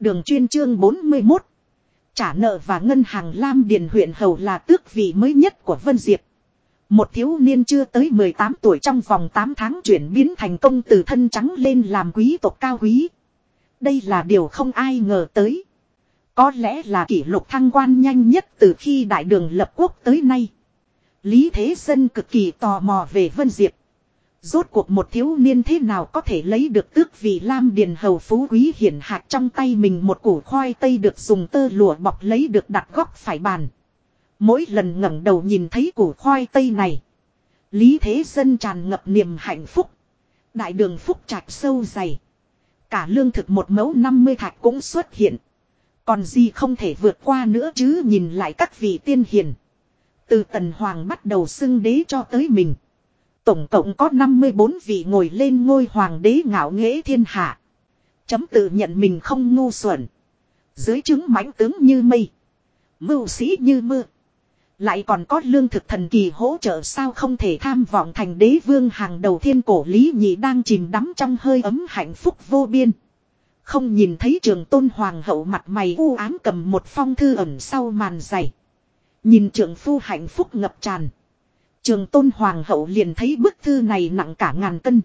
Đường chuyên chương 41. Trả nợ và ngân hàng Lam Điền huyện Hầu là tước vị mới nhất của Vân Diệp. Một thiếu niên chưa tới 18 tuổi trong vòng 8 tháng chuyển biến thành công từ thân trắng lên làm quý tộc cao quý. Đây là điều không ai ngờ tới. Có lẽ là kỷ lục thăng quan nhanh nhất từ khi đại đường lập quốc tới nay. Lý Thế Dân cực kỳ tò mò về Vân Diệp. Rốt cuộc một thiếu niên thế nào có thể lấy được tước vị Lam Điền Hầu Phú Quý hiển hạt trong tay mình một củ khoai tây được dùng tơ lụa bọc lấy được đặt góc phải bàn. Mỗi lần ngẩng đầu nhìn thấy củ khoai tây này. Lý Thế Dân tràn ngập niềm hạnh phúc. Đại đường phúc trạch sâu dày. Cả lương thực một mẫu 50 thạch cũng xuất hiện. Còn gì không thể vượt qua nữa chứ nhìn lại các vị tiên hiền. Từ tần hoàng bắt đầu xưng đế cho tới mình. Tổng cộng có 54 vị ngồi lên ngôi hoàng đế ngạo nghễ thiên hạ. Chấm tự nhận mình không ngu xuẩn. Dưới chứng mãnh tướng như mây. Mưu sĩ như mưa. Lại còn có lương thực thần kỳ hỗ trợ sao không thể tham vọng thành đế vương hàng đầu thiên cổ lý nhị đang chìm đắm trong hơi ấm hạnh phúc vô biên. Không nhìn thấy trường tôn hoàng hậu mặt mày u ám cầm một phong thư ẩn sau màn dày. Nhìn trường phu hạnh phúc ngập tràn. Trường tôn hoàng hậu liền thấy bức thư này nặng cả ngàn cân.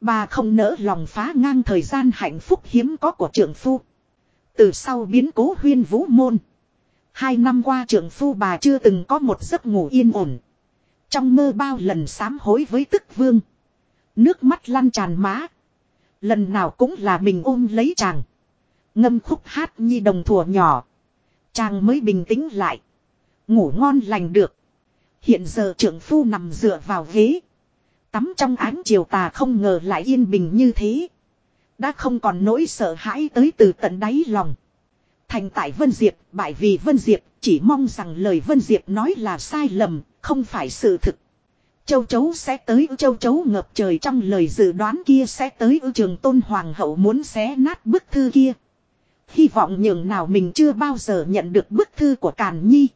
Bà không nỡ lòng phá ngang thời gian hạnh phúc hiếm có của trưởng phu. Từ sau biến cố huyên vũ môn. Hai năm qua trưởng phu bà chưa từng có một giấc ngủ yên ổn. Trong mơ bao lần sám hối với tức vương. Nước mắt lăn tràn má. Lần nào cũng là mình ôm lấy chàng. Ngâm khúc hát nhi đồng thùa nhỏ. Chàng mới bình tĩnh lại. Ngủ ngon lành được. Hiện giờ trưởng phu nằm dựa vào ghế. Tắm trong ánh chiều tà không ngờ lại yên bình như thế. Đã không còn nỗi sợ hãi tới từ tận đáy lòng. Thành tại Vân Diệp, bại vì Vân Diệp, chỉ mong rằng lời Vân Diệp nói là sai lầm, không phải sự thực. Châu chấu sẽ tới ư châu chấu ngập trời trong lời dự đoán kia sẽ tới ư trường tôn hoàng hậu muốn xé nát bức thư kia. Hy vọng nhường nào mình chưa bao giờ nhận được bức thư của Càn Nhi.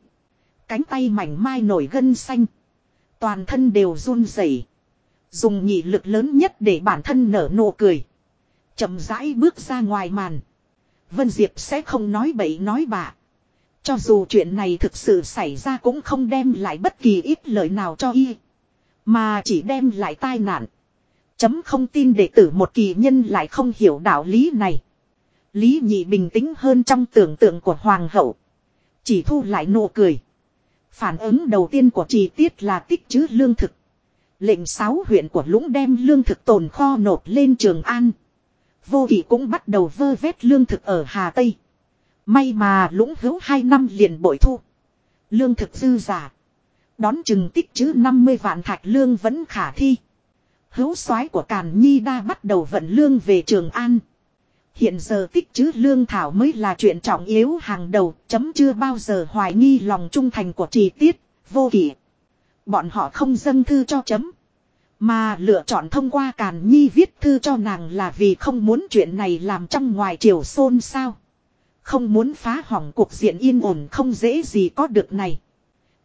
Cánh tay mảnh mai nổi gân xanh. Toàn thân đều run rẩy, Dùng nhị lực lớn nhất để bản thân nở nụ cười. chậm rãi bước ra ngoài màn. Vân Diệp sẽ không nói bậy nói bạ. Cho dù chuyện này thực sự xảy ra cũng không đem lại bất kỳ ít lời nào cho y. Mà chỉ đem lại tai nạn. Chấm không tin đệ tử một kỳ nhân lại không hiểu đạo lý này. Lý nhị bình tĩnh hơn trong tưởng tượng của hoàng hậu. Chỉ thu lại nụ cười. Phản ứng đầu tiên của chi tiết là tích trữ lương thực. Lệnh sáu huyện của lũng đem lương thực tồn kho nộp lên Trường An. Vô kỷ cũng bắt đầu vơ vét lương thực ở Hà Tây. May mà lũng hữu hai năm liền bội thu. Lương thực dư giả. Đón chừng tích chứ 50 vạn thạch lương vẫn khả thi. Hữu soái của Càn Nhi đa bắt đầu vận lương về Trường An. Hiện giờ tích chứ lương thảo mới là chuyện trọng yếu hàng đầu, chấm chưa bao giờ hoài nghi lòng trung thành của trì tiết, vô kỷ. Bọn họ không dâng thư cho chấm. Mà lựa chọn thông qua Càn Nhi viết thư cho nàng là vì không muốn chuyện này làm trong ngoài triều xôn xao, Không muốn phá hỏng cuộc diện yên ổn không dễ gì có được này.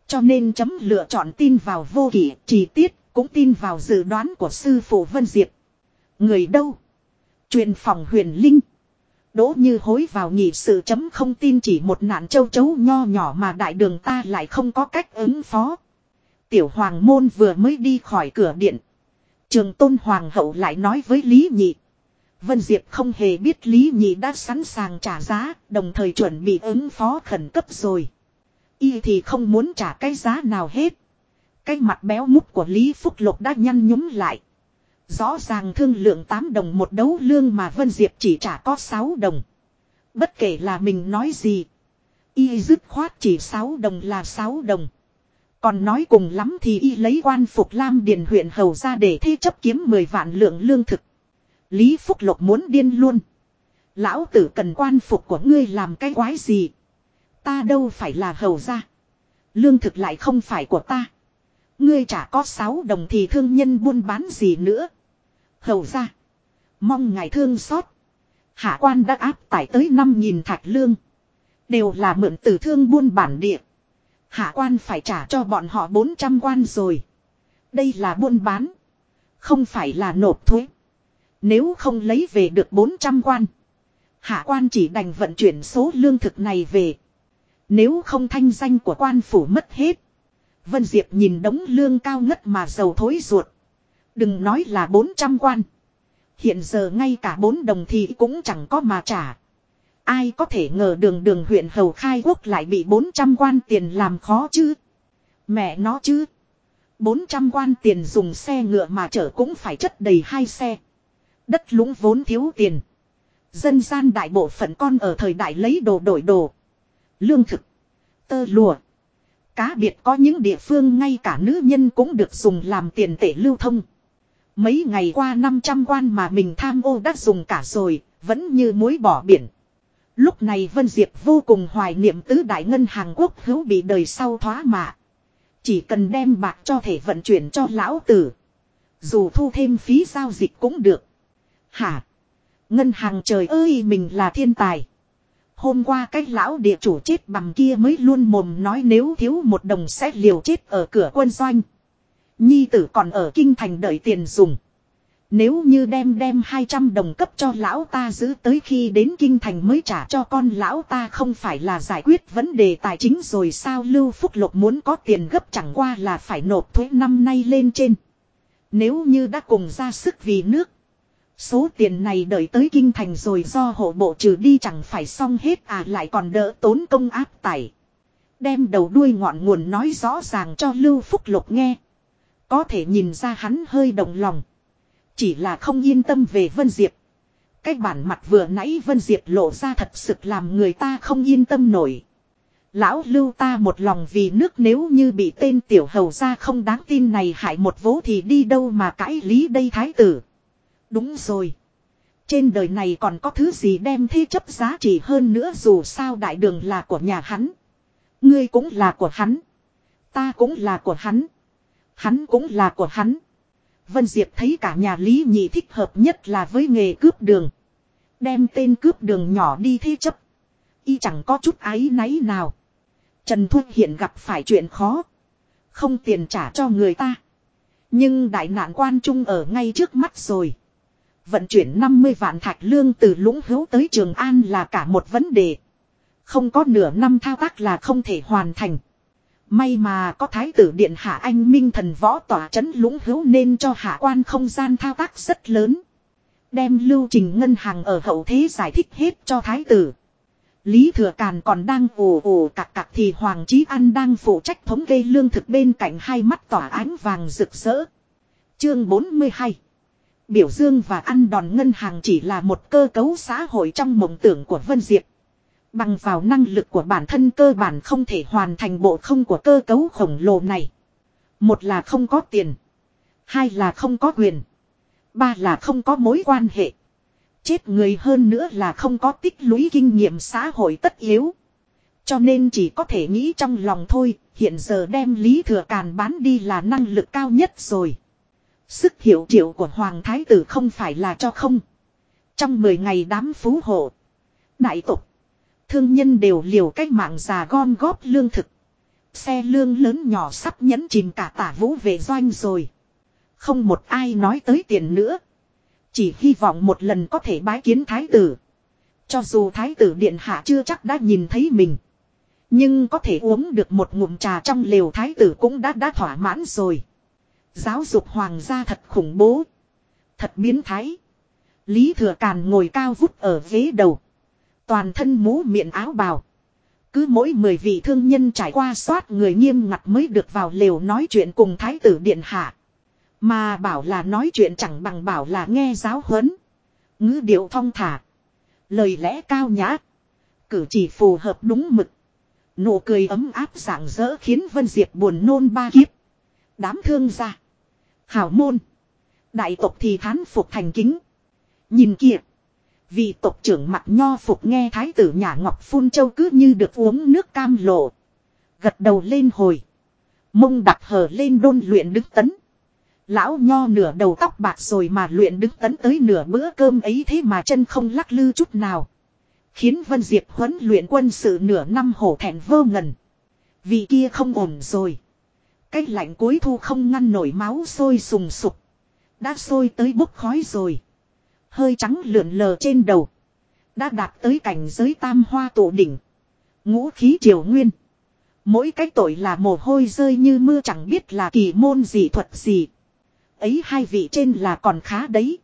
Cho nên chấm lựa chọn tin vào vô kỷ, trì tiết, cũng tin vào dự đoán của sư phụ Vân Diệp. Người đâu? Truyền phòng huyền linh. Đỗ như hối vào nhị sự chấm không tin chỉ một nạn châu chấu nho nhỏ mà đại đường ta lại không có cách ứng phó. Tiểu hoàng môn vừa mới đi khỏi cửa điện. Trường tôn hoàng hậu lại nói với Lý Nhị. Vân Diệp không hề biết Lý Nhị đã sẵn sàng trả giá, đồng thời chuẩn bị ứng phó khẩn cấp rồi. Y thì không muốn trả cái giá nào hết. Cái mặt béo múc của Lý Phúc Lục đã nhăn nhúm lại. Rõ ràng thương lượng 8 đồng một đấu lương mà Vân Diệp chỉ trả có 6 đồng. Bất kể là mình nói gì. Y dứt khoát chỉ 6 đồng là 6 đồng. Còn nói cùng lắm thì y lấy quan phục Lam Điền huyện hầu ra để thi chấp kiếm 10 vạn lượng lương thực. Lý Phúc Lộc muốn điên luôn. Lão tử cần quan phục của ngươi làm cái quái gì. Ta đâu phải là hầu ra. Lương thực lại không phải của ta. Ngươi chả có 6 đồng thì thương nhân buôn bán gì nữa. Hầu ra. Mong ngài thương xót. Hạ quan đã áp tải tới 5.000 thạch lương. Đều là mượn từ thương buôn bản địa. Hạ quan phải trả cho bọn họ 400 quan rồi. Đây là buôn bán. Không phải là nộp thuế. Nếu không lấy về được 400 quan. Hạ quan chỉ đành vận chuyển số lương thực này về. Nếu không thanh danh của quan phủ mất hết. Vân Diệp nhìn đống lương cao ngất mà dầu thối ruột. Đừng nói là 400 quan. Hiện giờ ngay cả bốn đồng thì cũng chẳng có mà trả. Ai có thể ngờ đường đường huyện Hầu Khai Quốc lại bị 400 quan tiền làm khó chứ. Mẹ nó chứ. 400 quan tiền dùng xe ngựa mà chở cũng phải chất đầy hai xe. Đất lũng vốn thiếu tiền. Dân gian đại bộ phận con ở thời đại lấy đồ đổi đồ. Lương thực. Tơ lùa. Cá biệt có những địa phương ngay cả nữ nhân cũng được dùng làm tiền tệ lưu thông. Mấy ngày qua 500 quan mà mình tham ô đã dùng cả rồi, vẫn như muối bỏ biển. Lúc này Vân Diệp vô cùng hoài niệm tứ đại ngân hàng quốc hữu bị đời sau thoá mạ. Chỉ cần đem bạc cho thể vận chuyển cho lão tử. Dù thu thêm phí giao dịch cũng được. Hả? Ngân hàng trời ơi mình là thiên tài. Hôm qua cách lão địa chủ chết bằng kia mới luôn mồm nói nếu thiếu một đồng sẽ liều chết ở cửa quân doanh. Nhi tử còn ở kinh thành đợi tiền dùng. Nếu như đem đem 200 đồng cấp cho lão ta giữ tới khi đến kinh thành mới trả cho con lão ta không phải là giải quyết vấn đề tài chính rồi sao Lưu Phúc Lộc muốn có tiền gấp chẳng qua là phải nộp thuế năm nay lên trên. Nếu như đã cùng ra sức vì nước. Số tiền này đợi tới kinh thành rồi do hộ bộ trừ đi chẳng phải xong hết à lại còn đỡ tốn công áp tải. Đem đầu đuôi ngọn nguồn nói rõ ràng cho Lưu Phúc Lục nghe. Có thể nhìn ra hắn hơi động lòng. Chỉ là không yên tâm về Vân Diệp. Cái bản mặt vừa nãy Vân Diệp lộ ra thật sự làm người ta không yên tâm nổi. Lão lưu ta một lòng vì nước nếu như bị tên tiểu hầu ra không đáng tin này hại một vố thì đi đâu mà cãi lý đây thái tử. Đúng rồi. Trên đời này còn có thứ gì đem thế chấp giá trị hơn nữa dù sao đại đường là của nhà hắn. Ngươi cũng là của hắn. Ta cũng là của hắn. Hắn cũng là của hắn. Vân Diệp thấy cả nhà Lý Nhị thích hợp nhất là với nghề cướp đường. Đem tên cướp đường nhỏ đi thế chấp. Y chẳng có chút áy náy nào. Trần Thuốc hiện gặp phải chuyện khó. Không tiền trả cho người ta. Nhưng đại nạn quan trung ở ngay trước mắt rồi. Vận chuyển 50 vạn thạch lương từ lũng hữu tới Trường An là cả một vấn đề. Không có nửa năm thao tác là không thể hoàn thành. May mà có thái tử điện hạ anh minh thần võ tỏa chấn lũng hữu nên cho hạ quan không gian thao tác rất lớn. Đem lưu trình ngân hàng ở hậu thế giải thích hết cho thái tử. Lý Thừa Càn còn đang ồ ồ cặc cặc thì Hoàng Chí An đang phụ trách thống kê lương thực bên cạnh hai mắt tỏa ánh vàng rực rỡ. Chương 42 Biểu dương và ăn đòn ngân hàng chỉ là một cơ cấu xã hội trong mộng tưởng của Vân Diệp. Bằng vào năng lực của bản thân cơ bản không thể hoàn thành bộ không của cơ cấu khổng lồ này. Một là không có tiền. Hai là không có quyền. Ba là không có mối quan hệ. Chết người hơn nữa là không có tích lũy kinh nghiệm xã hội tất yếu. Cho nên chỉ có thể nghĩ trong lòng thôi, hiện giờ đem Lý Thừa Càn bán đi là năng lực cao nhất rồi. Sức hiệu triệu của Hoàng Thái Tử không phải là cho không. Trong 10 ngày đám phú hộ. Đại tục. Thương nhân đều liều cách mạng già gom góp lương thực. Xe lương lớn nhỏ sắp nhẫn chìm cả tả vũ về doanh rồi. Không một ai nói tới tiền nữa. Chỉ hy vọng một lần có thể bái kiến thái tử. Cho dù thái tử điện hạ chưa chắc đã nhìn thấy mình. Nhưng có thể uống được một ngụm trà trong lều thái tử cũng đã đã thỏa mãn rồi. Giáo dục hoàng gia thật khủng bố. Thật biến thái. Lý thừa càn ngồi cao vút ở ghế đầu. Toàn thân mũ miệng áo bào. Cứ mỗi mười vị thương nhân trải qua soát người nghiêm ngặt mới được vào lều nói chuyện cùng thái tử điện hạ. Mà bảo là nói chuyện chẳng bằng bảo là nghe giáo huấn. ngữ điệu thong thả. Lời lẽ cao nhã. Cử chỉ phù hợp đúng mực. Nụ cười ấm áp sảng rỡ khiến Vân Diệp buồn nôn ba kiếp. Đám thương gia. Hảo môn. Đại tộc thì thán phục thành kính. Nhìn kìa. Vị tộc trưởng mặt nho phục nghe thái tử nhà ngọc phun châu cứ như được uống nước cam lộ. Gật đầu lên hồi. Mông đặt hờ lên đôn luyện đứng tấn. Lão nho nửa đầu tóc bạc rồi mà luyện đứng tấn tới nửa bữa cơm ấy thế mà chân không lắc lư chút nào. Khiến Vân Diệp huấn luyện quân sự nửa năm hổ thẹn vơ ngần. Vì kia không ổn rồi. Cái lạnh cuối thu không ngăn nổi máu sôi sùng sục. Đã sôi tới bốc khói rồi. Hơi trắng lượn lờ trên đầu. Đã đạt tới cảnh giới tam hoa tụ đỉnh. Ngũ khí triều nguyên. Mỗi cái tội là mồ hôi rơi như mưa chẳng biết là kỳ môn gì thuật gì. Ấy hai vị trên là còn khá đấy.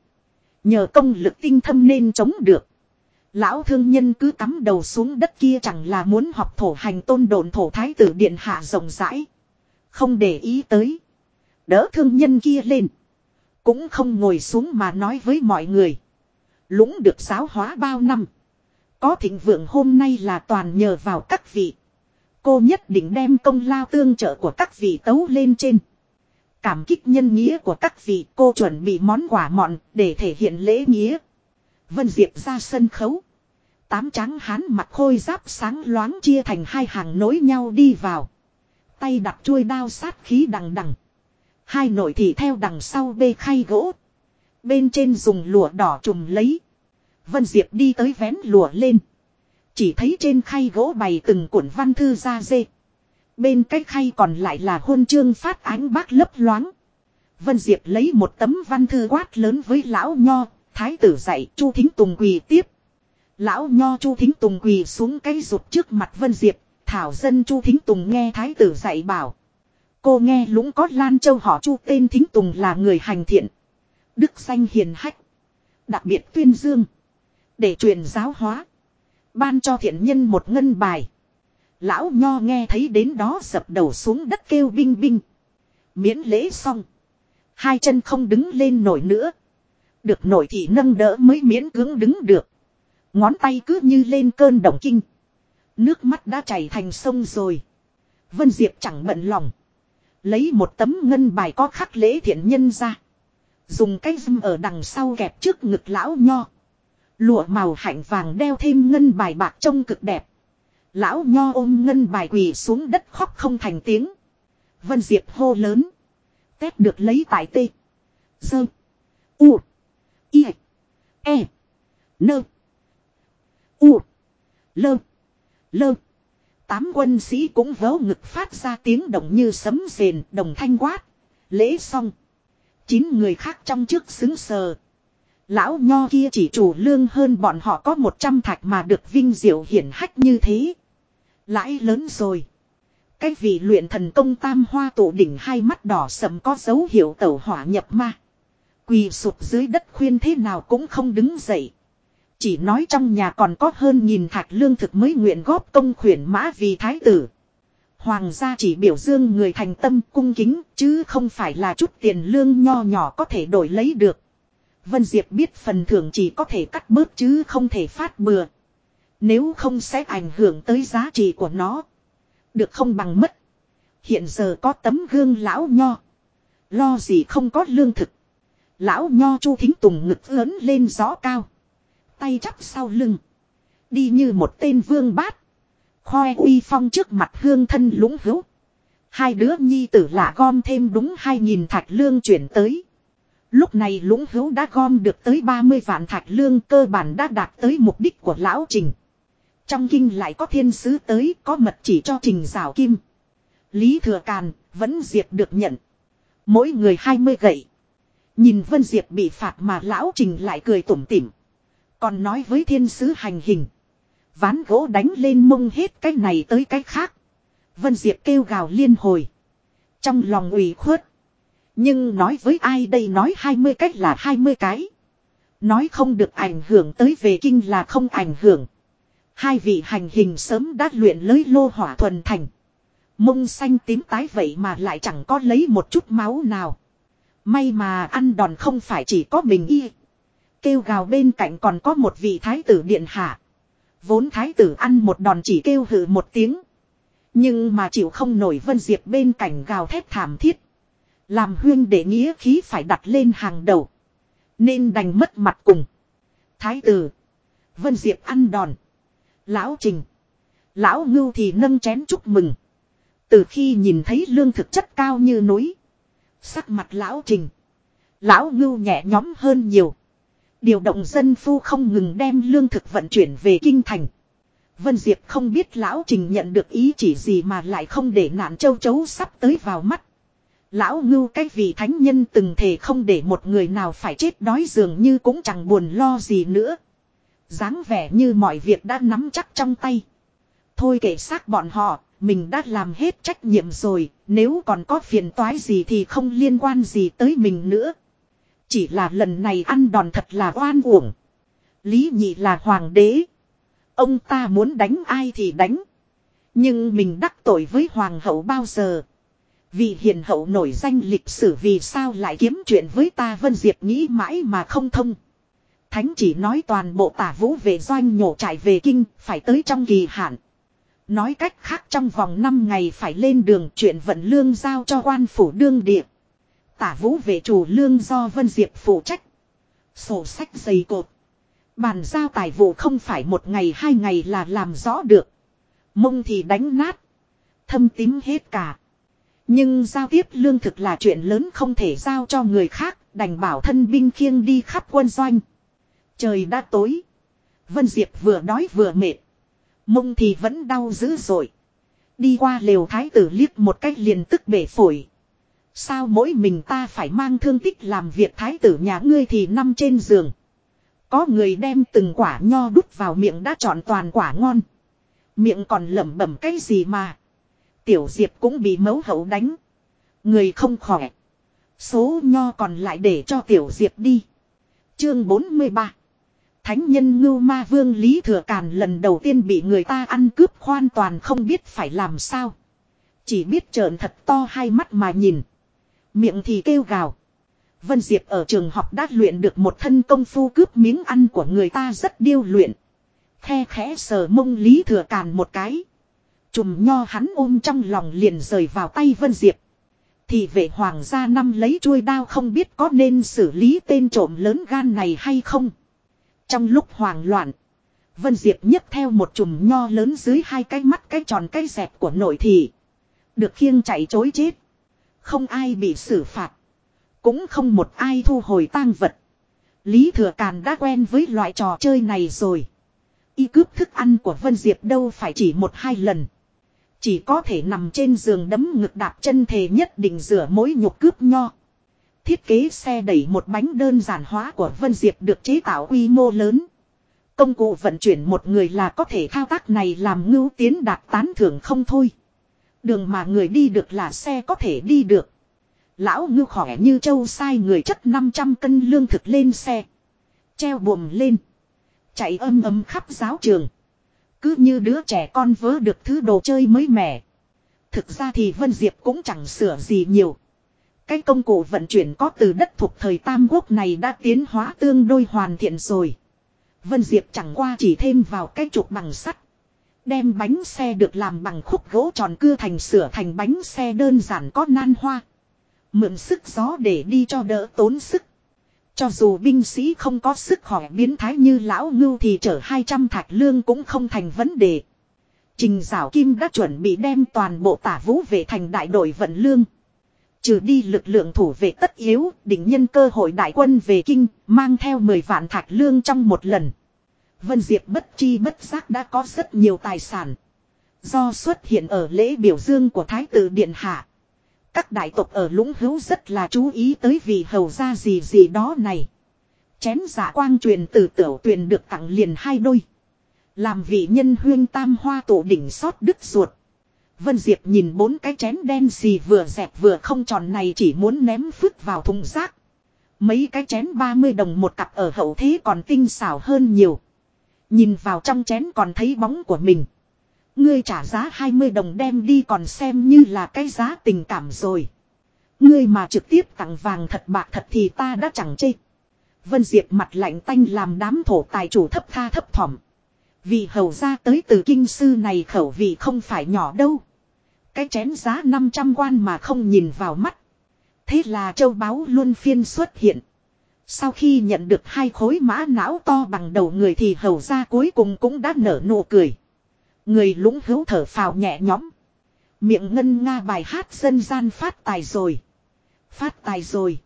Nhờ công lực tinh thâm nên chống được. Lão thương nhân cứ cắm đầu xuống đất kia chẳng là muốn học thổ hành tôn đồn thổ thái tử điện hạ rộng rãi. Không để ý tới. Đỡ thương nhân kia lên. Cũng không ngồi xuống mà nói với mọi người. Lũng được giáo hóa bao năm. Có thịnh vượng hôm nay là toàn nhờ vào các vị. Cô nhất định đem công lao tương trợ của các vị tấu lên trên. Cảm kích nhân nghĩa của các vị, cô chuẩn bị món quà mọn để thể hiện lễ nghĩa. Vân Diệp ra sân khấu. Tám trắng hán mặt khôi giáp sáng loáng chia thành hai hàng nối nhau đi vào. Tay đặt chuôi đao sát khí đằng đằng. Hai nội thị theo đằng sau bê khay gỗ. Bên trên dùng lụa đỏ trùm lấy. Vân Diệp đi tới vén lụa lên. Chỉ thấy trên khay gỗ bày từng cuộn văn thư ra dê. Bên cái khay còn lại là huân chương phát ánh bác lấp loáng. Vân Diệp lấy một tấm văn thư quát lớn với lão nho, thái tử dạy Chu Thính Tùng quỳ tiếp. Lão nho Chu Thính Tùng quỳ xuống cái rụt trước mặt Vân Diệp, thảo dân Chu Thính Tùng nghe thái tử dạy bảo. Cô nghe lũng có Lan Châu họ Chu tên Thính Tùng là người hành thiện. Đức danh hiền hách. Đặc biệt tuyên dương. Để truyền giáo hóa. Ban cho thiện nhân một ngân bài. Lão Nho nghe thấy đến đó dập đầu xuống đất kêu binh binh. Miễn lễ xong. Hai chân không đứng lên nổi nữa. Được nổi thì nâng đỡ mới miễn cưỡng đứng được. Ngón tay cứ như lên cơn động kinh. Nước mắt đã chảy thành sông rồi. Vân Diệp chẳng bận lòng. Lấy một tấm ngân bài có khắc lễ thiện nhân ra. Dùng cái dâm ở đằng sau kẹp trước ngực lão nho. Lụa màu hạnh vàng đeo thêm ngân bài bạc trông cực đẹp. Lão nho ôm ngân bài quỳ xuống đất khóc không thành tiếng. Vân Diệp hô lớn. tép được lấy tại tê. Dơ. U. Y. E. Nơ. U. Lơ. Lơ. Tám quân sĩ cũng vớ ngực phát ra tiếng động như sấm rền, đồng thanh quát. Lễ xong. Chín người khác trong trước xứng sờ. Lão nho kia chỉ chủ lương hơn bọn họ có một trăm thạch mà được vinh diệu hiển hách như thế. Lãi lớn rồi. Cái vị luyện thần công tam hoa tổ đỉnh hai mắt đỏ sầm có dấu hiệu tẩu hỏa nhập ma. Quỳ sụp dưới đất khuyên thế nào cũng không đứng dậy. Chỉ nói trong nhà còn có hơn nghìn thạch lương thực mới nguyện góp công khuyển mã vì thái tử. Hoàng gia chỉ biểu dương người thành tâm cung kính, chứ không phải là chút tiền lương nho nhỏ có thể đổi lấy được. Vân Diệp biết phần thưởng chỉ có thể cắt bớt chứ không thể phát bừa. Nếu không sẽ ảnh hưởng tới giá trị của nó. Được không bằng mất. Hiện giờ có tấm gương lão nho. Lo gì không có lương thực. Lão nho chu thính tùng ngực lớn lên gió cao. Tay chắp sau lưng. Đi như một tên vương bát. Khoe uy phong trước mặt hương thân lũng hữu. Hai đứa nhi tử lạ gom thêm đúng hai nghìn thạch lương chuyển tới. Lúc này lũng hữu đã gom được tới 30 vạn thạch lương cơ bản đã đạt tới mục đích của lão trình. Trong kinh lại có thiên sứ tới, có mật chỉ cho trình rào kim. Lý thừa càn vẫn diệt được nhận. Mỗi người 20 gậy. Nhìn Vân Diệp bị phạt mà lão trình lại cười tủm tỉm. Còn nói với thiên sứ hành hình. Ván gỗ đánh lên mông hết cái này tới cái khác. Vân Diệp kêu gào liên hồi. Trong lòng ủy khuất. Nhưng nói với ai đây nói 20 cách là 20 cái. Nói không được ảnh hưởng tới về kinh là không ảnh hưởng. Hai vị hành hình sớm đã luyện lưới lô hỏa thuần thành. Mông xanh tím tái vậy mà lại chẳng có lấy một chút máu nào. May mà ăn đòn không phải chỉ có mình y. Kêu gào bên cạnh còn có một vị thái tử điện hạ. Vốn thái tử ăn một đòn chỉ kêu hừ một tiếng. Nhưng mà chịu không nổi Vân Diệp bên cạnh gào thét thảm thiết. Làm huyên để nghĩa khí phải đặt lên hàng đầu. Nên đành mất mặt cùng. Thái tử. Vân Diệp ăn đòn. Lão Trình. Lão Ngưu thì nâng chén chúc mừng. Từ khi nhìn thấy lương thực chất cao như núi. Sắc mặt Lão Trình. Lão Ngưu nhẹ nhóm hơn nhiều. Điều động dân phu không ngừng đem lương thực vận chuyển về kinh thành. Vân Diệp không biết Lão Trình nhận được ý chỉ gì mà lại không để nạn châu chấu sắp tới vào mắt. Lão ngưu cái vị thánh nhân từng thể không để một người nào phải chết đói dường như cũng chẳng buồn lo gì nữa. dáng vẻ như mọi việc đã nắm chắc trong tay. Thôi kể xác bọn họ, mình đã làm hết trách nhiệm rồi, nếu còn có phiền toái gì thì không liên quan gì tới mình nữa. Chỉ là lần này ăn đòn thật là oan uổng. Lý nhị là hoàng đế. Ông ta muốn đánh ai thì đánh. Nhưng mình đắc tội với hoàng hậu bao giờ. Vì hiền hậu nổi danh lịch sử vì sao lại kiếm chuyện với ta Vân Diệp nghĩ mãi mà không thông. Thánh chỉ nói toàn bộ tả vũ về doanh nhổ trải về kinh, phải tới trong kỳ hạn. Nói cách khác trong vòng 5 ngày phải lên đường chuyện vận lương giao cho quan phủ đương địa. Tả vũ về chủ lương do Vân Diệp phụ trách. Sổ sách dày cột. Bàn giao tài vụ không phải một ngày hai ngày là làm rõ được. Mông thì đánh nát. Thâm tím hết cả. Nhưng giao tiếp lương thực là chuyện lớn không thể giao cho người khác, đành bảo thân binh khiêng đi khắp quân doanh. Trời đã tối. Vân Diệp vừa đói vừa mệt. Mông thì vẫn đau dữ dội. Đi qua lều thái tử liếc một cách liền tức bể phổi. Sao mỗi mình ta phải mang thương tích làm việc thái tử nhà ngươi thì nằm trên giường. Có người đem từng quả nho đút vào miệng đã chọn toàn quả ngon. Miệng còn lẩm bẩm cái gì mà. Tiểu Diệp cũng bị mấu hậu đánh. Người không khỏe. Số nho còn lại để cho Tiểu Diệp đi. Chương 43 Thánh nhân ngưu ma vương Lý Thừa Càn lần đầu tiên bị người ta ăn cướp hoàn toàn không biết phải làm sao. Chỉ biết trợn thật to hai mắt mà nhìn. Miệng thì kêu gào. Vân Diệp ở trường học đã luyện được một thân công phu cướp miếng ăn của người ta rất điêu luyện. Khe khẽ sờ mông Lý Thừa Càn một cái. Chùm nho hắn ôm trong lòng liền rời vào tay Vân Diệp. Thì vệ hoàng gia năm lấy chuôi đao không biết có nên xử lý tên trộm lớn gan này hay không. Trong lúc hoảng loạn. Vân Diệp nhấc theo một chùm nho lớn dưới hai cái mắt cái tròn cái dẹp của nội thị. Được khiêng chạy chối chết. Không ai bị xử phạt. Cũng không một ai thu hồi tang vật. Lý Thừa Càn đã quen với loại trò chơi này rồi. Y cướp thức ăn của Vân Diệp đâu phải chỉ một hai lần. Chỉ có thể nằm trên giường đấm ngực đạp chân thề nhất định rửa mối nhục cướp nho. Thiết kế xe đẩy một bánh đơn giản hóa của Vân Diệp được chế tạo quy mô lớn. Công cụ vận chuyển một người là có thể thao tác này làm ngưu tiến đạt tán thưởng không thôi. Đường mà người đi được là xe có thể đi được. Lão ngư khỏe như châu sai người chất 500 cân lương thực lên xe. Treo buồm lên. Chạy âm ấm khắp giáo trường. Cứ như đứa trẻ con vớ được thứ đồ chơi mới mẻ. Thực ra thì Vân Diệp cũng chẳng sửa gì nhiều. Cái công cụ vận chuyển có từ đất thuộc thời Tam Quốc này đã tiến hóa tương đôi hoàn thiện rồi. Vân Diệp chẳng qua chỉ thêm vào cái trục bằng sắt. Đem bánh xe được làm bằng khúc gỗ tròn cưa thành sửa thành bánh xe đơn giản có nan hoa. Mượn sức gió để đi cho đỡ tốn sức. Cho dù binh sĩ không có sức khỏe biến thái như lão ngưu thì chở 200 thạch lương cũng không thành vấn đề. Trình Giảo Kim đã chuẩn bị đem toàn bộ tả vũ về thành đại đội vận lương. Trừ đi lực lượng thủ vệ tất yếu, định nhân cơ hội đại quân về kinh, mang theo 10 vạn thạch lương trong một lần. Vân Diệp bất chi bất giác đã có rất nhiều tài sản. Do xuất hiện ở lễ biểu dương của Thái tử Điện Hạ. Các đại tộc ở lũng hữu rất là chú ý tới vì hầu gia gì gì đó này. Chén giả quang truyền từ tiểu tuyền được tặng liền hai đôi. Làm vị nhân huyên tam hoa tổ đỉnh sót đứt ruột. Vân Diệp nhìn bốn cái chén đen xì vừa dẹp vừa không tròn này chỉ muốn ném phức vào thùng rác. Mấy cái chén 30 đồng một cặp ở hậu thế còn tinh xảo hơn nhiều. Nhìn vào trong chén còn thấy bóng của mình. Ngươi trả giá 20 đồng đem đi còn xem như là cái giá tình cảm rồi. Ngươi mà trực tiếp tặng vàng thật bạc thật thì ta đã chẳng chê. Vân Diệp mặt lạnh tanh làm đám thổ tài chủ thấp tha thấp thỏm. Vì hầu ra tới từ kinh sư này khẩu vị không phải nhỏ đâu. Cái chén giá 500 quan mà không nhìn vào mắt. Thế là châu báu luôn phiên xuất hiện. Sau khi nhận được hai khối mã não to bằng đầu người thì hầu ra cuối cùng cũng đã nở nụ cười. Người lũng hữu thở phào nhẹ nhõm. Miệng ngân nga bài hát dân gian phát tài rồi. Phát tài rồi.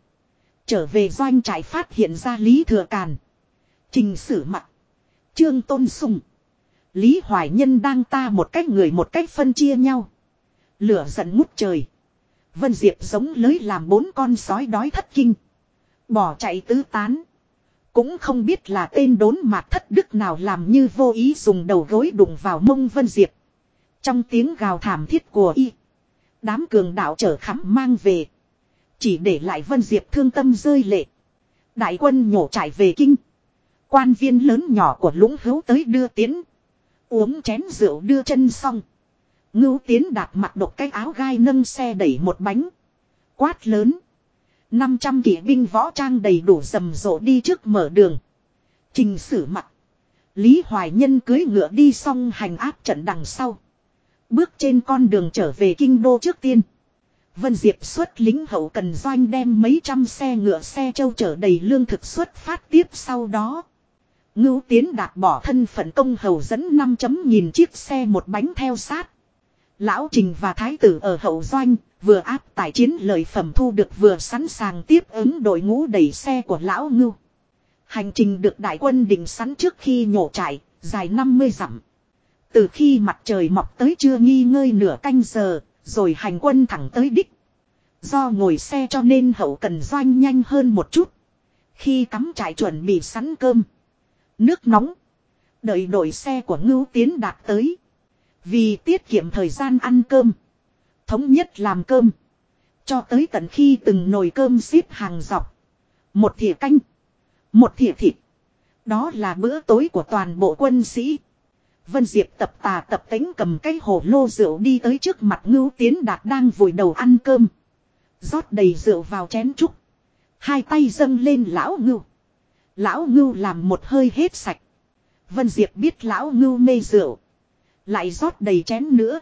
Trở về doanh trại phát hiện ra Lý Thừa Càn. Trình sử mặt. Trương Tôn Sùng. Lý Hoài Nhân đang ta một cách người một cách phân chia nhau. Lửa giận ngút trời. Vân Diệp giống lưới làm bốn con sói đói thất kinh. Bỏ chạy tứ tán. Cũng không biết là tên đốn mạt thất đức nào làm như vô ý dùng đầu gối đụng vào mông Vân Diệp. Trong tiếng gào thảm thiết của y. Đám cường đạo trở khắm mang về. Chỉ để lại Vân Diệp thương tâm rơi lệ. Đại quân nhổ trải về kinh. Quan viên lớn nhỏ của lũng hữu tới đưa tiến. Uống chén rượu đưa chân xong. Ngưu tiến đạp mặt độc cái áo gai nâng xe đẩy một bánh. Quát lớn. 500 kỵ binh võ trang đầy đủ rầm rộ đi trước mở đường. Trình sử mặt. Lý Hoài Nhân cưới ngựa đi xong hành áp trận đằng sau. Bước trên con đường trở về kinh đô trước tiên. Vân Diệp xuất lính hậu cần doanh đem mấy trăm xe ngựa xe châu chở đầy lương thực xuất phát tiếp sau đó. Ngưu Tiến đạt bỏ thân phận công hầu dẫn 5 chấm nhìn chiếc xe một bánh theo sát. Lão Trình và Thái tử ở hậu doanh, vừa áp tải chiến lợi phẩm thu được vừa sẵn sàng tiếp ứng đội ngũ đẩy xe của Lão Ngưu. Hành trình được đại quân định sẵn trước khi nhổ trại, dài 50 dặm. Từ khi mặt trời mọc tới chưa nghi ngơi nửa canh giờ, rồi hành quân thẳng tới đích. Do ngồi xe cho nên hậu cần doanh nhanh hơn một chút. Khi cắm trại chuẩn bị sẵn cơm. Nước nóng. Đợi đội xe của ngưu tiến đạt tới. Vì tiết kiệm thời gian ăn cơm. Thống nhất làm cơm. Cho tới tận khi từng nồi cơm xếp hàng dọc. Một thìa canh. Một thìa thịt. Đó là bữa tối của toàn bộ quân sĩ. Vân Diệp tập tà tập tính cầm cái hồ lô rượu đi tới trước mặt ngưu tiến đạt đang vùi đầu ăn cơm. rót đầy rượu vào chén trúc. Hai tay dâng lên lão ngưu. Lão ngưu làm một hơi hết sạch. Vân Diệp biết lão ngưu mê rượu. Lại rót đầy chén nữa.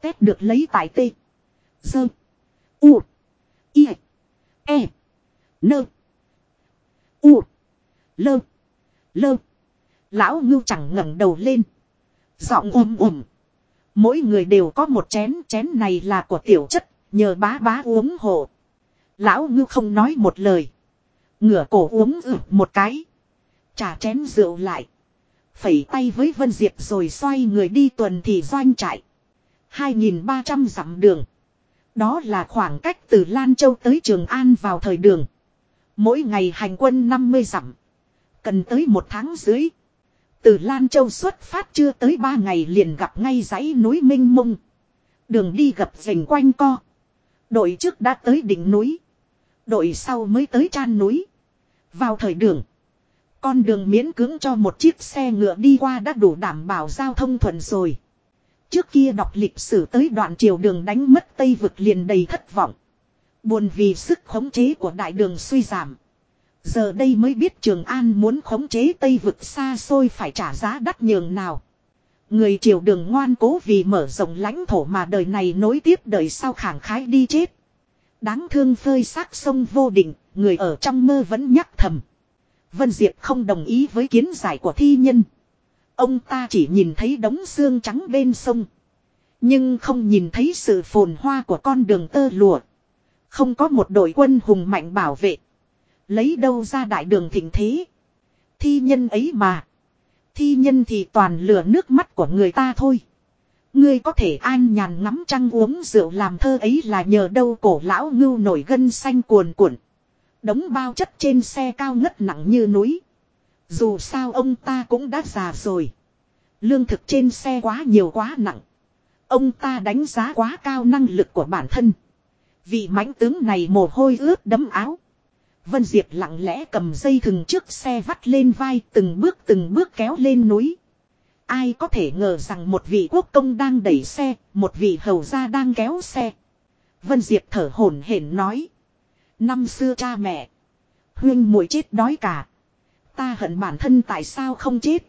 Tết được lấy tại T. Dơ. U. I. E. Nơ. U. Lơ. Lơ. Lão ngưu chẳng ngẩng đầu lên. Giọng ồm ồm. Mỗi người đều có một chén. Chén này là của tiểu chất. Nhờ bá bá uống hộ. Lão ngưu không nói một lời. Ngửa cổ uống ử một cái. Trả chén rượu lại. Phẩy tay với Vân Diệp rồi xoay người đi tuần thì doanh trại. 2.300 dặm đường. Đó là khoảng cách từ Lan Châu tới Trường An vào thời đường. Mỗi ngày hành quân 50 dặm. Cần tới một tháng dưới. Từ Lan Châu xuất phát chưa tới ba ngày liền gặp ngay dãy núi Minh Mông. Đường đi gặp rành quanh co. Đội trước đã tới đỉnh núi. Đội sau mới tới tràn núi. Vào thời đường. Con đường miễn cưỡng cho một chiếc xe ngựa đi qua đã đủ đảm bảo giao thông thuận rồi. Trước kia đọc lịch sử tới đoạn triều đường đánh mất Tây vực liền đầy thất vọng. Buồn vì sức khống chế của đại đường suy giảm. Giờ đây mới biết Trường An muốn khống chế Tây vực xa xôi phải trả giá đắt nhường nào. Người triều đường ngoan cố vì mở rộng lãnh thổ mà đời này nối tiếp đời sau khẳng khái đi chết. Đáng thương phơi xác sông vô định, người ở trong mơ vẫn nhắc thầm. Vân Diệp không đồng ý với kiến giải của thi nhân. Ông ta chỉ nhìn thấy đống xương trắng bên sông. Nhưng không nhìn thấy sự phồn hoa của con đường tơ lụa. Không có một đội quân hùng mạnh bảo vệ. Lấy đâu ra đại đường thịnh thế. Thi nhân ấy mà. Thi nhân thì toàn lửa nước mắt của người ta thôi. Ngươi có thể an nhàn ngắm trăng uống rượu làm thơ ấy là nhờ đâu cổ lão ngưu nổi gân xanh cuồn cuộn. Đống bao chất trên xe cao ngất nặng như núi. Dù sao ông ta cũng đã già rồi. Lương thực trên xe quá nhiều quá nặng. Ông ta đánh giá quá cao năng lực của bản thân. Vị mãnh tướng này mồ hôi ướt đấm áo. Vân Diệp lặng lẽ cầm dây thừng trước xe vắt lên vai từng bước từng bước kéo lên núi. Ai có thể ngờ rằng một vị quốc công đang đẩy xe, một vị hầu gia đang kéo xe. Vân Diệp thở hổn hển nói. Năm xưa cha mẹ. Huyên muội chết đói cả. Ta hận bản thân tại sao không chết.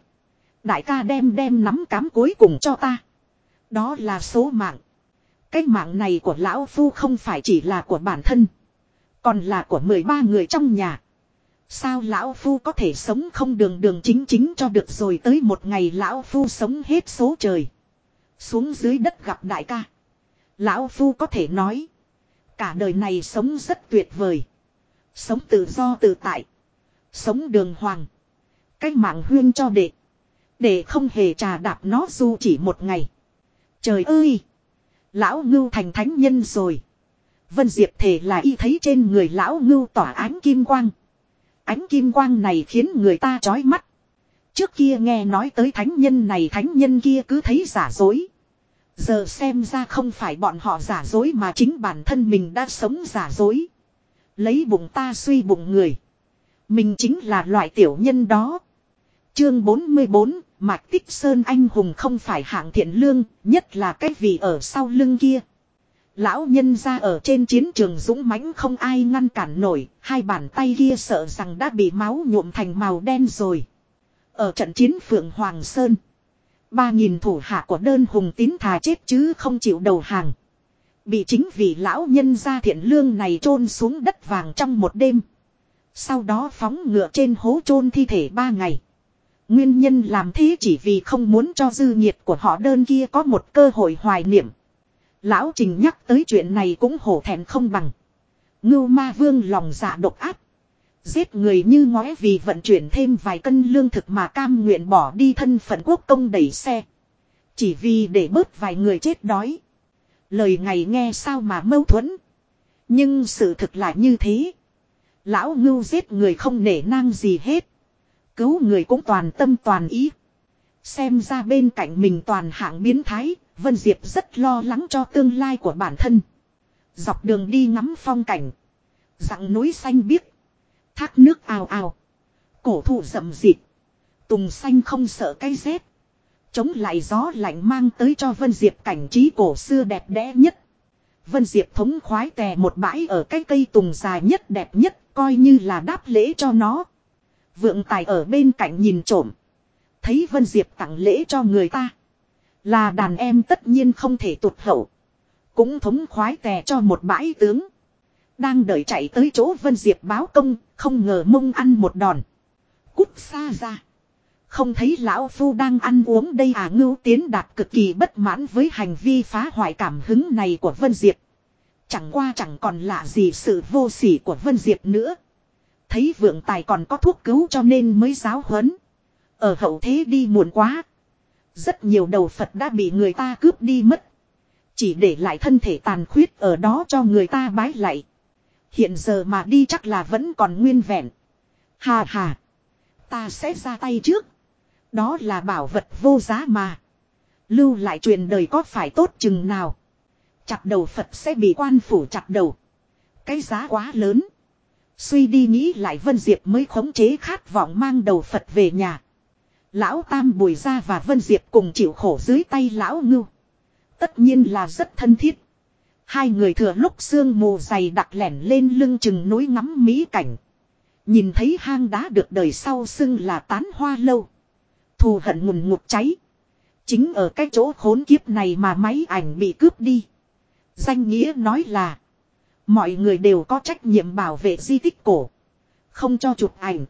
Đại ca đem đem nắm cám cuối cùng cho ta. Đó là số mạng. Cái mạng này của lão phu không phải chỉ là của bản thân. Còn là của 13 người trong nhà. Sao lão phu có thể sống không đường đường chính chính cho được rồi tới một ngày lão phu sống hết số trời. Xuống dưới đất gặp đại ca. Lão phu có thể nói. Cả đời này sống rất tuyệt vời. Sống tự do tự tại. Sống đường hoàng. Cách mạng huyên cho đệ. Để không hề trà đạp nó dù chỉ một ngày. Trời ơi! Lão ngưu thành thánh nhân rồi. Vân Diệp thể là y thấy trên người lão ngưu tỏa ánh kim quang. Ánh kim quang này khiến người ta chói mắt. Trước kia nghe nói tới thánh nhân này, thánh nhân kia cứ thấy giả dối. Giờ xem ra không phải bọn họ giả dối mà chính bản thân mình đã sống giả dối. Lấy bụng ta suy bụng người. Mình chính là loại tiểu nhân đó. Chương 44, Mạch Tích Sơn anh hùng không phải hạng thiện lương, nhất là cái vị ở sau lưng kia. Lão nhân ra ở trên chiến trường dũng mãnh không ai ngăn cản nổi, hai bàn tay kia sợ rằng đã bị máu nhuộm thành màu đen rồi. Ở trận chiến Phượng Hoàng Sơn, ba nghìn thủ hạ của đơn hùng tín thà chết chứ không chịu đầu hàng. Bị chính vì lão nhân ra thiện lương này chôn xuống đất vàng trong một đêm. Sau đó phóng ngựa trên hố chôn thi thể ba ngày. Nguyên nhân làm thế chỉ vì không muốn cho dư nhiệt của họ đơn kia có một cơ hội hoài niệm. Lão Trình nhắc tới chuyện này cũng hổ thẹn không bằng. Ngưu ma vương lòng dạ độc áp. Giết người như ngói vì vận chuyển thêm vài cân lương thực mà cam nguyện bỏ đi thân phận quốc công đẩy xe. Chỉ vì để bớt vài người chết đói. Lời ngày nghe sao mà mâu thuẫn. Nhưng sự thực lại như thế. Lão ngưu giết người không nể nang gì hết. Cứu người cũng toàn tâm toàn ý. Xem ra bên cạnh mình toàn hạng biến thái, Vân Diệp rất lo lắng cho tương lai của bản thân. Dọc đường đi ngắm phong cảnh. Dặng núi xanh biếc. Thác nước ào ào. Cổ thụ rậm rịt. Tùng xanh không sợ cây rét. Chống lại gió lạnh mang tới cho Vân Diệp cảnh trí cổ xưa đẹp đẽ nhất. Vân Diệp thống khoái tè một bãi ở cái cây tùng dài nhất đẹp nhất, coi như là đáp lễ cho nó. Vượng tài ở bên cạnh nhìn trộm. Thấy Vân Diệp tặng lễ cho người ta. Là đàn em tất nhiên không thể tụt hậu. Cũng thống khoái tè cho một bãi tướng. Đang đợi chạy tới chỗ Vân Diệp báo công, không ngờ mông ăn một đòn. Cút xa ra. Không thấy lão phu đang ăn uống đây à ngưu tiến đạt cực kỳ bất mãn với hành vi phá hoại cảm hứng này của Vân Diệp. Chẳng qua chẳng còn lạ gì sự vô sỉ của Vân Diệp nữa. Thấy vượng tài còn có thuốc cứu cho nên mới giáo huấn. Ở hậu thế đi muộn quá. Rất nhiều đầu Phật đã bị người ta cướp đi mất. Chỉ để lại thân thể tàn khuyết ở đó cho người ta bái lại. Hiện giờ mà đi chắc là vẫn còn nguyên vẹn. Hà hà. Ta sẽ ra tay trước. Đó là bảo vật vô giá mà. Lưu lại truyền đời có phải tốt chừng nào. Chặt đầu Phật sẽ bị quan phủ chặt đầu. Cái giá quá lớn. Suy đi nghĩ lại Vân Diệp mới khống chế khát vọng mang đầu Phật về nhà. Lão Tam Bùi Gia và Vân Diệp cùng chịu khổ dưới tay Lão Ngưu. Tất nhiên là rất thân thiết. Hai người thừa lúc sương mù dày đặc lẻn lên lưng chừng núi ngắm mỹ cảnh. Nhìn thấy hang đá được đời sau xưng là tán hoa lâu. Thù hận ngùn ngụt cháy. Chính ở cái chỗ khốn kiếp này mà máy ảnh bị cướp đi. Danh nghĩa nói là. Mọi người đều có trách nhiệm bảo vệ di tích cổ. Không cho chụp ảnh.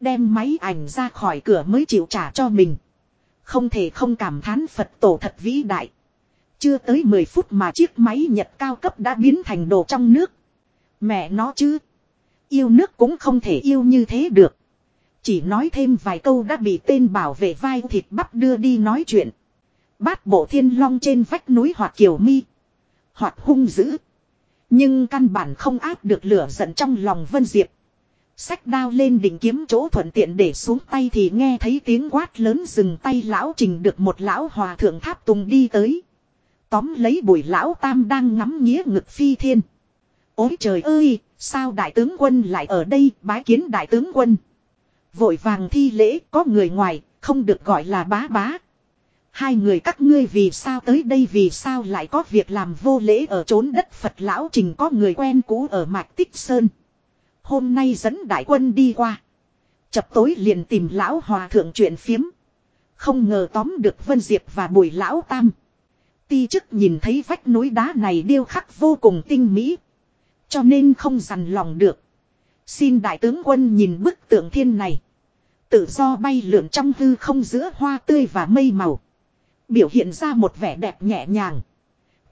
Đem máy ảnh ra khỏi cửa mới chịu trả cho mình. Không thể không cảm thán Phật tổ thật vĩ đại. Chưa tới 10 phút mà chiếc máy nhật cao cấp đã biến thành đồ trong nước. Mẹ nó chứ. Yêu nước cũng không thể yêu như thế được. Chỉ nói thêm vài câu đã bị tên bảo vệ vai thịt bắp đưa đi nói chuyện. Bát bộ thiên long trên vách núi hoặc kiều mi. Hoặc hung dữ. Nhưng căn bản không áp được lửa giận trong lòng Vân Diệp. Sách đao lên đỉnh kiếm chỗ thuận tiện để xuống tay thì nghe thấy tiếng quát lớn dừng tay lão trình được một lão hòa thượng tháp tùng đi tới. Tóm lấy bùi lão tam đang ngắm nghĩa ngực phi thiên. Ôi trời ơi, sao đại tướng quân lại ở đây bái kiến đại tướng quân. Vội vàng thi lễ có người ngoài, không được gọi là bá bá. Hai người các ngươi vì sao tới đây vì sao lại có việc làm vô lễ ở trốn đất Phật lão trình có người quen cũ ở Mạch Tích Sơn. Hôm nay dẫn đại quân đi qua. Chập tối liền tìm lão hòa thượng chuyện phiếm. Không ngờ tóm được Vân Diệp và bùi lão tam. Ti chức nhìn thấy vách núi đá này điêu khắc vô cùng tinh mỹ. Cho nên không dằn lòng được. Xin đại tướng quân nhìn bức tượng thiên này. Tự do bay lượn trong hư không giữa hoa tươi và mây màu. Biểu hiện ra một vẻ đẹp nhẹ nhàng.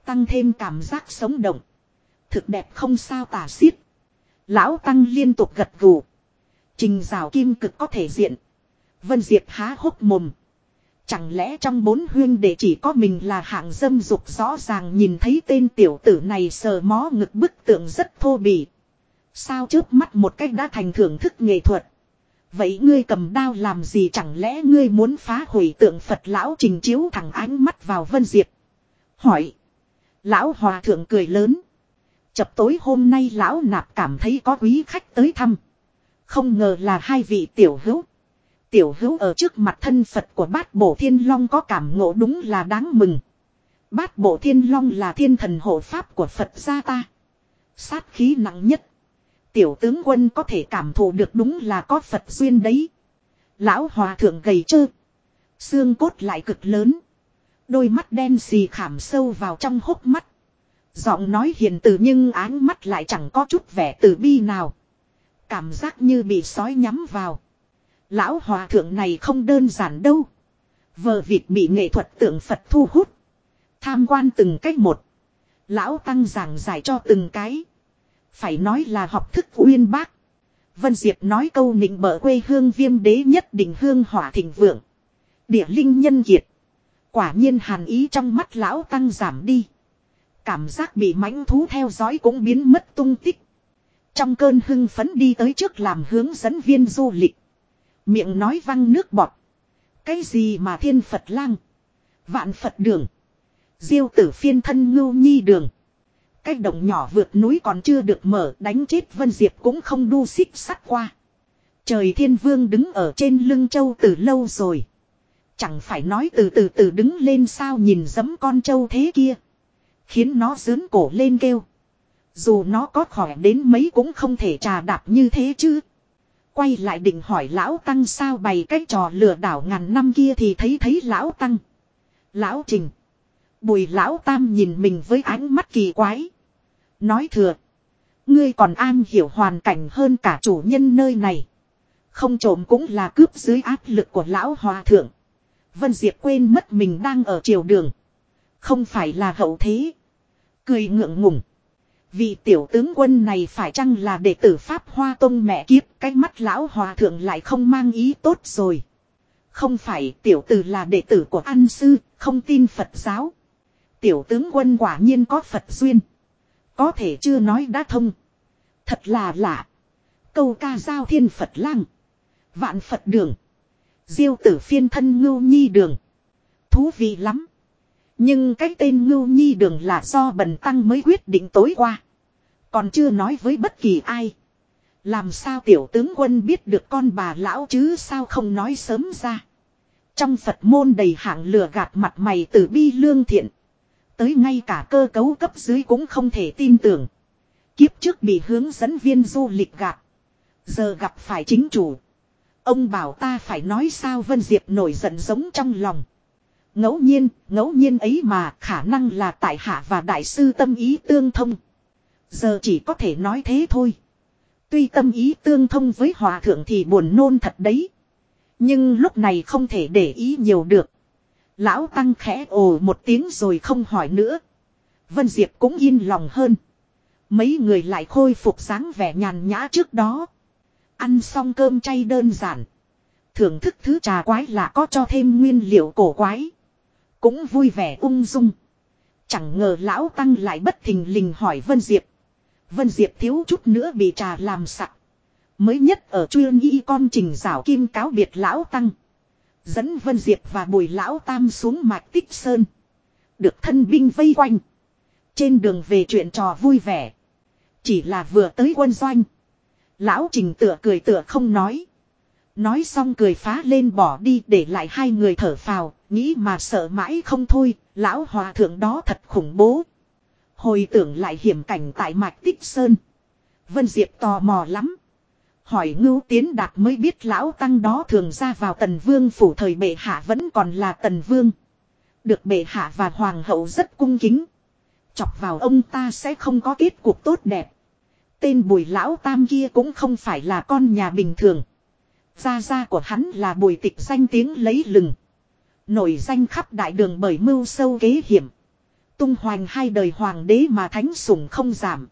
Tăng thêm cảm giác sống động. Thực đẹp không sao tả xiết. Lão Tăng liên tục gật gù. Trình rào kim cực có thể diện. Vân Diệp há hốc mồm. Chẳng lẽ trong bốn huyên để chỉ có mình là hạng dâm dục rõ ràng nhìn thấy tên tiểu tử này sờ mó ngực bức tượng rất thô bỉ. Sao trước mắt một cách đã thành thưởng thức nghệ thuật. Vậy ngươi cầm đao làm gì chẳng lẽ ngươi muốn phá hủy tượng Phật lão trình chiếu thẳng ánh mắt vào Vân Diệp. Hỏi. Lão hòa thượng cười lớn. Chập tối hôm nay lão nạp cảm thấy có quý khách tới thăm. Không ngờ là hai vị tiểu hữu. Tiểu hữu ở trước mặt thân Phật của bát bộ thiên long có cảm ngộ đúng là đáng mừng. Bát bộ thiên long là thiên thần hộ pháp của Phật gia ta. Sát khí nặng nhất. Tiểu tướng quân có thể cảm thụ được đúng là có Phật duyên đấy. Lão hòa thượng gầy trơ. Xương cốt lại cực lớn. Đôi mắt đen xì khảm sâu vào trong hốc mắt. Giọng nói hiền từ nhưng áng mắt lại chẳng có chút vẻ từ bi nào. Cảm giác như bị sói nhắm vào. Lão hòa thượng này không đơn giản đâu. Vờ vịt bị nghệ thuật tượng Phật thu hút. Tham quan từng cách một. Lão tăng giảng giải cho từng cái. Phải nói là học thức uyên bác. Vân Diệp nói câu nịnh bở quê hương viêm đế nhất định hương hỏa thịnh vượng. Địa linh nhân kiệt. Quả nhiên hàn ý trong mắt lão tăng giảm đi. Cảm giác bị mãnh thú theo dõi cũng biến mất tung tích. Trong cơn hưng phấn đi tới trước làm hướng dẫn viên du lịch. Miệng nói văng nước bọt. Cái gì mà thiên Phật lang. Vạn Phật đường. Diêu tử phiên thân ngưu nhi đường. Cái động nhỏ vượt núi còn chưa được mở, đánh chết Vân Diệp cũng không đu xích sắt qua. Trời thiên vương đứng ở trên lưng châu từ lâu rồi. Chẳng phải nói từ từ từ đứng lên sao nhìn dẫm con châu thế kia. Khiến nó dướn cổ lên kêu. Dù nó có khỏe đến mấy cũng không thể trà đạp như thế chứ. Quay lại định hỏi lão tăng sao bày cái trò lừa đảo ngàn năm kia thì thấy thấy lão tăng. Lão trình. Bùi lão tam nhìn mình với ánh mắt kỳ quái. Nói thừa. Ngươi còn an hiểu hoàn cảnh hơn cả chủ nhân nơi này. Không trộm cũng là cướp dưới áp lực của lão hòa thượng. Vân Diệp quên mất mình đang ở triều đường. Không phải là hậu thế. Cười ngượng ngùng. Vì tiểu tướng quân này phải chăng là đệ tử Pháp Hoa Tông mẹ kiếp cái mắt lão hòa thượng lại không mang ý tốt rồi. Không phải tiểu tử là đệ tử của An Sư, không tin Phật giáo. Tiểu tướng quân quả nhiên có Phật duyên. Có thể chưa nói đã thông. Thật là lạ. Câu ca giao thiên Phật lang. Vạn Phật đường. Diêu tử phiên thân ngưu nhi đường. Thú vị lắm. Nhưng cái tên ngưu nhi đường là do bần tăng mới quyết định tối qua. Còn chưa nói với bất kỳ ai. Làm sao tiểu tướng quân biết được con bà lão chứ sao không nói sớm ra. Trong Phật môn đầy hạng lừa gạt mặt mày từ bi lương thiện. Tới ngay cả cơ cấu cấp dưới cũng không thể tin tưởng. Kiếp trước bị hướng dẫn viên du lịch gạt. Giờ gặp phải chính chủ. Ông bảo ta phải nói sao Vân Diệp nổi giận giống trong lòng. Ngẫu nhiên, ngẫu nhiên ấy mà khả năng là tại hạ và đại sư tâm ý tương thông. Giờ chỉ có thể nói thế thôi. Tuy tâm ý tương thông với hòa thượng thì buồn nôn thật đấy. Nhưng lúc này không thể để ý nhiều được. Lão Tăng khẽ ồ một tiếng rồi không hỏi nữa. Vân Diệp cũng yên lòng hơn. Mấy người lại khôi phục dáng vẻ nhàn nhã trước đó. Ăn xong cơm chay đơn giản. Thưởng thức thứ trà quái là có cho thêm nguyên liệu cổ quái. Cũng vui vẻ ung dung. Chẳng ngờ lão Tăng lại bất thình lình hỏi Vân Diệp. Vân Diệp thiếu chút nữa bị trà làm sặc. Mới nhất ở chuyên y con trình rảo kim cáo biệt lão Tăng. Dẫn Vân Diệp và Bùi Lão Tam xuống mạch tích sơn. Được thân binh vây quanh. Trên đường về chuyện trò vui vẻ. Chỉ là vừa tới quân doanh. Lão Trình tựa cười tựa không nói. Nói xong cười phá lên bỏ đi để lại hai người thở phào, nghĩ mà sợ mãi không thôi, lão hòa thượng đó thật khủng bố. Hồi tưởng lại hiểm cảnh tại mạch tích sơn. Vân Diệp tò mò lắm. Hỏi ngưu tiến đạt mới biết lão tăng đó thường ra vào tần vương phủ thời bệ hạ vẫn còn là tần vương. Được bệ hạ và hoàng hậu rất cung kính. Chọc vào ông ta sẽ không có kết cuộc tốt đẹp. Tên bùi lão tam kia cũng không phải là con nhà bình thường. Gia gia của hắn là bùi tịch danh tiếng lấy lừng. Nổi danh khắp đại đường bởi mưu sâu kế hiểm. Tung hoành hai đời hoàng đế mà thánh sủng không giảm.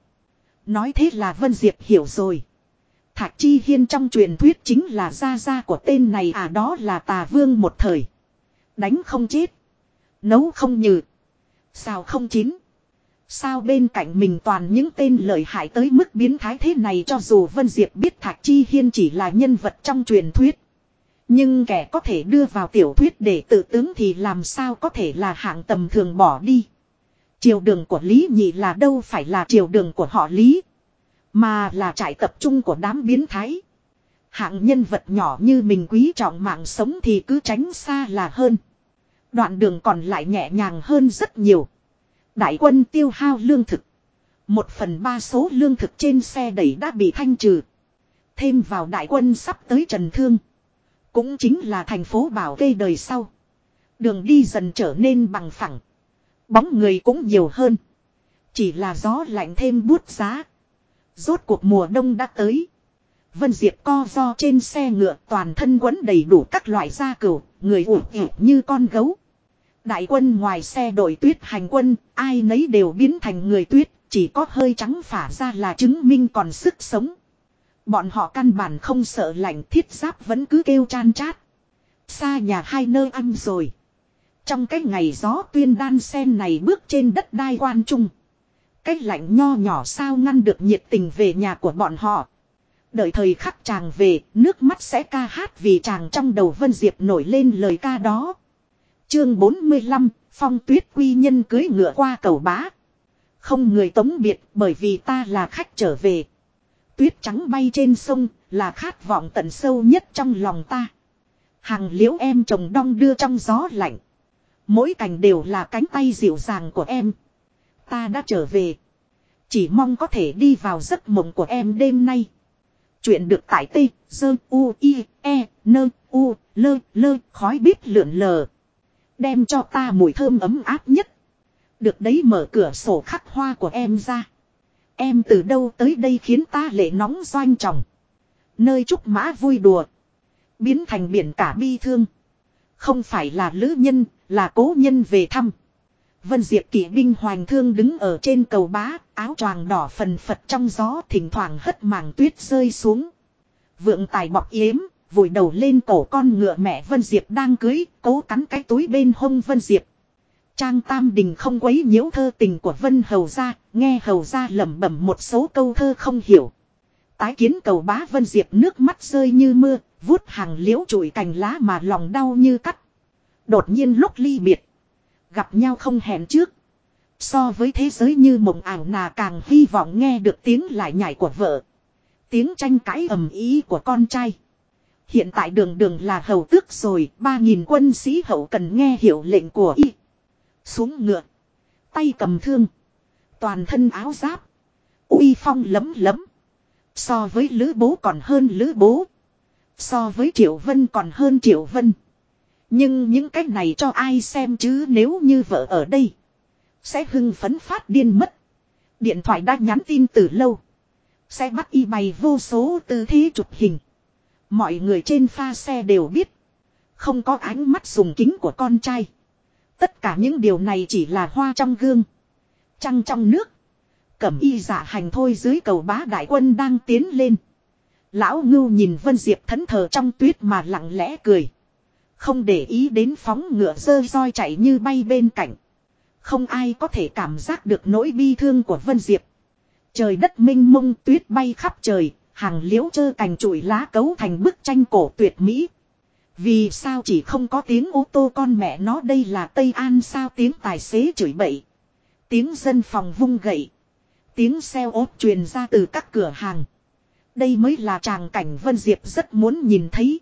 Nói thế là Vân Diệp hiểu rồi. Thạch Chi Hiên trong truyền thuyết chính là gia gia của tên này à đó là tà vương một thời. Đánh không chết. Nấu không nhừ. Sao không chín. Sao bên cạnh mình toàn những tên lợi hại tới mức biến thái thế này cho dù Vân Diệp biết Thạch Chi Hiên chỉ là nhân vật trong truyền thuyết. Nhưng kẻ có thể đưa vào tiểu thuyết để tự tướng thì làm sao có thể là hạng tầm thường bỏ đi. Chiều đường của Lý Nhị là đâu phải là chiều đường của họ Lý. Mà là trại tập trung của đám biến thái. Hạng nhân vật nhỏ như mình quý trọng mạng sống thì cứ tránh xa là hơn. Đoạn đường còn lại nhẹ nhàng hơn rất nhiều. Đại quân tiêu hao lương thực. Một phần ba số lương thực trên xe đẩy đã bị thanh trừ. Thêm vào đại quân sắp tới Trần Thương. Cũng chính là thành phố bảo kê đời sau. Đường đi dần trở nên bằng phẳng. Bóng người cũng nhiều hơn. Chỉ là gió lạnh thêm bút giá. Rốt cuộc mùa đông đã tới. Vân Diệp co do trên xe ngựa toàn thân quấn đầy đủ các loại da cừu, người ủ ủ như con gấu. Đại quân ngoài xe đội tuyết hành quân, ai nấy đều biến thành người tuyết, chỉ có hơi trắng phả ra là chứng minh còn sức sống. Bọn họ căn bản không sợ lạnh thiết giáp vẫn cứ kêu chan chát. Xa nhà hai nơi ăn rồi. Trong cái ngày gió tuyên đan sen này bước trên đất đai quan trung. Cái lạnh nho nhỏ sao ngăn được nhiệt tình về nhà của bọn họ. Đợi thời khắc chàng về, nước mắt sẽ ca hát vì chàng trong đầu Vân Diệp nổi lên lời ca đó. Chương 45, Phong Tuyết Quy Nhân cưới ngựa qua cầu bá. Không người tống biệt bởi vì ta là khách trở về. Tuyết trắng bay trên sông là khát vọng tận sâu nhất trong lòng ta. Hàng liễu em trồng đong đưa trong gió lạnh. Mỗi cành đều là cánh tay dịu dàng của em. Ta đã trở về. Chỉ mong có thể đi vào giấc mộng của em đêm nay. Chuyện được tải tê, dơ, u, i, e, nơ, u, lơ, lơ, khói bếp lượn lờ. Đem cho ta mùi thơm ấm áp nhất. Được đấy mở cửa sổ khắc hoa của em ra. Em từ đâu tới đây khiến ta lệ nóng doanh trọng. Nơi trúc mã vui đùa. Biến thành biển cả bi thương. Không phải là lữ nhân, là cố nhân về thăm. Vân Diệp kỵ binh hoành thương đứng ở trên cầu bá, áo choàng đỏ phần phật trong gió thỉnh thoảng hất màng tuyết rơi xuống. Vượng tài bọc yếm, vùi đầu lên cổ con ngựa mẹ Vân Diệp đang cưới, cố cắn cái túi bên hông Vân Diệp. Trang Tam Đình không quấy nhiễu thơ tình của Vân Hầu ra, nghe Hầu ra lẩm bẩm một số câu thơ không hiểu. Tái kiến cầu bá Vân Diệp nước mắt rơi như mưa, vuốt hàng liễu trụi cành lá mà lòng đau như cắt. Đột nhiên lúc ly biệt. Gặp nhau không hẹn trước. So với thế giới như mộng ảo nà càng hy vọng nghe được tiếng lại nhảy của vợ. Tiếng tranh cãi ầm ý của con trai. Hiện tại đường đường là hầu tước rồi, ba nghìn quân sĩ hậu cần nghe hiệu lệnh của y. Xuống ngựa. Tay cầm thương. Toàn thân áo giáp. uy phong lấm lấm. So với lữ bố còn hơn lữ bố. So với triệu vân còn hơn triệu vân. Nhưng những cái này cho ai xem chứ nếu như vợ ở đây. Sẽ hưng phấn phát điên mất. Điện thoại đã nhắn tin từ lâu. Sẽ bắt y bày vô số tư thế chụp hình. Mọi người trên pha xe đều biết. Không có ánh mắt dùng kính của con trai. Tất cả những điều này chỉ là hoa trong gương. Trăng trong nước. Cẩm y giả hành thôi dưới cầu bá đại quân đang tiến lên. Lão ngưu nhìn Vân Diệp thẫn thờ trong tuyết mà lặng lẽ cười. Không để ý đến phóng ngựa dơ roi chạy như bay bên cạnh. Không ai có thể cảm giác được nỗi bi thương của Vân Diệp. Trời đất minh mông tuyết bay khắp trời, hàng liễu chơ cành trụi lá cấu thành bức tranh cổ tuyệt mỹ. Vì sao chỉ không có tiếng ô tô con mẹ nó đây là Tây An sao tiếng tài xế chửi bậy. Tiếng dân phòng vung gậy. Tiếng xe ốp truyền ra từ các cửa hàng. Đây mới là tràng cảnh Vân Diệp rất muốn nhìn thấy.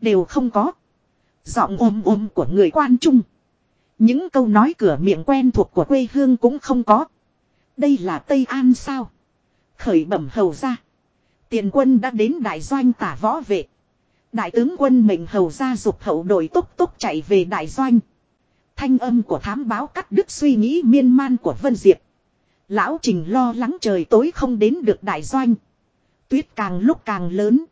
Đều không có. Giọng ôm ôm của người quan trung. Những câu nói cửa miệng quen thuộc của quê hương cũng không có. Đây là Tây An sao? Khởi bẩm hầu ra. Tiền quân đã đến đại doanh tả võ vệ. Đại tướng quân mình hầu ra dục hậu đội túc túc chạy về đại doanh. Thanh âm của thám báo cắt đứt suy nghĩ miên man của Vân Diệp. Lão Trình lo lắng trời tối không đến được đại doanh. Tuyết càng lúc càng lớn.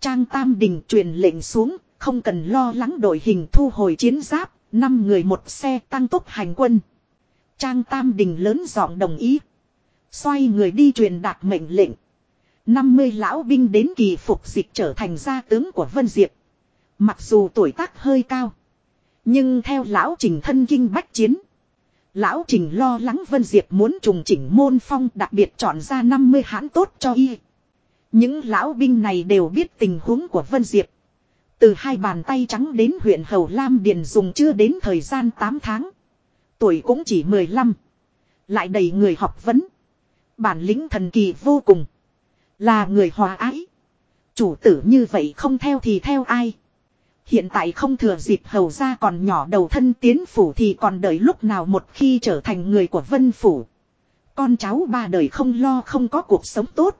Trang Tam Đình truyền lệnh xuống, không cần lo lắng đội hình thu hồi chiến giáp, năm người một xe tăng tốc hành quân. Trang Tam Đình lớn giọng đồng ý. Xoay người đi truyền đạt mệnh lệnh. 50 lão binh đến kỳ phục dịch trở thành gia tướng của Vân Diệp. Mặc dù tuổi tác hơi cao. Nhưng theo lão trình thân kinh bách chiến. Lão Trình lo lắng Vân Diệp muốn trùng chỉnh môn phong đặc biệt chọn ra 50 hãn tốt cho y. Những lão binh này đều biết tình huống của Vân Diệp. Từ hai bàn tay trắng đến huyện Hầu Lam Điền dùng chưa đến thời gian 8 tháng. Tuổi cũng chỉ 15. Lại đầy người học vấn. Bản lĩnh thần kỳ vô cùng. Là người hòa ái. Chủ tử như vậy không theo thì theo ai. Hiện tại không thừa dịp hầu ra còn nhỏ đầu thân tiến phủ thì còn đợi lúc nào một khi trở thành người của vân phủ. Con cháu ba đời không lo không có cuộc sống tốt.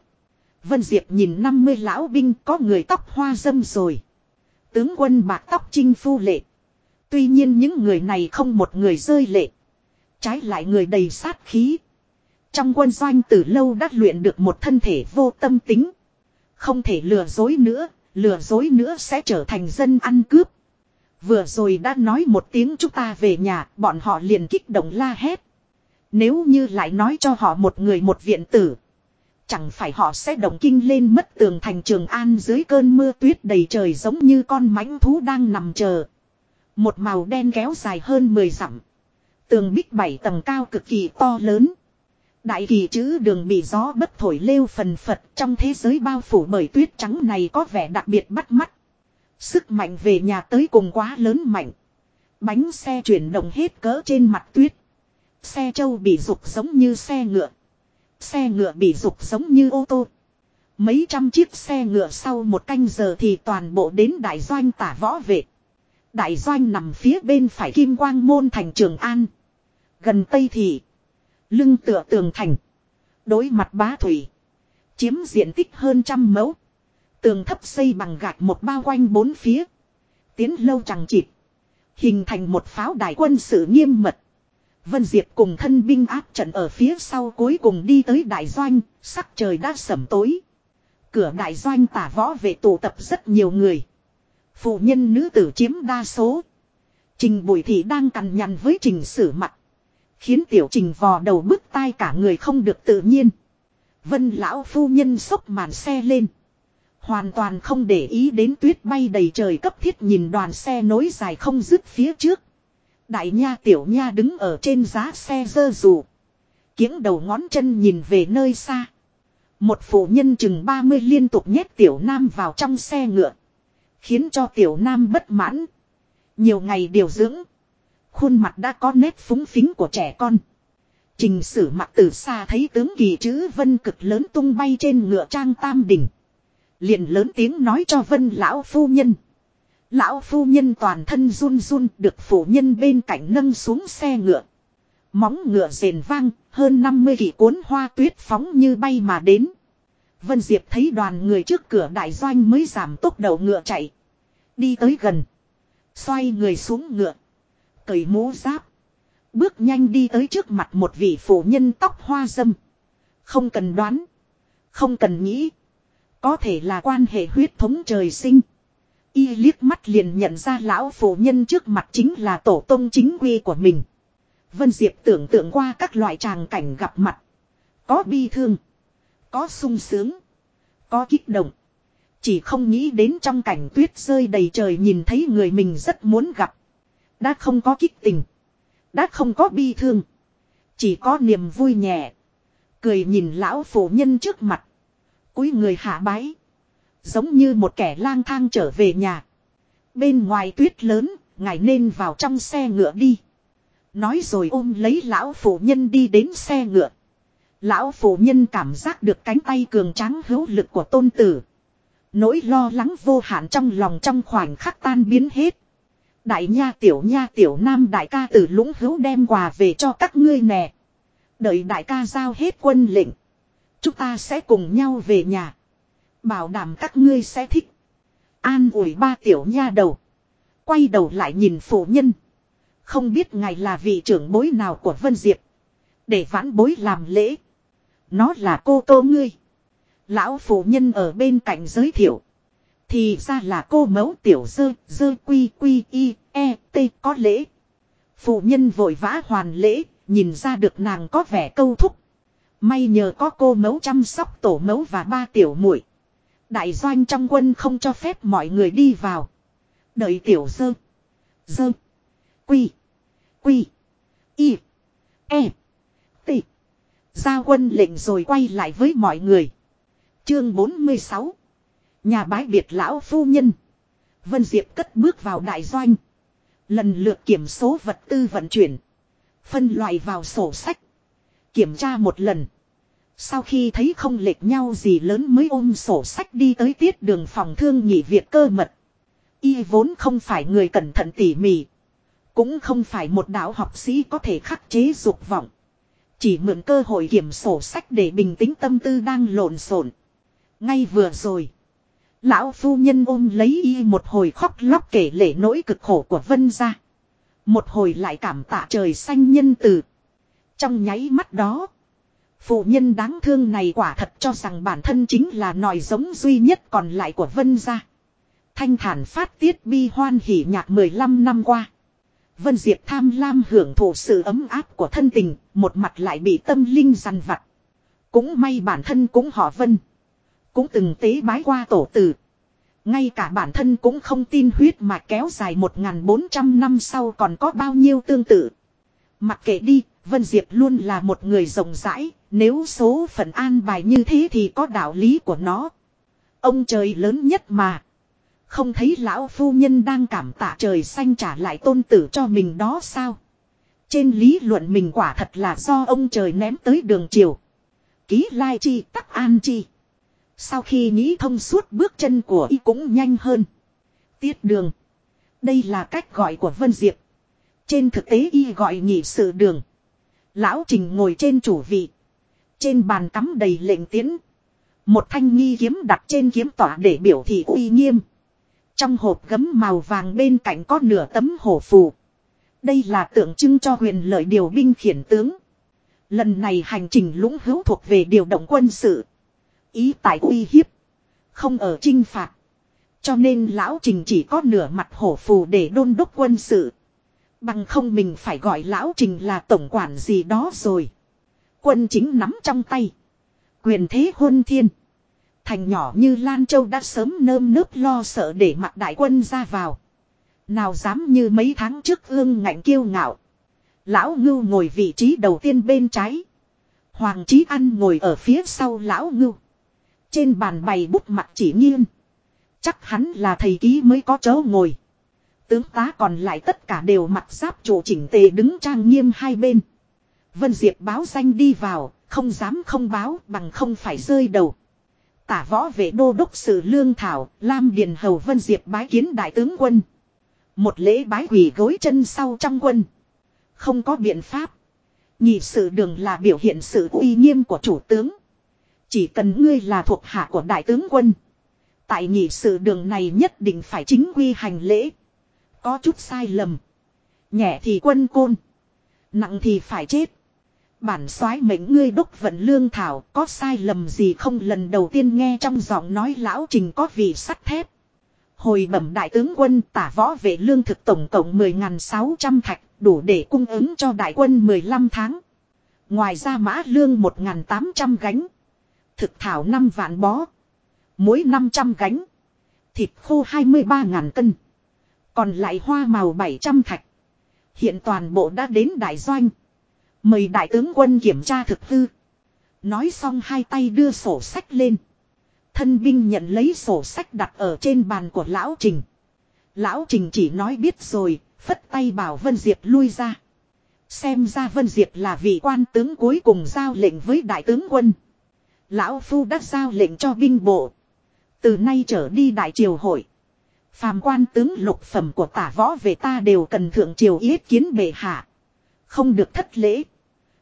Vân Diệp nhìn 50 lão binh có người tóc hoa dâm rồi. Tướng quân bạc tóc chinh phu lệ. Tuy nhiên những người này không một người rơi lệ. Trái lại người đầy sát khí. Trong quân doanh từ lâu đã luyện được một thân thể vô tâm tính. Không thể lừa dối nữa, lừa dối nữa sẽ trở thành dân ăn cướp. Vừa rồi đã nói một tiếng chúng ta về nhà, bọn họ liền kích động la hét. Nếu như lại nói cho họ một người một viện tử. Chẳng phải họ sẽ động kinh lên mất tường thành trường an dưới cơn mưa tuyết đầy trời giống như con mãnh thú đang nằm chờ. Một màu đen kéo dài hơn 10 dặm. Tường bích bảy tầng cao cực kỳ to lớn. Đại kỳ chữ đường bị gió bất thổi lêu phần phật trong thế giới bao phủ bởi tuyết trắng này có vẻ đặc biệt bắt mắt. Sức mạnh về nhà tới cùng quá lớn mạnh. Bánh xe chuyển động hết cỡ trên mặt tuyết. Xe trâu bị rục giống như xe ngựa. Xe ngựa bị dục giống như ô tô. Mấy trăm chiếc xe ngựa sau một canh giờ thì toàn bộ đến đại doanh tả võ vệ. Đại doanh nằm phía bên phải kim quang môn thành trường an. Gần tây thì Lưng tựa tường thành. Đối mặt bá thủy. Chiếm diện tích hơn trăm mẫu. Tường thấp xây bằng gạch một bao quanh bốn phía. Tiến lâu chẳng chịt. Hình thành một pháo đài quân sự nghiêm mật. Vân Diệp cùng thân binh áp trận ở phía sau cuối cùng đi tới đại doanh, sắc trời đã sẩm tối. Cửa đại doanh tả võ vệ tụ tập rất nhiều người. Phụ nhân nữ tử chiếm đa số. Trình Bùi Thị đang cằn nhằn với trình sử mặt. Khiến tiểu trình vò đầu bứt tai cả người không được tự nhiên. Vân lão phu nhân sốc màn xe lên. Hoàn toàn không để ý đến tuyết bay đầy trời cấp thiết nhìn đoàn xe nối dài không dứt phía trước. Đại nha tiểu nha đứng ở trên giá xe dơ dù. Kiếng đầu ngón chân nhìn về nơi xa. Một phụ nhân chừng 30 liên tục nhét tiểu nam vào trong xe ngựa. Khiến cho tiểu nam bất mãn. Nhiều ngày điều dưỡng. Khuôn mặt đã có nét phúng phính của trẻ con. Trình sử mặt từ xa thấy tướng kỳ chữ vân cực lớn tung bay trên ngựa trang tam đỉnh. Liền lớn tiếng nói cho vân lão phu nhân. Lão phu nhân toàn thân run run được phụ nhân bên cạnh nâng xuống xe ngựa. Móng ngựa rền vang, hơn 50 kỷ cuốn hoa tuyết phóng như bay mà đến. Vân Diệp thấy đoàn người trước cửa đại doanh mới giảm tốc đầu ngựa chạy. Đi tới gần. Xoay người xuống ngựa cởi mũ giáp. Bước nhanh đi tới trước mặt một vị phụ nhân tóc hoa dâm. Không cần đoán. Không cần nghĩ. Có thể là quan hệ huyết thống trời sinh. Y liếc mắt liền nhận ra lão phụ nhân trước mặt chính là tổ tông chính quy của mình. Vân Diệp tưởng tượng qua các loại tràng cảnh gặp mặt. Có bi thương. Có sung sướng. Có kích động. Chỉ không nghĩ đến trong cảnh tuyết rơi đầy trời nhìn thấy người mình rất muốn gặp. Đã không có kích tình. Đã không có bi thương. Chỉ có niềm vui nhẹ. Cười nhìn lão phụ nhân trước mặt. cúi người hạ bái. Giống như một kẻ lang thang trở về nhà. Bên ngoài tuyết lớn, ngài nên vào trong xe ngựa đi. Nói rồi ôm lấy lão phụ nhân đi đến xe ngựa. Lão phụ nhân cảm giác được cánh tay cường tráng hữu lực của tôn tử. Nỗi lo lắng vô hạn trong lòng trong khoảnh khắc tan biến hết. Đại nha tiểu nha tiểu nam đại ca từ lũng hữu đem quà về cho các ngươi nè. Đợi đại ca giao hết quân lệnh. Chúng ta sẽ cùng nhau về nhà. Bảo đảm các ngươi sẽ thích. An ủi ba tiểu nha đầu. Quay đầu lại nhìn phụ nhân. Không biết ngài là vị trưởng bối nào của Vân Diệp. Để vãn bối làm lễ. Nó là cô tô ngươi. Lão phụ nhân ở bên cạnh giới thiệu. Thì ra là cô mẫu tiểu dơ, dơ quy quy y, e, t có lễ. Phụ nhân vội vã hoàn lễ, nhìn ra được nàng có vẻ câu thúc. May nhờ có cô mẫu chăm sóc tổ mẫu và ba tiểu muội Đại doanh trong quân không cho phép mọi người đi vào. Đợi tiểu dơ, dơ, quy, quy, y. E. T. Giao quân lệnh rồi quay lại với mọi người. Chương 46. Nhà bái biệt lão phu nhân. Vân Diệp cất bước vào đại doanh. Lần lượt kiểm số vật tư vận chuyển. Phân loại vào sổ sách. Kiểm tra một lần. Sau khi thấy không lệch nhau gì lớn mới ôm sổ sách đi tới tiết đường phòng thương nhị việc cơ mật. Y vốn không phải người cẩn thận tỉ mỉ. Cũng không phải một đạo học sĩ có thể khắc chế dục vọng. Chỉ mượn cơ hội kiểm sổ sách để bình tĩnh tâm tư đang lộn xộn. Ngay vừa rồi. Lão phu nhân ôm lấy y một hồi khóc lóc kể lể nỗi cực khổ của Vân ra. Một hồi lại cảm tạ trời xanh nhân từ. Trong nháy mắt đó. Phụ nhân đáng thương này quả thật cho rằng bản thân chính là nòi giống duy nhất còn lại của Vân gia. Thanh thản phát tiết bi hoan hỉ nhạc 15 năm qua. Vân Diệp tham lam hưởng thụ sự ấm áp của thân tình, một mặt lại bị tâm linh dằn vặt. Cũng may bản thân cũng họ Vân. Cũng từng tế bái qua tổ tử. Ngay cả bản thân cũng không tin huyết mà kéo dài 1.400 năm sau còn có bao nhiêu tương tự. Mặc kệ đi, Vân Diệp luôn là một người rộng rãi, nếu số phận an bài như thế thì có đạo lý của nó. Ông trời lớn nhất mà. Không thấy lão phu nhân đang cảm tạ trời xanh trả lại tôn tử cho mình đó sao? Trên lý luận mình quả thật là do ông trời ném tới đường chiều. Ký lai chi, tắc an chi. Sau khi nghĩ thông suốt bước chân của y cũng nhanh hơn. Tiết đường. Đây là cách gọi của Vân Diệp. Trên thực tế y gọi nhị sự đường. Lão Trình ngồi trên chủ vị. Trên bàn cắm đầy lệnh tiến. Một thanh nghi kiếm đặt trên kiếm tỏa để biểu thị uy nghiêm. Trong hộp gấm màu vàng bên cạnh có nửa tấm hổ phù. Đây là tượng trưng cho huyền lợi điều binh khiển tướng. Lần này hành trình lũng hữu thuộc về điều động quân sự. Ý tại uy hiếp. Không ở trinh phạt. Cho nên lão trình chỉ có nửa mặt hổ phù để đôn đốc quân sự. Bằng không mình phải gọi lão trình là tổng quản gì đó rồi. Quân chính nắm trong tay. Quyền thế huân thiên. Thành nhỏ như Lan Châu đã sớm nơm nớp lo sợ để mặt đại quân ra vào. Nào dám như mấy tháng trước ương ngạnh kiêu ngạo. Lão ngưu ngồi vị trí đầu tiên bên trái. Hoàng trí ăn ngồi ở phía sau lão ngưu. Trên bàn bày bút mặt chỉ nghiêng. Chắc hắn là thầy ký mới có chỗ ngồi. Tướng tá còn lại tất cả đều mặc giáp chủ chỉnh tề đứng trang nghiêm hai bên. Vân Diệp báo danh đi vào, không dám không báo bằng không phải rơi đầu. Tả võ vệ đô đốc sự lương thảo, Lam Điền Hầu Vân Diệp bái kiến đại tướng quân. Một lễ bái quỳ gối chân sau trong quân. Không có biện pháp. Nhị sự đường là biểu hiện sự uy nghiêm của chủ tướng. Chỉ cần ngươi là thuộc hạ của đại tướng quân. Tại nhị sự đường này nhất định phải chính quy hành lễ. Có chút sai lầm. Nhẹ thì quân côn. Nặng thì phải chết. Bản soái mệnh ngươi đúc vận lương thảo, có sai lầm gì không lần đầu tiên nghe trong giọng nói lão trình có vị sắt thép. Hồi bẩm đại tướng quân, tả võ vệ lương thực tổng cộng 10.600 thạch, đủ để cung ứng cho đại quân 15 tháng. Ngoài ra mã lương 1.800 gánh. Thực thảo 5 vạn bó. Mỗi 500 gánh. Thịt khô 23.000 cân. Còn lại hoa màu 700 thạch. Hiện toàn bộ đã đến đại doanh. Mời đại tướng quân kiểm tra thực hư. Nói xong hai tay đưa sổ sách lên. Thân binh nhận lấy sổ sách đặt ở trên bàn của Lão Trình. Lão Trình chỉ nói biết rồi, phất tay bảo Vân Diệp lui ra. Xem ra Vân Diệp là vị quan tướng cuối cùng giao lệnh với đại tướng quân. Lão Phu đã giao lệnh cho binh bộ. Từ nay trở đi đại triều hội. Phàm quan tướng lục phẩm của tả võ về ta đều cần thượng triều yết kiến bệ hạ. Không được thất lễ.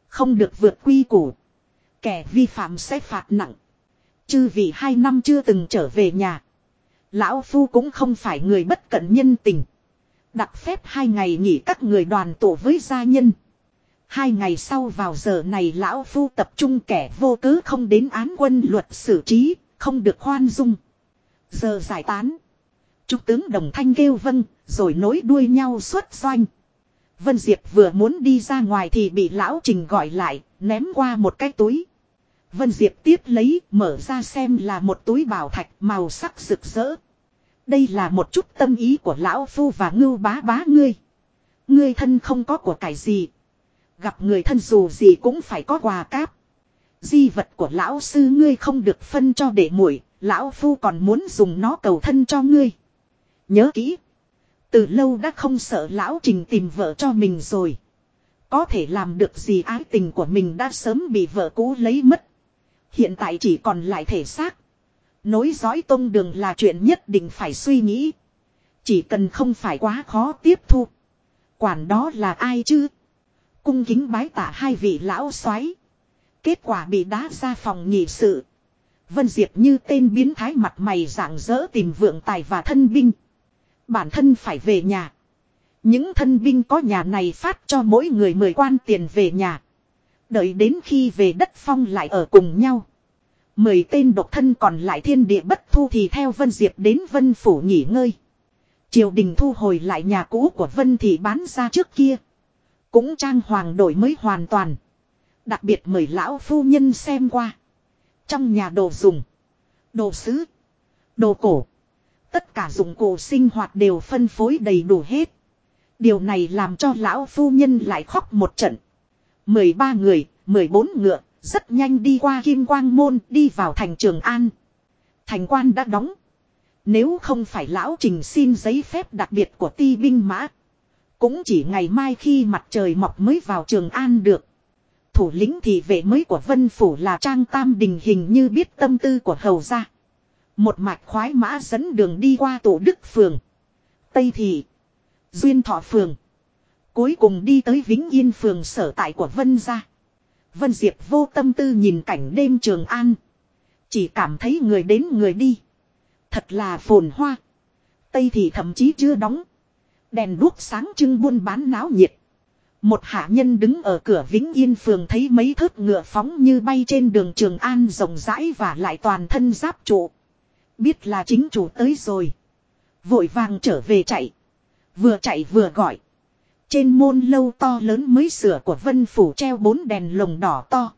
Không được vượt quy củ. Kẻ vi phạm sẽ phạt nặng. Chư vì hai năm chưa từng trở về nhà. Lão Phu cũng không phải người bất cận nhân tình. Đặt phép hai ngày nghỉ các người đoàn tụ với gia nhân. Hai ngày sau vào giờ này Lão Phu tập trung kẻ vô cớ không đến án quân luật xử trí, không được khoan dung. Giờ giải tán. Trung tướng đồng thanh kêu vâng, rồi nối đuôi nhau xuất doanh. Vân Diệp vừa muốn đi ra ngoài thì bị lão trình gọi lại, ném qua một cái túi. Vân Diệp tiếp lấy, mở ra xem là một túi bảo thạch màu sắc rực rỡ. Đây là một chút tâm ý của lão phu và ngưu bá bá ngươi. Ngươi thân không có của cải gì. Gặp người thân dù gì cũng phải có quà cáp. Di vật của lão sư ngươi không được phân cho để muội, lão phu còn muốn dùng nó cầu thân cho ngươi. Nhớ kỹ. Từ lâu đã không sợ lão trình tìm vợ cho mình rồi. Có thể làm được gì ái tình của mình đã sớm bị vợ cũ lấy mất. Hiện tại chỉ còn lại thể xác. Nối dõi tông đường là chuyện nhất định phải suy nghĩ. Chỉ cần không phải quá khó tiếp thu. Quản đó là ai chứ? Cung kính bái tạ hai vị lão xoáy. Kết quả bị đá ra phòng nghị sự. Vân Diệp như tên biến thái mặt mày dạng dỡ tìm vượng tài và thân binh. Bản thân phải về nhà. Những thân binh có nhà này phát cho mỗi người mười quan tiền về nhà. Đợi đến khi về đất phong lại ở cùng nhau. Mười tên độc thân còn lại thiên địa bất thu thì theo Vân Diệp đến Vân Phủ nghỉ ngơi. Triều đình thu hồi lại nhà cũ của Vân thì bán ra trước kia. Cũng trang hoàng đổi mới hoàn toàn. Đặc biệt mời lão phu nhân xem qua. Trong nhà đồ dùng. Đồ sứ. Đồ cổ. Tất cả dụng cụ sinh hoạt đều phân phối đầy đủ hết. Điều này làm cho lão phu nhân lại khóc một trận. 13 người, 14 ngựa, rất nhanh đi qua Kim Quang Môn đi vào thành Trường An. Thành quan đã đóng. Nếu không phải lão trình xin giấy phép đặc biệt của ti binh mã. Cũng chỉ ngày mai khi mặt trời mọc mới vào Trường An được. Thủ lĩnh thị vệ mới của Vân Phủ là Trang Tam Đình hình như biết tâm tư của hầu gia. Một mạch khoái mã dẫn đường đi qua tổ Đức Phường. Tây Thị. Duyên Thọ Phường. Cuối cùng đi tới Vĩnh Yên Phường sở tại của Vân gia. Vân Diệp vô tâm tư nhìn cảnh đêm Trường An. Chỉ cảm thấy người đến người đi. Thật là phồn hoa. Tây Thị thậm chí chưa đóng. Đèn đuốc sáng trưng buôn bán náo nhiệt. Một hạ nhân đứng ở cửa Vĩnh Yên phường thấy mấy thớt ngựa phóng như bay trên đường Trường An rộng rãi và lại toàn thân giáp trụ. Biết là chính chủ tới rồi. Vội vàng trở về chạy. Vừa chạy vừa gọi. Trên môn lâu to lớn mới sửa của Vân Phủ treo bốn đèn lồng đỏ to.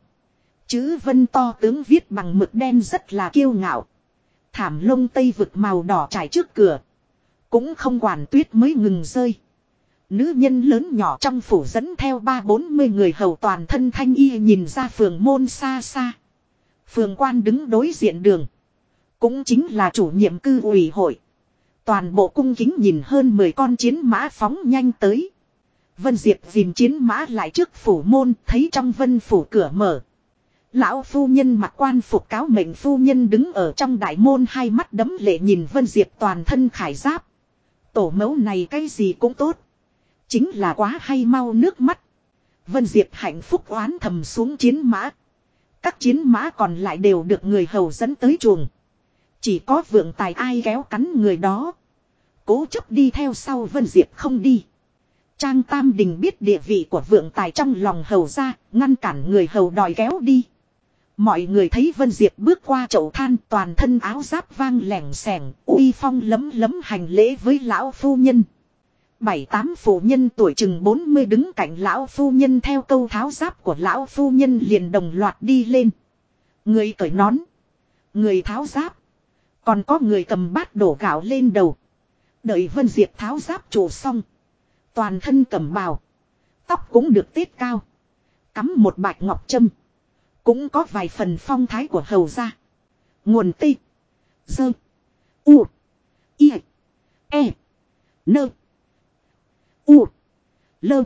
Chữ Vân to tướng viết bằng mực đen rất là kiêu ngạo. Thảm lông tây vực màu đỏ trải trước cửa. Cũng không quản tuyết mới ngừng rơi. Nữ nhân lớn nhỏ trong phủ dẫn theo ba bốn mươi người hầu toàn thân thanh y nhìn ra phường môn xa xa. Phường quan đứng đối diện đường. Cũng chính là chủ nhiệm cư ủy hội. Toàn bộ cung kính nhìn hơn 10 con chiến mã phóng nhanh tới. Vân Diệp dìm chiến mã lại trước phủ môn, thấy trong vân phủ cửa mở. Lão phu nhân mặc quan phục cáo mệnh phu nhân đứng ở trong đại môn hai mắt đấm lệ nhìn Vân Diệp toàn thân khải giáp. Tổ mẫu này cái gì cũng tốt. Chính là quá hay mau nước mắt. Vân Diệp hạnh phúc oán thầm xuống chiến mã. Các chiến mã còn lại đều được người hầu dẫn tới chuồng. Chỉ có vượng tài ai kéo cắn người đó. Cố chấp đi theo sau Vân Diệp không đi. Trang Tam Đình biết địa vị của vượng tài trong lòng hầu ra, ngăn cản người hầu đòi kéo đi. Mọi người thấy Vân Diệp bước qua chậu than toàn thân áo giáp vang lẻng sẻng, uy phong lấm lấm hành lễ với lão phu nhân. Bảy tám phụ nhân tuổi chừng 40 đứng cạnh lão phu nhân theo câu tháo giáp của lão phu nhân liền đồng loạt đi lên. Người cởi nón. Người tháo giáp. Còn có người cầm bát đổ gạo lên đầu. Đợi Vân Diệp tháo giáp chủ xong. Toàn thân cầm bào. Tóc cũng được tiết cao. Cắm một bạch ngọc trâm. Cũng có vài phần phong thái của hầu gia. Nguồn tê. Dơ. U. I. E. Nơ. U. Lơ.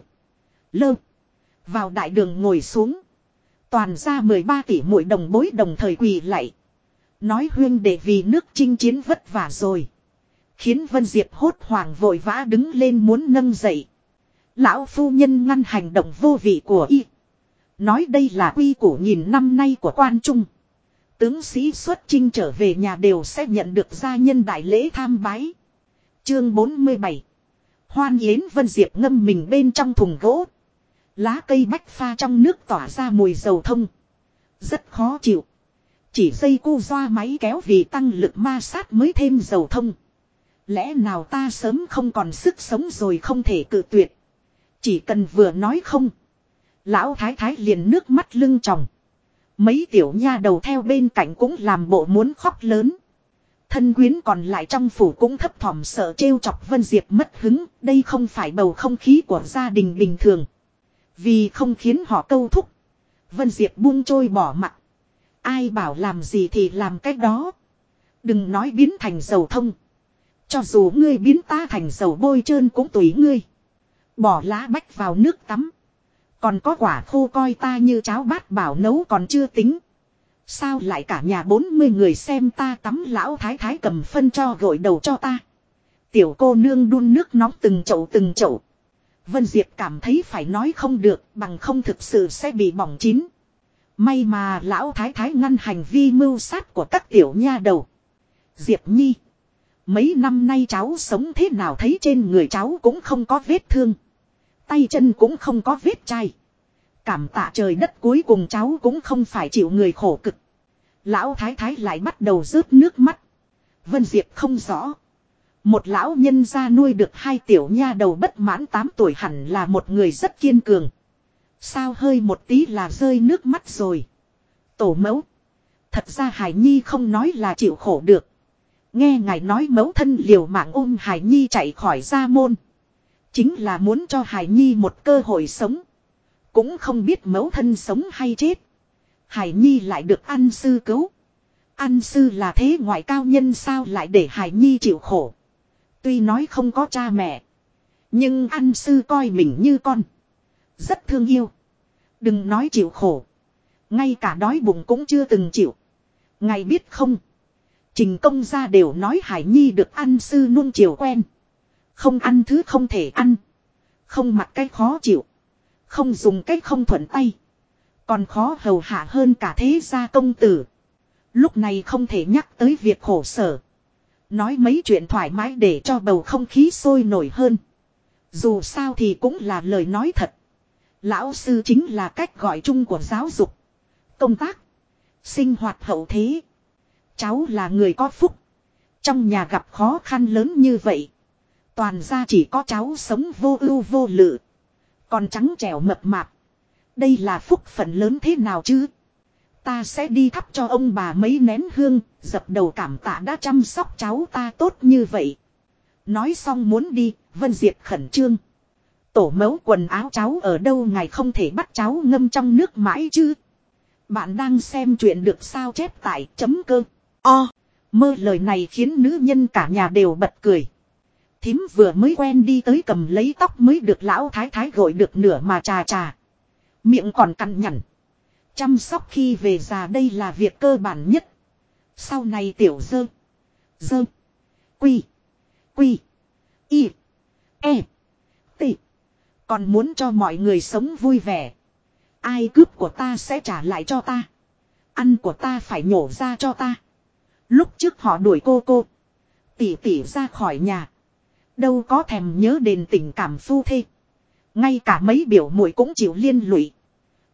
Lơ. Vào đại đường ngồi xuống. Toàn ra 13 tỷ mũi đồng bối đồng thời quỳ lạy. Nói huyên để vì nước chinh chiến vất vả rồi. Khiến Vân Diệp hốt hoảng vội vã đứng lên muốn nâng dậy. Lão phu nhân ngăn hành động vô vị của y. Nói đây là quy củ nhìn năm nay của quan trung. Tướng sĩ xuất chinh trở về nhà đều sẽ nhận được gia nhân đại lễ tham bái. Chương 47 Hoan Yến Vân Diệp ngâm mình bên trong thùng gỗ. Lá cây bách pha trong nước tỏa ra mùi dầu thông. Rất khó chịu. Chỉ dây cu doa máy kéo vì tăng lực ma sát mới thêm dầu thông. Lẽ nào ta sớm không còn sức sống rồi không thể cự tuyệt. Chỉ cần vừa nói không. Lão thái thái liền nước mắt lưng tròng. Mấy tiểu nha đầu theo bên cạnh cũng làm bộ muốn khóc lớn. Thân quyến còn lại trong phủ cũng thấp thỏm sợ trêu chọc Vân Diệp mất hứng, đây không phải bầu không khí của gia đình bình thường. Vì không khiến họ câu thúc. Vân Diệp buông trôi bỏ mặt. Ai bảo làm gì thì làm cách đó. Đừng nói biến thành dầu thông. Cho dù ngươi biến ta thành dầu bôi trơn cũng tùy ngươi. Bỏ lá bách vào nước tắm. Còn có quả khô coi ta như cháo bát bảo nấu còn chưa tính. Sao lại cả nhà 40 người xem ta tắm lão thái thái cầm phân cho gội đầu cho ta. Tiểu cô nương đun nước nóng từng chậu từng chậu. Vân Diệp cảm thấy phải nói không được, bằng không thực sự sẽ bị bỏng chín. May mà lão thái thái ngăn hành vi mưu sát của các tiểu nha đầu. Diệp Nhi. Mấy năm nay cháu sống thế nào thấy trên người cháu cũng không có vết thương. Tay chân cũng không có vết chai. Cảm tạ trời đất cuối cùng cháu cũng không phải chịu người khổ cực. Lão thái thái lại bắt đầu rớt nước mắt. Vân Diệp không rõ. Một lão nhân gia nuôi được hai tiểu nha đầu bất mãn 8 tuổi hẳn là một người rất kiên cường. Sao hơi một tí là rơi nước mắt rồi. Tổ mẫu. Thật ra Hải Nhi không nói là chịu khổ được. Nghe ngài nói mẫu thân liều mạng ôm Hải Nhi chạy khỏi gia môn. Chính là muốn cho Hải Nhi một cơ hội sống. Cũng không biết mẫu thân sống hay chết. Hải Nhi lại được ăn sư cứu. Ăn sư là thế ngoại cao nhân sao lại để Hải Nhi chịu khổ. Tuy nói không có cha mẹ. Nhưng ăn sư coi mình như con. Rất thương yêu. Đừng nói chịu khổ. Ngay cả đói bụng cũng chưa từng chịu. Ngài biết không. Trình công gia đều nói Hải Nhi được ăn sư nuông chiều quen. Không ăn thứ không thể ăn. Không mặc cái khó chịu. Không dùng cái không thuận tay. Còn khó hầu hạ hơn cả thế gia công tử. Lúc này không thể nhắc tới việc khổ sở. Nói mấy chuyện thoải mái để cho bầu không khí sôi nổi hơn. Dù sao thì cũng là lời nói thật. Lão sư chính là cách gọi chung của giáo dục. Công tác. Sinh hoạt hậu thế. Cháu là người có phúc. Trong nhà gặp khó khăn lớn như vậy. Toàn ra chỉ có cháu sống vô ưu vô lự. Còn trắng trẻo mập mạp. Đây là phúc phận lớn thế nào chứ? Ta sẽ đi thắp cho ông bà mấy nén hương, dập đầu cảm tạ đã chăm sóc cháu ta tốt như vậy. Nói xong muốn đi, Vân Diệp khẩn trương. Tổ mẫu quần áo cháu ở đâu ngài không thể bắt cháu ngâm trong nước mãi chứ? Bạn đang xem chuyện được sao chép tại chấm cơ. O. Mơ lời này khiến nữ nhân cả nhà đều bật cười. Thím vừa mới quen đi tới cầm lấy tóc mới được lão thái thái gội được nửa mà trà trà. Miệng còn cằn nhằn. Chăm sóc khi về già đây là việc cơ bản nhất. Sau này tiểu dơ. Dơ. Quy. Quy. Y. E. Còn muốn cho mọi người sống vui vẻ. Ai cướp của ta sẽ trả lại cho ta. Ăn của ta phải nhổ ra cho ta. Lúc trước họ đuổi cô cô. Tỉ tỉ ra khỏi nhà. Đâu có thèm nhớ đến tình cảm phu thê. Ngay cả mấy biểu muội cũng chịu liên lụy.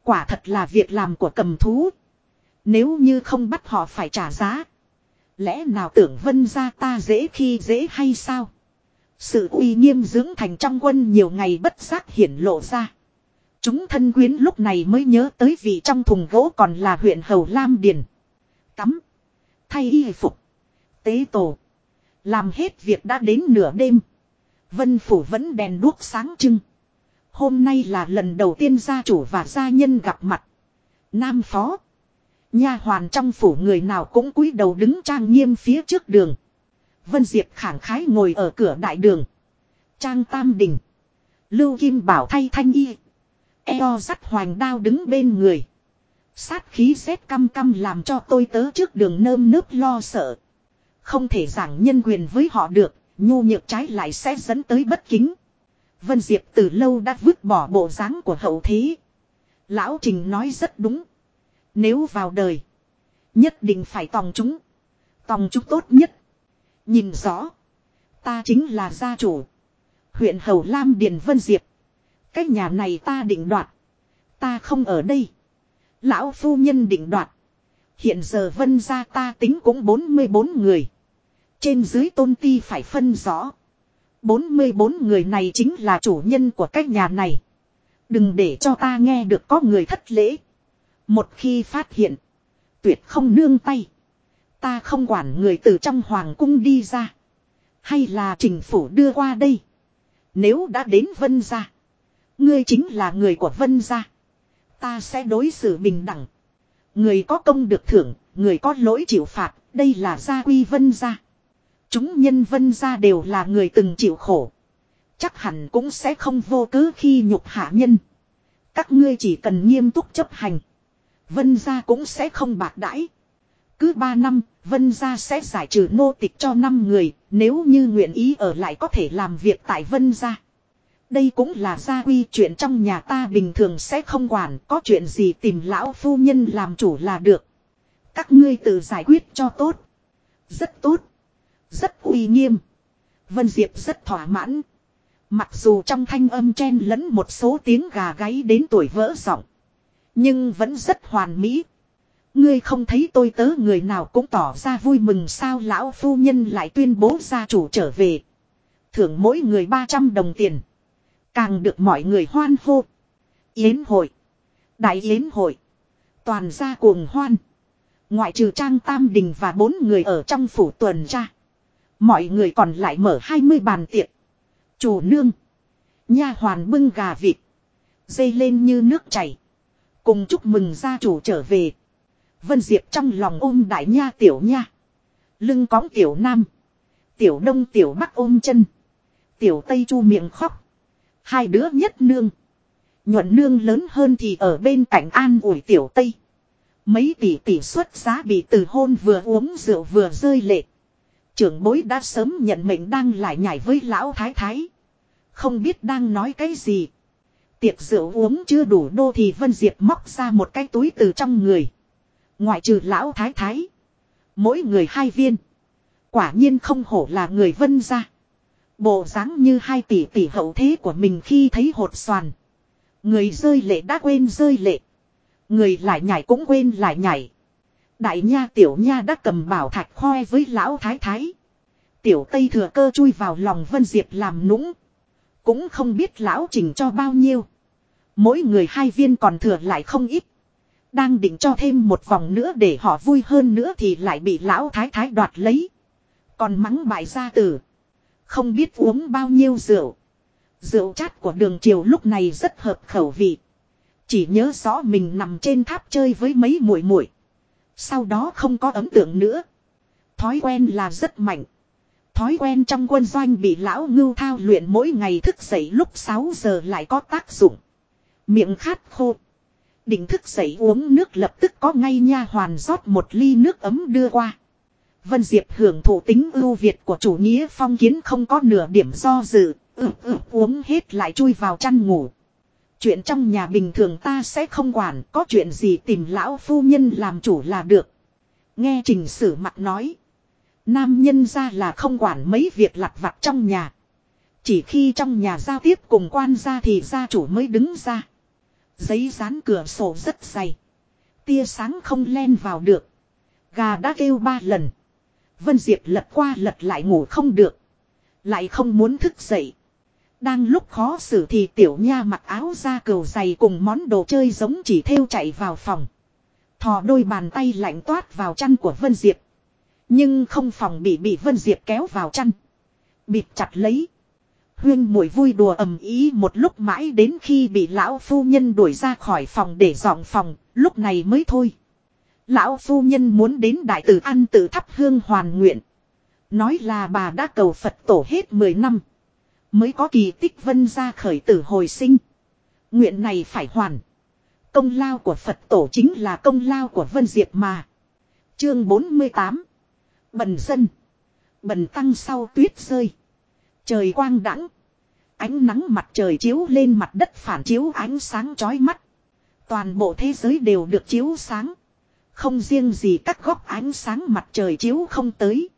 Quả thật là việc làm của cầm thú. Nếu như không bắt họ phải trả giá. Lẽ nào tưởng vân ra ta dễ khi dễ hay sao? Sự uy nghiêm dưỡng thành trong quân nhiều ngày bất giác hiển lộ ra. Chúng thân quyến lúc này mới nhớ tới vị trong thùng gỗ còn là huyện Hầu Lam Điền. Tắm. Thay y phục. Tế tổ. Làm hết việc đã đến nửa đêm. Vân phủ vẫn đèn đuốc sáng trưng. Hôm nay là lần đầu tiên gia chủ và gia nhân gặp mặt. Nam phó. Nha hoàn trong phủ người nào cũng cúi đầu đứng trang nghiêm phía trước đường. Vân Diệp khẳng khái ngồi ở cửa đại đường. Trang Tam Đình. Lưu Kim Bảo thay thanh y. Eo sắt hoành đao đứng bên người. Sát khí xét căm căm làm cho tôi tớ trước đường nơm nớp lo sợ. Không thể giảng nhân quyền với họ được, nhu nhược trái lại sẽ dẫn tới bất kính. Vân Diệp từ lâu đã vứt bỏ bộ dáng của hậu thế. Lão Trình nói rất đúng. Nếu vào đời, nhất định phải tòng chúng. Tòng chúng tốt nhất. Nhìn rõ, ta chính là gia chủ. Huyện Hầu Lam Điền Vân Diệp. Cái nhà này ta định đoạt. Ta không ở đây. Lão phu nhân định đoạt. Hiện giờ vân gia ta tính cũng 44 người. Trên dưới tôn ti phải phân rõ. 44 người này chính là chủ nhân của cái nhà này. Đừng để cho ta nghe được có người thất lễ. Một khi phát hiện. Tuyệt không nương tay. Ta không quản người từ trong hoàng cung đi ra. Hay là trình phủ đưa qua đây. Nếu đã đến vân gia. Ngươi chính là người của vân gia. Ta sẽ đối xử bình đẳng. Người có công được thưởng, người có lỗi chịu phạt, đây là gia quy vân gia. Chúng nhân vân gia đều là người từng chịu khổ. Chắc hẳn cũng sẽ không vô cớ khi nhục hạ nhân. Các ngươi chỉ cần nghiêm túc chấp hành. Vân gia cũng sẽ không bạc đãi. Cứ ba năm, Vân gia sẽ giải trừ nô tịch cho năm người, nếu như nguyện ý ở lại có thể làm việc tại Vân gia. Đây cũng là gia quy chuyện trong nhà ta bình thường sẽ không quản, có chuyện gì tìm lão phu nhân làm chủ là được. Các ngươi tự giải quyết cho tốt. Rất tốt. Rất uy nghiêm. Vân Diệp rất thỏa mãn. Mặc dù trong thanh âm chen lẫn một số tiếng gà gáy đến tuổi vỡ giọng. Nhưng vẫn rất hoàn mỹ. Ngươi không thấy tôi tớ người nào cũng tỏ ra vui mừng sao lão phu nhân lại tuyên bố gia chủ trở về. Thưởng mỗi người 300 đồng tiền. Càng được mọi người hoan hô. Yến hội. Đại yến hội. Toàn gia cuồng hoan. Ngoại trừ trang tam đình và bốn người ở trong phủ tuần tra. Mọi người còn lại mở 20 bàn tiệc. Chủ nương. Nha hoàn bưng gà vịt. Dây lên như nước chảy. Cùng chúc mừng gia chủ trở về. Vân Diệp trong lòng ôm đại nha tiểu nha. Lưng cóng tiểu nam. Tiểu đông tiểu bắc ôm chân. Tiểu tây chu miệng khóc. Hai đứa nhất nương. Nhuận nương lớn hơn thì ở bên cạnh an ủi tiểu tây. Mấy tỷ tỷ xuất giá bị từ hôn vừa uống rượu vừa rơi lệ. Trưởng bối đã sớm nhận mệnh đang lại nhảy với lão thái thái. Không biết đang nói cái gì. Tiệc rượu uống chưa đủ đô thì Vân Diệp móc ra một cái túi từ trong người. Ngoại trừ lão thái thái. Mỗi người hai viên. Quả nhiên không hổ là người vân ra. Bộ dáng như hai tỷ tỷ hậu thế của mình khi thấy hột xoàn. Người rơi lệ đã quên rơi lệ. Người lại nhảy cũng quên lại nhảy. Đại nha tiểu nha đã cầm bảo thạch khoe với lão thái thái. Tiểu tây thừa cơ chui vào lòng Vân Diệp làm nũng. Cũng không biết lão trình cho bao nhiêu. Mỗi người hai viên còn thừa lại không ít. Đang định cho thêm một vòng nữa để họ vui hơn nữa thì lại bị lão thái thái đoạt lấy. Còn mắng bại gia tử. Không biết uống bao nhiêu rượu. Rượu chát của đường triều lúc này rất hợp khẩu vị. Chỉ nhớ rõ mình nằm trên tháp chơi với mấy muội muội. Sau đó không có ấn tượng nữa. Thói quen là rất mạnh. Thói quen trong quân doanh bị lão ngưu thao luyện mỗi ngày thức dậy lúc 6 giờ lại có tác dụng. Miệng khát khô. Định thức dậy uống nước lập tức có ngay nha hoàn rót một ly nước ấm đưa qua. Vân Diệp hưởng thụ tính ưu việt của chủ nghĩa phong kiến không có nửa điểm do dự, ừ, ừ, uống hết lại chui vào chăn ngủ. Chuyện trong nhà bình thường ta sẽ không quản, có chuyện gì tìm lão phu nhân làm chủ là được. Nghe trình sử mặt nói. Nam nhân ra là không quản mấy việc lặt vặt trong nhà. Chỉ khi trong nhà giao tiếp cùng quan gia thì gia chủ mới đứng ra. Giấy dán cửa sổ rất dày. Tia sáng không len vào được. Gà đã kêu ba lần. Vân Diệp lật qua lật lại ngủ không được. Lại không muốn thức dậy. Đang lúc khó xử thì tiểu nha mặc áo da cừu dày cùng món đồ chơi giống chỉ theo chạy vào phòng. Thò đôi bàn tay lạnh toát vào chăn của Vân Diệp. Nhưng không phòng bị bị Vân Diệp kéo vào chăn. Bịt chặt lấy. Huyên mùi vui đùa ầm ý một lúc mãi đến khi bị lão phu nhân đuổi ra khỏi phòng để dọn phòng, lúc này mới thôi. Lão phu nhân muốn đến đại tử ăn tự thắp hương hoàn nguyện. Nói là bà đã cầu Phật tổ hết 10 năm. Mới có kỳ tích vân ra khởi tử hồi sinh. Nguyện này phải hoàn. Công lao của Phật tổ chính là công lao của Vân Diệp mà. Chương 48 Bần dân Bần tăng sau tuyết rơi. Trời quang đãng Ánh nắng mặt trời chiếu lên mặt đất phản chiếu ánh sáng chói mắt. Toàn bộ thế giới đều được chiếu sáng. Không riêng gì các góc ánh sáng mặt trời chiếu không tới.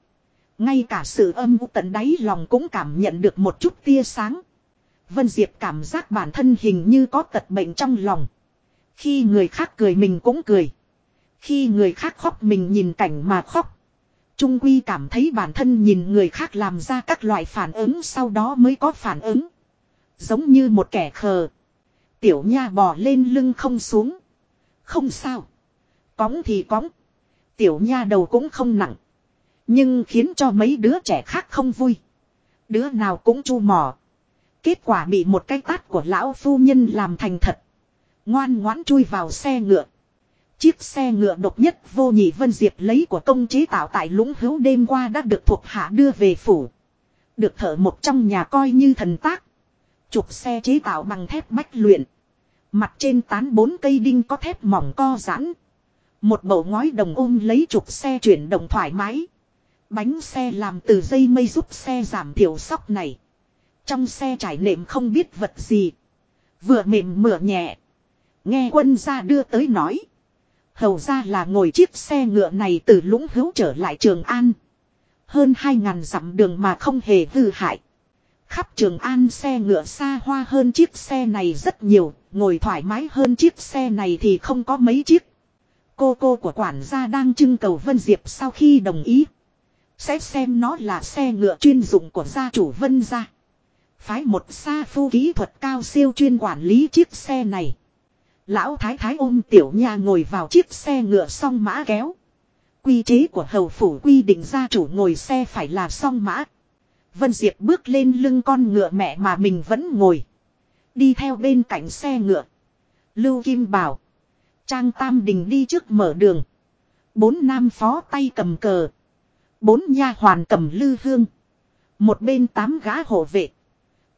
Ngay cả sự âm u tận đáy lòng cũng cảm nhận được một chút tia sáng. Vân Diệp cảm giác bản thân hình như có tật bệnh trong lòng. Khi người khác cười mình cũng cười. Khi người khác khóc mình nhìn cảnh mà khóc. Trung Quy cảm thấy bản thân nhìn người khác làm ra các loại phản ứng sau đó mới có phản ứng. Giống như một kẻ khờ. Tiểu nha bò lên lưng không xuống. Không sao. Cóng thì cóng. Tiểu nha đầu cũng không nặng. Nhưng khiến cho mấy đứa trẻ khác không vui. Đứa nào cũng chu mò, Kết quả bị một cái tát của lão phu nhân làm thành thật. Ngoan ngoãn chui vào xe ngựa. Chiếc xe ngựa độc nhất vô nhị Vân Diệp lấy của công chế tạo tại lũng hữu đêm qua đã được thuộc hạ đưa về phủ. Được thở một trong nhà coi như thần tác. Trục xe chế tạo bằng thép bách luyện. Mặt trên tán bốn cây đinh có thép mỏng co giãn. Một bầu ngói đồng ôm lấy trục xe chuyển động thoải mái. Bánh xe làm từ dây mây giúp xe giảm thiểu sóc này. Trong xe trải nệm không biết vật gì. Vừa mềm mửa nhẹ. Nghe quân gia đưa tới nói. Hầu ra là ngồi chiếc xe ngựa này từ lũng hữu trở lại Trường An. Hơn hai ngàn dặm đường mà không hề hư hại. Khắp Trường An xe ngựa xa hoa hơn chiếc xe này rất nhiều, ngồi thoải mái hơn chiếc xe này thì không có mấy chiếc. Cô cô của quản gia đang trưng cầu Vân Diệp sau khi đồng ý. Sẽ xem nó là xe ngựa chuyên dụng của gia chủ Vân gia. Phái một xa phu kỹ thuật cao siêu chuyên quản lý chiếc xe này. Lão thái thái ôm tiểu nha ngồi vào chiếc xe ngựa song mã kéo. Quy chế của hầu phủ quy định gia chủ ngồi xe phải là song mã. Vân Diệp bước lên lưng con ngựa mẹ mà mình vẫn ngồi. Đi theo bên cạnh xe ngựa. Lưu Kim bảo. Trang Tam Đình đi trước mở đường. Bốn nam phó tay cầm cờ. Bốn nha hoàn cầm lư hương. Một bên tám gã hộ vệ.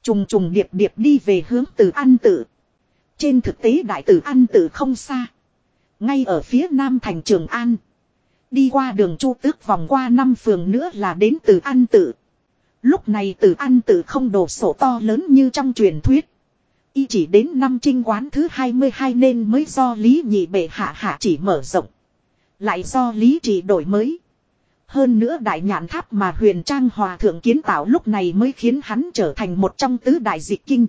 Trùng trùng điệp điệp đi về hướng từ ăn tự. Trên thực tế đại tử ăn tử không xa. Ngay ở phía nam thành Trường An. Đi qua đường Chu Tước vòng qua năm phường nữa là đến từ ăn Tử. Lúc này từ ăn Tử không đổ sổ to lớn như trong truyền thuyết. Y chỉ đến năm trinh quán thứ 22 nên mới do Lý Nhị Bệ hạ hạ chỉ mở rộng. Lại do Lý trị đổi mới. Hơn nữa đại nhạn tháp mà huyền trang hòa thượng kiến tạo lúc này mới khiến hắn trở thành một trong tứ đại dịch kinh.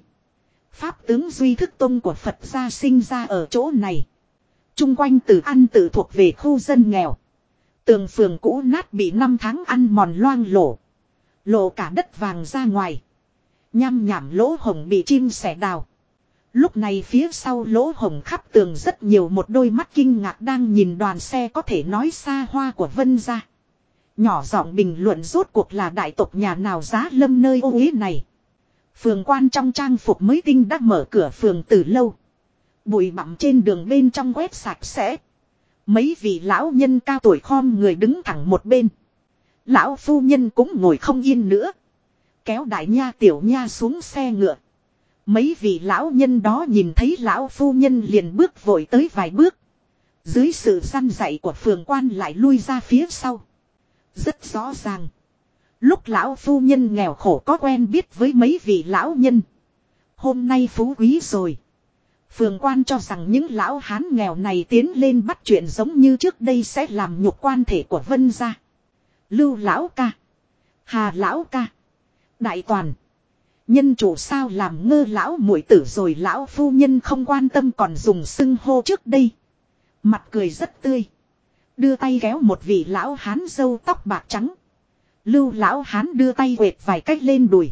Pháp tướng duy thức tôn của Phật gia sinh ra ở chỗ này. Trung quanh từ ăn tự thuộc về khu dân nghèo. Tường phường cũ nát bị năm tháng ăn mòn loang lổ. Lộ cả đất vàng ra ngoài. Nhăm nhảm lỗ hồng bị chim sẻ đào. Lúc này phía sau lỗ hồng khắp tường rất nhiều một đôi mắt kinh ngạc đang nhìn đoàn xe có thể nói xa hoa của Vân ra. Nhỏ giọng bình luận rốt cuộc là đại tộc nhà nào giá lâm nơi ô uế này. Phường quan trong trang phục mới tinh đã mở cửa phường từ lâu. Bụi bặm trên đường bên trong quét sạch sẽ. Mấy vị lão nhân cao tuổi khom người đứng thẳng một bên. Lão phu nhân cũng ngồi không yên nữa. Kéo đại nha tiểu nha xuống xe ngựa. Mấy vị lão nhân đó nhìn thấy lão phu nhân liền bước vội tới vài bước. Dưới sự săn dạy của phường quan lại lui ra phía sau. Rất rõ ràng. Lúc lão phu nhân nghèo khổ có quen biết với mấy vị lão nhân. Hôm nay phú quý rồi. Phường quan cho rằng những lão hán nghèo này tiến lên bắt chuyện giống như trước đây sẽ làm nhục quan thể của vân gia. Lưu lão ca. Hà lão ca. Đại toàn. Nhân chủ sao làm ngơ lão muội tử rồi lão phu nhân không quan tâm còn dùng xưng hô trước đây. Mặt cười rất tươi. Đưa tay kéo một vị lão hán dâu tóc bạc trắng. Lưu lão hán đưa tay quệt vài cách lên đùi.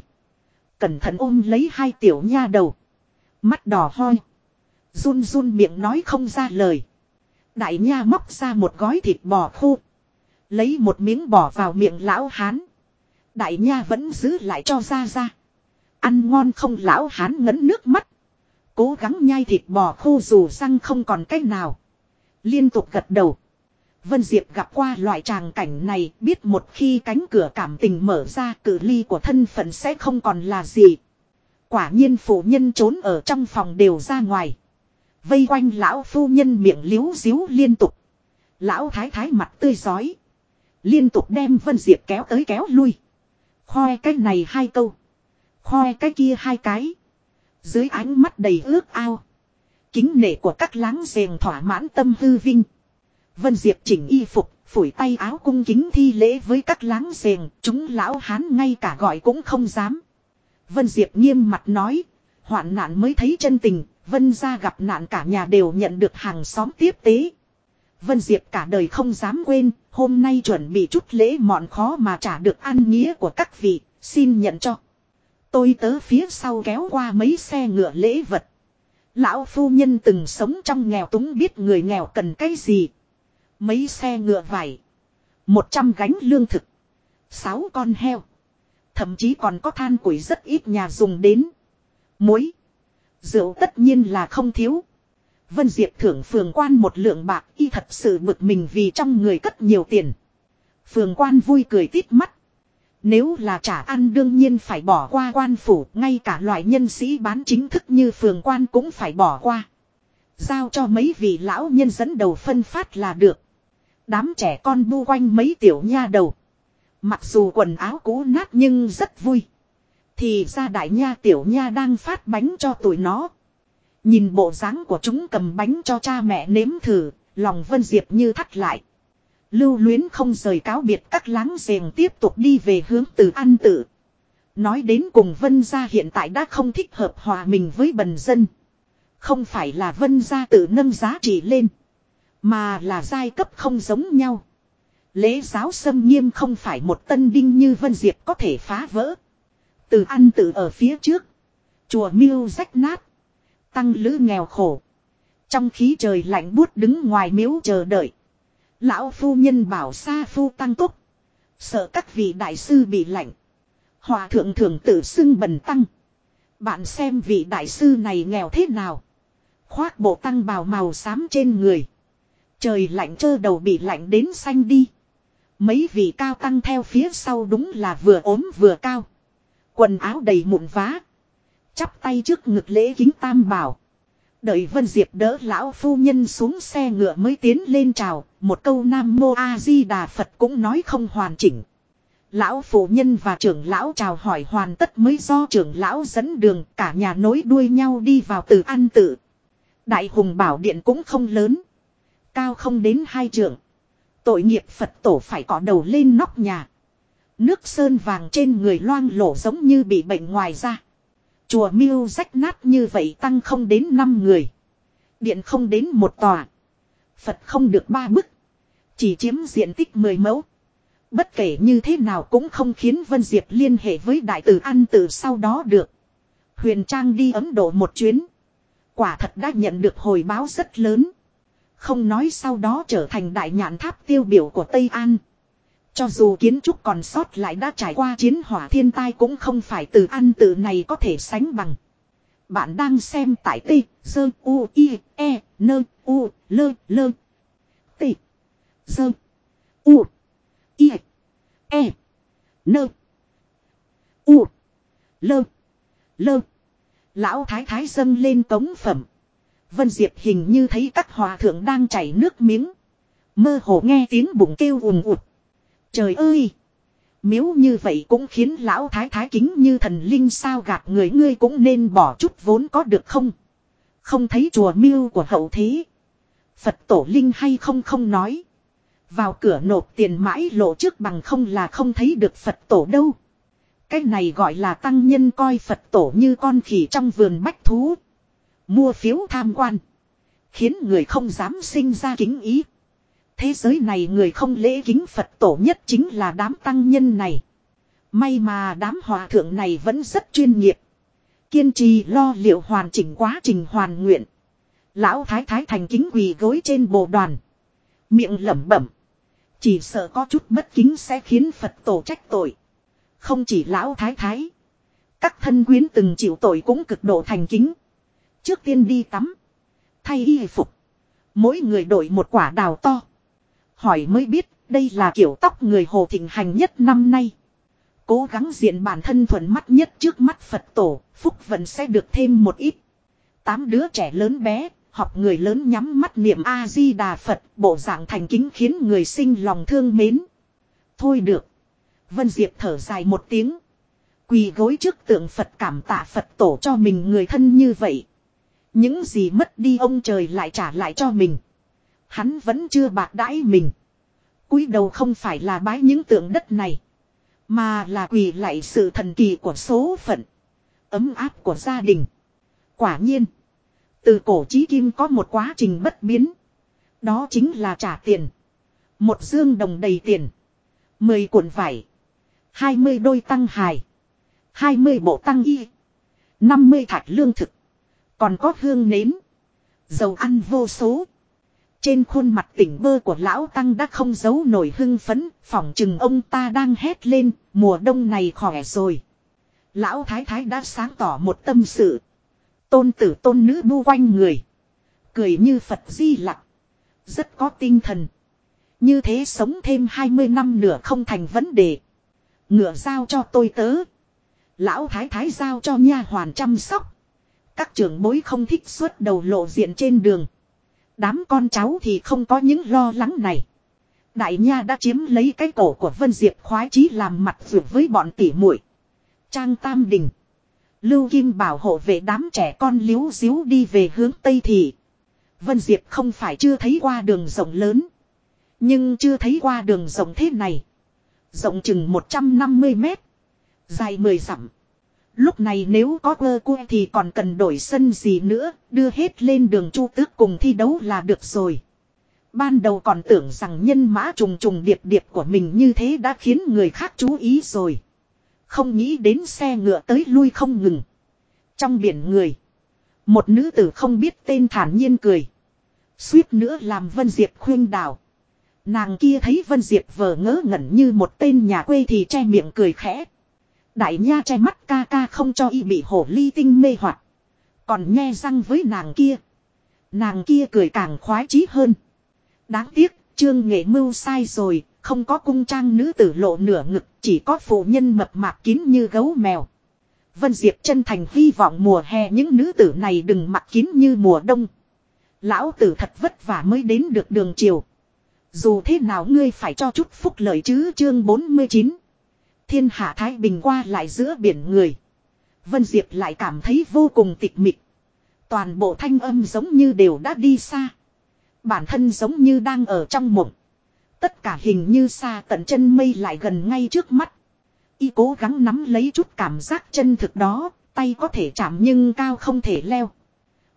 Cẩn thận ôm lấy hai tiểu nha đầu. Mắt đỏ hoi. Run run miệng nói không ra lời. Đại nha móc ra một gói thịt bò khô. Lấy một miếng bỏ vào miệng lão hán. Đại nha vẫn giữ lại cho ra ra. Ăn ngon không lão hán ngấn nước mắt. Cố gắng nhai thịt bò khô dù răng không còn cách nào. Liên tục gật đầu. Vân Diệp gặp qua loại tràng cảnh này, biết một khi cánh cửa cảm tình mở ra cử ly của thân phận sẽ không còn là gì. Quả nhiên phụ nhân trốn ở trong phòng đều ra ngoài. Vây quanh lão phu nhân miệng liếu díu liên tục. Lão thái thái mặt tươi giói. Liên tục đem Vân Diệp kéo tới kéo lui. Khoe cái này hai câu. Khoe cái kia hai cái. Dưới ánh mắt đầy ước ao. Kính nể của các láng giềng thỏa mãn tâm hư vinh. Vân Diệp chỉnh y phục, phủi tay áo cung kính thi lễ với các láng giềng, chúng lão hán ngay cả gọi cũng không dám. Vân Diệp nghiêm mặt nói, hoạn nạn mới thấy chân tình, Vân gia gặp nạn cả nhà đều nhận được hàng xóm tiếp tế. Vân Diệp cả đời không dám quên, hôm nay chuẩn bị chút lễ mọn khó mà trả được ăn nghĩa của các vị, xin nhận cho. Tôi tớ phía sau kéo qua mấy xe ngựa lễ vật. Lão phu nhân từng sống trong nghèo túng biết người nghèo cần cái gì. Mấy xe ngựa vải. Một trăm gánh lương thực. Sáu con heo. Thậm chí còn có than củi rất ít nhà dùng đến. Muối. Rượu tất nhiên là không thiếu. Vân Diệp thưởng phường quan một lượng bạc y thật sự bực mình vì trong người cất nhiều tiền. Phường quan vui cười tít mắt. Nếu là trả ăn đương nhiên phải bỏ qua quan phủ, ngay cả loại nhân sĩ bán chính thức như phường quan cũng phải bỏ qua. Giao cho mấy vị lão nhân dẫn đầu phân phát là được. Đám trẻ con bu quanh mấy tiểu nha đầu. Mặc dù quần áo cũ nát nhưng rất vui. Thì ra đại nha tiểu nha đang phát bánh cho tụi nó. Nhìn bộ dáng của chúng cầm bánh cho cha mẹ nếm thử, lòng Vân Diệp như thắt lại. Lưu luyến không rời cáo biệt các láng giềng tiếp tục đi về hướng từ an tự. Nói đến cùng Vân gia hiện tại đã không thích hợp hòa mình với bần dân. Không phải là Vân gia tự nâng giá trị lên. Mà là giai cấp không giống nhau. Lễ giáo xâm nghiêm không phải một tân đinh như Vân Diệp có thể phá vỡ. Từ ăn tự ở phía trước. Chùa miêu rách nát. Tăng lữ nghèo khổ. Trong khí trời lạnh buốt đứng ngoài miếu chờ đợi. Lão phu nhân bảo xa phu tăng túc. Sợ các vị đại sư bị lạnh. Hòa thượng thường tự xưng bần tăng. Bạn xem vị đại sư này nghèo thế nào. Khoác bộ tăng bào màu xám trên người. Trời lạnh trơ đầu bị lạnh đến xanh đi. Mấy vị cao tăng theo phía sau đúng là vừa ốm vừa cao. Quần áo đầy mụn vá. Chắp tay trước ngực lễ kính tam bảo. Đợi Vân Diệp đỡ lão phu nhân xuống xe ngựa mới tiến lên chào, một câu Nam Mô A Di Đà Phật cũng nói không hoàn chỉnh. Lão phụ nhân và trưởng lão chào hỏi hoàn tất mới do trưởng lão dẫn đường cả nhà nối đuôi nhau đi vào từ ăn tự. Đại hùng bảo điện cũng không lớn. Cao không đến hai trượng. Tội nghiệp Phật tổ phải có đầu lên nóc nhà. Nước sơn vàng trên người loang lổ giống như bị bệnh ngoài ra. Chùa miêu rách nát như vậy tăng không đến 5 người. Điện không đến một tòa. Phật không được ba bức. Chỉ chiếm diện tích 10 mẫu. Bất kể như thế nào cũng không khiến Vân Diệp liên hệ với đại tử An Tử sau đó được. Huyền Trang đi Ấn Độ một chuyến. Quả thật đã nhận được hồi báo rất lớn. Không nói sau đó trở thành đại nhạn tháp tiêu biểu của Tây An. Cho dù kiến trúc còn sót lại đã trải qua chiến hỏa thiên tai cũng không phải từ ăn tự này có thể sánh bằng. Bạn đang xem tại T, Dơ, U, I, E, Nơ, U, Lơ, Lơ. T, Dơ, U, I, E, Nơ, U, Lơ, Lơ. Lão thái thái dâng lên cống phẩm. Vân Diệp hình như thấy các hòa thượng đang chảy nước miếng. Mơ hồ nghe tiếng bụng kêu ùn ụt. Trời ơi! Miếu như vậy cũng khiến lão thái thái kính như thần linh sao gạt người ngươi cũng nên bỏ chút vốn có được không? Không thấy chùa miêu của hậu thế. Phật tổ linh hay không không nói. Vào cửa nộp tiền mãi lộ trước bằng không là không thấy được Phật tổ đâu. Cái này gọi là tăng nhân coi Phật tổ như con khỉ trong vườn bách thú. Mua phiếu tham quan. Khiến người không dám sinh ra kính ý. Thế giới này người không lễ kính Phật tổ nhất chính là đám tăng nhân này. May mà đám hòa thượng này vẫn rất chuyên nghiệp. Kiên trì lo liệu hoàn chỉnh quá trình hoàn nguyện. Lão thái thái thành kính quỳ gối trên bồ đoàn. Miệng lẩm bẩm. Chỉ sợ có chút bất kính sẽ khiến Phật tổ trách tội. Không chỉ lão thái thái. Các thân quyến từng chịu tội cũng cực độ thành kính. Trước tiên đi tắm. Thay y phục. Mỗi người đổi một quả đào to. Hỏi mới biết đây là kiểu tóc người hồ thịnh hành nhất năm nay. Cố gắng diện bản thân thuận mắt nhất trước mắt Phật tổ, phúc vận sẽ được thêm một ít. Tám đứa trẻ lớn bé, học người lớn nhắm mắt niệm A-di-đà Phật, bộ dạng thành kính khiến người sinh lòng thương mến. Thôi được. Vân Diệp thở dài một tiếng. Quỳ gối trước tượng Phật cảm tạ Phật tổ cho mình người thân như vậy. Những gì mất đi ông trời lại trả lại cho mình. Hắn vẫn chưa bạc đãi mình. cúi đầu không phải là bái những tượng đất này. Mà là quỳ lại sự thần kỳ của số phận. Ấm áp của gia đình. Quả nhiên. Từ cổ chí kim có một quá trình bất biến. Đó chính là trả tiền. Một dương đồng đầy tiền. Mười cuộn vải. Hai mươi đôi tăng hài. Hai mươi bộ tăng y. Năm mươi thạch lương thực. Còn có hương nến. Dầu ăn vô số. Trên khuôn mặt tỉnh bơ của lão tăng đã không giấu nổi hưng phấn, phỏng chừng ông ta đang hét lên, mùa đông này khỏe rồi. Lão thái thái đã sáng tỏ một tâm sự. Tôn tử tôn nữ bu quanh người. Cười như Phật di lặc. Rất có tinh thần. Như thế sống thêm 20 năm nữa không thành vấn đề. Ngựa giao cho tôi tớ. Lão thái thái giao cho nha hoàn chăm sóc. Các trưởng bối không thích suốt đầu lộ diện trên đường. Đám con cháu thì không có những lo lắng này. Đại nha đã chiếm lấy cái cổ của Vân Diệp khoái chí làm mặt vượt với bọn tỉ muội Trang Tam Đình. Lưu Kim bảo hộ về đám trẻ con liếu xíu đi về hướng Tây Thị. Vân Diệp không phải chưa thấy qua đường rộng lớn. Nhưng chưa thấy qua đường rộng thế này. Rộng chừng 150 mét. Dài 10 dặm. Lúc này nếu có quơ cua thì còn cần đổi sân gì nữa, đưa hết lên đường chu tước cùng thi đấu là được rồi. Ban đầu còn tưởng rằng nhân mã trùng trùng điệp điệp của mình như thế đã khiến người khác chú ý rồi. Không nghĩ đến xe ngựa tới lui không ngừng. Trong biển người. Một nữ tử không biết tên thản nhiên cười. Suýt nữa làm Vân Diệp khuyên đảo. Nàng kia thấy Vân Diệp vờ ngỡ ngẩn như một tên nhà quê thì che miệng cười khẽ. Đại nha che mắt ca ca không cho y bị hổ ly tinh mê hoặc Còn nghe răng với nàng kia. Nàng kia cười càng khoái chí hơn. Đáng tiếc, trương nghệ mưu sai rồi, không có cung trang nữ tử lộ nửa ngực, chỉ có phụ nhân mập mạp kín như gấu mèo. Vân Diệp chân thành hy vọng mùa hè những nữ tử này đừng mặc kín như mùa đông. Lão tử thật vất vả mới đến được đường chiều. Dù thế nào ngươi phải cho chút phúc lợi chứ chương 49. Thiên hạ Thái Bình qua lại giữa biển người. Vân Diệp lại cảm thấy vô cùng tịch mịch. Toàn bộ thanh âm giống như đều đã đi xa. Bản thân giống như đang ở trong mộng. Tất cả hình như xa tận chân mây lại gần ngay trước mắt. Y cố gắng nắm lấy chút cảm giác chân thực đó, tay có thể chạm nhưng cao không thể leo.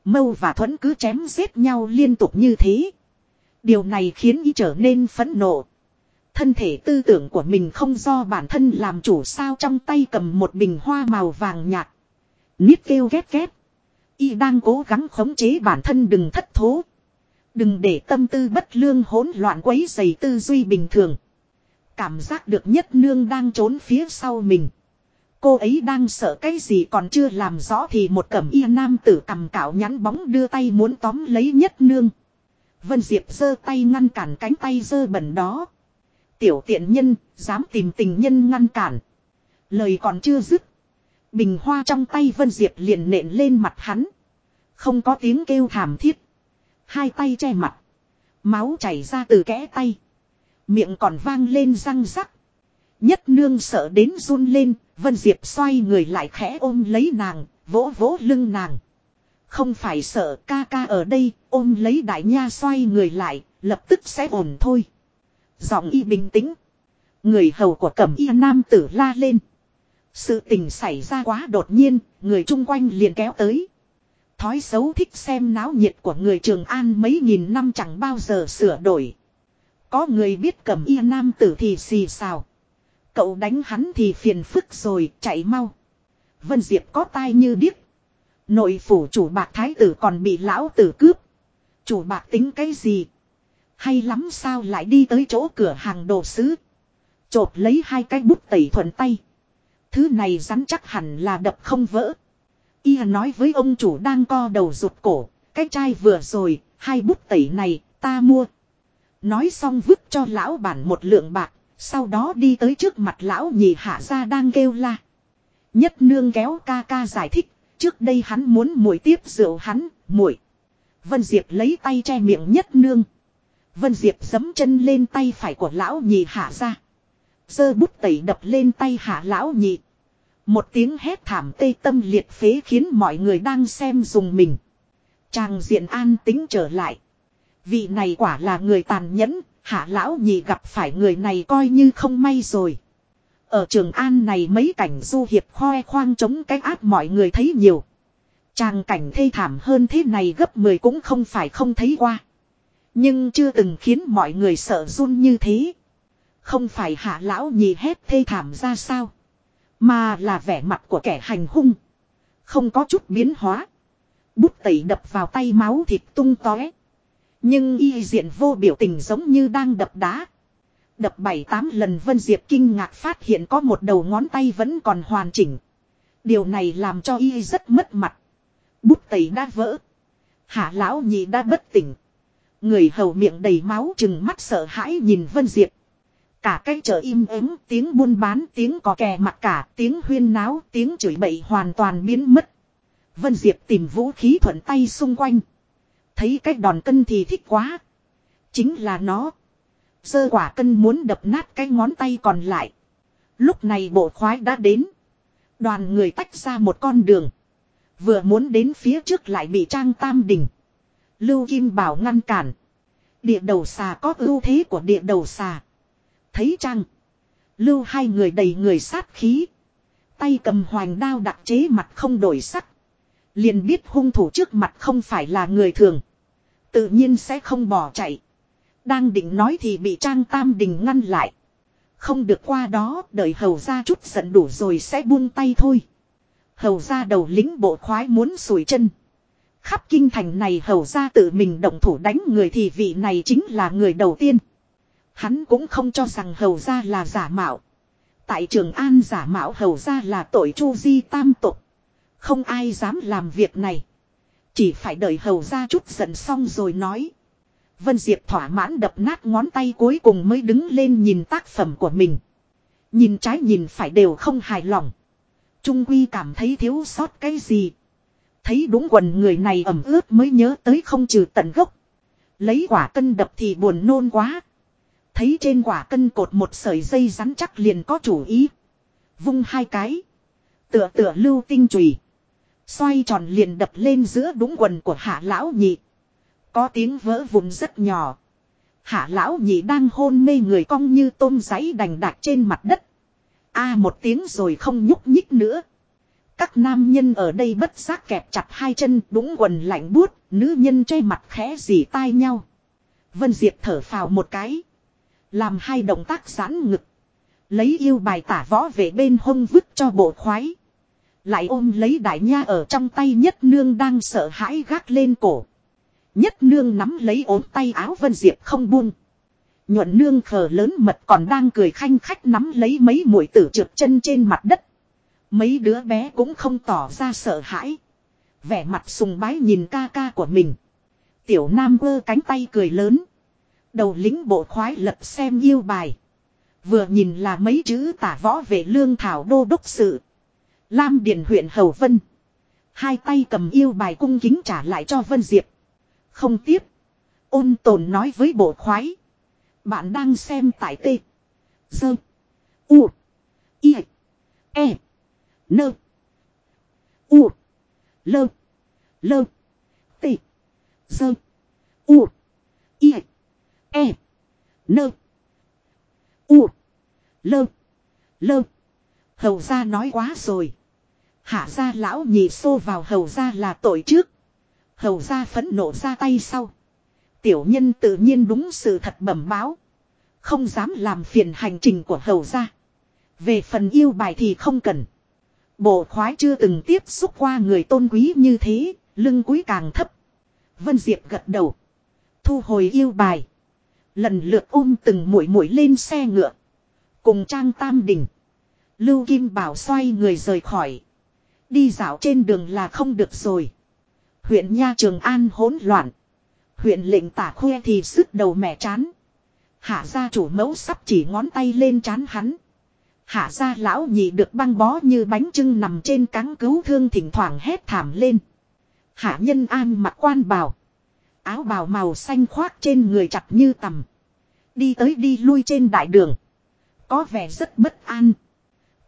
Mâu và thuẫn cứ chém giết nhau liên tục như thế. Điều này khiến y trở nên phẫn nộ. Thân thể tư tưởng của mình không do bản thân làm chủ sao trong tay cầm một bình hoa màu vàng nhạt. Niết kêu ghét ghét. Y đang cố gắng khống chế bản thân đừng thất thố. Đừng để tâm tư bất lương hỗn loạn quấy dày tư duy bình thường. Cảm giác được nhất nương đang trốn phía sau mình. Cô ấy đang sợ cái gì còn chưa làm rõ thì một cẩm y nam tử cầm cạo nhắn bóng đưa tay muốn tóm lấy nhất nương. Vân Diệp giơ tay ngăn cản cánh tay dơ bẩn đó. Tiểu tiện nhân, dám tìm tình nhân ngăn cản. Lời còn chưa dứt. Bình hoa trong tay Vân Diệp liền nện lên mặt hắn. Không có tiếng kêu thảm thiết. Hai tay che mặt. Máu chảy ra từ kẽ tay. Miệng còn vang lên răng rắc. Nhất nương sợ đến run lên, Vân Diệp xoay người lại khẽ ôm lấy nàng, vỗ vỗ lưng nàng. Không phải sợ ca ca ở đây, ôm lấy đại nha xoay người lại, lập tức sẽ ổn thôi. Giọng y bình tĩnh. Người hầu của cẩm y nam tử la lên. Sự tình xảy ra quá đột nhiên, người chung quanh liền kéo tới. Thói xấu thích xem náo nhiệt của người Trường An mấy nghìn năm chẳng bao giờ sửa đổi. Có người biết cẩm y nam tử thì xì xào. Cậu đánh hắn thì phiền phức rồi, chạy mau. Vân Diệp có tai như điếc. Nội phủ chủ bạc thái tử còn bị lão tử cướp. Chủ bạc tính cái gì? Hay lắm sao lại đi tới chỗ cửa hàng đồ sứ. Chộp lấy hai cái bút tẩy thuận tay. Thứ này rắn chắc hẳn là đập không vỡ. Y nói với ông chủ đang co đầu rụt cổ. Cái chai vừa rồi, hai bút tẩy này, ta mua. Nói xong vứt cho lão bản một lượng bạc. Sau đó đi tới trước mặt lão nhị hạ ra đang kêu la. Nhất nương kéo ca ca giải thích. Trước đây hắn muốn muội tiếp rượu hắn, muội. Vân Diệp lấy tay che miệng nhất nương. Vân Diệp giấm chân lên tay phải của lão nhị hạ ra. sơ bút tẩy đập lên tay hạ lão nhị. Một tiếng hét thảm tê tâm liệt phế khiến mọi người đang xem dùng mình. Chàng diện an tính trở lại. Vị này quả là người tàn nhẫn, hạ lão nhị gặp phải người này coi như không may rồi. Ở trường an này mấy cảnh du hiệp khoe khoang chống cái ác mọi người thấy nhiều. Chàng cảnh thê thảm hơn thế này gấp 10 cũng không phải không thấy qua. Nhưng chưa từng khiến mọi người sợ run như thế. Không phải hạ lão nhì hét thê thảm ra sao. Mà là vẻ mặt của kẻ hành hung. Không có chút biến hóa. Bút tẩy đập vào tay máu thịt tung tóe. Nhưng y diện vô biểu tình giống như đang đập đá. Đập bảy tám lần Vân Diệp kinh ngạc phát hiện có một đầu ngón tay vẫn còn hoàn chỉnh. Điều này làm cho y rất mất mặt. Bút tẩy đã vỡ. Hạ lão nhị đã bất tỉnh. Người hầu miệng đầy máu chừng mắt sợ hãi nhìn Vân Diệp. Cả cái chợ im ắng, tiếng buôn bán, tiếng cò kè mặt cả, tiếng huyên náo, tiếng chửi bậy hoàn toàn biến mất. Vân Diệp tìm vũ khí thuận tay xung quanh. Thấy cái đòn cân thì thích quá. Chính là nó. Sơ quả cân muốn đập nát cái ngón tay còn lại. Lúc này bộ khoái đã đến. Đoàn người tách ra một con đường. Vừa muốn đến phía trước lại bị Trang Tam Đình. Lưu Kim Bảo ngăn cản. Địa đầu xà có ưu thế của địa đầu xà. Thấy Trang. Lưu hai người đầy người sát khí. Tay cầm hoành đao đặc chế mặt không đổi sắc. Liền biết hung thủ trước mặt không phải là người thường. Tự nhiên sẽ không bỏ chạy. Đang định nói thì bị Trang Tam Đình ngăn lại. Không được qua đó, đợi hầu ra chút giận đủ rồi sẽ buông tay thôi. Hầu ra đầu lính bộ khoái muốn sủi chân. Khắp kinh thành này hầu ra tự mình động thủ đánh người thì vị này chính là người đầu tiên. Hắn cũng không cho rằng hầu ra là giả mạo. Tại trường an giả mạo hầu ra là tội chu di tam tục. Không ai dám làm việc này. Chỉ phải đợi hầu ra chút giận xong rồi nói. Vân Diệp thỏa mãn đập nát ngón tay cuối cùng mới đứng lên nhìn tác phẩm của mình. Nhìn trái nhìn phải đều không hài lòng. Trung Quy cảm thấy thiếu sót cái gì. Thấy đúng quần người này ẩm ướt mới nhớ tới không trừ tận gốc. Lấy quả cân đập thì buồn nôn quá. Thấy trên quả cân cột một sợi dây rắn chắc liền có chủ ý. Vung hai cái. Tựa tựa lưu tinh trùy. Xoay tròn liền đập lên giữa đúng quần của hạ lão nhị. Có tiếng vỡ vụn rất nhỏ. Hạ lão nhị đang hôn mê người cong như tôm giấy đành đạc trên mặt đất. A à, một tiếng rồi không nhúc nhích nữa. Các nam nhân ở đây bất giác kẹp chặt hai chân đúng quần lạnh buốt, nữ nhân che mặt khẽ dì tai nhau. Vân Diệp thở phào một cái. Làm hai động tác giãn ngực. Lấy yêu bài tả võ về bên hông vứt cho bộ khoái. Lại ôm lấy đại nha ở trong tay nhất nương đang sợ hãi gác lên cổ. Nhất nương nắm lấy ốm tay áo Vân Diệp không buông. Nhuận nương khờ lớn mật còn đang cười khanh khách nắm lấy mấy mũi tử trượt chân trên mặt đất. Mấy đứa bé cũng không tỏ ra sợ hãi. Vẻ mặt sùng bái nhìn ca ca của mình. Tiểu nam vơ cánh tay cười lớn. Đầu lính bộ khoái lật xem yêu bài. Vừa nhìn là mấy chữ tả võ về lương thảo đô đốc sự. Lam Điền huyện Hầu Vân. Hai tay cầm yêu bài cung kính trả lại cho Vân Diệp. Không tiếp. Ôn tồn nói với bộ khoái. Bạn đang xem tại tê. Dơ. U. I. E. Nơ. U. Lơ. Lơ. T. Dơ. U. I. E. Nơ. U. Lơ. Lơ. Hầu ra nói quá rồi. Hạ ra lão nhị xô vào hầu ra là tội trước. Hầu ra phẫn nộ ra tay sau. Tiểu nhân tự nhiên đúng sự thật bẩm báo. Không dám làm phiền hành trình của hầu ra. Về phần yêu bài thì không cần. Bộ khoái chưa từng tiếp xúc qua người tôn quý như thế, lưng quý càng thấp. Vân Diệp gật đầu. Thu hồi yêu bài. Lần lượt ôm từng mũi mũi lên xe ngựa. Cùng Trang Tam Đình. Lưu Kim Bảo xoay người rời khỏi. Đi dạo trên đường là không được rồi. Huyện Nha Trường An hỗn loạn. Huyện lệnh tả khoe thì sức đầu mẹ chán. Hạ gia chủ mẫu sắp chỉ ngón tay lên chán hắn. Hạ gia lão nhị được băng bó như bánh trưng nằm trên cáng cứu thương thỉnh thoảng hét thảm lên. Hạ nhân an mặc quan bào. Áo bào màu xanh khoác trên người chặt như tầm. Đi tới đi lui trên đại đường. Có vẻ rất bất an.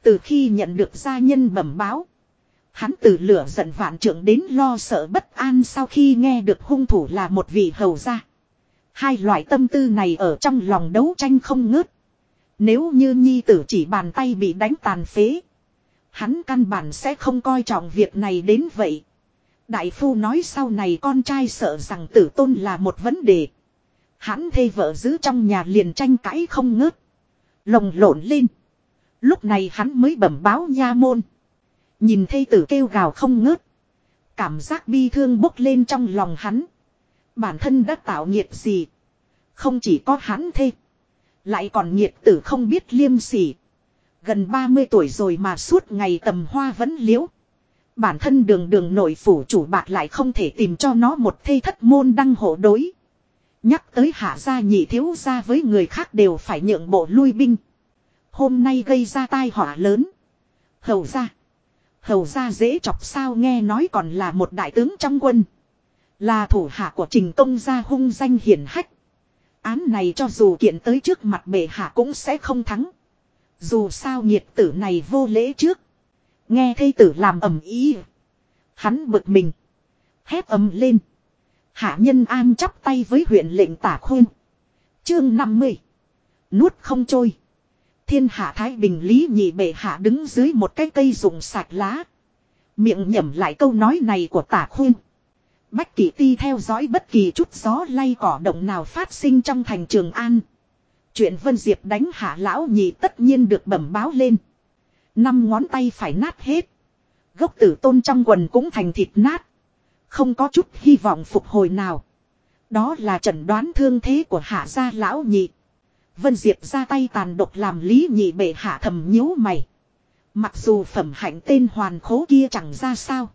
Từ khi nhận được gia nhân bẩm báo. Hắn từ lửa giận vạn trưởng đến lo sợ bất an sau khi nghe được hung thủ là một vị hầu gia. Hai loại tâm tư này ở trong lòng đấu tranh không ngớt. Nếu như nhi tử chỉ bàn tay bị đánh tàn phế. Hắn căn bản sẽ không coi trọng việc này đến vậy. Đại phu nói sau này con trai sợ rằng tử tôn là một vấn đề. Hắn thê vợ giữ trong nhà liền tranh cãi không ngớt. Lồng lộn lên. Lúc này hắn mới bẩm báo nha môn. Nhìn thê tử kêu gào không ngớt. Cảm giác bi thương bốc lên trong lòng hắn. Bản thân đã tạo nghiệt gì. Không chỉ có hắn thê. Lại còn nhiệt tử không biết liêm sỉ. Gần 30 tuổi rồi mà suốt ngày tầm hoa vẫn liễu. Bản thân đường đường nội phủ chủ bạc lại không thể tìm cho nó một thê thất môn đăng hộ đối. Nhắc tới hạ gia nhị thiếu gia với người khác đều phải nhượng bộ lui binh. Hôm nay gây ra tai họa lớn. Hầu gia, Hầu gia dễ chọc sao nghe nói còn là một đại tướng trong quân. Là thủ hạ của trình công gia hung danh hiển hách. Án này cho dù kiện tới trước mặt bệ hạ cũng sẽ không thắng. Dù sao nhiệt tử này vô lễ trước. Nghe thây tử làm ầm ý. Hắn bực mình. Hét ầm lên. Hạ nhân an chắp tay với huyện lệnh tả khôn. Chương 50. Nuốt không trôi. Thiên hạ Thái Bình Lý nhị bệ hạ đứng dưới một cái cây rụng sạch lá. Miệng nhẩm lại câu nói này của tả khuyên. Bách kỷ ti theo dõi bất kỳ chút gió lay cỏ động nào phát sinh trong thành trường An. Chuyện Vân Diệp đánh hạ lão nhị tất nhiên được bẩm báo lên. Năm ngón tay phải nát hết. Gốc tử tôn trong quần cũng thành thịt nát. Không có chút hy vọng phục hồi nào. Đó là chẩn đoán thương thế của hạ gia lão nhị. Vân Diệp ra tay tàn độc làm lý nhị bệ hạ thầm nhíu mày. Mặc dù phẩm hạnh tên hoàn khố kia chẳng ra sao.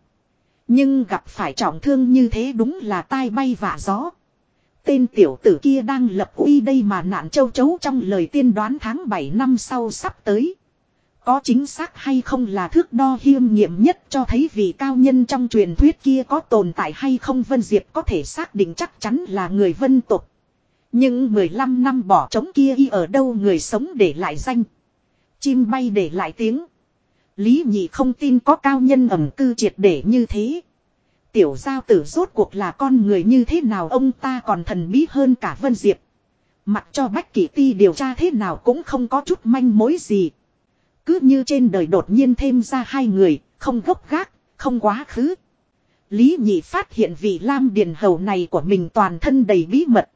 Nhưng gặp phải trọng thương như thế đúng là tai bay vạ gió. Tên tiểu tử kia đang lập uy đây mà nạn châu chấu trong lời tiên đoán tháng 7 năm sau sắp tới. Có chính xác hay không là thước đo hiêm nghiệm nhất cho thấy vì cao nhân trong truyền thuyết kia có tồn tại hay không Vân Diệp có thể xác định chắc chắn là người vân tục. Nhưng 15 năm bỏ trống kia y ở đâu người sống để lại danh. Chim bay để lại tiếng. Lý nhị không tin có cao nhân ẩm cư triệt để như thế. Tiểu giao tử rốt cuộc là con người như thế nào ông ta còn thần bí hơn cả Vân Diệp. Mặc cho Bách Kỷ Ti điều tra thế nào cũng không có chút manh mối gì. Cứ như trên đời đột nhiên thêm ra hai người, không gốc gác, không quá khứ. Lý nhị phát hiện vị Lam Điền Hầu này của mình toàn thân đầy bí mật.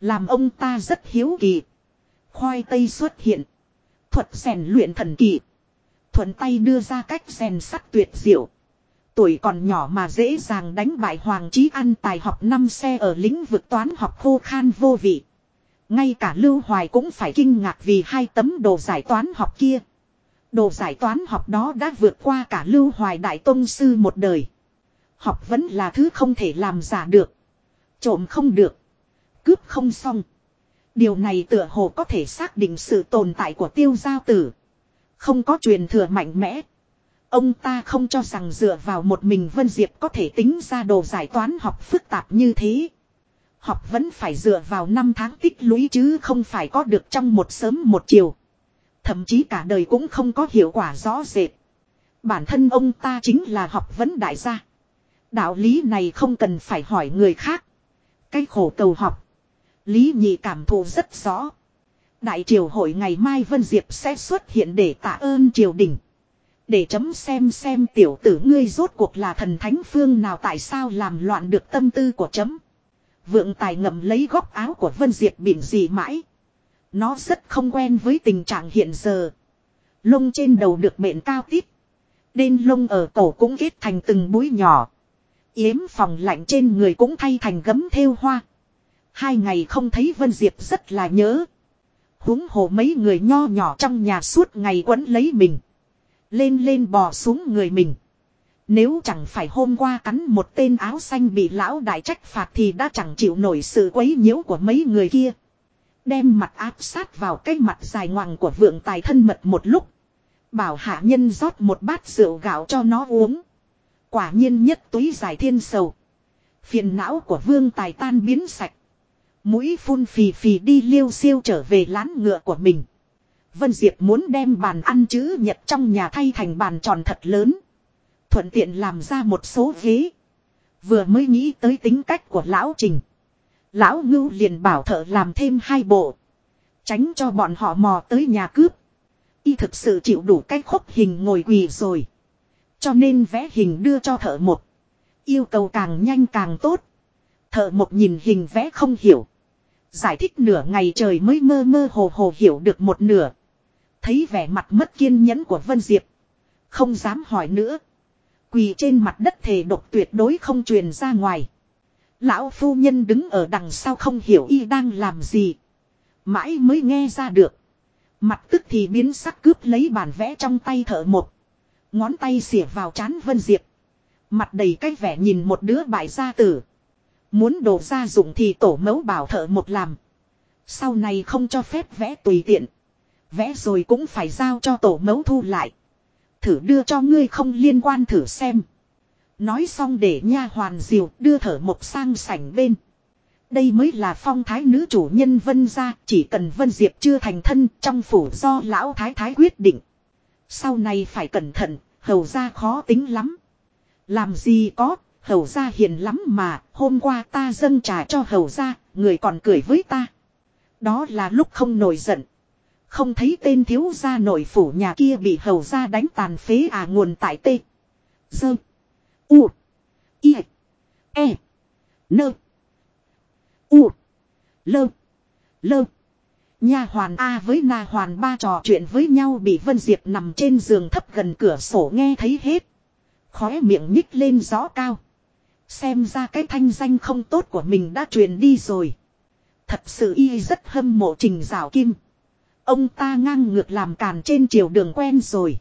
Làm ông ta rất hiếu kỳ. Khoai tây xuất hiện. Thuật rèn luyện thần kỳ. Thuận tay đưa ra cách rèn sắt tuyệt diệu. Tuổi còn nhỏ mà dễ dàng đánh bại Hoàng Chí An tài học năm xe ở lĩnh vực toán học khô khan vô vị. Ngay cả Lưu Hoài cũng phải kinh ngạc vì hai tấm đồ giải toán học kia. Đồ giải toán học đó đã vượt qua cả Lưu Hoài Đại Tông Sư một đời. Học vẫn là thứ không thể làm giả được. Trộm không được. Cướp không xong. Điều này tựa hồ có thể xác định sự tồn tại của tiêu giao tử. Không có truyền thừa mạnh mẽ. Ông ta không cho rằng dựa vào một mình Vân Diệp có thể tính ra đồ giải toán học phức tạp như thế. Học vẫn phải dựa vào năm tháng tích lũy chứ không phải có được trong một sớm một chiều. Thậm chí cả đời cũng không có hiệu quả rõ rệt. Bản thân ông ta chính là học vấn đại gia. Đạo lý này không cần phải hỏi người khác. Cái khổ cầu học. Lý nhị cảm thụ rất rõ. Đại triều hội ngày mai Vân Diệp sẽ xuất hiện để tạ ơn triều đình. Để chấm xem xem tiểu tử ngươi rốt cuộc là thần thánh phương nào tại sao làm loạn được tâm tư của chấm. Vượng tài ngậm lấy góc áo của Vân Diệp biển gì mãi. Nó rất không quen với tình trạng hiện giờ. Lông trên đầu được mện cao tít. Đen lông ở cổ cũng kết thành từng búi nhỏ. Yếm phòng lạnh trên người cũng thay thành gấm thêu hoa. Hai ngày không thấy Vân Diệp rất là nhớ huống hồ mấy người nho nhỏ trong nhà suốt ngày quấn lấy mình. Lên lên bò xuống người mình. Nếu chẳng phải hôm qua cắn một tên áo xanh bị lão đại trách phạt thì đã chẳng chịu nổi sự quấy nhiễu của mấy người kia. Đem mặt áp sát vào cái mặt dài ngoằng của vượng tài thân mật một lúc. Bảo hạ nhân rót một bát rượu gạo cho nó uống. Quả nhiên nhất túi giải thiên sầu. Phiền não của vương tài tan biến sạch. Mũi phun phì phì đi liêu siêu trở về lán ngựa của mình. Vân Diệp muốn đem bàn ăn chữ nhật trong nhà thay thành bàn tròn thật lớn. Thuận tiện làm ra một số ghế. Vừa mới nghĩ tới tính cách của lão trình. Lão ngưu liền bảo thợ làm thêm hai bộ. Tránh cho bọn họ mò tới nhà cướp. Y thực sự chịu đủ cách khúc hình ngồi quỳ rồi. Cho nên vẽ hình đưa cho thợ một. Yêu cầu càng nhanh càng tốt. Thợ một nhìn hình vẽ không hiểu. Giải thích nửa ngày trời mới mơ mơ hồ hồ hiểu được một nửa. Thấy vẻ mặt mất kiên nhẫn của Vân Diệp. Không dám hỏi nữa. Quỳ trên mặt đất thề độc tuyệt đối không truyền ra ngoài. Lão phu nhân đứng ở đằng sau không hiểu y đang làm gì. Mãi mới nghe ra được. Mặt tức thì biến sắc cướp lấy bản vẽ trong tay thợ một. Ngón tay xỉa vào chán Vân Diệp. Mặt đầy cái vẻ nhìn một đứa bại gia tử. Muốn đồ gia dụng thì tổ mẫu bảo thợ một làm. Sau này không cho phép vẽ tùy tiện. Vẽ rồi cũng phải giao cho tổ mẫu thu lại. Thử đưa cho ngươi không liên quan thử xem. Nói xong để nha hoàn diều đưa thở một sang sảnh bên. Đây mới là phong thái nữ chủ nhân Vân gia, chỉ cần Vân Diệp chưa thành thân trong phủ do lão thái thái quyết định. Sau này phải cẩn thận, hầu gia khó tính lắm. Làm gì có, hầu gia hiền lắm mà, hôm qua ta dâng trà cho hầu gia, người còn cười với ta. Đó là lúc không nổi giận. Không thấy tên thiếu gia nội phủ nhà kia bị hầu gia đánh tàn phế à nguồn tại tê. Dơ. U. Y. E. Nơ. U. Lơ. Lơ. Nha hoàn A với Na hoàn ba trò chuyện với nhau bị Vân Diệp nằm trên giường thấp gần cửa sổ nghe thấy hết. Khóe miệng nhích lên gió cao. Xem ra cái thanh danh không tốt của mình đã truyền đi rồi. Thật sự y rất hâm mộ trình rào kim. Ông ta ngang ngược làm càn trên chiều đường quen rồi.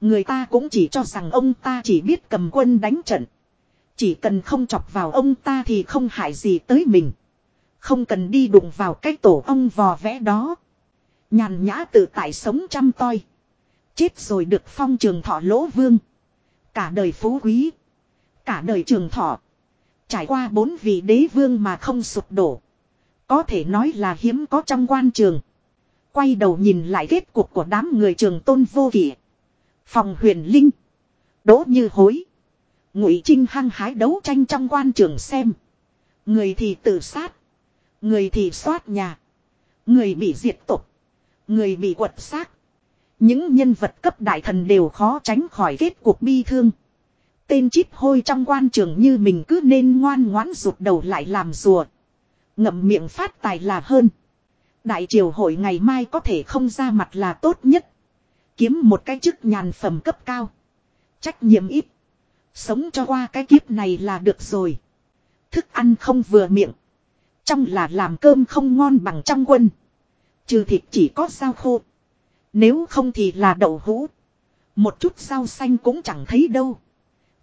Người ta cũng chỉ cho rằng ông ta chỉ biết cầm quân đánh trận. Chỉ cần không chọc vào ông ta thì không hại gì tới mình. Không cần đi đụng vào cái tổ ông vò vẽ đó. Nhàn nhã tự tại sống chăm toi. Chết rồi được phong trường thọ lỗ vương. Cả đời phú quý. Cả đời trường thọ. Trải qua bốn vị đế vương mà không sụp đổ. Có thể nói là hiếm có trong quan trường. Quay đầu nhìn lại kết cục của đám người trường tôn vô kỷ. Phòng huyền linh. Đỗ như hối. Ngụy Trinh hăng hái đấu tranh trong quan trường xem. Người thì tự sát. Người thì soát nhà. Người bị diệt tục. Người bị quật xác. Những nhân vật cấp đại thần đều khó tránh khỏi kết cuộc bi thương. Tên chít hôi trong quan trường như mình cứ nên ngoan ngoãn rụt đầu lại làm rùa. Ngậm miệng phát tài là hơn. Đại triều hội ngày mai có thể không ra mặt là tốt nhất. Kiếm một cái chức nhàn phẩm cấp cao. Trách nhiệm ít. Sống cho qua cái kiếp này là được rồi. Thức ăn không vừa miệng. Trong là làm cơm không ngon bằng trong quân. Trừ thịt chỉ có rau khô. Nếu không thì là đậu hũ. Một chút rau xanh cũng chẳng thấy đâu.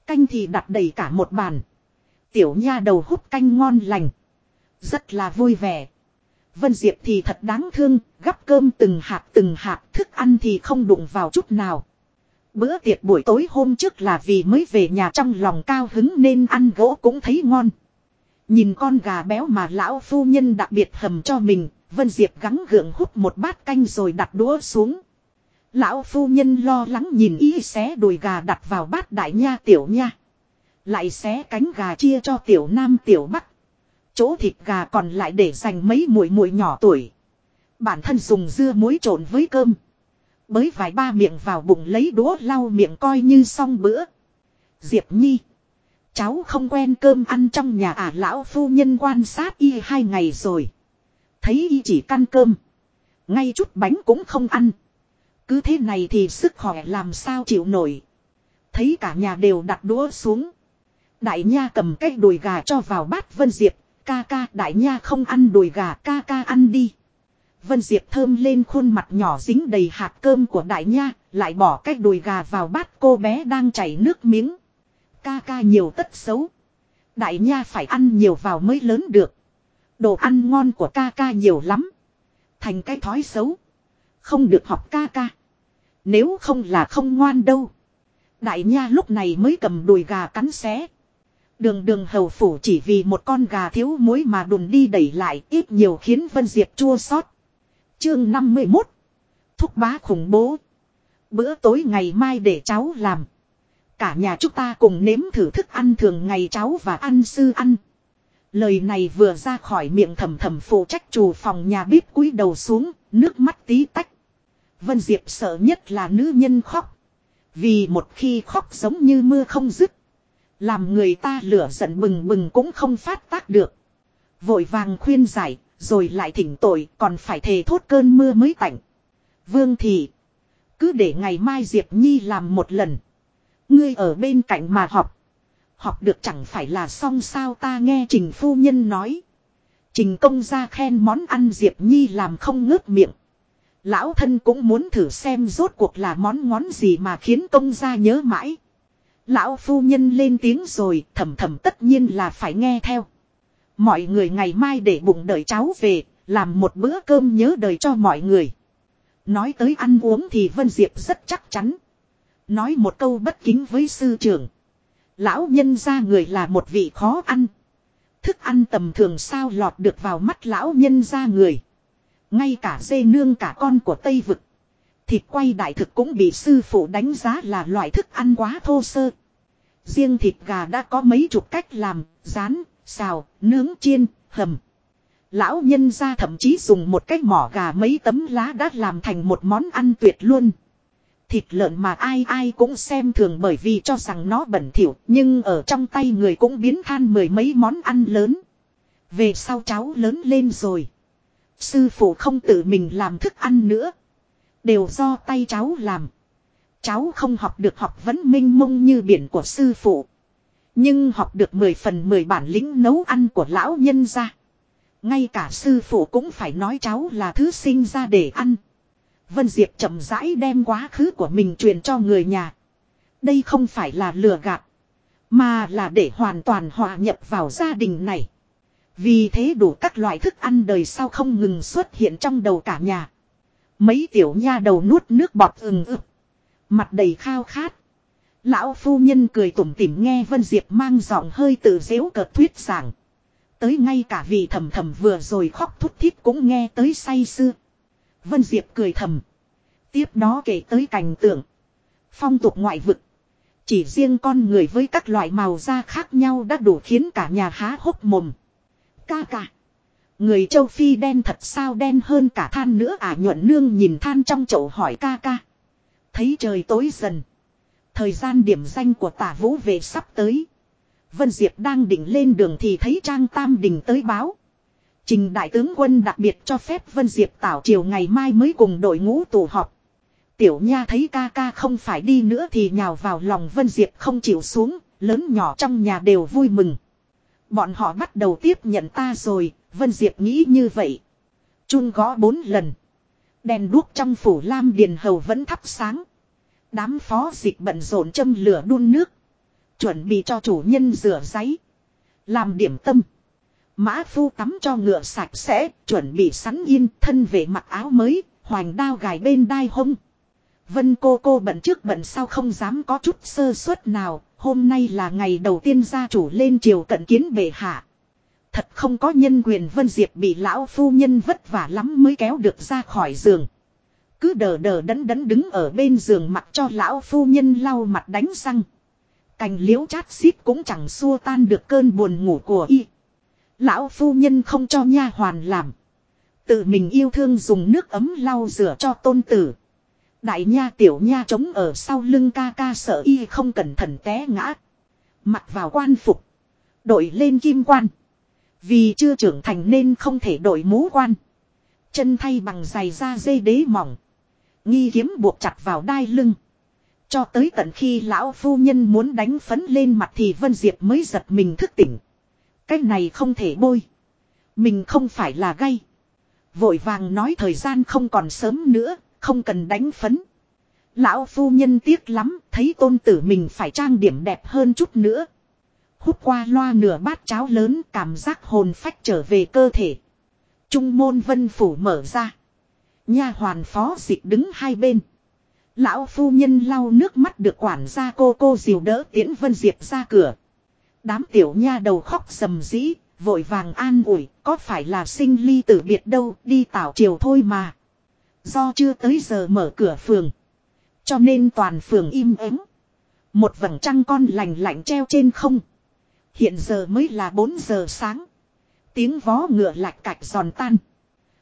Canh thì đặt đầy cả một bàn. Tiểu nha đầu hút canh ngon lành. Rất là vui vẻ. Vân Diệp thì thật đáng thương, gắp cơm từng hạt từng hạt, thức ăn thì không đụng vào chút nào. Bữa tiệc buổi tối hôm trước là vì mới về nhà trong lòng cao hứng nên ăn gỗ cũng thấy ngon. Nhìn con gà béo mà lão phu nhân đặc biệt hầm cho mình, Vân Diệp gắng gượng hút một bát canh rồi đặt đũa xuống. Lão phu nhân lo lắng nhìn ý xé đùi gà đặt vào bát đại nha tiểu nha. Lại xé cánh gà chia cho tiểu nam tiểu bắc. Chỗ thịt gà còn lại để dành mấy muội muội nhỏ tuổi. Bản thân dùng dưa muối trộn với cơm. Bới vài ba miệng vào bụng lấy đũa lau miệng coi như xong bữa. Diệp Nhi. Cháu không quen cơm ăn trong nhà à? lão phu nhân quan sát y hai ngày rồi. Thấy y chỉ căn cơm. Ngay chút bánh cũng không ăn. Cứ thế này thì sức khỏe làm sao chịu nổi. Thấy cả nhà đều đặt đũa xuống. Đại nha cầm cái đùi gà cho vào bát Vân Diệp. Ca ca, đại nha không ăn đùi gà, ca ca ăn đi. Vân Diệp thơm lên khuôn mặt nhỏ dính đầy hạt cơm của đại nha. Lại bỏ cái đùi gà vào bát cô bé đang chảy nước miếng. Ca ca nhiều tất xấu. Đại nha phải ăn nhiều vào mới lớn được. Đồ ăn ngon của ca ca nhiều lắm. Thành cái thói xấu. Không được học ca ca. Nếu không là không ngoan đâu. Đại nha lúc này mới cầm đùi gà cắn xé. Đường đường hầu phủ chỉ vì một con gà thiếu muối mà đùn đi đẩy lại ít nhiều khiến Vân Diệp chua xót. Chương 51. Thúc bá khủng bố. Bữa tối ngày mai để cháu làm. Cả nhà chúng ta cùng nếm thử thức ăn thường ngày cháu và ăn sư ăn. Lời này vừa ra khỏi miệng thầm thầm phụ trách chủ phòng nhà bếp cúi đầu xuống, nước mắt tí tách. Vân Diệp sợ nhất là nữ nhân khóc. Vì một khi khóc giống như mưa không dứt. Làm người ta lửa giận bừng bừng cũng không phát tác được. Vội vàng khuyên giải, rồi lại thỉnh tội còn phải thề thốt cơn mưa mới tạnh. Vương thì, cứ để ngày mai Diệp Nhi làm một lần. Ngươi ở bên cạnh mà học. Học được chẳng phải là xong sao ta nghe Trình Phu Nhân nói. Trình công ra khen món ăn Diệp Nhi làm không ngớt miệng. Lão thân cũng muốn thử xem rốt cuộc là món ngón gì mà khiến công gia nhớ mãi. Lão phu nhân lên tiếng rồi thầm thầm tất nhiên là phải nghe theo. Mọi người ngày mai để bụng đợi cháu về, làm một bữa cơm nhớ đời cho mọi người. Nói tới ăn uống thì Vân Diệp rất chắc chắn. Nói một câu bất kính với sư trưởng. Lão nhân ra người là một vị khó ăn. Thức ăn tầm thường sao lọt được vào mắt lão nhân ra người. Ngay cả dê nương cả con của Tây Vực. Thịt quay đại thực cũng bị sư phụ đánh giá là loại thức ăn quá thô sơ. Riêng thịt gà đã có mấy chục cách làm, rán, xào, nướng chiên, hầm. Lão nhân ra thậm chí dùng một cái mỏ gà mấy tấm lá đã làm thành một món ăn tuyệt luôn. Thịt lợn mà ai ai cũng xem thường bởi vì cho rằng nó bẩn thỉu nhưng ở trong tay người cũng biến than mười mấy món ăn lớn. Về sau cháu lớn lên rồi. Sư phụ không tự mình làm thức ăn nữa. Đều do tay cháu làm. Cháu không học được học vấn minh mông như biển của sư phụ. Nhưng học được mười phần mười bản lĩnh nấu ăn của lão nhân ra. Ngay cả sư phụ cũng phải nói cháu là thứ sinh ra để ăn. Vân Diệp chậm rãi đem quá khứ của mình truyền cho người nhà. Đây không phải là lừa gạt. Mà là để hoàn toàn hòa nhập vào gia đình này. Vì thế đủ các loại thức ăn đời sau không ngừng xuất hiện trong đầu cả nhà. Mấy tiểu nha đầu nuốt nước bọt ừng ực. Mặt đầy khao khát. Lão phu nhân cười tủm tỉm nghe Vân Diệp mang giọng hơi tự dễu cợt thuyết giảng. Tới ngay cả vị thầm thầm vừa rồi khóc thút thít cũng nghe tới say sưa. Vân Diệp cười thầm. Tiếp đó kể tới cảnh tượng. Phong tục ngoại vực. Chỉ riêng con người với các loại màu da khác nhau đã đủ khiến cả nhà há hốc mồm. Ca ca. Người châu Phi đen thật sao đen hơn cả than nữa à nhuận nương nhìn than trong chậu hỏi ca ca. Thấy trời tối dần. Thời gian điểm danh của tả vũ về sắp tới. Vân Diệp đang định lên đường thì thấy Trang Tam Đình tới báo. Trình đại tướng quân đặc biệt cho phép Vân Diệp tảo chiều ngày mai mới cùng đội ngũ tụ họp. Tiểu Nha thấy ca ca không phải đi nữa thì nhào vào lòng Vân Diệp không chịu xuống, lớn nhỏ trong nhà đều vui mừng. Bọn họ bắt đầu tiếp nhận ta rồi, Vân Diệp nghĩ như vậy. Chun gõ bốn lần. Đèn đuốc trong phủ lam điền hầu vẫn thắp sáng. Đám phó dịch bận rộn châm lửa đun nước. Chuẩn bị cho chủ nhân rửa giấy. Làm điểm tâm. Mã phu tắm cho ngựa sạch sẽ, chuẩn bị sẵn yên, thân về mặc áo mới, hoành đao gài bên đai hông. Vân cô cô bận trước bận sau không dám có chút sơ suất nào, hôm nay là ngày đầu tiên gia chủ lên triều cận kiến bệ hạ. Thật không có nhân quyền Vân Diệp bị lão phu nhân vất vả lắm mới kéo được ra khỏi giường. Cứ đờ đờ đấn đấn đứng ở bên giường mặt cho lão phu nhân lau mặt đánh răng. Cành liễu chát xít cũng chẳng xua tan được cơn buồn ngủ của y. Lão phu nhân không cho nha hoàn làm. Tự mình yêu thương dùng nước ấm lau rửa cho tôn tử. Đại nha tiểu nha trống ở sau lưng ca ca sợ y không cẩn thận té ngã. Mặc vào quan phục. Đội lên kim quan. Vì chưa trưởng thành nên không thể đội mũ quan. Chân thay bằng giày da dây đế mỏng. Nghi kiếm buộc chặt vào đai lưng. Cho tới tận khi lão phu nhân muốn đánh phấn lên mặt thì Vân Diệp mới giật mình thức tỉnh. Cái này không thể bôi. Mình không phải là gay. Vội vàng nói thời gian không còn sớm nữa, không cần đánh phấn. Lão phu nhân tiếc lắm, thấy tôn tử mình phải trang điểm đẹp hơn chút nữa. Hút qua loa nửa bát cháo lớn cảm giác hồn phách trở về cơ thể. Trung môn vân phủ mở ra. Nha hoàn phó dịch đứng hai bên. Lão phu nhân lau nước mắt được quản gia cô cô dìu đỡ tiễn Vân Diệp ra cửa. Đám tiểu nha đầu khóc sầm dĩ, vội vàng an ủi, có phải là sinh ly tử biệt đâu, đi tảo chiều thôi mà. Do chưa tới giờ mở cửa phường. Cho nên toàn phường im ắng. Một vầng trăng con lành lạnh treo trên không. Hiện giờ mới là 4 giờ sáng. Tiếng vó ngựa lạch cạch giòn tan.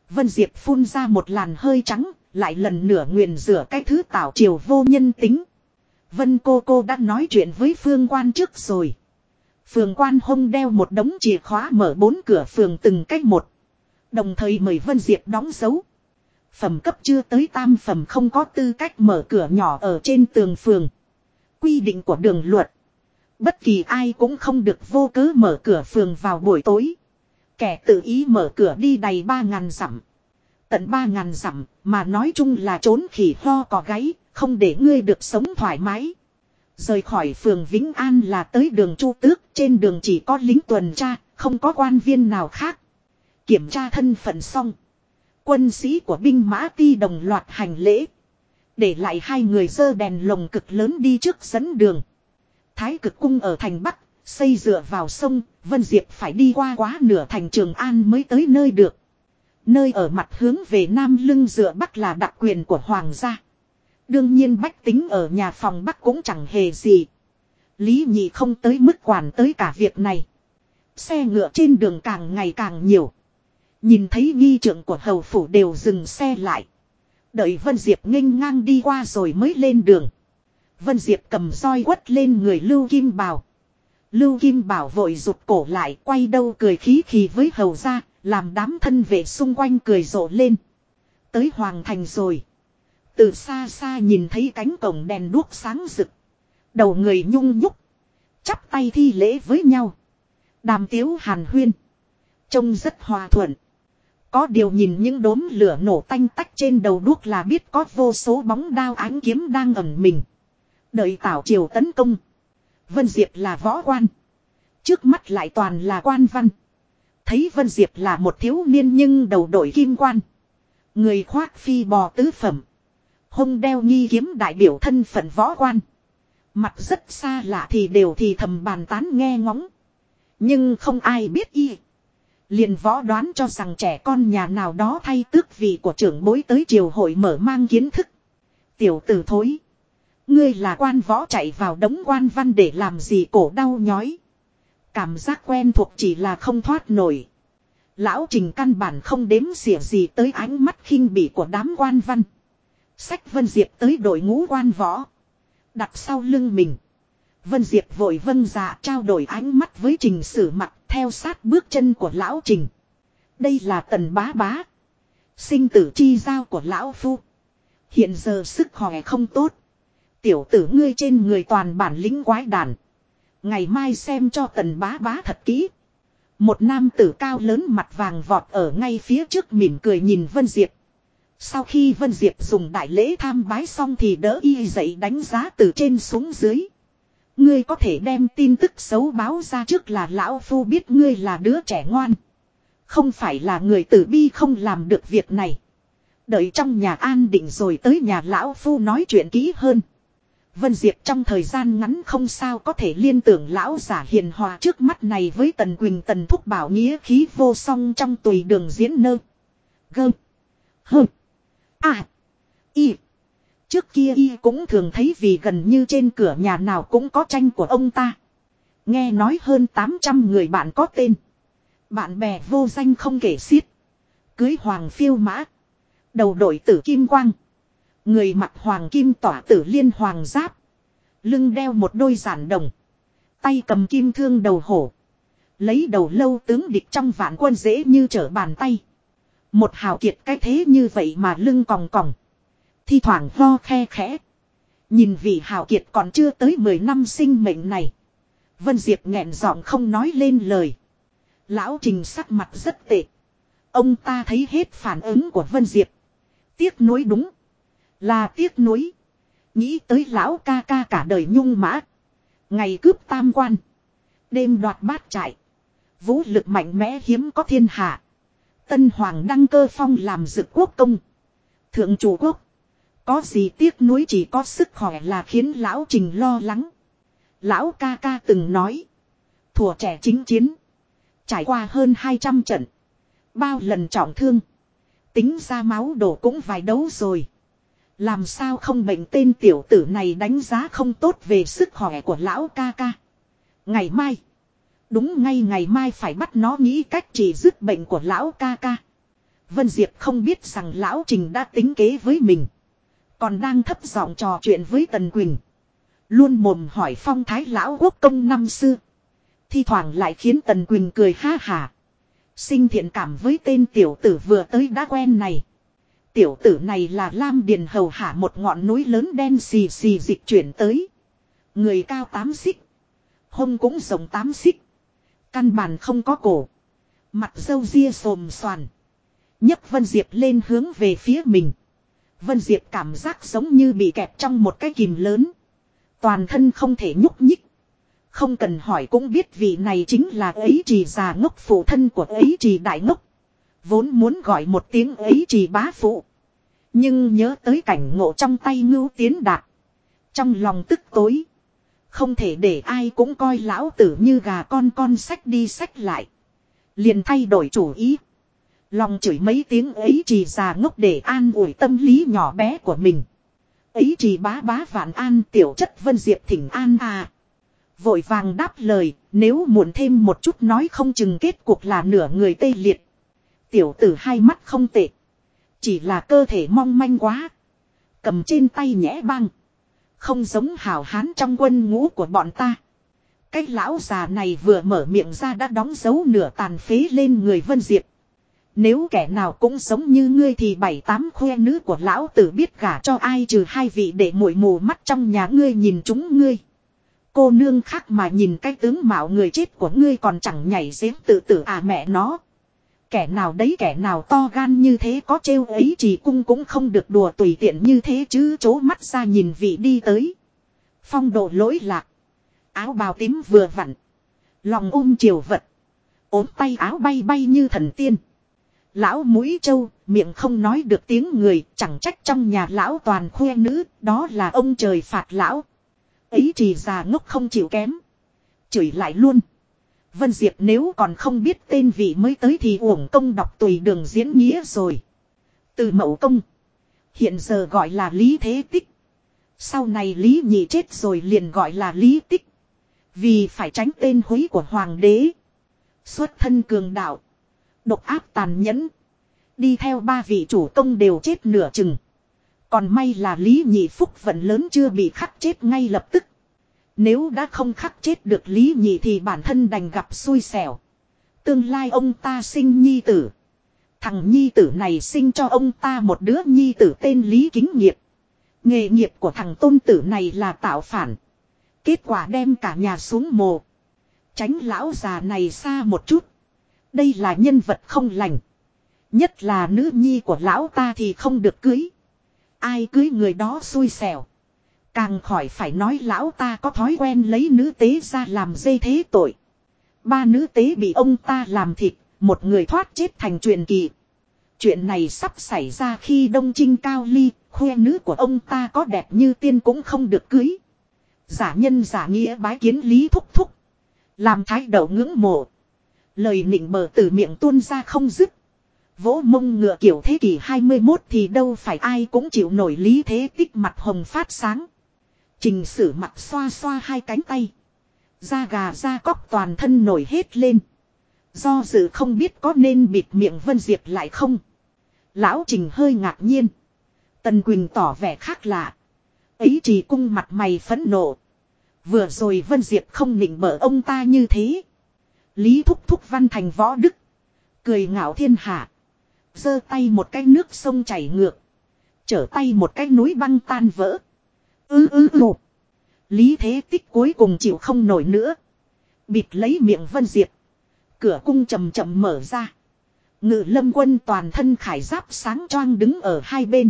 Vân Diệp phun ra một làn hơi trắng, lại lần nữa nguyền rửa cái thứ tảo triều vô nhân tính. Vân cô cô đã nói chuyện với phương quan trước rồi. Phường quan hông đeo một đống chìa khóa mở bốn cửa phường từng cách một. Đồng thời mời Vân Diệp đóng dấu. Phẩm cấp chưa tới tam phẩm không có tư cách mở cửa nhỏ ở trên tường phường. Quy định của đường luật. Bất kỳ ai cũng không được vô cớ mở cửa phường vào buổi tối. Kẻ tự ý mở cửa đi đầy ba ngàn dặm. tận ba ngàn dặm, mà nói chung là trốn khỉ ho có gáy, không để ngươi được sống thoải mái. Rời khỏi phường Vĩnh An là tới đường Chu Tước, trên đường chỉ có lính tuần tra, không có quan viên nào khác. Kiểm tra thân phận xong. Quân sĩ của binh mã ti đồng loạt hành lễ. Để lại hai người dơ đèn lồng cực lớn đi trước dẫn đường. Thái cực cung ở thành Bắc, xây dựa vào sông, Vân Diệp phải đi qua quá nửa thành Trường An mới tới nơi được. Nơi ở mặt hướng về Nam lưng dựa Bắc là đặc quyền của Hoàng gia. Đương nhiên bách tính ở nhà phòng Bắc cũng chẳng hề gì. Lý nhị không tới mức quản tới cả việc này. Xe ngựa trên đường càng ngày càng nhiều. Nhìn thấy nghi trưởng của hầu phủ đều dừng xe lại. Đợi Vân Diệp nghênh ngang đi qua rồi mới lên đường. Vân Diệp cầm roi quất lên người Lưu Kim Bảo. Lưu Kim Bảo vội rụt cổ lại quay đâu cười khí khí với hầu ra, làm đám thân vệ xung quanh cười rộ lên. Tới Hoàng Thành rồi. Từ xa xa nhìn thấy cánh cổng đèn đuốc sáng rực. Đầu người nhung nhúc. Chắp tay thi lễ với nhau. Đàm tiếu hàn huyên. Trông rất hòa thuận. Có điều nhìn những đốm lửa nổ tanh tách trên đầu đuốc là biết có vô số bóng đao ánh kiếm đang ẩn mình. Đợi tảo triều tấn công. Vân Diệp là võ quan. Trước mắt lại toàn là quan văn. Thấy Vân Diệp là một thiếu niên nhưng đầu đội kim quan. Người khoác phi bò tứ phẩm. Hông đeo nghi kiếm đại biểu thân phận võ quan. Mặt rất xa lạ thì đều thì thầm bàn tán nghe ngóng. Nhưng không ai biết y. Liền võ đoán cho rằng trẻ con nhà nào đó thay tước vị của trưởng bối tới triều hội mở mang kiến thức. Tiểu tử thối. Ngươi là quan võ chạy vào đống quan văn để làm gì cổ đau nhói. Cảm giác quen thuộc chỉ là không thoát nổi. Lão trình căn bản không đếm xỉa gì tới ánh mắt khinh bỉ của đám quan văn. Sách Vân Diệp tới đội ngũ quan võ. Đặt sau lưng mình. Vân Diệp vội vân dạ trao đổi ánh mắt với trình sử mặt theo sát bước chân của lão trình. Đây là tần bá bá. Sinh tử chi giao của lão phu. Hiện giờ sức khỏe không tốt. Tiểu tử ngươi trên người toàn bản lĩnh quái đản. Ngày mai xem cho tần bá bá thật kỹ. Một nam tử cao lớn mặt vàng vọt ở ngay phía trước mỉm cười nhìn Vân Diệp. Sau khi Vân Diệp dùng đại lễ tham bái xong thì đỡ y dậy đánh giá từ trên xuống dưới. Ngươi có thể đem tin tức xấu báo ra trước là lão phu biết ngươi là đứa trẻ ngoan. Không phải là người tử bi không làm được việc này. Đợi trong nhà an định rồi tới nhà lão phu nói chuyện kỹ hơn. Vân Diệp trong thời gian ngắn không sao có thể liên tưởng lão giả hiền hòa trước mắt này với Tần Quỳnh Tần Thúc Bảo nghĩa khí vô song trong tùy đường diễn nơ. Gơ. Hơ. À. Y. Trước kia y cũng thường thấy vì gần như trên cửa nhà nào cũng có tranh của ông ta. Nghe nói hơn 800 người bạn có tên. Bạn bè vô danh không kể xiết. Cưới hoàng phiêu mã. Đầu đội tử kim quang. Người mặc hoàng kim tỏa tử liên hoàng giáp. Lưng đeo một đôi giản đồng. Tay cầm kim thương đầu hổ. Lấy đầu lâu tướng địch trong vạn quân dễ như trở bàn tay. Một hào kiệt cái thế như vậy mà lưng còng còng. Thi thoảng ho khe khẽ. Nhìn vị hào kiệt còn chưa tới 10 năm sinh mệnh này. Vân Diệp nghẹn giọng không nói lên lời. Lão Trình sắc mặt rất tệ. Ông ta thấy hết phản ứng của Vân Diệp. Tiếc nuối đúng. Là tiếc nuối. Nghĩ tới lão ca ca cả đời nhung mã. Ngày cướp tam quan. Đêm đoạt bát trại. Vũ lực mạnh mẽ hiếm có thiên hạ. Tân Hoàng đăng cơ phong làm dự quốc công. Thượng chủ quốc. Có gì tiếc nuối chỉ có sức khỏe là khiến lão trình lo lắng. Lão ca ca từng nói. Thùa trẻ chính chiến. Trải qua hơn 200 trận. Bao lần trọng thương. Tính ra máu đổ cũng vài đấu rồi. Làm sao không bệnh tên tiểu tử này đánh giá không tốt về sức khỏe của lão ca ca. Ngày mai. Đúng ngay ngày mai phải bắt nó nghĩ cách trị dứt bệnh của lão ca ca. Vân Diệp không biết rằng lão Trình đã tính kế với mình. Còn đang thấp giọng trò chuyện với Tần Quỳnh. Luôn mồm hỏi phong thái lão quốc công năm xưa. Thi thoảng lại khiến Tần Quỳnh cười ha hà. Sinh thiện cảm với tên tiểu tử vừa tới đã quen này. Tiểu tử này là Lam Điền hầu hạ một ngọn núi lớn đen xì xì dịch chuyển tới. Người cao tám xích. Hông cũng rộng tám xích. Căn bản không có cổ. Mặt dâu ria xồm xoàn. nhấc Vân Diệp lên hướng về phía mình. Vân Diệp cảm giác giống như bị kẹp trong một cái kìm lớn. Toàn thân không thể nhúc nhích. Không cần hỏi cũng biết vị này chính là ấy trì già ngốc phụ thân của ấy trì đại ngốc. Vốn muốn gọi một tiếng ấy trì bá phụ. Nhưng nhớ tới cảnh ngộ trong tay ngưu tiến đạt. Trong lòng tức tối. Không thể để ai cũng coi lão tử như gà con con sách đi sách lại. Liền thay đổi chủ ý. Lòng chửi mấy tiếng ấy chỉ già ngốc để an ủi tâm lý nhỏ bé của mình. Ấy chỉ bá bá vạn an tiểu chất vân diệp thỉnh an à. Vội vàng đáp lời, nếu muộn thêm một chút nói không chừng kết cuộc là nửa người tê liệt. Tiểu tử hai mắt không tệ. Chỉ là cơ thể mong manh quá. Cầm trên tay nhẽ băng. Không giống hào hán trong quân ngũ của bọn ta. Cái lão già này vừa mở miệng ra đã đóng dấu nửa tàn phế lên người Vân Diệp. Nếu kẻ nào cũng giống như ngươi thì bảy tám khoe nữ của lão tử biết gả cho ai trừ hai vị để muội mù mắt trong nhà ngươi nhìn chúng ngươi. Cô nương khác mà nhìn cái tướng mạo người chết của ngươi còn chẳng nhảy giếng tự tử à mẹ nó. Kẻ nào đấy kẻ nào to gan như thế có trêu ấy chỉ cung cũng không được đùa tùy tiện như thế chứ chố mắt ra nhìn vị đi tới. Phong độ lỗi lạc. Áo bào tím vừa vặn. Lòng ôm chiều vật. ốm tay áo bay bay như thần tiên. Lão mũi trâu, miệng không nói được tiếng người, chẳng trách trong nhà lão toàn khoe nữ, đó là ông trời phạt lão. Ấy chỉ già ngốc không chịu kém. Chửi lại luôn. Vân Diệp nếu còn không biết tên vị mới tới thì uổng công đọc tùy đường diễn nghĩa rồi. Từ mẫu công. Hiện giờ gọi là Lý Thế Tích. Sau này Lý Nhị chết rồi liền gọi là Lý Tích. Vì phải tránh tên húy của Hoàng đế. Xuất thân cường đạo. Độc áp tàn nhẫn. Đi theo ba vị chủ công đều chết nửa chừng. Còn may là Lý Nhị Phúc vận lớn chưa bị khắc chết ngay lập tức. Nếu đã không khắc chết được Lý Nhị thì bản thân đành gặp xui xẻo. Tương lai ông ta sinh nhi tử. Thằng nhi tử này sinh cho ông ta một đứa nhi tử tên Lý Kính Nghiệp. Nghề nghiệp của thằng tôn tử này là tạo phản. Kết quả đem cả nhà xuống mồ. Tránh lão già này xa một chút. Đây là nhân vật không lành. Nhất là nữ nhi của lão ta thì không được cưới. Ai cưới người đó xui xẻo. Càng khỏi phải nói lão ta có thói quen lấy nữ tế ra làm dây thế tội. Ba nữ tế bị ông ta làm thịt, một người thoát chết thành truyền kỳ. Chuyện này sắp xảy ra khi đông trinh cao ly, khoe nữ của ông ta có đẹp như tiên cũng không được cưới. Giả nhân giả nghĩa bái kiến lý thúc thúc. Làm thái đầu ngưỡng mộ. Lời nịnh bờ từ miệng tuôn ra không dứt. Vỗ mông ngựa kiểu thế kỷ 21 thì đâu phải ai cũng chịu nổi lý thế tích mặt hồng phát sáng. Trình sử mặt xoa xoa hai cánh tay. Da gà da cóc toàn thân nổi hết lên. Do dự không biết có nên bịt miệng Vân Diệp lại không. Lão Trình hơi ngạc nhiên. Tần Quỳnh tỏ vẻ khác lạ. Ấy chỉ cung mặt mày phẫn nộ. Vừa rồi Vân Diệp không nịnh bở ông ta như thế. Lý thúc thúc văn thành võ đức. Cười ngạo thiên hạ. giơ tay một cái nước sông chảy ngược. Trở tay một cái núi băng tan vỡ. Ư ư ư. Lý thế tích cuối cùng chịu không nổi nữa. Bịt lấy miệng Vân Diệp. Cửa cung chậm chậm mở ra. Ngự lâm quân toàn thân khải giáp sáng choang đứng ở hai bên.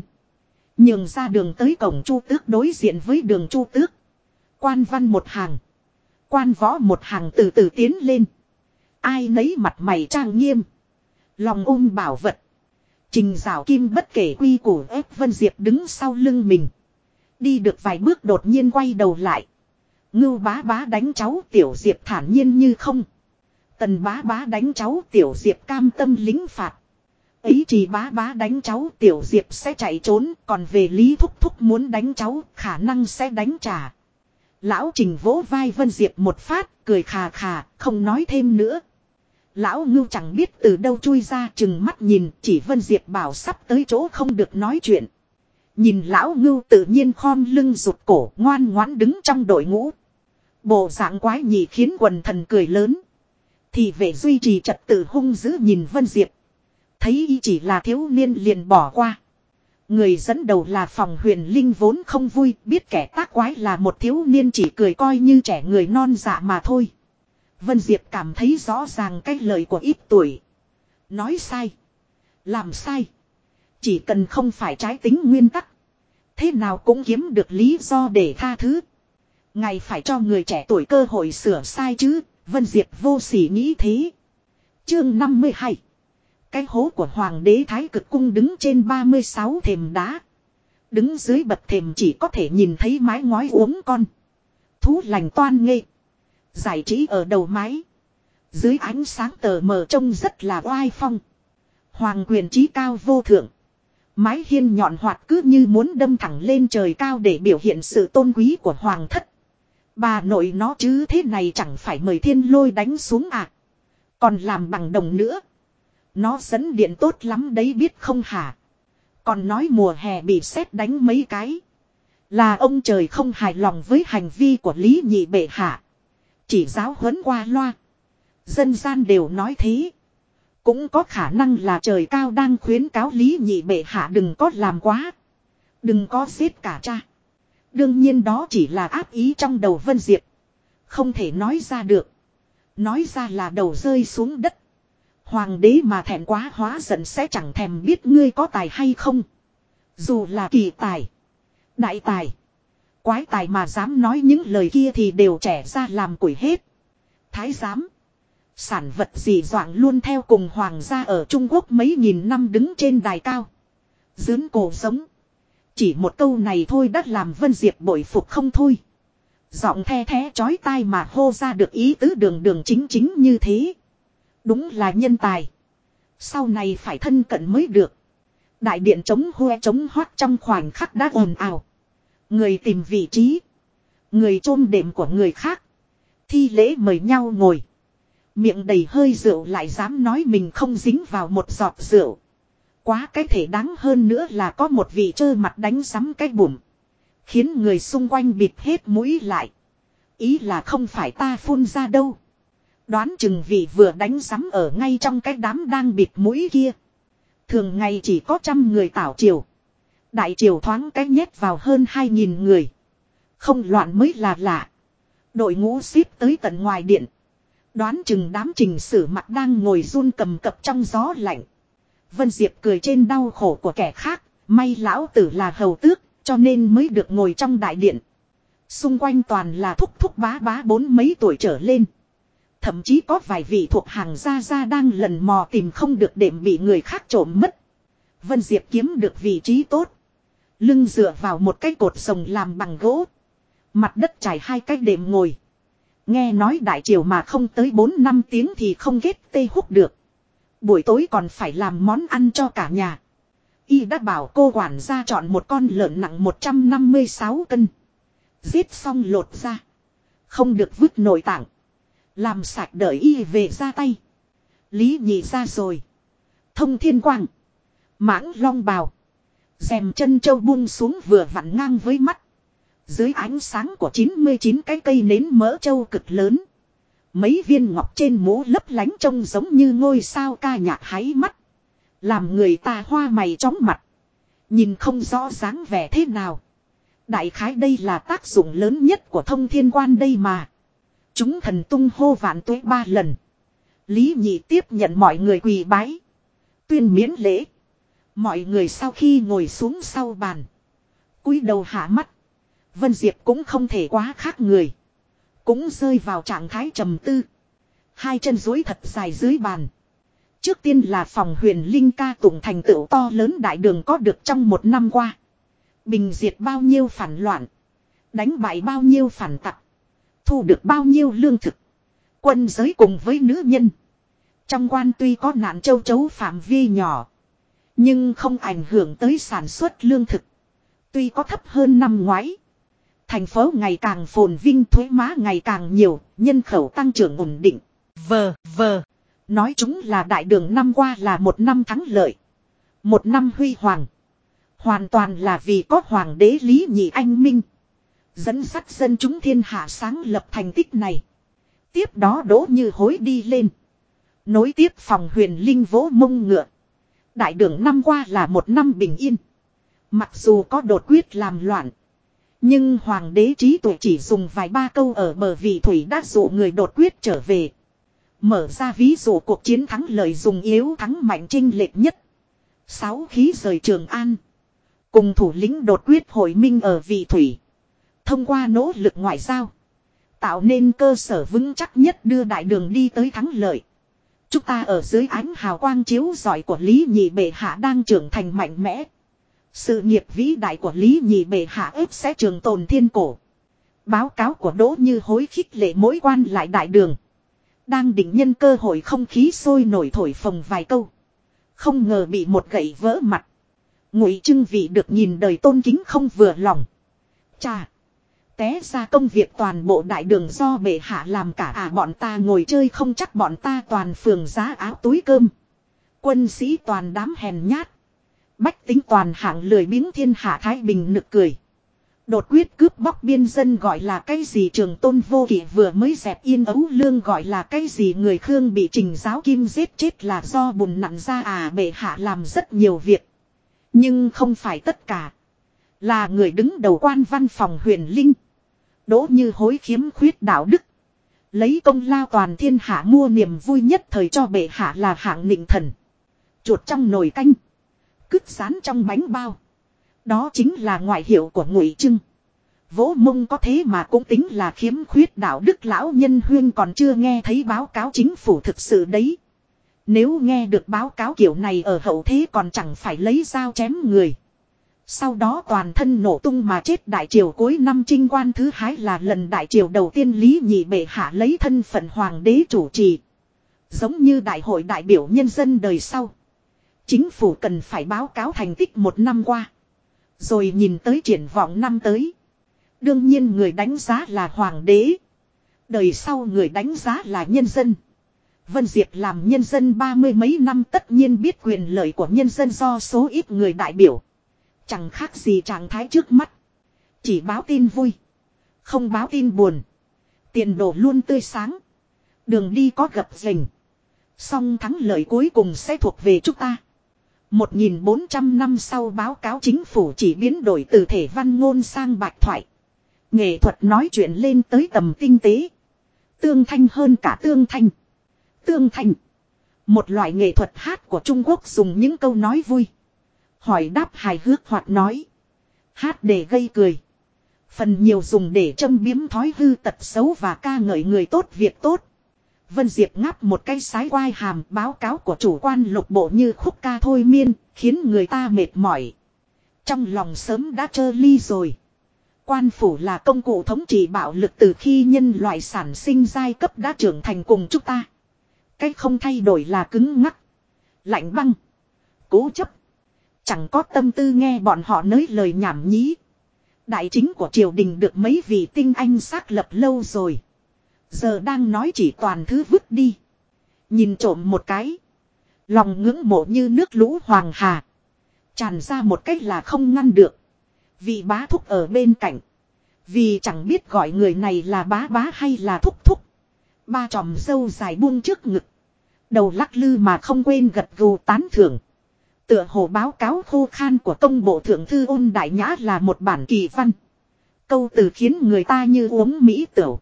Nhường ra đường tới cổng chu tước đối diện với đường chu tước. Quan văn một hàng. Quan võ một hàng từ từ tiến lên. Ai nấy mặt mày trang nghiêm. Lòng ôm bảo vật. Trình rào kim bất kể quy củ ép Vân Diệp đứng sau lưng mình. Đi được vài bước đột nhiên quay đầu lại. Ngưu bá bá đánh cháu tiểu diệp thản nhiên như không. Tần bá bá đánh cháu tiểu diệp cam tâm lính phạt. Ấy chỉ bá bá đánh cháu tiểu diệp sẽ chạy trốn, còn về lý thúc thúc muốn đánh cháu, khả năng sẽ đánh trả. Lão trình vỗ vai Vân Diệp một phát, cười khà khà, không nói thêm nữa. Lão ngưu chẳng biết từ đâu chui ra, chừng mắt nhìn, chỉ Vân Diệp bảo sắp tới chỗ không được nói chuyện. Nhìn lão ngưu tự nhiên khom lưng rụt cổ, ngoan ngoãn đứng trong đội ngũ. Bộ dạng quái nhị khiến quần thần cười lớn. Thì vệ duy trì trật tự hung dữ nhìn Vân Diệp. Thấy y chỉ là thiếu niên liền bỏ qua. Người dẫn đầu là phòng huyền linh vốn không vui, biết kẻ tác quái là một thiếu niên chỉ cười coi như trẻ người non dạ mà thôi. Vân Diệp cảm thấy rõ ràng cái lời của ít tuổi. Nói sai. Làm sai. Chỉ cần không phải trái tính nguyên tắc. Thế nào cũng kiếm được lý do để tha thứ. Ngài phải cho người trẻ tuổi cơ hội sửa sai chứ. Vân Diệp vô sỉ nghĩ thế. Chương 52 Cái hố của Hoàng đế Thái cực cung đứng trên 36 thềm đá. Đứng dưới bậc thềm chỉ có thể nhìn thấy mái ngói uống con. Thú lành toan nghê. Giải trí ở đầu máy Dưới ánh sáng tờ mờ trông rất là oai phong. Hoàng quyền trí cao vô thượng. Mái hiên nhọn hoạt cứ như muốn đâm thẳng lên trời cao để biểu hiện sự tôn quý của hoàng thất. Bà nội nó chứ thế này chẳng phải mời thiên lôi đánh xuống à. Còn làm bằng đồng nữa. Nó dẫn điện tốt lắm đấy biết không hả. Còn nói mùa hè bị sét đánh mấy cái. Là ông trời không hài lòng với hành vi của Lý Nhị Bệ Hạ. Chỉ giáo huấn qua loa. Dân gian đều nói thế. Cũng có khả năng là trời cao đang khuyến cáo Lý Nhị Bệ Hạ đừng có làm quá. Đừng có xếp cả cha. Đương nhiên đó chỉ là áp ý trong đầu Vân Diệp. Không thể nói ra được. Nói ra là đầu rơi xuống đất. Hoàng đế mà thẹn quá hóa giận sẽ chẳng thèm biết ngươi có tài hay không. Dù là kỳ tài. Đại tài. Quái tài mà dám nói những lời kia thì đều trẻ ra làm quỷ hết. Thái giám. Sản vật gì doạng luôn theo cùng hoàng gia ở Trung Quốc mấy nghìn năm đứng trên đài cao. Dướn cổ sống. Chỉ một câu này thôi đã làm Vân Diệp bội phục không thôi. Giọng the thế chói tai mà hô ra được ý tứ đường đường chính chính như thế. Đúng là nhân tài. Sau này phải thân cận mới được. Đại điện chống hoe chống hoát trong khoảnh khắc đã ồn ào. Người tìm vị trí. Người chôn đệm của người khác. Thi lễ mời nhau ngồi. Miệng đầy hơi rượu lại dám nói mình không dính vào một giọt rượu. Quá cái thể đáng hơn nữa là có một vị trơ mặt đánh sắm cái bùm. Khiến người xung quanh bịt hết mũi lại. Ý là không phải ta phun ra đâu. Đoán chừng vị vừa đánh sắm ở ngay trong cái đám đang bịt mũi kia. Thường ngày chỉ có trăm người tảo chiều. Đại triều thoáng cái nhét vào hơn hai nghìn người. Không loạn mới là lạ. Đội ngũ xếp tới tận ngoài điện. Đoán chừng đám trình sử mặt đang ngồi run cầm cập trong gió lạnh. Vân Diệp cười trên đau khổ của kẻ khác. May lão tử là hầu tước, cho nên mới được ngồi trong đại điện. Xung quanh toàn là thúc thúc bá bá bốn mấy tuổi trở lên. Thậm chí có vài vị thuộc hàng gia gia đang lần mò tìm không được đệm bị người khác trộm mất. Vân Diệp kiếm được vị trí tốt. Lưng dựa vào một cái cột sồng làm bằng gỗ. Mặt đất trải hai cái đệm ngồi. Nghe nói đại triều mà không tới 4 năm tiếng thì không ghét tê hút được. Buổi tối còn phải làm món ăn cho cả nhà. Y đã bảo cô quản gia chọn một con lợn nặng 156 cân. Giết xong lột ra. Không được vứt nội tạng. Làm sạch đợi y về ra tay. Lý nhị ra rồi. Thông thiên quang. Mãng long bào. Dèm chân châu buông xuống vừa vặn ngang với mắt. Dưới ánh sáng của 99 cái cây nến mỡ châu cực lớn. Mấy viên ngọc trên mũ lấp lánh trông giống như ngôi sao ca nhạc háy mắt. Làm người ta hoa mày chóng mặt. Nhìn không rõ dáng vẻ thế nào. Đại khái đây là tác dụng lớn nhất của thông thiên quan đây mà. Chúng thần tung hô vạn tuế ba lần. Lý nhị tiếp nhận mọi người quỳ bái. Tuyên miễn lễ. Mọi người sau khi ngồi xuống sau bàn. cúi đầu hạ mắt. Vân Diệp cũng không thể quá khác người. Cũng rơi vào trạng thái trầm tư. Hai chân dối thật dài dưới bàn. Trước tiên là phòng huyền linh ca tụng thành tựu to lớn đại đường có được trong một năm qua. Bình diệt bao nhiêu phản loạn. Đánh bại bao nhiêu phản tặc. Thu được bao nhiêu lương thực. Quân giới cùng với nữ nhân. Trong quan tuy có nạn châu chấu phạm vi nhỏ. Nhưng không ảnh hưởng tới sản xuất lương thực. Tuy có thấp hơn năm ngoái. Thành phố ngày càng phồn vinh thuế má ngày càng nhiều, nhân khẩu tăng trưởng ổn định. Vờ, vờ. Nói chúng là đại đường năm qua là một năm thắng lợi. Một năm huy hoàng. Hoàn toàn là vì có hoàng đế lý nhị anh minh. Dẫn sắt dân chúng thiên hạ sáng lập thành tích này. Tiếp đó đỗ như hối đi lên. Nối tiếp phòng huyền linh vỗ mông ngựa. Đại đường năm qua là một năm bình yên. Mặc dù có đột quyết làm loạn. Nhưng hoàng đế trí tuệ chỉ dùng vài ba câu ở bờ vị thủy đã dụ người đột quyết trở về. Mở ra ví dụ cuộc chiến thắng lợi dùng yếu thắng mạnh trinh lệch nhất. Sáu khí rời Trường An. Cùng thủ lĩnh đột quyết hội minh ở vị thủy. Thông qua nỗ lực ngoại giao. Tạo nên cơ sở vững chắc nhất đưa đại đường đi tới thắng lợi. Chúng ta ở dưới ánh hào quang chiếu giỏi của Lý Nhị Bệ Hạ đang trưởng thành mạnh mẽ. Sự nghiệp vĩ đại của Lý Nhị Bệ Hạ ếp sẽ trường tồn thiên cổ. Báo cáo của Đỗ Như hối khích lệ mỗi quan lại đại đường. Đang định nhân cơ hội không khí sôi nổi thổi phồng vài câu. Không ngờ bị một gậy vỡ mặt. Ngụy Trưng Vị được nhìn đời tôn kính không vừa lòng. Chà. Té ra công việc toàn bộ đại đường do bệ hạ làm cả à bọn ta ngồi chơi không chắc bọn ta toàn phường giá áo túi cơm. Quân sĩ toàn đám hèn nhát. Bách tính toàn hạng lười biếng thiên hạ Thái Bình nực cười. Đột quyết cướp bóc biên dân gọi là cái gì trường tôn vô kỷ vừa mới dẹp yên ấu lương gọi là cái gì người Khương bị trình giáo kim giết chết là do bùn nặng ra à bệ hạ làm rất nhiều việc. Nhưng không phải tất cả. Là người đứng đầu quan văn phòng huyền linh. Đỗ như hối khiếm khuyết đạo đức. Lấy công lao toàn thiên hạ mua niềm vui nhất thời cho bệ hạ là hạng nịnh thần. Chuột trong nồi canh. Cứt sán trong bánh bao. Đó chính là ngoại hiệu của ngụy trưng. Vỗ mông có thế mà cũng tính là khiếm khuyết đạo đức lão nhân huyên còn chưa nghe thấy báo cáo chính phủ thực sự đấy. Nếu nghe được báo cáo kiểu này ở hậu thế còn chẳng phải lấy dao chém người. Sau đó toàn thân nổ tung mà chết đại triều cuối năm trinh quan thứ hai là lần đại triều đầu tiên Lý Nhị Bệ Hạ lấy thân phận hoàng đế chủ trì. Giống như đại hội đại biểu nhân dân đời sau. Chính phủ cần phải báo cáo thành tích một năm qua. Rồi nhìn tới triển vọng năm tới. Đương nhiên người đánh giá là hoàng đế. Đời sau người đánh giá là nhân dân. Vân Diệp làm nhân dân ba mươi mấy năm tất nhiên biết quyền lợi của nhân dân do số ít người đại biểu. Chẳng khác gì trạng thái trước mắt. Chỉ báo tin vui. Không báo tin buồn. Tiền đồ luôn tươi sáng. Đường đi có gập rình. Song thắng lợi cuối cùng sẽ thuộc về chúng ta. 1.400 năm sau báo cáo chính phủ chỉ biến đổi từ thể văn ngôn sang bạch thoại. Nghệ thuật nói chuyện lên tới tầm tinh tế. Tương thanh hơn cả tương thanh. Tương thanh. Một loại nghệ thuật hát của Trung Quốc dùng những câu nói vui. Hỏi đáp hài hước hoặc nói. Hát để gây cười. Phần nhiều dùng để châm biếm thói hư tật xấu và ca ngợi người tốt việc tốt. Vân Diệp ngáp một cái sái quai hàm báo cáo của chủ quan lục bộ như khúc ca thôi miên, khiến người ta mệt mỏi. Trong lòng sớm đã trơ ly rồi. Quan phủ là công cụ thống trị bạo lực từ khi nhân loại sản sinh giai cấp đã trưởng thành cùng chúng ta. Cái không thay đổi là cứng ngắc. Lạnh băng. Cố chấp. Chẳng có tâm tư nghe bọn họ nới lời nhảm nhí. Đại chính của triều đình được mấy vị tinh anh xác lập lâu rồi. Giờ đang nói chỉ toàn thứ vứt đi. Nhìn trộm một cái. Lòng ngưỡng mộ như nước lũ hoàng hà. Tràn ra một cách là không ngăn được. Vì bá thúc ở bên cạnh. Vì chẳng biết gọi người này là bá bá hay là thúc thúc. Ba tròm dâu dài buông trước ngực. Đầu lắc lư mà không quên gật gù tán thưởng. Tựa hồ báo cáo khô khan của công bộ thượng thư ôn đại nhã là một bản kỳ văn. Câu từ khiến người ta như uống mỹ tửu.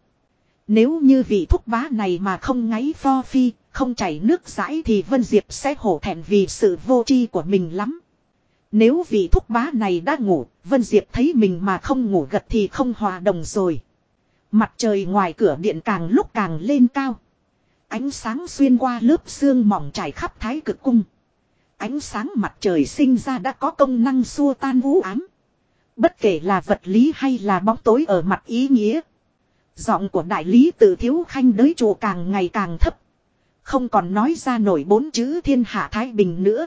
Nếu như vị thúc bá này mà không ngáy pho phi, không chảy nước rãi thì Vân Diệp sẽ hổ thẹn vì sự vô tri của mình lắm. Nếu vị thúc bá này đã ngủ, Vân Diệp thấy mình mà không ngủ gật thì không hòa đồng rồi. Mặt trời ngoài cửa điện càng lúc càng lên cao. Ánh sáng xuyên qua lớp xương mỏng trải khắp thái cực cung. Ánh sáng mặt trời sinh ra đã có công năng xua tan vũ ám. Bất kể là vật lý hay là bóng tối ở mặt ý nghĩa. Giọng của đại lý tự thiếu khanh đới chùa càng ngày càng thấp. Không còn nói ra nổi bốn chữ thiên hạ Thái Bình nữa.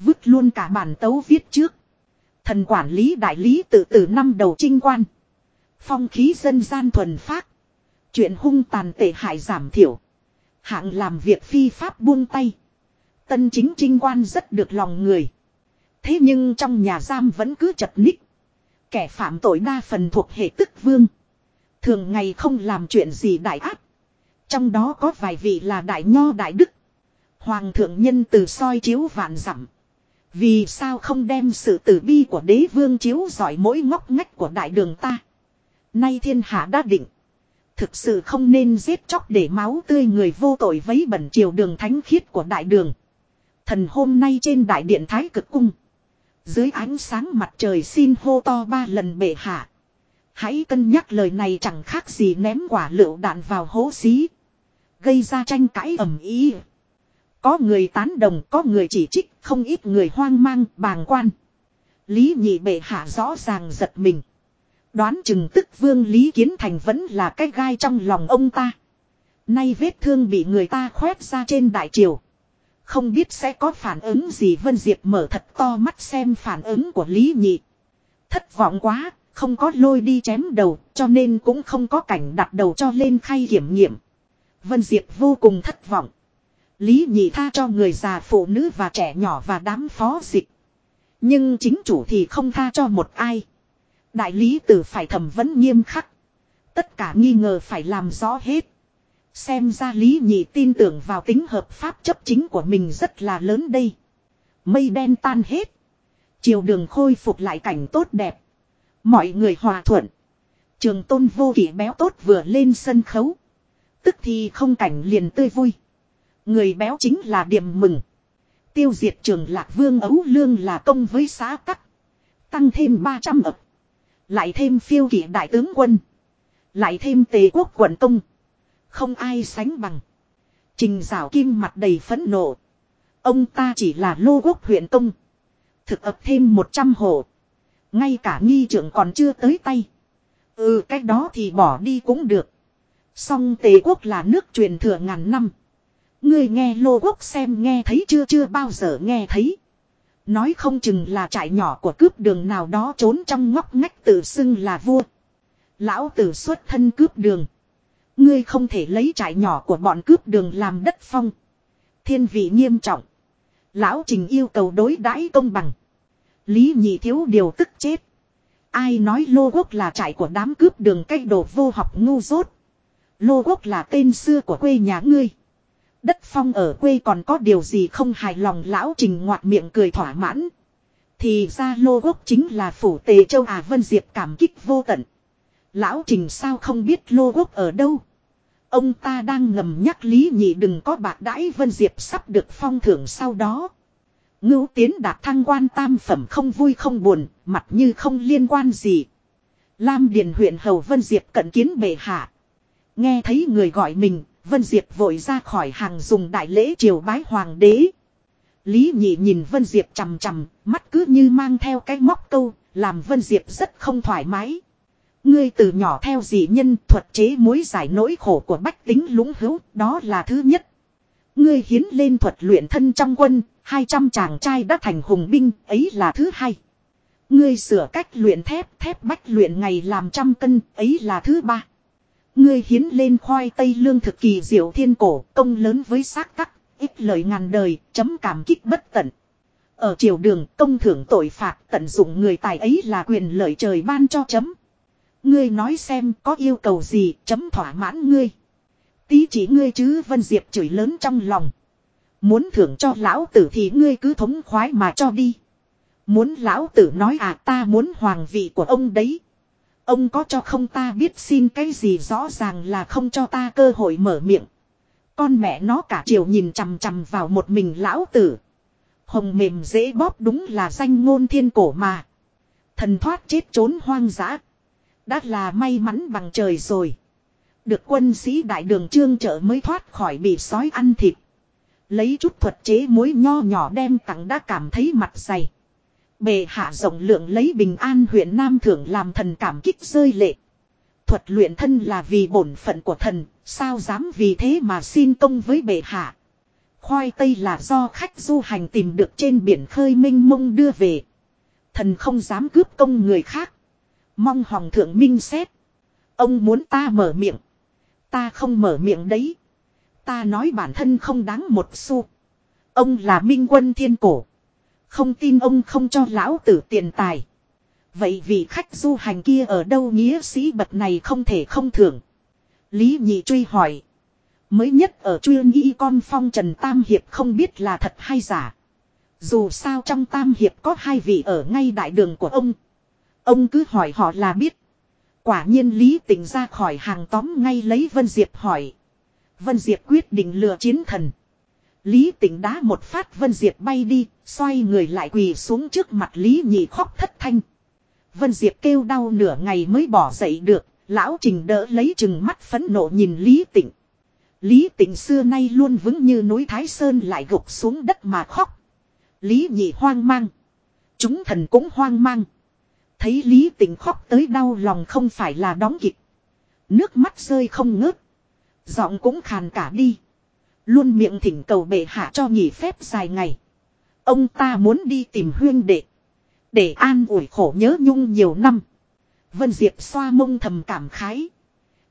Vứt luôn cả bản tấu viết trước. Thần quản lý đại lý tự từ năm đầu trinh quan. Phong khí dân gian thuần phát. Chuyện hung tàn tệ hại giảm thiểu. Hạng làm việc phi pháp buông tay. Tân chính trinh quan rất được lòng người. Thế nhưng trong nhà giam vẫn cứ chật ních. Kẻ phạm tội đa phần thuộc hệ tức vương. Thường ngày không làm chuyện gì đại ác. Trong đó có vài vị là đại nho đại đức. Hoàng thượng nhân từ soi chiếu vạn dặm Vì sao không đem sự tử bi của đế vương chiếu giỏi mỗi ngóc ngách của đại đường ta. Nay thiên hạ đã định. Thực sự không nên giết chóc để máu tươi người vô tội vấy bẩn triều đường thánh khiết của đại đường. Thần hôm nay trên đại điện thái cực cung. Dưới ánh sáng mặt trời xin hô to ba lần bệ hạ. Hãy cân nhắc lời này chẳng khác gì ném quả lựu đạn vào hố xí. Gây ra tranh cãi ầm ý. Có người tán đồng, có người chỉ trích, không ít người hoang mang, bàng quan. Lý nhị bệ hạ rõ ràng giật mình. Đoán chừng tức vương Lý Kiến Thành vẫn là cái gai trong lòng ông ta. Nay vết thương bị người ta khoét ra trên đại triều. Không biết sẽ có phản ứng gì Vân Diệp mở thật to mắt xem phản ứng của Lý Nhị. Thất vọng quá, không có lôi đi chém đầu, cho nên cũng không có cảnh đặt đầu cho lên khay kiểm nghiệm. Vân Diệp vô cùng thất vọng. Lý Nhị tha cho người già phụ nữ và trẻ nhỏ và đám phó dịch. Nhưng chính chủ thì không tha cho một ai. Đại lý tử phải thẩm vấn nghiêm khắc. Tất cả nghi ngờ phải làm rõ hết. Xem ra Lý Nhị tin tưởng vào tính hợp pháp chấp chính của mình rất là lớn đây. Mây đen tan hết. Chiều đường khôi phục lại cảnh tốt đẹp. Mọi người hòa thuận. Trường tôn vô kỷ béo tốt vừa lên sân khấu. Tức thì không cảnh liền tươi vui. Người béo chính là điểm mừng. Tiêu diệt trường lạc vương ấu lương là công với xã tắc. Tăng thêm 300 ập. Lại thêm phiêu kỷ đại tướng quân. Lại thêm tề quốc quận công. Không ai sánh bằng. Trình rào kim mặt đầy phẫn nộ. Ông ta chỉ là lô quốc huyện công. Thực ập thêm 100 hộ. Ngay cả nghi trưởng còn chưa tới tay. Ừ cách đó thì bỏ đi cũng được. Song tề quốc là nước truyền thừa ngàn năm. Người nghe lô quốc xem nghe thấy chưa chưa bao giờ nghe thấy. Nói không chừng là trại nhỏ của cướp đường nào đó trốn trong ngóc ngách tự xưng là vua. Lão tử xuất thân cướp đường. Ngươi không thể lấy trại nhỏ của bọn cướp đường làm đất phong. Thiên vị nghiêm trọng. Lão Trình yêu cầu đối đãi công bằng. Lý nhị thiếu điều tức chết. Ai nói lô quốc là trại của đám cướp đường cách đồ vô học ngu dốt. Lô quốc là tên xưa của quê nhà ngươi. Đất phong ở quê còn có điều gì không hài lòng lão trình ngoạt miệng cười thỏa mãn. Thì ra lô quốc chính là phủ tề châu à vân diệp cảm kích vô tận. Lão trình sao không biết lô quốc ở đâu. Ông ta đang ngầm nhắc lý nhị đừng có bạc đãi vân diệp sắp được phong thưởng sau đó. Ngưu tiến đạt thăng quan tam phẩm không vui không buồn, mặt như không liên quan gì. Lam Điền huyện Hầu Vân Diệp cận kiến bệ hạ. Nghe thấy người gọi mình, Vân Diệp vội ra khỏi hàng dùng đại lễ triều bái hoàng đế. Lý nhị nhìn Vân Diệp chằm chằm, mắt cứ như mang theo cái móc câu, làm Vân Diệp rất không thoải mái. Ngươi từ nhỏ theo dị nhân thuật chế mối giải nỗi khổ của bách tính lũng hữu, đó là thứ nhất. Ngươi hiến lên thuật luyện thân trong quân, 200 chàng trai đã thành hùng binh, ấy là thứ hai. Ngươi sửa cách luyện thép, thép bách luyện ngày làm trăm cân, ấy là thứ ba. Ngươi hiến lên khoai tây lương thực kỳ diệu thiên cổ, công lớn với xác tắc, ít lời ngàn đời, chấm cảm kích bất tận. Ở triều đường, công thưởng tội phạt, tận dụng người tài ấy là quyền lợi trời ban cho chấm. Ngươi nói xem có yêu cầu gì, chấm thỏa mãn ngươi. Tí chỉ ngươi chứ Vân Diệp chửi lớn trong lòng. Muốn thưởng cho lão tử thì ngươi cứ thống khoái mà cho đi. Muốn lão tử nói à ta muốn hoàng vị của ông đấy. Ông có cho không ta biết xin cái gì rõ ràng là không cho ta cơ hội mở miệng. Con mẹ nó cả chiều nhìn chằm chằm vào một mình lão tử. Hồng mềm dễ bóp đúng là danh ngôn thiên cổ mà. Thần thoát chết trốn hoang dã. Đã là may mắn bằng trời rồi. Được quân sĩ đại đường trương trợ mới thoát khỏi bị sói ăn thịt. Lấy chút thuật chế muối nho nhỏ đem tặng đã cảm thấy mặt dày. Bề hạ rộng lượng lấy bình an huyện Nam Thưởng làm thần cảm kích rơi lệ. Thuật luyện thân là vì bổn phận của thần, sao dám vì thế mà xin công với bệ hạ. Khoai tây là do khách du hành tìm được trên biển khơi minh mông đưa về. Thần không dám cướp công người khác. Mong hoàng thượng minh xét. Ông muốn ta mở miệng. Ta không mở miệng đấy. Ta nói bản thân không đáng một xu. Ông là minh quân thiên cổ. Không tin ông không cho lão tử tiền tài. Vậy vì khách du hành kia ở đâu nghĩa sĩ bậc này không thể không thưởng. Lý nhị truy hỏi. Mới nhất ở truy nghĩ con phong Trần Tam Hiệp không biết là thật hay giả. Dù sao trong Tam Hiệp có hai vị ở ngay đại đường của ông. Ông cứ hỏi họ là biết. Quả nhiên Lý Tịnh ra khỏi hàng tóm ngay lấy Vân Diệp hỏi. Vân Diệp quyết định lừa chiến thần. Lý tịnh đá một phát Vân Diệp bay đi, xoay người lại quỳ xuống trước mặt Lý nhị khóc thất thanh. Vân Diệp kêu đau nửa ngày mới bỏ dậy được, lão trình đỡ lấy chừng mắt phẫn nộ nhìn Lý tịnh. Lý tịnh xưa nay luôn vững như núi Thái Sơn lại gục xuống đất mà khóc. Lý nhị hoang mang. Chúng thần cũng hoang mang. Thấy Lý tịnh khóc tới đau lòng không phải là đóng kịch. Nước mắt rơi không ngớt. Giọng cũng khàn cả đi. Luôn miệng thỉnh cầu bệ hạ cho nghỉ phép dài ngày. Ông ta muốn đi tìm huyên đệ. Để an ủi khổ nhớ nhung nhiều năm. Vân Diệp xoa mông thầm cảm khái.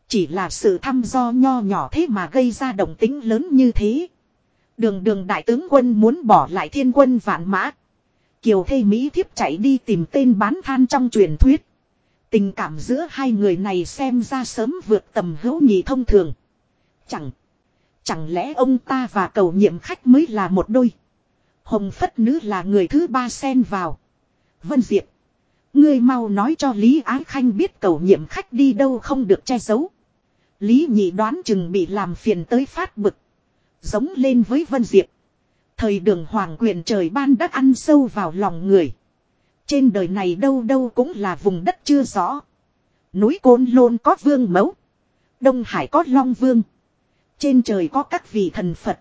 Chỉ là sự thăm do nho nhỏ thế mà gây ra động tính lớn như thế. Đường đường đại tướng quân muốn bỏ lại thiên quân vạn mã. Kiều thê Mỹ thiếp chạy đi tìm tên bán than trong truyền thuyết. Tình cảm giữa hai người này xem ra sớm vượt tầm hữu nhị thông thường. Chẳng. Chẳng lẽ ông ta và cầu nhiệm khách mới là một đôi. Hồng Phất Nữ là người thứ ba xen vào. Vân Diệp. Ngươi mau nói cho Lý Ái Khanh biết cầu nhiệm khách đi đâu không được che giấu. Lý nhị đoán chừng bị làm phiền tới phát bực. Giống lên với Vân Diệp. Thời đường hoàng quyền trời ban đất ăn sâu vào lòng người. Trên đời này đâu đâu cũng là vùng đất chưa rõ. Núi Côn Lôn có vương mẫu. Đông Hải có long vương. Trên trời có các vị thần Phật.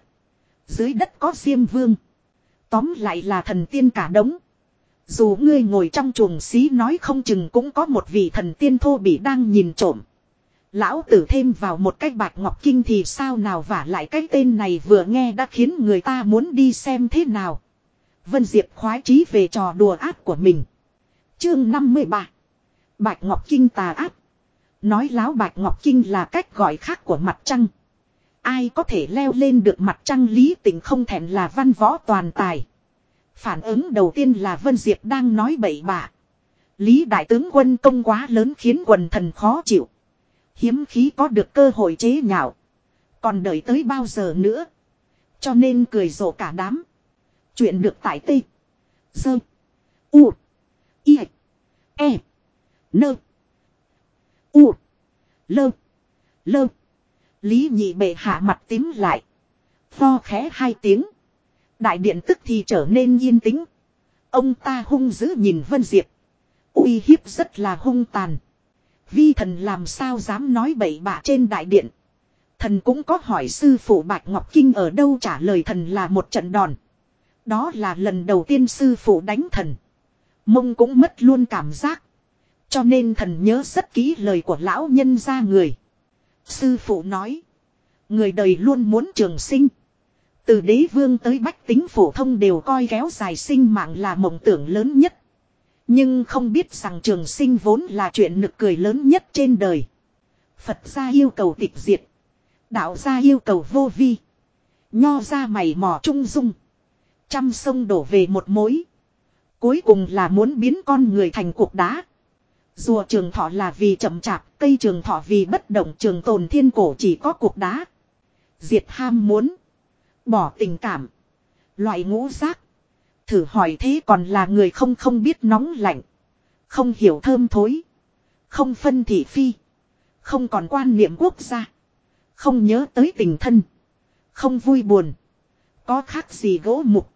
Dưới đất có Diêm Vương. Tóm lại là thần tiên cả đống. Dù ngươi ngồi trong chuồng xí nói không chừng cũng có một vị thần tiên thô bị đang nhìn trộm. Lão tử thêm vào một cái bạc ngọc kinh thì sao nào vả lại cái tên này vừa nghe đã khiến người ta muốn đi xem thế nào. Vân Diệp khoái trí về trò đùa ác của mình. Chương 53 Bạch Ngọc Kinh tà ác. Nói láo Bạch Ngọc Kinh là cách gọi khác của mặt trăng. Ai có thể leo lên được mặt trăng lý tình không thèm là văn võ toàn tài. Phản ứng đầu tiên là Vân Diệp đang nói bậy bạ. Lý đại tướng quân công quá lớn khiến quần thần khó chịu. Hiếm khí có được cơ hội chế nhạo. Còn đợi tới bao giờ nữa. Cho nên cười rộ cả đám. Chuyện được tại tê. Sơ. U. y, E. Nơ. U. Lơ. Lơ. Lý nhị bệ hạ mặt tím lại. Pho khẽ hai tiếng. Đại điện tức thì trở nên yên tĩnh. Ông ta hung dữ nhìn Vân Diệp. uy hiếp rất là hung tàn. Vi thần làm sao dám nói bậy bạ trên đại điện. Thần cũng có hỏi sư phụ Bạch Ngọc Kinh ở đâu trả lời thần là một trận đòn. Đó là lần đầu tiên sư phụ đánh thần. Mông cũng mất luôn cảm giác. Cho nên thần nhớ rất kỹ lời của lão nhân ra người. Sư phụ nói. Người đời luôn muốn trường sinh. Từ đế vương tới bách tính phổ thông đều coi kéo dài sinh mạng là mộng tưởng lớn nhất. Nhưng không biết rằng trường sinh vốn là chuyện nực cười lớn nhất trên đời. Phật gia yêu cầu tịch diệt. Đạo gia yêu cầu vô vi. Nho ra mày mò trung dung. Trăm sông đổ về một mối. Cuối cùng là muốn biến con người thành cuộc đá. Rùa trường thọ là vì chậm chạp, cây trường thọ vì bất động trường tồn thiên cổ chỉ có cuộc đá. Diệt ham muốn. Bỏ tình cảm. Loại ngũ giác. Thử hỏi thế còn là người không không biết nóng lạnh. Không hiểu thơm thối. Không phân thị phi. Không còn quan niệm quốc gia. Không nhớ tới tình thân. Không vui buồn. Có khác gì gỗ mục.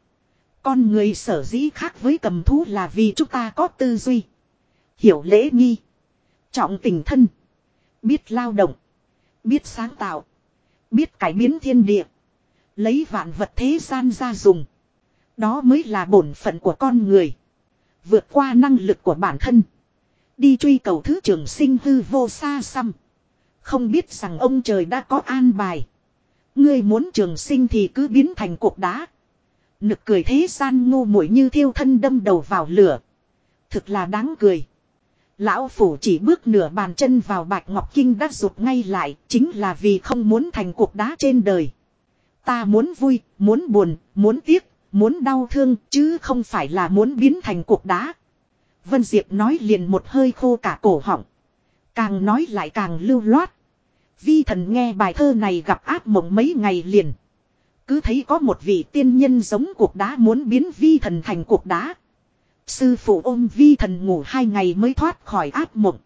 Con người sở dĩ khác với cầm thú là vì chúng ta có tư duy. Hiểu lễ nghi. Trọng tình thân. Biết lao động. Biết sáng tạo. Biết cải biến thiên địa. Lấy vạn vật thế gian ra dùng. Đó mới là bổn phận của con người. Vượt qua năng lực của bản thân. Đi truy cầu thứ trường sinh hư vô xa xăm. Không biết rằng ông trời đã có an bài. Ngươi muốn trường sinh thì cứ biến thành cục đá. Nực cười thế gian ngu muội như thiêu thân đâm đầu vào lửa. Thực là đáng cười. Lão phủ chỉ bước nửa bàn chân vào bạch ngọc kinh đã rụt ngay lại, chính là vì không muốn thành cục đá trên đời. Ta muốn vui, muốn buồn, muốn tiếc, muốn đau thương, chứ không phải là muốn biến thành cục đá. Vân Diệp nói liền một hơi khô cả cổ họng. Càng nói lại càng lưu loát. Vi thần nghe bài thơ này gặp áp mộng mấy ngày liền. Cứ thấy có một vị tiên nhân giống cục đá muốn biến vi thần thành cục đá. Sư phụ ôm vi thần ngủ hai ngày mới thoát khỏi áp mộng.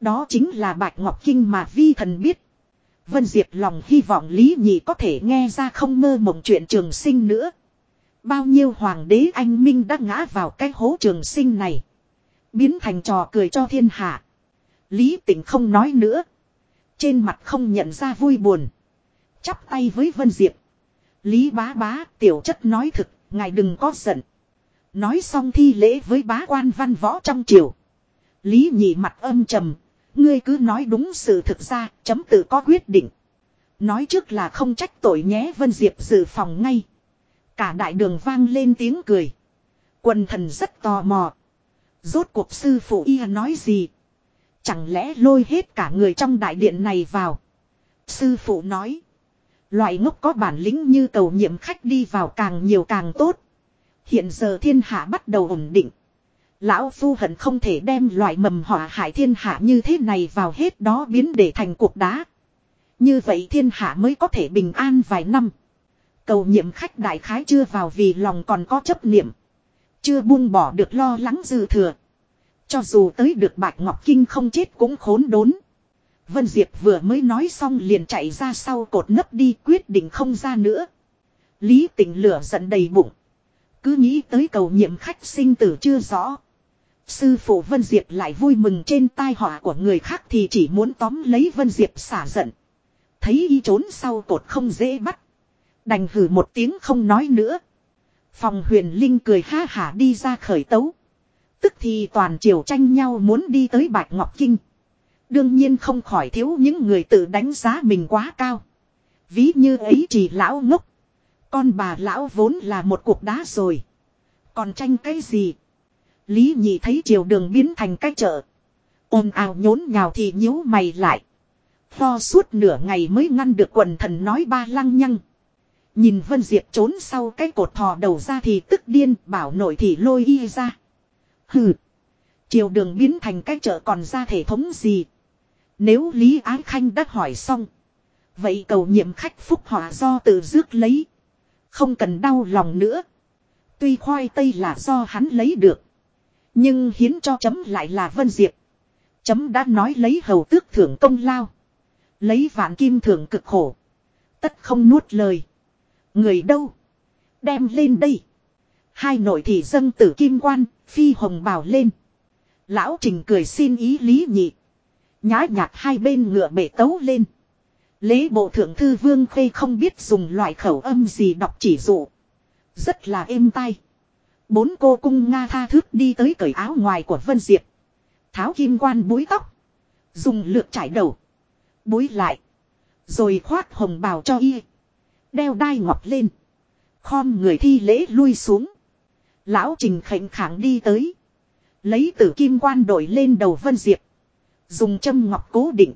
Đó chính là bạch ngọc kinh mà vi thần biết. Vân Diệp lòng hy vọng Lý Nhị có thể nghe ra không mơ mộng chuyện trường sinh nữa. Bao nhiêu hoàng đế anh Minh đã ngã vào cái hố trường sinh này. Biến thành trò cười cho thiên hạ. Lý tỉnh không nói nữa. Trên mặt không nhận ra vui buồn. Chắp tay với Vân Diệp. Lý bá bá tiểu chất nói thực, ngài đừng có giận. Nói xong thi lễ với bá quan văn võ trong triều. Lý nhị mặt âm trầm, ngươi cứ nói đúng sự thực ra, chấm tự có quyết định. Nói trước là không trách tội nhé Vân Diệp dự phòng ngay. Cả đại đường vang lên tiếng cười. Quần thần rất tò mò. Rốt cuộc sư phụ y nói gì? Chẳng lẽ lôi hết cả người trong đại điện này vào? Sư phụ nói. Loại ngốc có bản lĩnh như cầu nhiệm khách đi vào càng nhiều càng tốt. Hiện giờ thiên hạ bắt đầu ổn định. Lão phu hận không thể đem loại mầm họa hại thiên hạ như thế này vào hết đó biến để thành cuộc đá. Như vậy thiên hạ mới có thể bình an vài năm. Cầu nhiệm khách đại khái chưa vào vì lòng còn có chấp niệm. Chưa buông bỏ được lo lắng dư thừa. Cho dù tới được Bạch Ngọc Kinh không chết cũng khốn đốn. Vân Diệp vừa mới nói xong liền chạy ra sau cột nấp đi quyết định không ra nữa. Lý tình lửa giận đầy bụng. Cứ nghĩ tới cầu nhiệm khách sinh tử chưa rõ. Sư phụ Vân Diệp lại vui mừng trên tai họa của người khác thì chỉ muốn tóm lấy Vân Diệp xả giận. Thấy y trốn sau cột không dễ bắt. Đành hử một tiếng không nói nữa. Phòng huyền linh cười ha hả đi ra khởi tấu. Tức thì toàn triều tranh nhau muốn đi tới Bạch Ngọc Kinh. Đương nhiên không khỏi thiếu những người tự đánh giá mình quá cao. Ví như ấy chỉ lão ngốc. Con bà lão vốn là một cuộc đá rồi. Còn tranh cái gì? Lý nhị thấy triều đường biến thành cái chợ. ồn ào nhốn nhào thì nhíu mày lại. Lo suốt nửa ngày mới ngăn được quần thần nói ba lăng nhăng. Nhìn Vân Diệp trốn sau cái cột thò đầu ra thì tức điên, bảo nội thì lôi y ra. Hừ. chiều đường biến thành cái chợ còn ra thể thống gì. Nếu Lý Ái Khanh đã hỏi xong. Vậy cầu nhiệm khách phúc họa do tự rước lấy. Không cần đau lòng nữa. Tuy khoai tây là do hắn lấy được. Nhưng hiến cho chấm lại là Vân Diệp. Chấm đã nói lấy hầu tước thưởng công lao. Lấy vạn kim thưởng cực khổ. Tất không nuốt lời. Người đâu? Đem lên đây. Hai nội thị dân tử kim quan, phi hồng bào lên. Lão trình cười xin ý lý nhị. Nhã nhạc hai bên ngựa bể tấu lên. Lễ bộ thượng thư vương khê không biết dùng loại khẩu âm gì đọc chỉ dụ. Rất là êm tai. Bốn cô cung Nga tha thước đi tới cởi áo ngoài của Vân Diệp. Tháo kim quan búi tóc. Dùng lược trải đầu. Búi lại. Rồi khoác hồng bào cho y. Đeo đai ngọc lên. Khom người thi lễ lui xuống. Lão trình khệnh khẳng đi tới. Lấy tử kim quan đổi lên đầu Vân Diệp. Dùng châm ngọc cố định.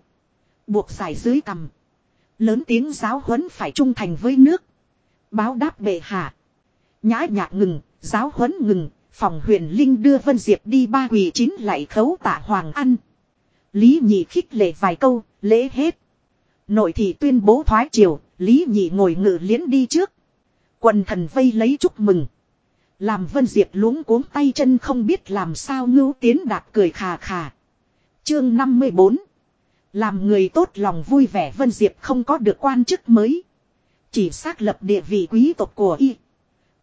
Buộc dài dưới cầm. Lớn tiếng giáo huấn phải trung thành với nước. Báo đáp bệ hạ. Nhã nhạc ngừng, giáo huấn ngừng, phòng huyền linh đưa Vân Diệp đi ba quỳ chín lại khấu tạ hoàng ăn. Lý nhị khích lệ vài câu, lễ hết. Nội thị tuyên bố thoái triều, Lý nhị ngồi ngự liễn đi trước. Quần thần vây lấy chúc mừng. Làm Vân Diệp luống cuống tay chân không biết làm sao ngưu tiến đạt cười khà khà. Chương 54 Làm người tốt lòng vui vẻ Vân Diệp không có được quan chức mới. Chỉ xác lập địa vị quý tộc của y.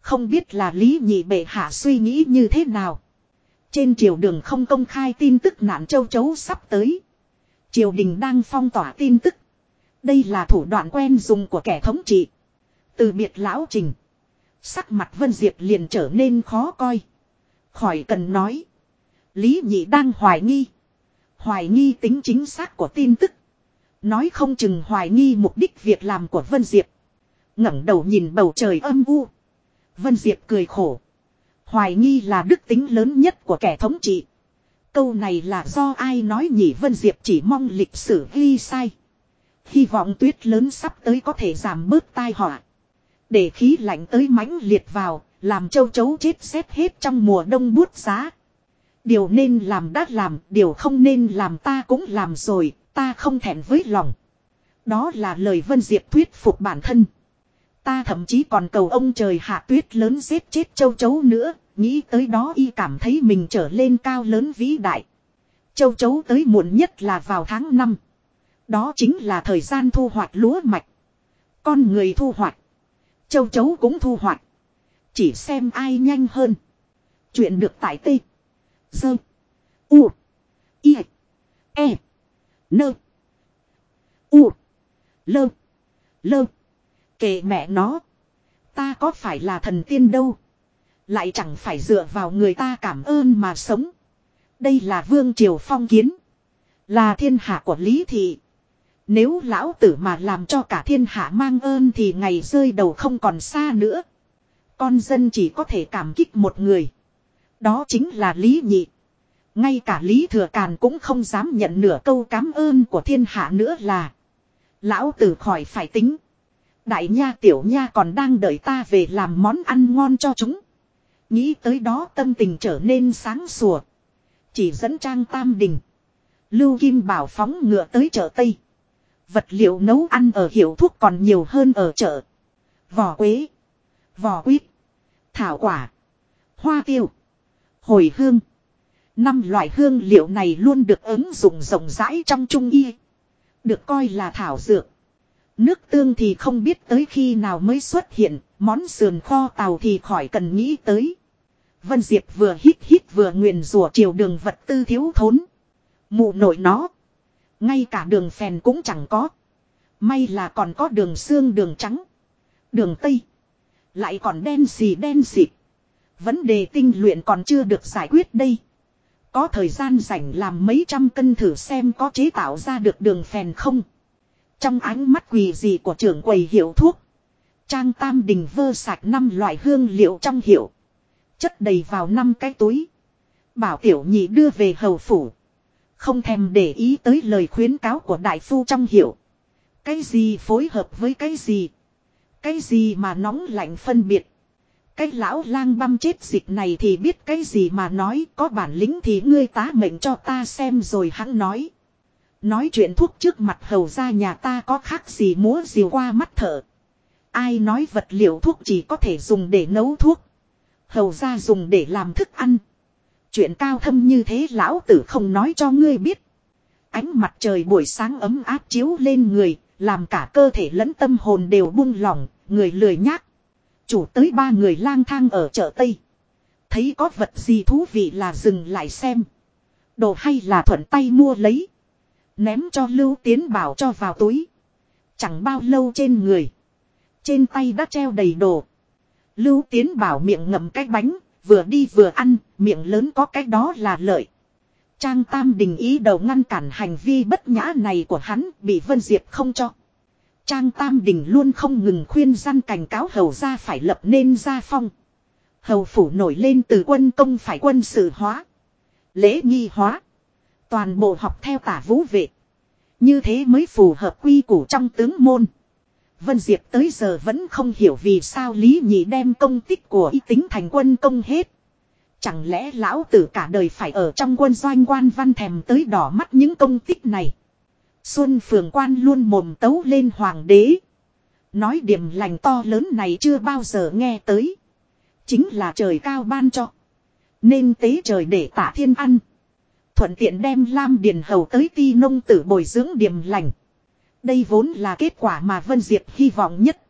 Không biết là Lý Nhị Bệ Hạ suy nghĩ như thế nào. Trên triều đường không công khai tin tức nạn châu chấu sắp tới. Triều đình đang phong tỏa tin tức. Đây là thủ đoạn quen dùng của kẻ thống trị. Từ biệt lão trình. Sắc mặt Vân Diệp liền trở nên khó coi. Khỏi cần nói. Lý nhị đang hoài nghi. Hoài nghi tính chính xác của tin tức. Nói không chừng hoài nghi mục đích việc làm của Vân Diệp. ngẩng đầu nhìn bầu trời âm u. Vân Diệp cười khổ. Hoài nghi là đức tính lớn nhất của kẻ thống trị. Câu này là do ai nói nhỉ Vân Diệp chỉ mong lịch sử ghi sai. Hy vọng tuyết lớn sắp tới có thể giảm bớt tai họa. Để khí lạnh tới mãnh liệt vào, làm châu chấu chết xét hết trong mùa đông buốt giá. Điều nên làm đã làm, điều không nên làm ta cũng làm rồi, ta không thẹn với lòng. Đó là lời Vân Diệp thuyết phục bản thân. Ta thậm chí còn cầu ông trời hạ tuyết lớn giết chết châu chấu nữa, nghĩ tới đó y cảm thấy mình trở lên cao lớn vĩ đại. Châu chấu tới muộn nhất là vào tháng 5. Đó chính là thời gian thu hoạch lúa mạch. Con người thu hoạch. Châu chấu cũng thu hoạch. Chỉ xem ai nhanh hơn. Chuyện được tại tê. Dơ. U. I. E. Nơ. U. Lơ. Lơ. Kệ mẹ nó. Ta có phải là thần tiên đâu. Lại chẳng phải dựa vào người ta cảm ơn mà sống. Đây là vương triều phong kiến. Là thiên hạ của Lý Thị. Nếu lão tử mà làm cho cả thiên hạ mang ơn thì ngày rơi đầu không còn xa nữa. Con dân chỉ có thể cảm kích một người. Đó chính là Lý Nhị. Ngay cả Lý Thừa Càn cũng không dám nhận nửa câu cảm ơn của thiên hạ nữa là. Lão tử khỏi phải tính. Đại nha tiểu nha còn đang đợi ta về làm món ăn ngon cho chúng. Nghĩ tới đó tâm tình trở nên sáng sủa. Chỉ dẫn trang tam đình. Lưu Kim Bảo phóng ngựa tới chợ Tây. Vật liệu nấu ăn ở hiệu thuốc còn nhiều hơn ở chợ. Vỏ quế. Vỏ quýt. Thảo quả. Hoa tiêu. Hồi hương. Năm loại hương liệu này luôn được ứng dụng rộng rãi trong trung y. Được coi là thảo dược. Nước tương thì không biết tới khi nào mới xuất hiện, món sườn kho tàu thì khỏi cần nghĩ tới. Vân Diệp vừa hít hít vừa nguyền rủa chiều đường vật tư thiếu thốn. Mụ nội nó. Ngay cả đường phèn cũng chẳng có. May là còn có đường xương đường trắng. Đường tây. Lại còn đen xì đen xịt. Vấn đề tinh luyện còn chưa được giải quyết đây. Có thời gian rảnh làm mấy trăm cân thử xem có chế tạo ra được đường phèn không. Trong ánh mắt quỳ gì của trưởng quầy hiệu thuốc. Trang Tam Đình vơ sạch năm loại hương liệu trong hiệu. Chất đầy vào năm cái túi. Bảo tiểu nhị đưa về hầu phủ. Không thèm để ý tới lời khuyến cáo của đại phu trong hiệu. Cái gì phối hợp với cái gì. Cái gì mà nóng lạnh phân biệt. Cái lão lang băm chết dịch này thì biết cái gì mà nói, có bản lĩnh thì ngươi tá mệnh cho ta xem rồi hắn nói. Nói chuyện thuốc trước mặt hầu ra nhà ta có khác gì múa diều qua mắt thở. Ai nói vật liệu thuốc chỉ có thể dùng để nấu thuốc. Hầu ra dùng để làm thức ăn. Chuyện cao thâm như thế lão tử không nói cho ngươi biết. Ánh mặt trời buổi sáng ấm áp chiếu lên người, làm cả cơ thể lẫn tâm hồn đều buông lỏng, người lười nhác. Chủ tới ba người lang thang ở chợ Tây. Thấy có vật gì thú vị là dừng lại xem. Đồ hay là thuận tay mua lấy. Ném cho Lưu Tiến Bảo cho vào túi. Chẳng bao lâu trên người. Trên tay đã treo đầy đồ. Lưu Tiến Bảo miệng ngậm cái bánh, vừa đi vừa ăn, miệng lớn có cái đó là lợi. Trang Tam Đình ý đầu ngăn cản hành vi bất nhã này của hắn bị Vân Diệp không cho. Trang Tam Đình luôn không ngừng khuyên gian cảnh cáo hầu ra phải lập nên gia phong. Hầu phủ nổi lên từ quân công phải quân sự hóa. Lễ nghi hóa. Toàn bộ học theo tả vũ vệ. Như thế mới phù hợp quy củ trong tướng môn. Vân Diệp tới giờ vẫn không hiểu vì sao Lý Nhị đem công tích của y tính thành quân công hết. Chẳng lẽ lão tử cả đời phải ở trong quân doanh quan văn thèm tới đỏ mắt những công tích này. Xuân Phường Quan luôn mồm tấu lên hoàng đế. Nói điểm lành to lớn này chưa bao giờ nghe tới. Chính là trời cao ban cho. Nên tế trời để tả thiên ăn. Thuận tiện đem Lam Điền Hầu tới ti nông tử bồi dưỡng điểm lành. Đây vốn là kết quả mà Vân Diệp hy vọng nhất.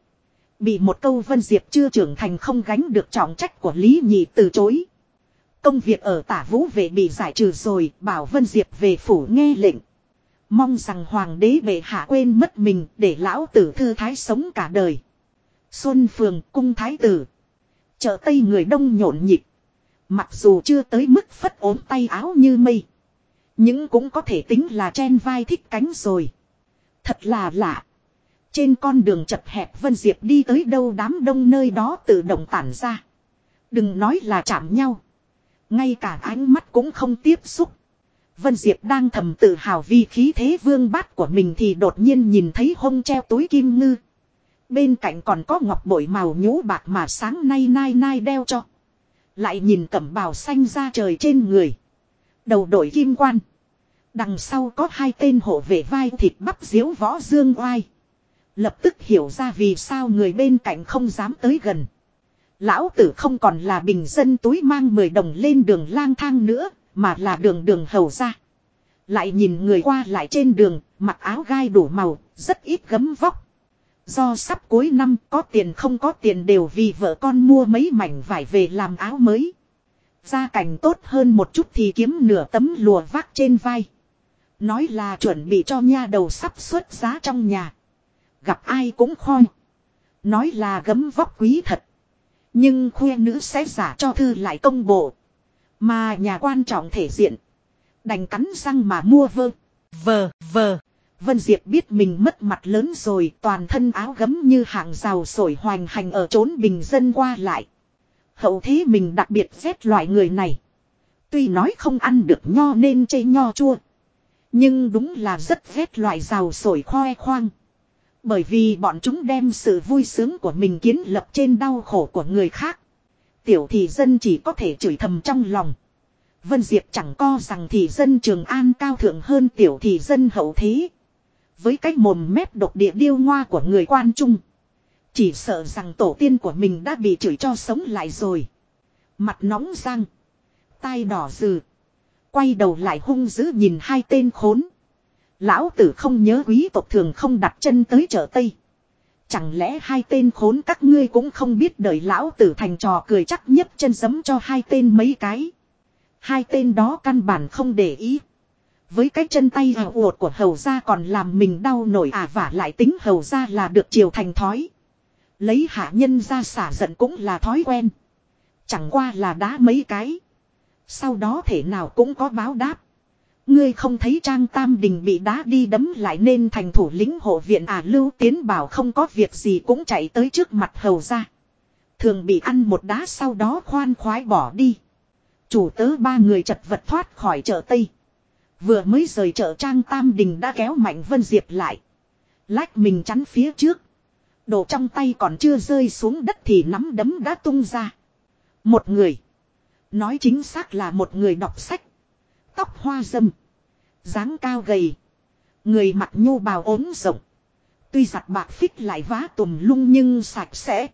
Bị một câu Vân Diệp chưa trưởng thành không gánh được trọng trách của Lý Nhị từ chối. Công việc ở tả vũ vệ bị giải trừ rồi, bảo Vân Diệp về phủ nghe lệnh. Mong rằng hoàng đế bệ hạ quên mất mình để lão tử thư thái sống cả đời. Xuân Phường cung thái tử. Chợ Tây người đông nhộn nhịp. Mặc dù chưa tới mức phất ốm tay áo như mây. Nhưng cũng có thể tính là chen vai thích cánh rồi. Thật là lạ. Trên con đường chật hẹp Vân Diệp đi tới đâu đám đông nơi đó tự động tản ra. Đừng nói là chạm nhau. Ngay cả ánh mắt cũng không tiếp xúc. Vân Diệp đang thầm tự hào vì khí thế vương bát của mình thì đột nhiên nhìn thấy hông treo túi kim ngư. Bên cạnh còn có ngọc bội màu nhũ bạc mà sáng nay nai nai đeo cho. Lại nhìn cẩm bào xanh ra trời trên người. Đầu đội kim quan. Đằng sau có hai tên hộ vệ vai thịt bắp diếu võ dương oai. Lập tức hiểu ra vì sao người bên cạnh không dám tới gần. Lão tử không còn là bình dân túi mang 10 đồng lên đường lang thang nữa, mà là đường đường hầu ra. Lại nhìn người qua lại trên đường, mặc áo gai đủ màu, rất ít gấm vóc. Do sắp cuối năm có tiền không có tiền đều vì vợ con mua mấy mảnh vải về làm áo mới. Gia cảnh tốt hơn một chút thì kiếm nửa tấm lùa vác trên vai. Nói là chuẩn bị cho nha đầu sắp xuất giá trong nhà. Gặp ai cũng khoi. Nói là gấm vóc quý thật. Nhưng khuê nữ sẽ giả cho thư lại công bộ. Mà nhà quan trọng thể diện. Đành cắn răng mà mua vơ. Vờ, vờ. Vân Diệp biết mình mất mặt lớn rồi toàn thân áo gấm như hàng rào sổi hoành hành ở trốn bình dân qua lại. Hậu thế mình đặc biệt ghét loại người này. Tuy nói không ăn được nho nên chê nho chua. Nhưng đúng là rất ghét loại rào sổi khoe khoang. Bởi vì bọn chúng đem sự vui sướng của mình kiến lập trên đau khổ của người khác. Tiểu thị dân chỉ có thể chửi thầm trong lòng. Vân Diệp chẳng co rằng thị dân Trường An cao thượng hơn tiểu thị dân hậu thế. Với cách mồm mép độc địa điêu ngoa của người quan trung. Chỉ sợ rằng tổ tiên của mình đã bị chửi cho sống lại rồi. Mặt nóng răng. Tai đỏ rừ. Quay đầu lại hung dữ nhìn hai tên khốn. Lão tử không nhớ quý tộc thường không đặt chân tới chợ Tây. Chẳng lẽ hai tên khốn các ngươi cũng không biết đợi lão tử thành trò cười chắc nhất chân giấm cho hai tên mấy cái. Hai tên đó căn bản không để ý. Với cái chân tay hào uột của hầu gia còn làm mình đau nổi à vả lại tính hầu gia là được chiều thành thói. Lấy hạ nhân ra xả giận cũng là thói quen. Chẳng qua là đá mấy cái. Sau đó thể nào cũng có báo đáp. Ngươi không thấy Trang Tam Đình bị đá đi đấm lại nên thành thủ lĩnh hộ viện à Lưu Tiến bảo không có việc gì cũng chạy tới trước mặt hầu ra. Thường bị ăn một đá sau đó khoan khoái bỏ đi. Chủ tớ ba người chật vật thoát khỏi chợ Tây. Vừa mới rời chợ Trang Tam Đình đã kéo Mạnh Vân Diệp lại. Lách mình chắn phía trước. Đồ trong tay còn chưa rơi xuống đất thì nắm đấm đã tung ra. Một người. Nói chính xác là một người đọc sách. Tóc hoa dâm. dáng cao gầy. Người mặt nhô bào ốm rộng. Tuy giặt bạc phích lại vá tùm lung nhưng sạch sẽ.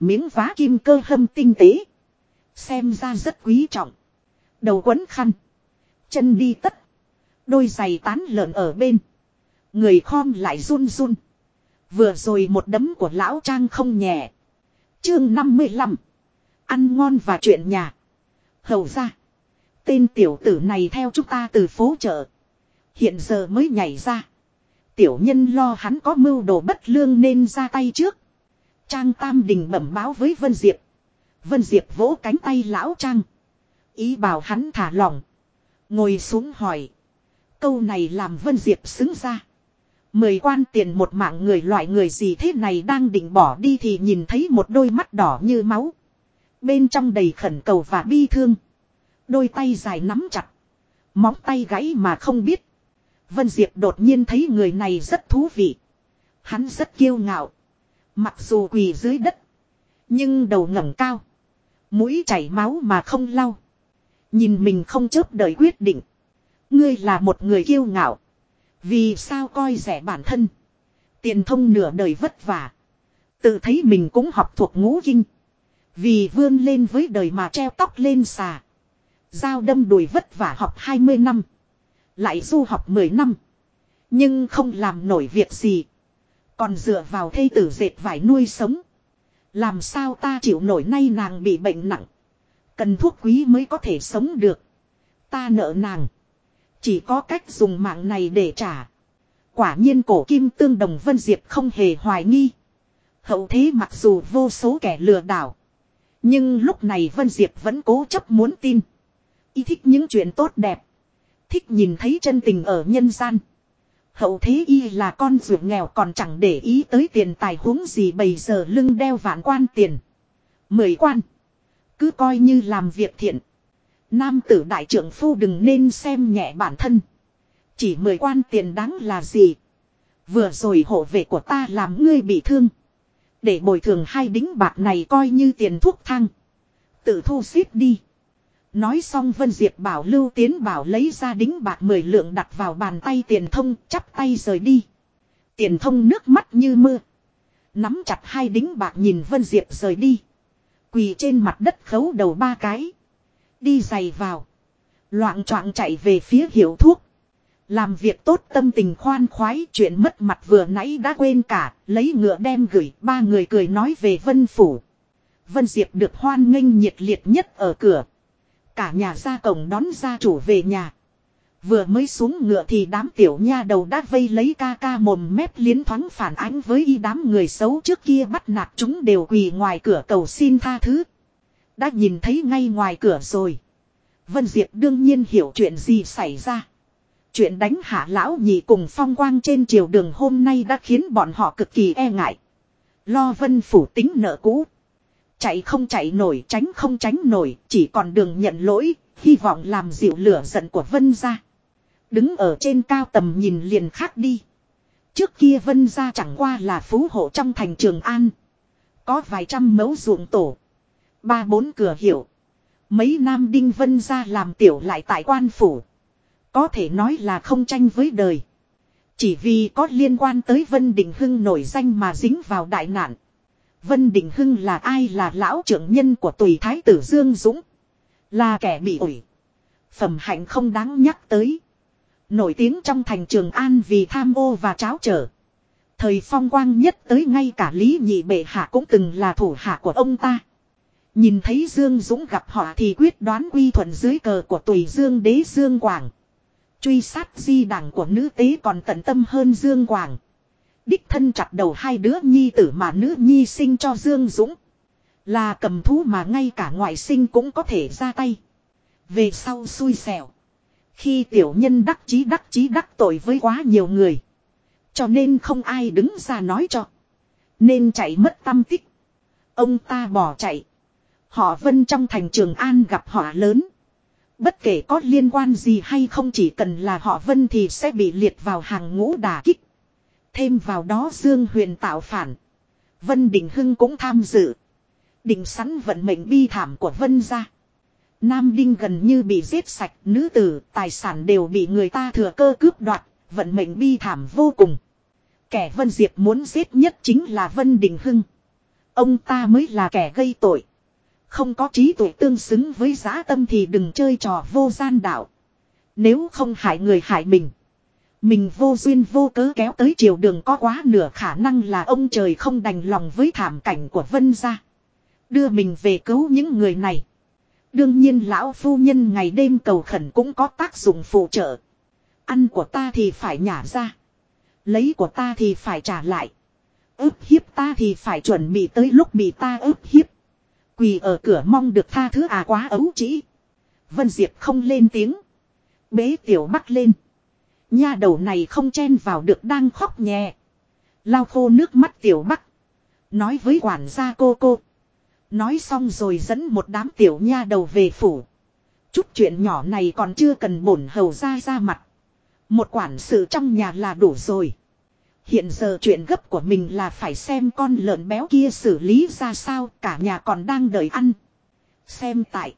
Miếng vá kim cơ hâm tinh tế. Xem ra rất quý trọng. Đầu quấn khăn. Chân đi tất. Đôi giày tán lợn ở bên. Người khom lại run run. Vừa rồi một đấm của lão trang không nhẹ. Chương 55. Ăn ngon và chuyện nhà. Hầu ra. Tên tiểu tử này theo chúng ta từ phố chợ. Hiện giờ mới nhảy ra. Tiểu nhân lo hắn có mưu đồ bất lương nên ra tay trước. Trang Tam Đình bẩm báo với Vân Diệp. Vân Diệp vỗ cánh tay lão Trang. Ý bảo hắn thả lỏng. Ngồi xuống hỏi. Câu này làm Vân Diệp xứng ra. Mười quan tiền một mạng người loại người gì thế này đang định bỏ đi thì nhìn thấy một đôi mắt đỏ như máu. Bên trong đầy khẩn cầu và bi thương. Đôi tay dài nắm chặt. Móng tay gãy mà không biết. Vân Diệp đột nhiên thấy người này rất thú vị. Hắn rất kiêu ngạo. Mặc dù quỳ dưới đất. Nhưng đầu ngẩng cao. Mũi chảy máu mà không lau. Nhìn mình không chớp đời quyết định. Ngươi là một người kiêu ngạo. Vì sao coi rẻ bản thân. Tiền thông nửa đời vất vả. Tự thấy mình cũng học thuộc ngũ kinh. Vì vươn lên với đời mà treo tóc lên xà. Giao đâm đùi vất vả học 20 năm. Lại du học 10 năm. Nhưng không làm nổi việc gì. Còn dựa vào thây tử dệt vải nuôi sống. Làm sao ta chịu nổi nay nàng bị bệnh nặng. Cần thuốc quý mới có thể sống được. Ta nợ nàng. Chỉ có cách dùng mạng này để trả. Quả nhiên cổ kim tương đồng Vân Diệp không hề hoài nghi. Hậu thế mặc dù vô số kẻ lừa đảo. Nhưng lúc này Vân Diệp vẫn cố chấp muốn tin. Y thích những chuyện tốt đẹp. Thích nhìn thấy chân tình ở nhân gian. Hậu thế y là con ruột nghèo còn chẳng để ý tới tiền tài huống gì bây giờ lưng đeo vạn quan tiền. Mười quan. Cứ coi như làm việc thiện. Nam tử đại trưởng phu đừng nên xem nhẹ bản thân. Chỉ mười quan tiền đáng là gì. Vừa rồi hộ vệ của ta làm ngươi bị thương. Để bồi thường hai đính bạc này coi như tiền thuốc thang. Tự thu xếp đi. Nói xong Vân Diệp bảo Lưu Tiến bảo lấy ra đính bạc mười lượng đặt vào bàn tay tiền thông, chắp tay rời đi. Tiền thông nước mắt như mưa. Nắm chặt hai đính bạc nhìn Vân Diệp rời đi. Quỳ trên mặt đất khấu đầu ba cái. Đi giày vào. Loạn choạng chạy về phía hiệu thuốc. Làm việc tốt tâm tình khoan khoái chuyện mất mặt vừa nãy đã quên cả, lấy ngựa đem gửi ba người cười nói về Vân Phủ. Vân Diệp được hoan nghênh nhiệt liệt nhất ở cửa. Cả nhà ra cổng đón gia chủ về nhà. Vừa mới xuống ngựa thì đám tiểu nha đầu đã vây lấy ca ca mồm mép liến thoáng phản ánh với y đám người xấu trước kia bắt nạt chúng đều quỳ ngoài cửa cầu xin tha thứ. Đã nhìn thấy ngay ngoài cửa rồi. Vân Diệp đương nhiên hiểu chuyện gì xảy ra. Chuyện đánh hạ lão nhị cùng phong quang trên triều đường hôm nay đã khiến bọn họ cực kỳ e ngại. Lo vân phủ tính nợ cũ. Chạy không chạy nổi tránh không tránh nổi chỉ còn đường nhận lỗi, hy vọng làm dịu lửa giận của vân ra. Đứng ở trên cao tầm nhìn liền khác đi. Trước kia vân ra chẳng qua là phú hộ trong thành trường An. Có vài trăm mẫu ruộng tổ. Ba bốn cửa hiệu. Mấy nam đinh vân ra làm tiểu lại tại quan phủ. Có thể nói là không tranh với đời. Chỉ vì có liên quan tới Vân Đình Hưng nổi danh mà dính vào đại nạn. Vân Đình Hưng là ai là lão trưởng nhân của tùy thái tử Dương Dũng. Là kẻ bị ủi. Phẩm hạnh không đáng nhắc tới. Nổi tiếng trong thành trường An vì tham ô và cháo trở. Thời phong quang nhất tới ngay cả Lý Nhị Bệ Hạ cũng từng là thủ hạ của ông ta. Nhìn thấy Dương Dũng gặp họ thì quyết đoán quy thuận dưới cờ của tùy Dương đế Dương Quảng. Truy sát di đảng của nữ tế còn tận tâm hơn Dương Quảng. Đích thân chặt đầu hai đứa nhi tử mà nữ nhi sinh cho Dương Dũng. Là cầm thú mà ngay cả ngoại sinh cũng có thể ra tay. Về sau xui xẻo. Khi tiểu nhân đắc chí đắc chí đắc tội với quá nhiều người. Cho nên không ai đứng ra nói cho. Nên chạy mất tâm tích. Ông ta bỏ chạy. Họ vân trong thành trường An gặp họa lớn. Bất kể có liên quan gì hay không chỉ cần là họ vân thì sẽ bị liệt vào hàng ngũ đà kích. Thêm vào đó Dương Huyền tạo phản. Vân Đình Hưng cũng tham dự. đình sắn vận mệnh bi thảm của Vân ra. Nam Đinh gần như bị giết sạch, nữ tử, tài sản đều bị người ta thừa cơ cướp đoạt, vận mệnh bi thảm vô cùng. Kẻ Vân Diệp muốn giết nhất chính là Vân Đình Hưng. Ông ta mới là kẻ gây tội. Không có trí tuệ tương xứng với giá tâm thì đừng chơi trò vô gian đạo. Nếu không hại người hại mình. Mình vô duyên vô cớ kéo tới chiều đường có quá nửa khả năng là ông trời không đành lòng với thảm cảnh của Vân gia. Đưa mình về cứu những người này. Đương nhiên lão phu nhân ngày đêm cầu khẩn cũng có tác dụng phụ trợ. Ăn của ta thì phải nhả ra. Lấy của ta thì phải trả lại. ức hiếp ta thì phải chuẩn bị tới lúc bị ta ức hiếp. Quỳ ở cửa mong được tha thứ à quá ấu trĩ. Vân Diệp không lên tiếng. Bế tiểu bắt lên. Nha đầu này không chen vào được đang khóc nhẹ. Lau khô nước mắt tiểu bắc. Nói với quản gia cô cô. Nói xong rồi dẫn một đám tiểu nha đầu về phủ. Chút chuyện nhỏ này còn chưa cần bổn hầu ra ra mặt. Một quản sự trong nhà là đủ rồi. Hiện giờ chuyện gấp của mình là phải xem con lợn béo kia xử lý ra sao cả nhà còn đang đợi ăn. Xem tại.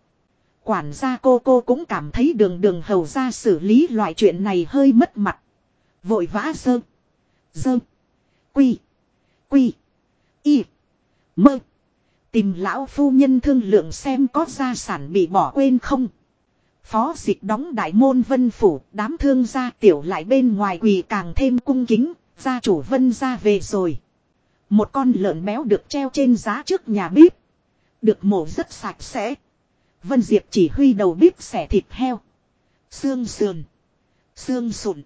Quản gia cô cô cũng cảm thấy đường đường hầu ra xử lý loại chuyện này hơi mất mặt. Vội vã dơ. Dơ. Quy. Quy. Y. Mơ. Tìm lão phu nhân thương lượng xem có gia sản bị bỏ quên không. Phó dịch đóng đại môn vân phủ, đám thương gia tiểu lại bên ngoài quỳ càng thêm cung kính, gia chủ vân ra về rồi. Một con lợn béo được treo trên giá trước nhà bếp. Được mổ rất sạch sẽ. Vân Diệp chỉ huy đầu bếp xẻ thịt heo. Xương sườn. Xương sụn.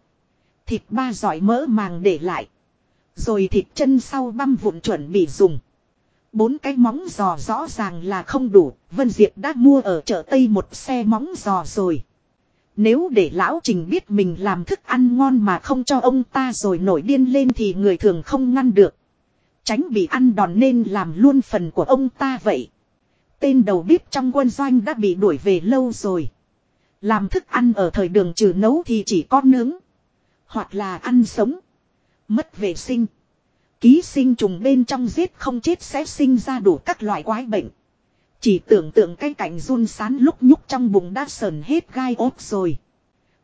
Thịt ba giỏi mỡ màng để lại. Rồi thịt chân sau băm vụn chuẩn bị dùng. Bốn cái móng giò rõ ràng là không đủ. Vân Diệp đã mua ở chợ Tây một xe móng giò rồi. Nếu để lão trình biết mình làm thức ăn ngon mà không cho ông ta rồi nổi điên lên thì người thường không ngăn được. Tránh bị ăn đòn nên làm luôn phần của ông ta vậy. Tên đầu bếp trong quân doanh đã bị đuổi về lâu rồi. Làm thức ăn ở thời đường trừ nấu thì chỉ có nướng. Hoặc là ăn sống. Mất vệ sinh. Ký sinh trùng bên trong giết không chết sẽ sinh ra đủ các loại quái bệnh. Chỉ tưởng tượng cái cảnh run sán lúc nhúc trong bụng đã sờn hết gai ốt rồi.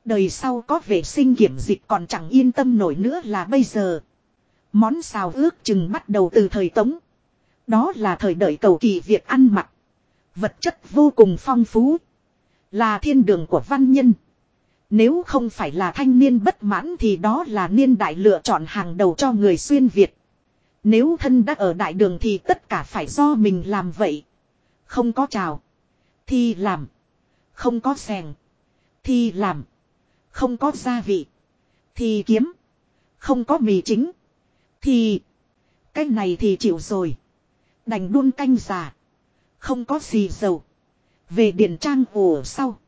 Đời sau có vệ sinh kiểm dịch còn chẳng yên tâm nổi nữa là bây giờ. Món xào ước chừng bắt đầu từ thời tống. Đó là thời đợi cầu kỳ việc ăn mặc. Vật chất vô cùng phong phú. Là thiên đường của văn nhân. Nếu không phải là thanh niên bất mãn thì đó là niên đại lựa chọn hàng đầu cho người xuyên Việt. Nếu thân đã ở đại đường thì tất cả phải do mình làm vậy. Không có chào. Thì làm. Không có sèn. Thì làm. Không có gia vị. Thì kiếm. Không có mì chính. Thì. Cái này thì chịu rồi. Đành đun canh già. Không có xì dầu. Về điện trang ủ sau.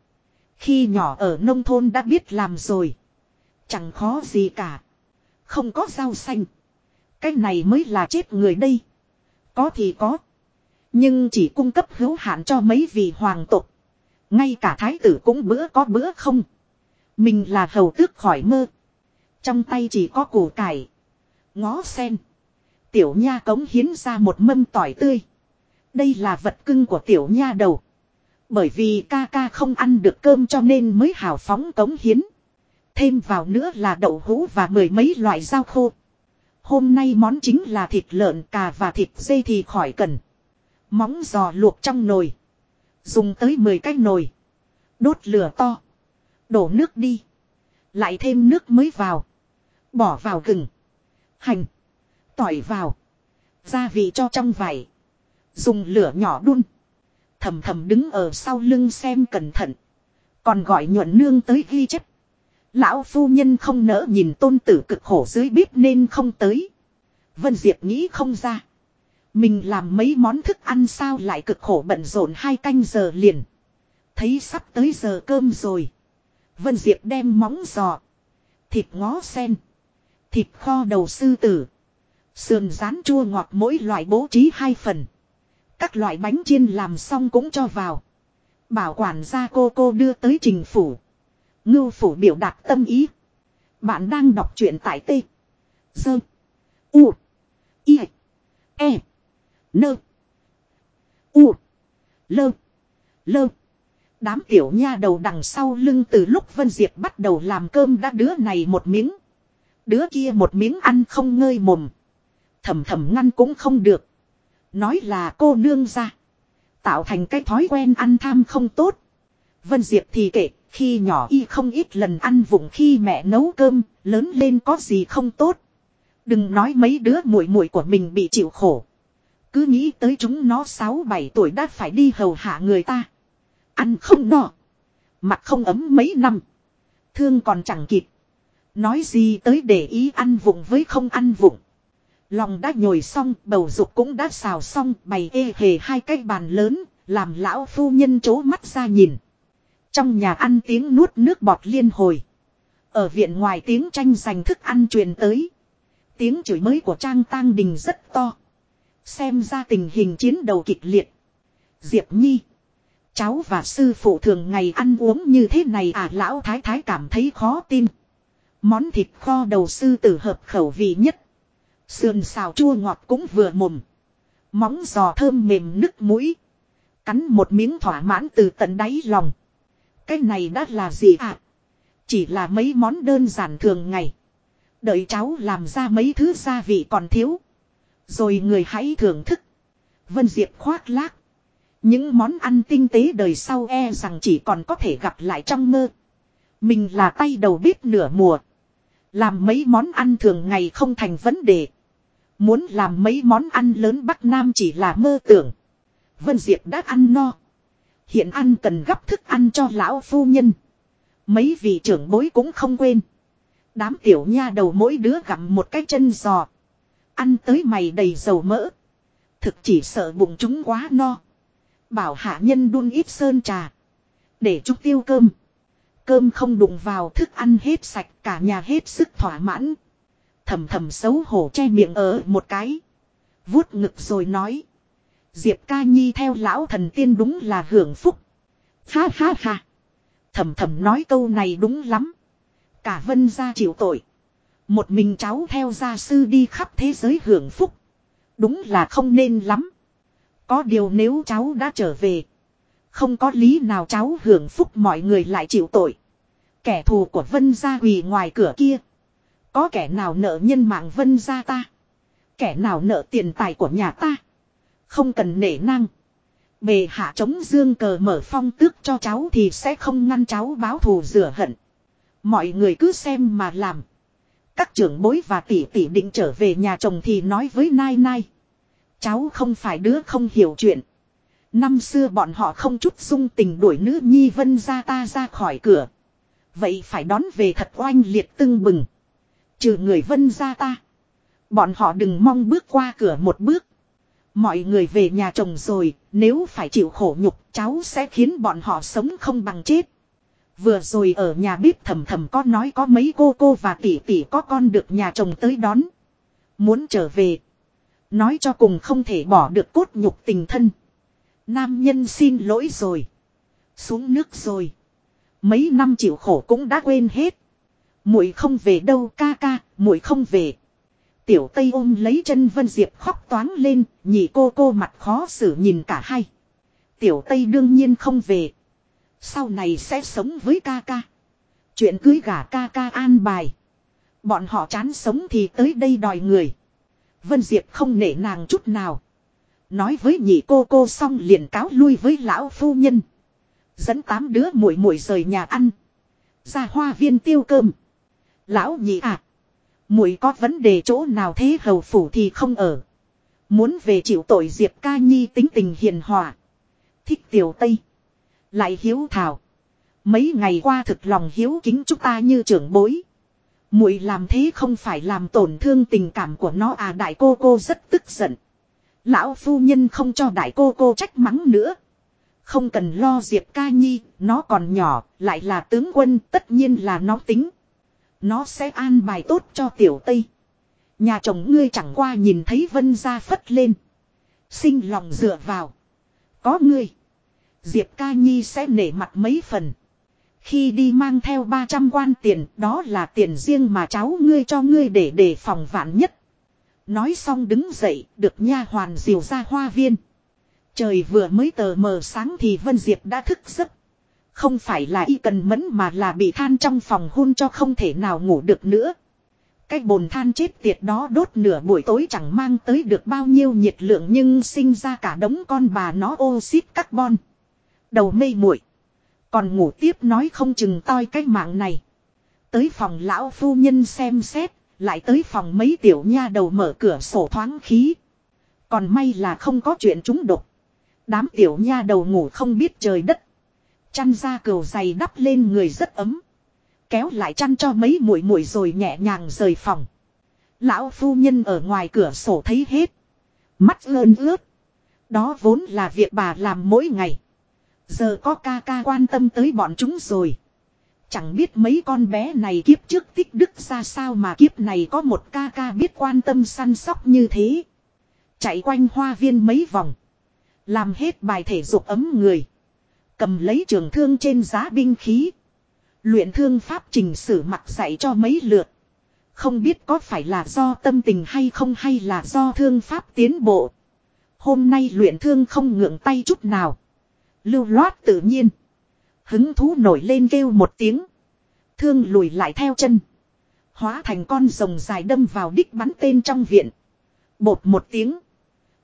Khi nhỏ ở nông thôn đã biết làm rồi. Chẳng khó gì cả. Không có rau xanh. Cái này mới là chết người đây. Có thì có. Nhưng chỉ cung cấp hữu hạn cho mấy vị hoàng tộc. Ngay cả thái tử cũng bữa có bữa không. Mình là hầu tước khỏi mơ. Trong tay chỉ có củ cải. Ngó sen. Tiểu nha cống hiến ra một mâm tỏi tươi. Đây là vật cưng của tiểu nha đầu. Bởi vì ca ca không ăn được cơm cho nên mới hào phóng cống hiến. Thêm vào nữa là đậu hũ và mười mấy loại rau khô. Hôm nay món chính là thịt lợn cà và thịt dê thì khỏi cần. Móng giò luộc trong nồi. Dùng tới 10 cái nồi. Đốt lửa to. Đổ nước đi. Lại thêm nước mới vào. Bỏ vào gừng. Hành. Tỏi vào. Gia vị cho trong vải. Dùng lửa nhỏ đun. Thầm thầm đứng ở sau lưng xem cẩn thận. Còn gọi nhuận nương tới ghi chép. Lão phu nhân không nỡ nhìn tôn tử cực khổ dưới bếp nên không tới. Vân Diệp nghĩ không ra. Mình làm mấy món thức ăn sao lại cực khổ bận rộn hai canh giờ liền. Thấy sắp tới giờ cơm rồi. Vân Diệp đem móng giò. Thịt ngó sen. Thịt kho đầu sư tử. Sườn rán chua ngọt mỗi loại bố trí hai phần. Các loại bánh chiên làm xong cũng cho vào. Bảo quản gia cô cô đưa tới trình phủ. Ngưu phủ biểu đạt tâm ý. Bạn đang đọc truyện tại T. Dơ. U. I. E. Nơ. U. Lơ. Lơ. Đám tiểu nha đầu đằng sau lưng từ lúc Vân Diệp bắt đầu làm cơm đã đứa này một miếng. Đứa kia một miếng ăn không ngơi mồm. Thầm thầm ngăn cũng không được. Nói là cô nương ra. Tạo thành cái thói quen ăn tham không tốt. Vân Diệp thì kể, khi nhỏ y không ít lần ăn vụng khi mẹ nấu cơm, lớn lên có gì không tốt. Đừng nói mấy đứa muội muội của mình bị chịu khổ. Cứ nghĩ tới chúng nó 6-7 tuổi đã phải đi hầu hạ người ta. Ăn không no. Mặt không ấm mấy năm. Thương còn chẳng kịp. Nói gì tới để ý ăn vụng với không ăn vụng. Lòng đã nhồi xong, bầu dục cũng đã xào xong, bày ê hề hai cái bàn lớn, làm lão phu nhân chố mắt ra nhìn. Trong nhà ăn tiếng nuốt nước bọt liên hồi. Ở viện ngoài tiếng tranh giành thức ăn truyền tới. Tiếng chửi mới của Trang Tang Đình rất to. Xem ra tình hình chiến đầu kịch liệt. Diệp Nhi. Cháu và sư phụ thường ngày ăn uống như thế này à lão thái thái cảm thấy khó tin. Món thịt kho đầu sư tử hợp khẩu vị nhất. Sườn xào chua ngọt cũng vừa mồm. Móng giò thơm mềm nức mũi. Cắn một miếng thỏa mãn từ tận đáy lòng. Cái này đã là gì ạ? À? Chỉ là mấy món đơn giản thường ngày. Đợi cháu làm ra mấy thứ gia vị còn thiếu. Rồi người hãy thưởng thức. Vân Diệp khoác lác. Những món ăn tinh tế đời sau e rằng chỉ còn có thể gặp lại trong mơ. Mình là tay đầu bếp nửa mùa. Làm mấy món ăn thường ngày không thành vấn đề. Muốn làm mấy món ăn lớn Bắc Nam chỉ là mơ tưởng. Vân Diệp đã ăn no. Hiện ăn cần gấp thức ăn cho lão phu nhân. Mấy vị trưởng bối cũng không quên. Đám tiểu nha đầu mỗi đứa gặm một cái chân giò. Ăn tới mày đầy dầu mỡ. Thực chỉ sợ bụng chúng quá no. Bảo hạ nhân đun ít sơn trà. Để chúng tiêu cơm. Cơm không đụng vào thức ăn hết sạch, cả nhà hết sức thỏa mãn. Thầm thầm xấu hổ che miệng ở một cái. vuốt ngực rồi nói. Diệp ca nhi theo lão thần tiên đúng là hưởng phúc. Ha ha ha. Thầm thầm nói câu này đúng lắm. Cả vân gia chịu tội. Một mình cháu theo gia sư đi khắp thế giới hưởng phúc. Đúng là không nên lắm. Có điều nếu cháu đã trở về. Không có lý nào cháu hưởng phúc mọi người lại chịu tội. Kẻ thù của vân gia quỳ ngoài cửa kia. Có kẻ nào nợ nhân mạng vân gia ta. Kẻ nào nợ tiền tài của nhà ta. Không cần nể năng. Bề hạ chống dương cờ mở phong tước cho cháu thì sẽ không ngăn cháu báo thù rửa hận. Mọi người cứ xem mà làm. Các trưởng bối và tỷ tỷ định trở về nhà chồng thì nói với Nai Nai. Cháu không phải đứa không hiểu chuyện. Năm xưa bọn họ không chút dung tình đuổi nữ nhi vân ra ta ra khỏi cửa. Vậy phải đón về thật oanh liệt tưng bừng. Trừ người vân ra ta. Bọn họ đừng mong bước qua cửa một bước. Mọi người về nhà chồng rồi, nếu phải chịu khổ nhục, cháu sẽ khiến bọn họ sống không bằng chết. Vừa rồi ở nhà bếp thầm thầm có nói có mấy cô cô và tỷ tỷ có con được nhà chồng tới đón. Muốn trở về. Nói cho cùng không thể bỏ được cốt nhục tình thân. Nam nhân xin lỗi rồi. Xuống nước rồi. Mấy năm chịu khổ cũng đã quên hết. Muội không về đâu ca ca, muội không về. Tiểu Tây ôm lấy chân Vân Diệp khóc toáng lên, nhị cô cô mặt khó xử nhìn cả hai. Tiểu Tây đương nhiên không về. Sau này sẽ sống với ca ca. Chuyện cưới gả ca ca an bài. Bọn họ chán sống thì tới đây đòi người. Vân Diệp không nể nàng chút nào. Nói với nhị cô cô xong liền cáo lui với lão phu nhân. Dẫn tám đứa muội muội rời nhà ăn. Ra hoa viên tiêu cơm. Lão nhị à. muội có vấn đề chỗ nào thế hầu phủ thì không ở. Muốn về chịu tội Diệp ca nhi tính tình hiền hòa. Thích tiểu tây. Lại hiếu thảo. Mấy ngày qua thực lòng hiếu kính chúng ta như trưởng bối. muội làm thế không phải làm tổn thương tình cảm của nó à đại cô cô rất tức giận. Lão phu nhân không cho đại cô cô trách mắng nữa. Không cần lo Diệp ca nhi, nó còn nhỏ, lại là tướng quân, tất nhiên là nó tính. Nó sẽ an bài tốt cho tiểu Tây. Nhà chồng ngươi chẳng qua nhìn thấy vân ra phất lên. Sinh lòng dựa vào. Có ngươi. Diệp ca nhi sẽ nể mặt mấy phần. Khi đi mang theo 300 quan tiền, đó là tiền riêng mà cháu ngươi cho ngươi để đề phòng vạn nhất. Nói xong đứng dậy, được nha hoàn diều ra hoa viên. Trời vừa mới tờ mờ sáng thì Vân Diệp đã thức giấc. Không phải là y cần mẫn mà là bị than trong phòng hôn cho không thể nào ngủ được nữa. Cái bồn than chết tiệt đó đốt nửa buổi tối chẳng mang tới được bao nhiêu nhiệt lượng nhưng sinh ra cả đống con bà nó oxit carbon. Đầu mây muội Còn ngủ tiếp nói không chừng toi cái mạng này. Tới phòng lão phu nhân xem xét, lại tới phòng mấy tiểu nha đầu mở cửa sổ thoáng khí. Còn may là không có chuyện chúng độc. Đám tiểu nha đầu ngủ không biết trời đất. Chăn ra cừu dày đắp lên người rất ấm. Kéo lại chăn cho mấy muội muội rồi nhẹ nhàng rời phòng. Lão phu nhân ở ngoài cửa sổ thấy hết. Mắt ơn ướt. Đó vốn là việc bà làm mỗi ngày. Giờ có ca ca quan tâm tới bọn chúng rồi. Chẳng biết mấy con bé này kiếp trước tích đức ra sao mà kiếp này có một ca ca biết quan tâm săn sóc như thế. Chạy quanh hoa viên mấy vòng. Làm hết bài thể dục ấm người. Cầm lấy trường thương trên giá binh khí. Luyện thương pháp trình sử mặc dạy cho mấy lượt. Không biết có phải là do tâm tình hay không hay là do thương pháp tiến bộ. Hôm nay luyện thương không ngượng tay chút nào. Lưu loát tự nhiên. Hứng thú nổi lên kêu một tiếng. Thương lùi lại theo chân. Hóa thành con rồng dài đâm vào đích bắn tên trong viện. Bột một tiếng.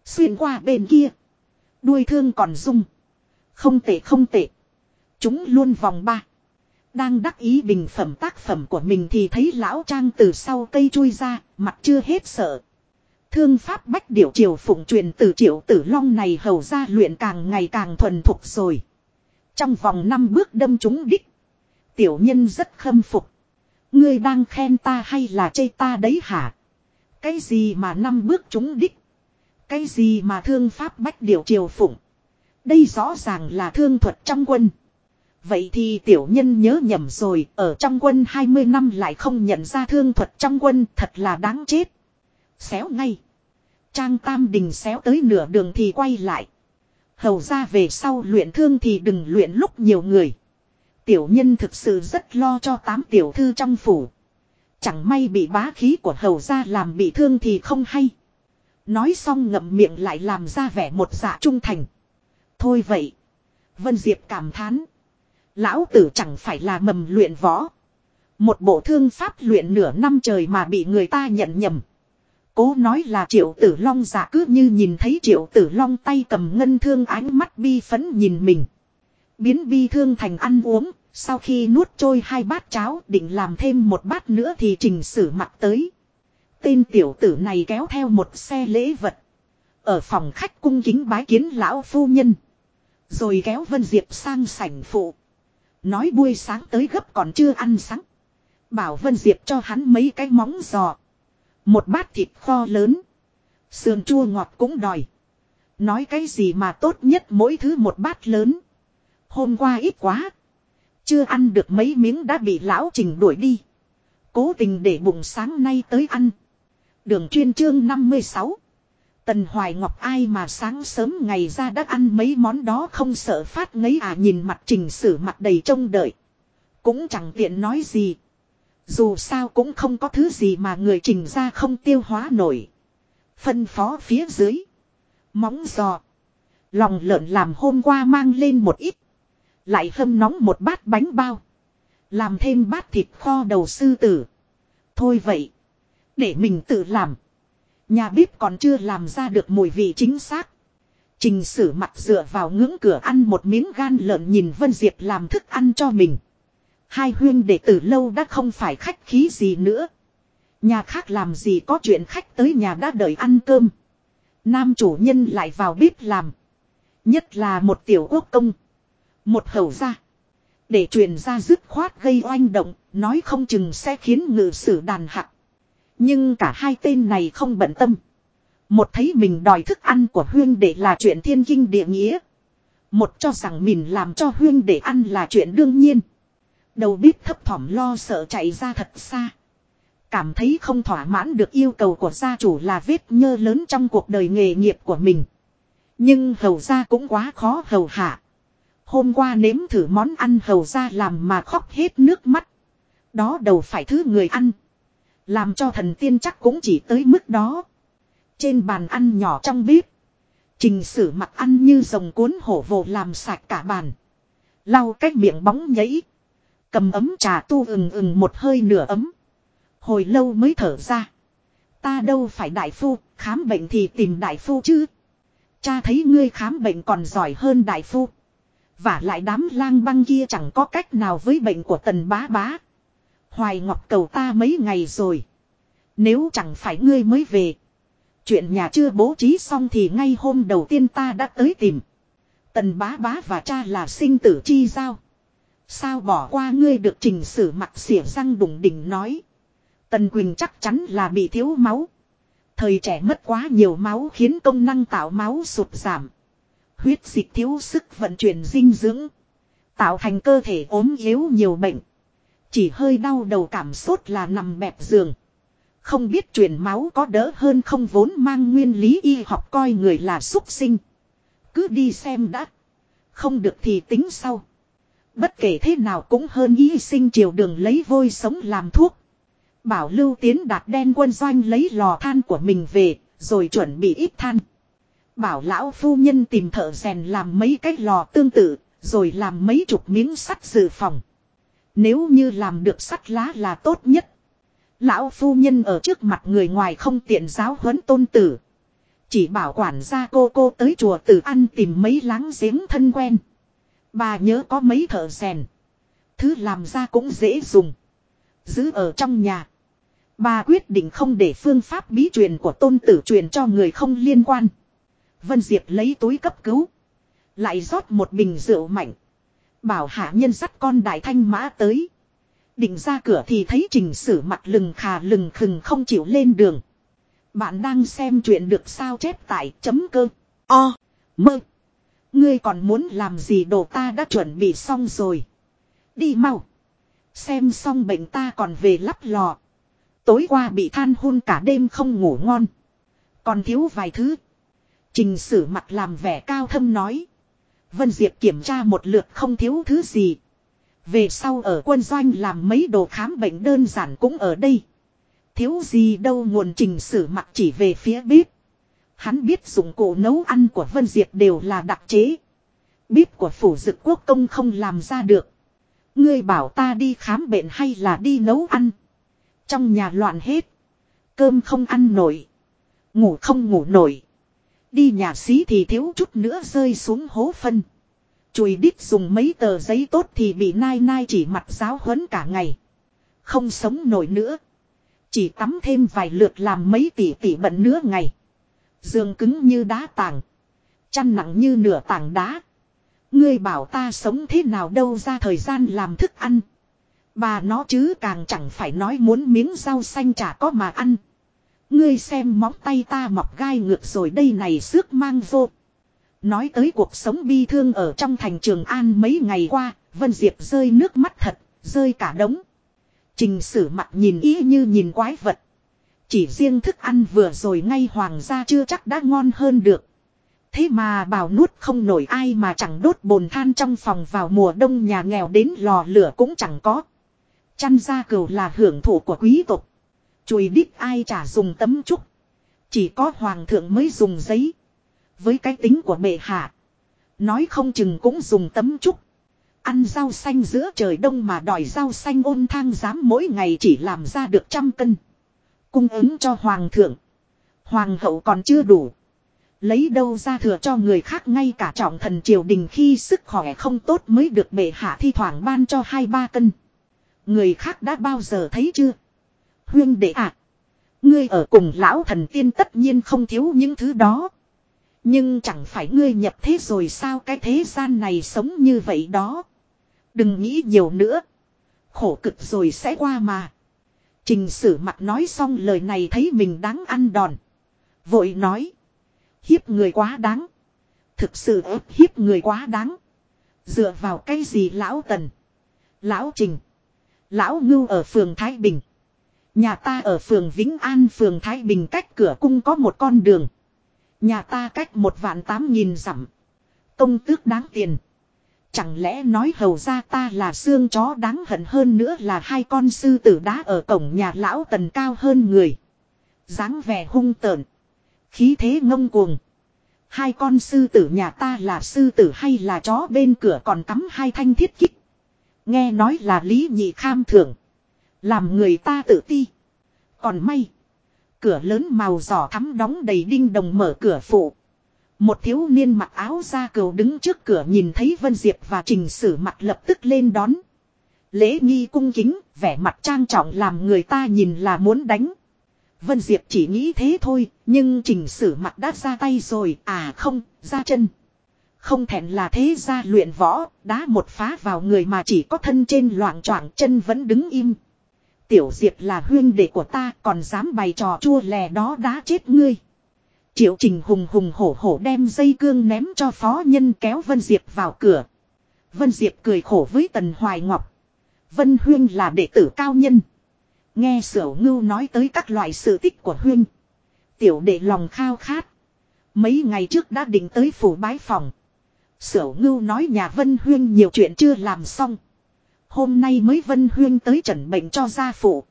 Xuyên qua bên kia. Đuôi thương còn rung. Không tệ không tệ. Chúng luôn vòng ba. Đang đắc ý bình phẩm tác phẩm của mình thì thấy lão trang từ sau cây chui ra, mặt chưa hết sợ. Thương pháp bách điệu triều phụng truyền từ triệu tử long này hầu ra luyện càng ngày càng thuần thục rồi. Trong vòng năm bước đâm chúng đích. Tiểu nhân rất khâm phục. Ngươi đang khen ta hay là chê ta đấy hả? Cái gì mà năm bước chúng đích? Cái gì mà thương pháp bách điệu triều phụng? Đây rõ ràng là thương thuật trong quân. Vậy thì tiểu nhân nhớ nhầm rồi, ở trong quân 20 năm lại không nhận ra thương thuật trong quân thật là đáng chết. Xéo ngay. Trang Tam Đình xéo tới nửa đường thì quay lại. Hầu ra về sau luyện thương thì đừng luyện lúc nhiều người. Tiểu nhân thực sự rất lo cho tám tiểu thư trong phủ. Chẳng may bị bá khí của hầu ra làm bị thương thì không hay. Nói xong ngậm miệng lại làm ra vẻ một dạ trung thành. Thôi vậy. Vân Diệp cảm thán. Lão tử chẳng phải là mầm luyện võ. Một bộ thương pháp luyện nửa năm trời mà bị người ta nhận nhầm. Cố nói là triệu tử long giả cứ như nhìn thấy triệu tử long tay cầm ngân thương ánh mắt bi phấn nhìn mình. Biến bi thương thành ăn uống, Sau khi nuốt trôi hai bát cháo định làm thêm một bát nữa thì trình sử mặt tới. Tên tiểu tử này kéo theo một xe lễ vật. Ở phòng khách cung kính bái kiến lão phu nhân. Rồi kéo Vân Diệp sang sảnh phụ. Nói buổi sáng tới gấp còn chưa ăn sáng. Bảo Vân Diệp cho hắn mấy cái móng giò. Một bát thịt kho lớn. Sườn chua ngọt cũng đòi. Nói cái gì mà tốt nhất mỗi thứ một bát lớn. Hôm qua ít quá. Chưa ăn được mấy miếng đã bị lão trình đuổi đi. Cố tình để bụng sáng nay tới ăn. Đường chuyên chương 56. Tần Hoài Ngọc ai mà sáng sớm ngày ra đã ăn mấy món đó không sợ phát ngấy à nhìn mặt trình sử mặt đầy trông đợi. Cũng chẳng tiện nói gì. Dù sao cũng không có thứ gì mà người trình ra không tiêu hóa nổi. Phân phó phía dưới. Móng giò. Lòng lợn làm hôm qua mang lên một ít. Lại hâm nóng một bát bánh bao. Làm thêm bát thịt kho đầu sư tử. Thôi vậy. Để mình tự làm. Nhà bếp còn chưa làm ra được mùi vị chính xác. Trình sử mặt dựa vào ngưỡng cửa ăn một miếng gan lợn nhìn Vân Diệp làm thức ăn cho mình. Hai huyên đệ tử lâu đã không phải khách khí gì nữa. Nhà khác làm gì có chuyện khách tới nhà đã đợi ăn cơm. Nam chủ nhân lại vào bếp làm. Nhất là một tiểu quốc công. Một hầu gia. Để truyền ra dứt khoát gây oanh động, nói không chừng sẽ khiến ngự sử đàn hạc. Nhưng cả hai tên này không bận tâm. Một thấy mình đòi thức ăn của huyên để là chuyện thiên kinh địa nghĩa. Một cho rằng mình làm cho huyên để ăn là chuyện đương nhiên. Đầu bếp thấp thỏm lo sợ chạy ra thật xa. Cảm thấy không thỏa mãn được yêu cầu của gia chủ là vết nhơ lớn trong cuộc đời nghề nghiệp của mình. Nhưng hầu ra cũng quá khó hầu hạ. Hôm qua nếm thử món ăn hầu ra làm mà khóc hết nước mắt. Đó đầu phải thứ người ăn. Làm cho thần tiên chắc cũng chỉ tới mức đó. Trên bàn ăn nhỏ trong bếp. Trình sử mặt ăn như rồng cuốn hổ vồ làm sạch cả bàn. Lau cái miệng bóng nhẫy. Cầm ấm trà tu ừng ừng một hơi nửa ấm. Hồi lâu mới thở ra. Ta đâu phải đại phu, khám bệnh thì tìm đại phu chứ. Cha thấy ngươi khám bệnh còn giỏi hơn đại phu. Và lại đám lang băng kia chẳng có cách nào với bệnh của tần bá bá. Hoài Ngọc cầu ta mấy ngày rồi. Nếu chẳng phải ngươi mới về. Chuyện nhà chưa bố trí xong thì ngay hôm đầu tiên ta đã tới tìm. Tần bá bá và cha là sinh tử chi giao. Sao bỏ qua ngươi được trình sử mặt xỉa răng đùng đỉnh nói. Tần Quỳnh chắc chắn là bị thiếu máu. Thời trẻ mất quá nhiều máu khiến công năng tạo máu sụt giảm. Huyết dịch thiếu sức vận chuyển dinh dưỡng. Tạo thành cơ thể ốm yếu nhiều bệnh. Chỉ hơi đau đầu cảm sốt là nằm bẹp giường. Không biết truyền máu có đỡ hơn không vốn mang nguyên lý y học coi người là súc sinh. Cứ đi xem đã. Không được thì tính sau. Bất kể thế nào cũng hơn y sinh triều đường lấy vôi sống làm thuốc. Bảo lưu tiến đạt đen quân doanh lấy lò than của mình về, rồi chuẩn bị ít than. Bảo lão phu nhân tìm thợ rèn làm mấy cái lò tương tự, rồi làm mấy chục miếng sắt dự phòng. Nếu như làm được sắt lá là tốt nhất. Lão phu nhân ở trước mặt người ngoài không tiện giáo huấn tôn tử. Chỉ bảo quản gia cô cô tới chùa tử ăn tìm mấy láng giếng thân quen. Bà nhớ có mấy thợ rèn. Thứ làm ra cũng dễ dùng. Giữ ở trong nhà. Bà quyết định không để phương pháp bí truyền của tôn tử truyền cho người không liên quan. Vân Diệp lấy túi cấp cứu. Lại rót một bình rượu mạnh. Bảo hạ nhân dắt con đại thanh mã tới. Định ra cửa thì thấy trình sử mặt lừng khà lừng khừng không chịu lên đường. Bạn đang xem chuyện được sao chép tại chấm cơ. O. Mơ. Ngươi còn muốn làm gì đồ ta đã chuẩn bị xong rồi. Đi mau. Xem xong bệnh ta còn về lắp lò. Tối qua bị than hôn cả đêm không ngủ ngon. Còn thiếu vài thứ. Trình sử mặt làm vẻ cao thâm nói. Vân Diệp kiểm tra một lượt không thiếu thứ gì. Về sau ở quân doanh làm mấy đồ khám bệnh đơn giản cũng ở đây. Thiếu gì đâu nguồn trình sử mặt chỉ về phía bếp. Hắn biết dụng cụ nấu ăn của Vân Diệp đều là đặc chế. Bíp của phủ dực quốc công không làm ra được. Ngươi bảo ta đi khám bệnh hay là đi nấu ăn. Trong nhà loạn hết. Cơm không ăn nổi. Ngủ không ngủ nổi. Đi nhà xí thì thiếu chút nữa rơi xuống hố phân. Chùi đít dùng mấy tờ giấy tốt thì bị nai nai chỉ mặt giáo huấn cả ngày. Không sống nổi nữa. Chỉ tắm thêm vài lượt làm mấy tỷ tỷ bận nữa ngày giường cứng như đá tảng. Chăn nặng như nửa tảng đá. Ngươi bảo ta sống thế nào đâu ra thời gian làm thức ăn. Bà nó chứ càng chẳng phải nói muốn miếng rau xanh chả có mà ăn. Ngươi xem móng tay ta mọc gai ngược rồi đây này xước mang vô. Nói tới cuộc sống bi thương ở trong thành trường An mấy ngày qua, Vân Diệp rơi nước mắt thật, rơi cả đống. Trình sử mặt nhìn ý như nhìn quái vật. Chỉ riêng thức ăn vừa rồi ngay hoàng gia chưa chắc đã ngon hơn được. Thế mà bảo nuốt không nổi ai mà chẳng đốt bồn than trong phòng vào mùa đông nhà nghèo đến lò lửa cũng chẳng có. Chăn ra cừu là hưởng thụ của quý tộc. Chùi đít ai trả dùng tấm trúc. Chỉ có hoàng thượng mới dùng giấy. Với cái tính của bệ hạ. Nói không chừng cũng dùng tấm trúc. Ăn rau xanh giữa trời đông mà đòi rau xanh ôn thang dám mỗi ngày chỉ làm ra được trăm cân. Cung ứng cho hoàng thượng. Hoàng hậu còn chưa đủ. Lấy đâu ra thừa cho người khác ngay cả trọng thần triều đình khi sức khỏe không tốt mới được bệ hạ thi thoảng ban cho hai ba cân. Người khác đã bao giờ thấy chưa? Huyên đệ ạ. ngươi ở cùng lão thần tiên tất nhiên không thiếu những thứ đó. Nhưng chẳng phải ngươi nhập thế rồi sao cái thế gian này sống như vậy đó. Đừng nghĩ nhiều nữa. Khổ cực rồi sẽ qua mà. Trình sử mặt nói xong lời này thấy mình đáng ăn đòn. Vội nói. Hiếp người quá đáng. Thực sự ép hiếp người quá đáng. Dựa vào cái gì lão tần. Lão trình. Lão ngưu ở phường Thái Bình. Nhà ta ở phường Vĩnh An, phường Thái Bình cách cửa cung có một con đường. Nhà ta cách một vạn tám nghìn dặm. Công tước đáng tiền. Chẳng lẽ nói hầu ra ta là xương chó đáng hận hơn nữa là hai con sư tử đá ở cổng nhà lão tần cao hơn người. dáng vẻ hung tợn. Khí thế ngông cuồng. Hai con sư tử nhà ta là sư tử hay là chó bên cửa còn cắm hai thanh thiết kích. Nghe nói là lý nhị kham thưởng. Làm người ta tự ti. Còn may. Cửa lớn màu giỏ thắm đóng đầy đinh đồng mở cửa phụ. Một thiếu niên mặc áo da cừu đứng trước cửa nhìn thấy Vân Diệp và Trình Sử mặt lập tức lên đón. Lễ nghi cung kính, vẻ mặt trang trọng làm người ta nhìn là muốn đánh. Vân Diệp chỉ nghĩ thế thôi, nhưng Trình Sử mặt đã ra tay rồi, à không, ra chân. Không thẹn là thế ra luyện võ, đá một phá vào người mà chỉ có thân trên loạn choạng chân vẫn đứng im. Tiểu Diệp là huyên đệ của ta còn dám bày trò chua lè đó đá chết ngươi. Triệu Trình hùng hùng hổ hổ đem dây cương ném cho phó nhân kéo Vân Diệp vào cửa. Vân Diệp cười khổ với Tần Hoài Ngọc. Vân Huyên là đệ tử cao nhân. Nghe sở ngưu nói tới các loại sự tích của Huyên. Tiểu đệ lòng khao khát. Mấy ngày trước đã định tới phủ bái phòng. Sở ngưu nói nhà Vân Huyên nhiều chuyện chưa làm xong. Hôm nay mới Vân Huyên tới trần bệnh cho gia phụ.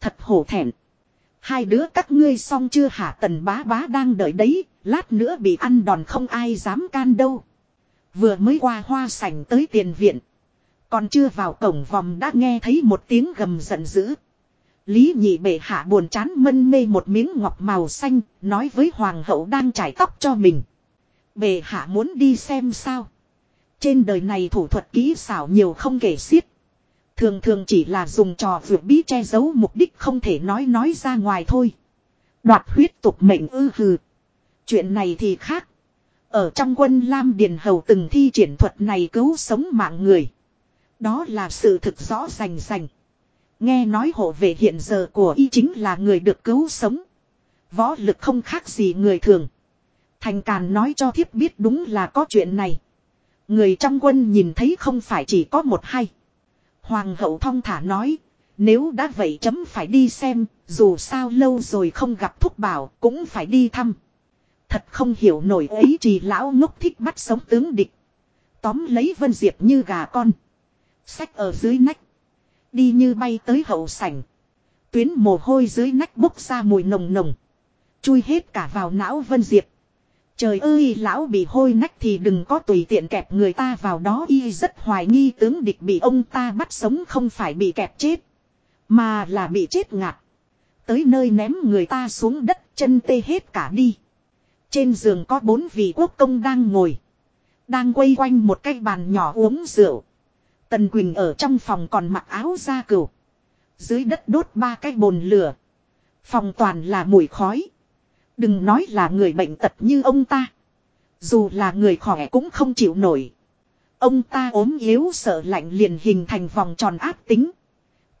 Thật hổ thẹn. Hai đứa các ngươi xong chưa hả tần bá bá đang đợi đấy, lát nữa bị ăn đòn không ai dám can đâu. Vừa mới qua hoa sảnh tới tiền viện. Còn chưa vào cổng vòng đã nghe thấy một tiếng gầm giận dữ. Lý nhị bệ hạ buồn chán mân mê một miếng ngọc màu xanh, nói với hoàng hậu đang trải tóc cho mình. Bệ hạ muốn đi xem sao. Trên đời này thủ thuật kỹ xảo nhiều không kể xiết. Thường thường chỉ là dùng trò vượt bí che giấu mục đích không thể nói nói ra ngoài thôi. Đoạt huyết tục mệnh ư hừ. Chuyện này thì khác. Ở trong quân Lam Điền Hầu từng thi triển thuật này cứu sống mạng người. Đó là sự thực rõ rành rành. Nghe nói hộ vệ hiện giờ của y chính là người được cứu sống. Võ lực không khác gì người thường. Thành Càn nói cho thiếp biết đúng là có chuyện này. Người trong quân nhìn thấy không phải chỉ có một hay. Hoàng hậu thong thả nói. Nếu đã vậy chấm phải đi xem, dù sao lâu rồi không gặp thúc bảo, cũng phải đi thăm. Thật không hiểu nổi ấy trì lão ngốc thích bắt sống tướng địch. Tóm lấy Vân Diệp như gà con. Sách ở dưới nách. Đi như bay tới hậu sảnh. Tuyến mồ hôi dưới nách bốc ra mùi nồng nồng. Chui hết cả vào não Vân Diệp. Trời ơi, lão bị hôi nách thì đừng có tùy tiện kẹp người ta vào đó y rất hoài nghi tướng địch bị ông ta bắt sống không phải bị kẹp chết. Mà là bị chết ngạt. Tới nơi ném người ta xuống đất, chân tê hết cả đi. Trên giường có bốn vị quốc công đang ngồi. Đang quay quanh một cái bàn nhỏ uống rượu. Tần Quỳnh ở trong phòng còn mặc áo da cừu. Dưới đất đốt ba cái bồn lửa. Phòng toàn là mùi khói. Đừng nói là người bệnh tật như ông ta. Dù là người khỏe cũng không chịu nổi. Ông ta ốm yếu sợ lạnh liền hình thành vòng tròn áp tính.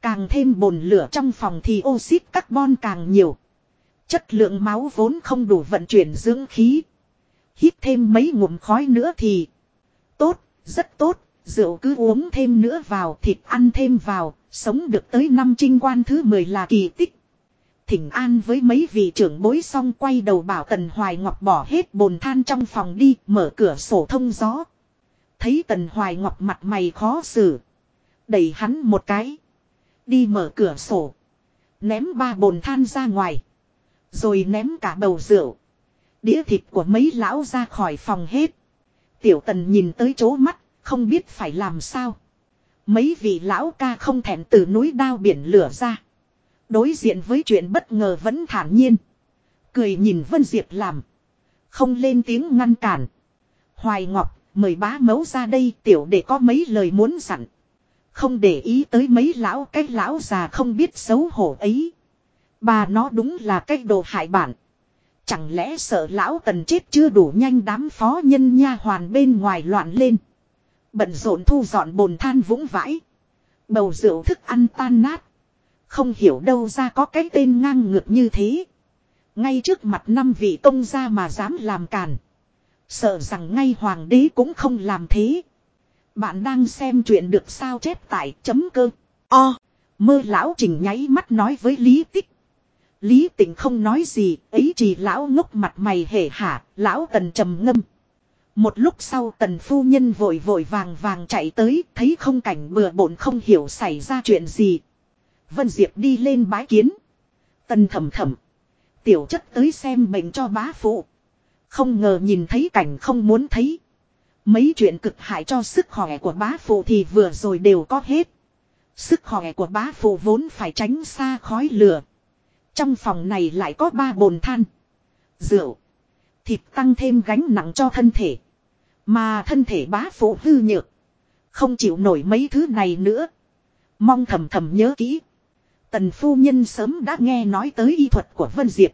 Càng thêm bồn lửa trong phòng thì oxit carbon càng nhiều. Chất lượng máu vốn không đủ vận chuyển dưỡng khí. Hít thêm mấy ngụm khói nữa thì tốt, rất tốt, rượu cứ uống thêm nữa vào, thịt ăn thêm vào, sống được tới năm trinh quan thứ 10 là kỳ tích. Thỉnh an với mấy vị trưởng bối xong quay đầu bảo Tần Hoài Ngọc bỏ hết bồn than trong phòng đi, mở cửa sổ thông gió. Thấy Tần Hoài Ngọc mặt mày khó xử. Đẩy hắn một cái. Đi mở cửa sổ. Ném ba bồn than ra ngoài. Rồi ném cả bầu rượu. Đĩa thịt của mấy lão ra khỏi phòng hết. Tiểu tần nhìn tới chỗ mắt, không biết phải làm sao. Mấy vị lão ca không thèm từ núi đao biển lửa ra. Đối diện với chuyện bất ngờ vẫn thản nhiên. Cười nhìn Vân Diệp làm. Không lên tiếng ngăn cản. Hoài Ngọc, mời bá mấu ra đây tiểu để có mấy lời muốn dặn. Không để ý tới mấy lão cái lão già không biết xấu hổ ấy. Bà nó đúng là cái đồ hại bản. Chẳng lẽ sợ lão tần chết chưa đủ nhanh đám phó nhân nha hoàn bên ngoài loạn lên. Bận rộn thu dọn bồn than vũng vãi. Bầu rượu thức ăn tan nát. Không hiểu đâu ra có cái tên ngang ngược như thế. Ngay trước mặt năm vị công gia mà dám làm càn. Sợ rằng ngay hoàng đế cũng không làm thế. Bạn đang xem chuyện được sao chép tại chấm cơ. O. Mơ lão trình nháy mắt nói với Lý Tích. Lý tịnh không nói gì, ấy chỉ lão ngốc mặt mày hể hả, lão tần trầm ngâm. Một lúc sau tần phu nhân vội vội vàng vàng chạy tới, thấy không cảnh bừa bộn không hiểu xảy ra chuyện gì. Vân Diệp đi lên bái kiến. Tần thầm thầm. Tiểu chất tới xem bệnh cho bá phụ. Không ngờ nhìn thấy cảnh không muốn thấy. Mấy chuyện cực hại cho sức khỏe của bá phụ thì vừa rồi đều có hết. Sức khỏe của bá phụ vốn phải tránh xa khói lửa. Trong phòng này lại có ba bồn than. Rượu. Thịt tăng thêm gánh nặng cho thân thể. Mà thân thể bá phụ hư nhược. Không chịu nổi mấy thứ này nữa. Mong thầm thầm nhớ kỹ. Tần phu nhân sớm đã nghe nói tới y thuật của Vân Diệp.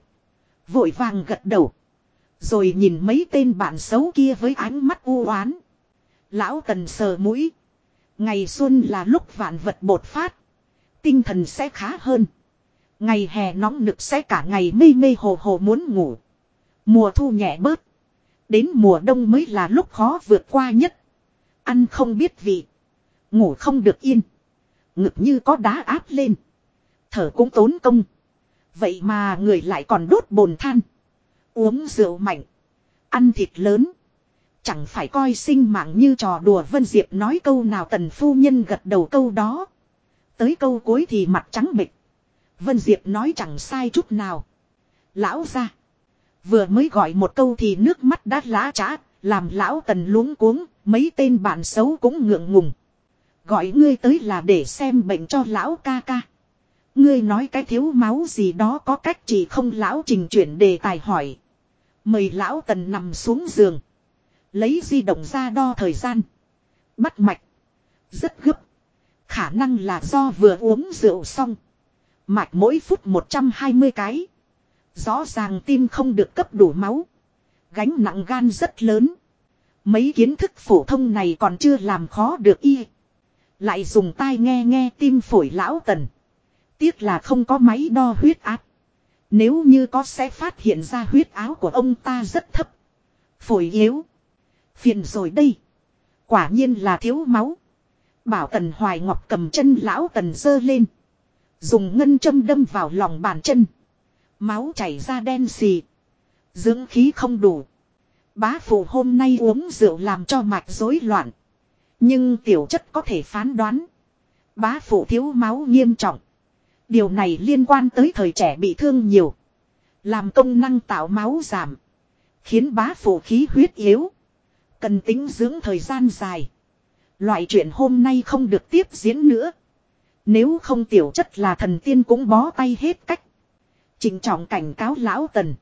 Vội vàng gật đầu. Rồi nhìn mấy tên bạn xấu kia với ánh mắt u oán. Lão tần sờ mũi. Ngày xuân là lúc vạn vật bột phát. Tinh thần sẽ khá hơn. Ngày hè nóng nực sẽ cả ngày mê mê hồ hồ muốn ngủ. Mùa thu nhẹ bớt. Đến mùa đông mới là lúc khó vượt qua nhất. Ăn không biết vị. Ngủ không được yên. Ngực như có đá áp lên. Thở cũng tốn công. Vậy mà người lại còn đốt bồn than. Uống rượu mạnh. Ăn thịt lớn. Chẳng phải coi sinh mạng như trò đùa Vân Diệp nói câu nào tần phu nhân gật đầu câu đó. Tới câu cuối thì mặt trắng bịch. Vân Diệp nói chẳng sai chút nào. Lão ra. Vừa mới gọi một câu thì nước mắt đã lá trá, làm lão tần luống cuống, mấy tên bạn xấu cũng ngượng ngùng. Gọi ngươi tới là để xem bệnh cho lão ca ca. Ngươi nói cái thiếu máu gì đó có cách chỉ không lão trình chuyển đề tài hỏi. Mời lão tần nằm xuống giường. Lấy di động ra đo thời gian. Bắt mạch. Rất gấp. Khả năng là do vừa uống rượu xong. Mạch mỗi phút 120 cái. Rõ ràng tim không được cấp đủ máu. Gánh nặng gan rất lớn. Mấy kiến thức phổ thông này còn chưa làm khó được y. Lại dùng tai nghe nghe tim phổi lão tần. Tiếc là không có máy đo huyết áp. Nếu như có sẽ phát hiện ra huyết áo của ông ta rất thấp. Phổi yếu. Phiền rồi đây. Quả nhiên là thiếu máu. Bảo tần hoài ngọc cầm chân lão tần dơ lên. Dùng ngân châm đâm vào lòng bàn chân. Máu chảy ra đen xì. Dưỡng khí không đủ. Bá phụ hôm nay uống rượu làm cho mạch rối loạn. Nhưng tiểu chất có thể phán đoán. Bá phụ thiếu máu nghiêm trọng. Điều này liên quan tới thời trẻ bị thương nhiều. Làm công năng tạo máu giảm. Khiến bá phụ khí huyết yếu. Cần tính dưỡng thời gian dài. Loại chuyện hôm nay không được tiếp diễn nữa. Nếu không tiểu chất là thần tiên cũng bó tay hết cách. Trình trọng cảnh cáo lão tần.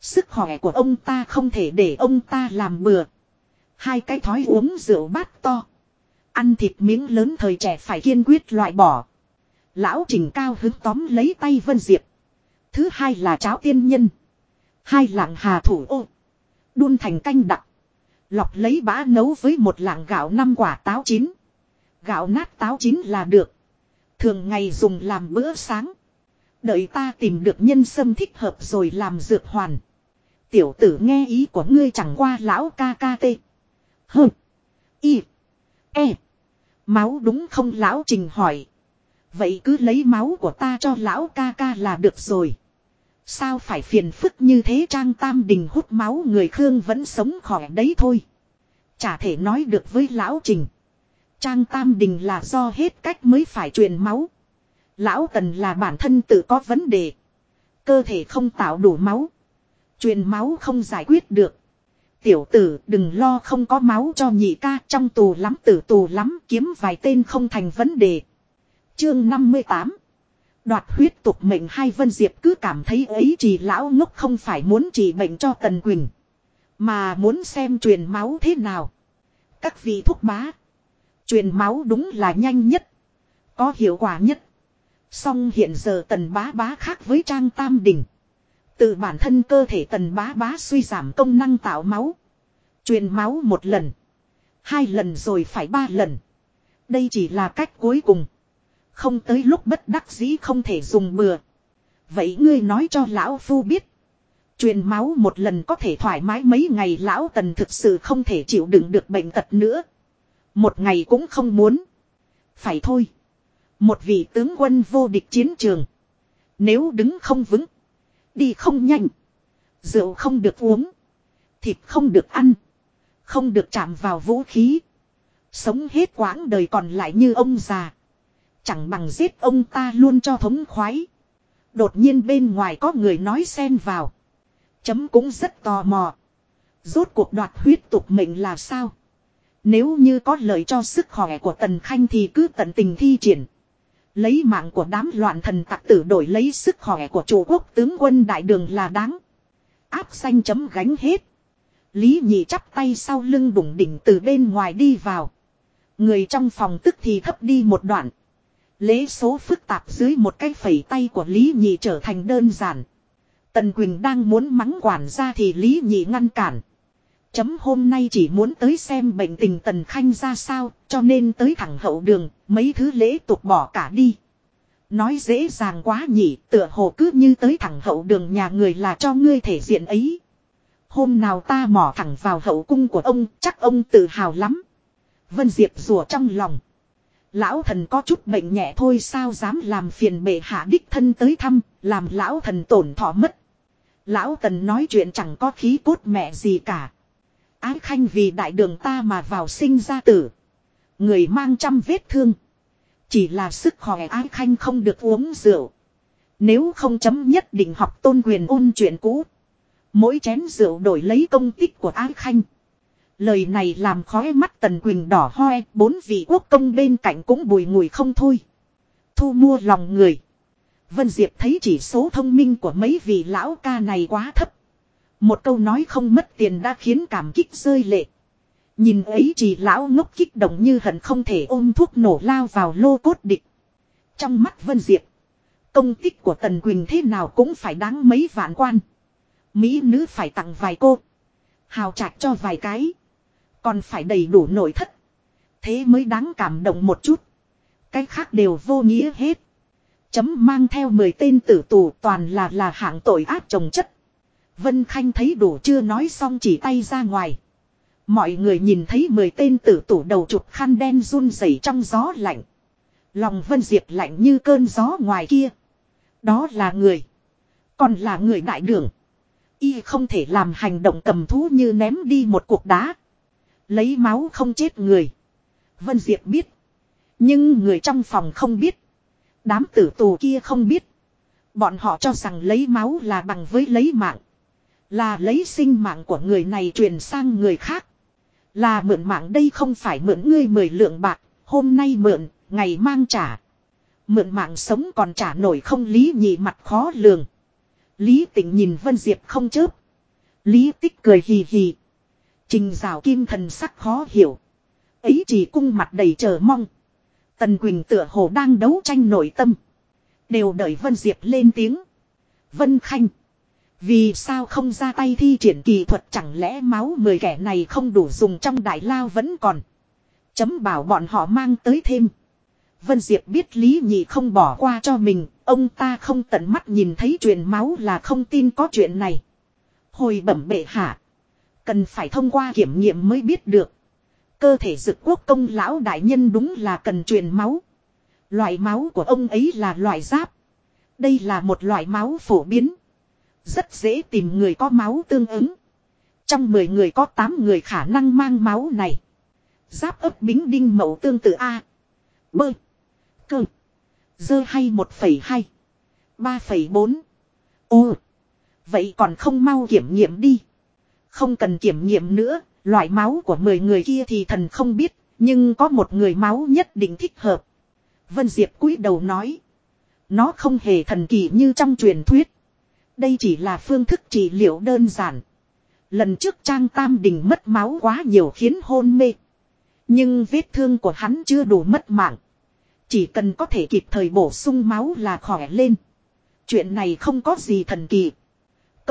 Sức khỏe của ông ta không thể để ông ta làm bừa. Hai cái thói uống rượu bát to. Ăn thịt miếng lớn thời trẻ phải kiên quyết loại bỏ. Lão trình cao hứng tóm lấy tay Vân Diệp. Thứ hai là cháo tiên nhân. Hai lạng hà thủ ô. Đun thành canh đặc. Lọc lấy bã nấu với một lạng gạo năm quả táo chín. Gạo nát táo chín là được. Thường ngày dùng làm bữa sáng. Đợi ta tìm được nhân sâm thích hợp rồi làm dược hoàn. Tiểu tử nghe ý của ngươi chẳng qua lão ca ca tê. Hừ. Y. E. Máu đúng không lão trình hỏi. Vậy cứ lấy máu của ta cho lão ca ca là được rồi. Sao phải phiền phức như thế Trang Tam Đình hút máu người Khương vẫn sống khỏe đấy thôi. Chả thể nói được với lão Trình. Trang Tam Đình là do hết cách mới phải truyền máu. Lão Tần là bản thân tự có vấn đề. Cơ thể không tạo đủ máu. Truyền máu không giải quyết được. Tiểu tử, đừng lo không có máu cho nhị ca, trong tù lắm, tử tù lắm, kiếm vài tên không thành vấn đề. Chương 58 Đoạt huyết tục mệnh hai Vân Diệp cứ cảm thấy ấy chỉ lão ngốc không phải muốn trị bệnh cho Tần Quỳnh. Mà muốn xem truyền máu thế nào. Các vị thúc bá. Truyền máu đúng là nhanh nhất. Có hiệu quả nhất. Song hiện giờ tần bá bá khác với trang tam đỉnh. Từ bản thân cơ thể tần bá bá suy giảm công năng tạo máu. Truyền máu một lần. Hai lần rồi phải ba lần. Đây chỉ là cách cuối cùng. Không tới lúc bất đắc dĩ không thể dùng bừa. Vậy ngươi nói cho lão phu biết. Truyền máu một lần có thể thoải mái mấy ngày lão tần thực sự không thể chịu đựng được bệnh tật nữa. Một ngày cũng không muốn. Phải thôi. Một vị tướng quân vô địch chiến trường. Nếu đứng không vững. Đi không nhanh. Rượu không được uống. Thịt không được ăn. Không được chạm vào vũ khí. Sống hết quãng đời còn lại như ông già. Chẳng bằng giết ông ta luôn cho thống khoái. Đột nhiên bên ngoài có người nói xen vào. Chấm cũng rất tò mò. Rốt cuộc đoạt huyết tục mệnh là sao? Nếu như có lợi cho sức khỏe của Tần Khanh thì cứ tận tình thi triển. Lấy mạng của đám loạn thần tặc tử đổi lấy sức khỏe của chủ quốc tướng quân đại đường là đáng. Áp xanh chấm gánh hết. Lý nhị chắp tay sau lưng đủng đỉnh từ bên ngoài đi vào. Người trong phòng tức thì thấp đi một đoạn. Lễ số phức tạp dưới một cái phẩy tay của Lý nhị trở thành đơn giản. Tần Quỳnh đang muốn mắng quản ra thì Lý nhị ngăn cản. Chấm hôm nay chỉ muốn tới xem bệnh tình Tần Khanh ra sao, cho nên tới thẳng hậu đường, mấy thứ lễ tục bỏ cả đi. Nói dễ dàng quá nhỉ, tựa hồ cứ như tới thẳng hậu đường nhà người là cho ngươi thể diện ấy. Hôm nào ta mò thẳng vào hậu cung của ông, chắc ông tự hào lắm. Vân Diệp rùa trong lòng. Lão thần có chút bệnh nhẹ thôi sao dám làm phiền bệ hạ đích thân tới thăm, làm lão thần tổn thọ mất. Lão tần nói chuyện chẳng có khí cốt mẹ gì cả. Ái khanh vì đại đường ta mà vào sinh ra tử. Người mang trăm vết thương. Chỉ là sức khỏe ái khanh không được uống rượu. Nếu không chấm nhất định học tôn quyền ôn chuyện cũ. Mỗi chén rượu đổi lấy công tích của ái khanh. Lời này làm khói mắt tần quỳnh đỏ hoe, bốn vị quốc công bên cạnh cũng bùi ngùi không thôi. Thu mua lòng người. Vân Diệp thấy chỉ số thông minh của mấy vị lão ca này quá thấp. Một câu nói không mất tiền đã khiến cảm kích rơi lệ. Nhìn ấy chỉ lão ngốc kích động như hận không thể ôm thuốc nổ lao vào lô cốt địch. Trong mắt Vân Diệp. Công tích của Tần Quỳnh thế nào cũng phải đáng mấy vạn quan. Mỹ nữ phải tặng vài cô. Hào trạch cho vài cái. Còn phải đầy đủ nội thất. Thế mới đáng cảm động một chút. Cái khác đều vô nghĩa hết. Chấm mang theo 10 tên tử tù toàn là là hạng tội ác trồng chất. Vân Khanh thấy đủ chưa nói xong chỉ tay ra ngoài. Mọi người nhìn thấy 10 tên tử tù đầu chụp khăn đen run rẩy trong gió lạnh. Lòng Vân Diệp lạnh như cơn gió ngoài kia. Đó là người. Còn là người đại đường. Y không thể làm hành động cầm thú như ném đi một cuộc đá. Lấy máu không chết người. Vân Diệp biết. Nhưng người trong phòng không biết. Đám tử tù kia không biết. Bọn họ cho rằng lấy máu là bằng với lấy mạng. Là lấy sinh mạng của người này truyền sang người khác. Là mượn mạng đây không phải mượn ngươi mười lượng bạc, hôm nay mượn, ngày mang trả. Mượn mạng sống còn trả nổi không lý nhị mặt khó lường. Lý tịnh nhìn Vân Diệp không chớp. Lý tích cười hì hì. Trình rào kim thần sắc khó hiểu. Ấy chỉ cung mặt đầy chờ mong. Tần Quỳnh tựa hồ đang đấu tranh nội tâm. Đều đợi Vân Diệp lên tiếng. Vân Khanh. Vì sao không ra tay thi triển kỳ thuật chẳng lẽ máu mười kẻ này không đủ dùng trong đại lao vẫn còn. Chấm bảo bọn họ mang tới thêm. Vân Diệp biết Lý Nhị không bỏ qua cho mình, ông ta không tận mắt nhìn thấy truyền máu là không tin có chuyện này. Hồi bẩm bệ hạ. Cần phải thông qua kiểm nghiệm mới biết được. Cơ thể dực quốc công lão đại nhân đúng là cần truyền máu. Loại máu của ông ấy là loại giáp. Đây là một loại máu phổ biến. Rất dễ tìm người có máu tương ứng. Trong 10 người có 8 người khả năng mang máu này. Giáp ấp bính đinh mẫu tương tự A. Bơ. Cơ. Dơ hay 1,2. 3,4. Ô. Vậy còn không mau kiểm nghiệm đi. Không cần kiểm nghiệm nữa, loại máu của 10 người kia thì thần không biết, nhưng có một người máu nhất định thích hợp. Vân Diệp cúi đầu nói. Nó không hề thần kỳ như trong truyền thuyết. Đây chỉ là phương thức trị liệu đơn giản. Lần trước Trang Tam Đình mất máu quá nhiều khiến hôn mê. Nhưng vết thương của hắn chưa đủ mất mạng. Chỉ cần có thể kịp thời bổ sung máu là khỏe lên. Chuyện này không có gì thần kỳ.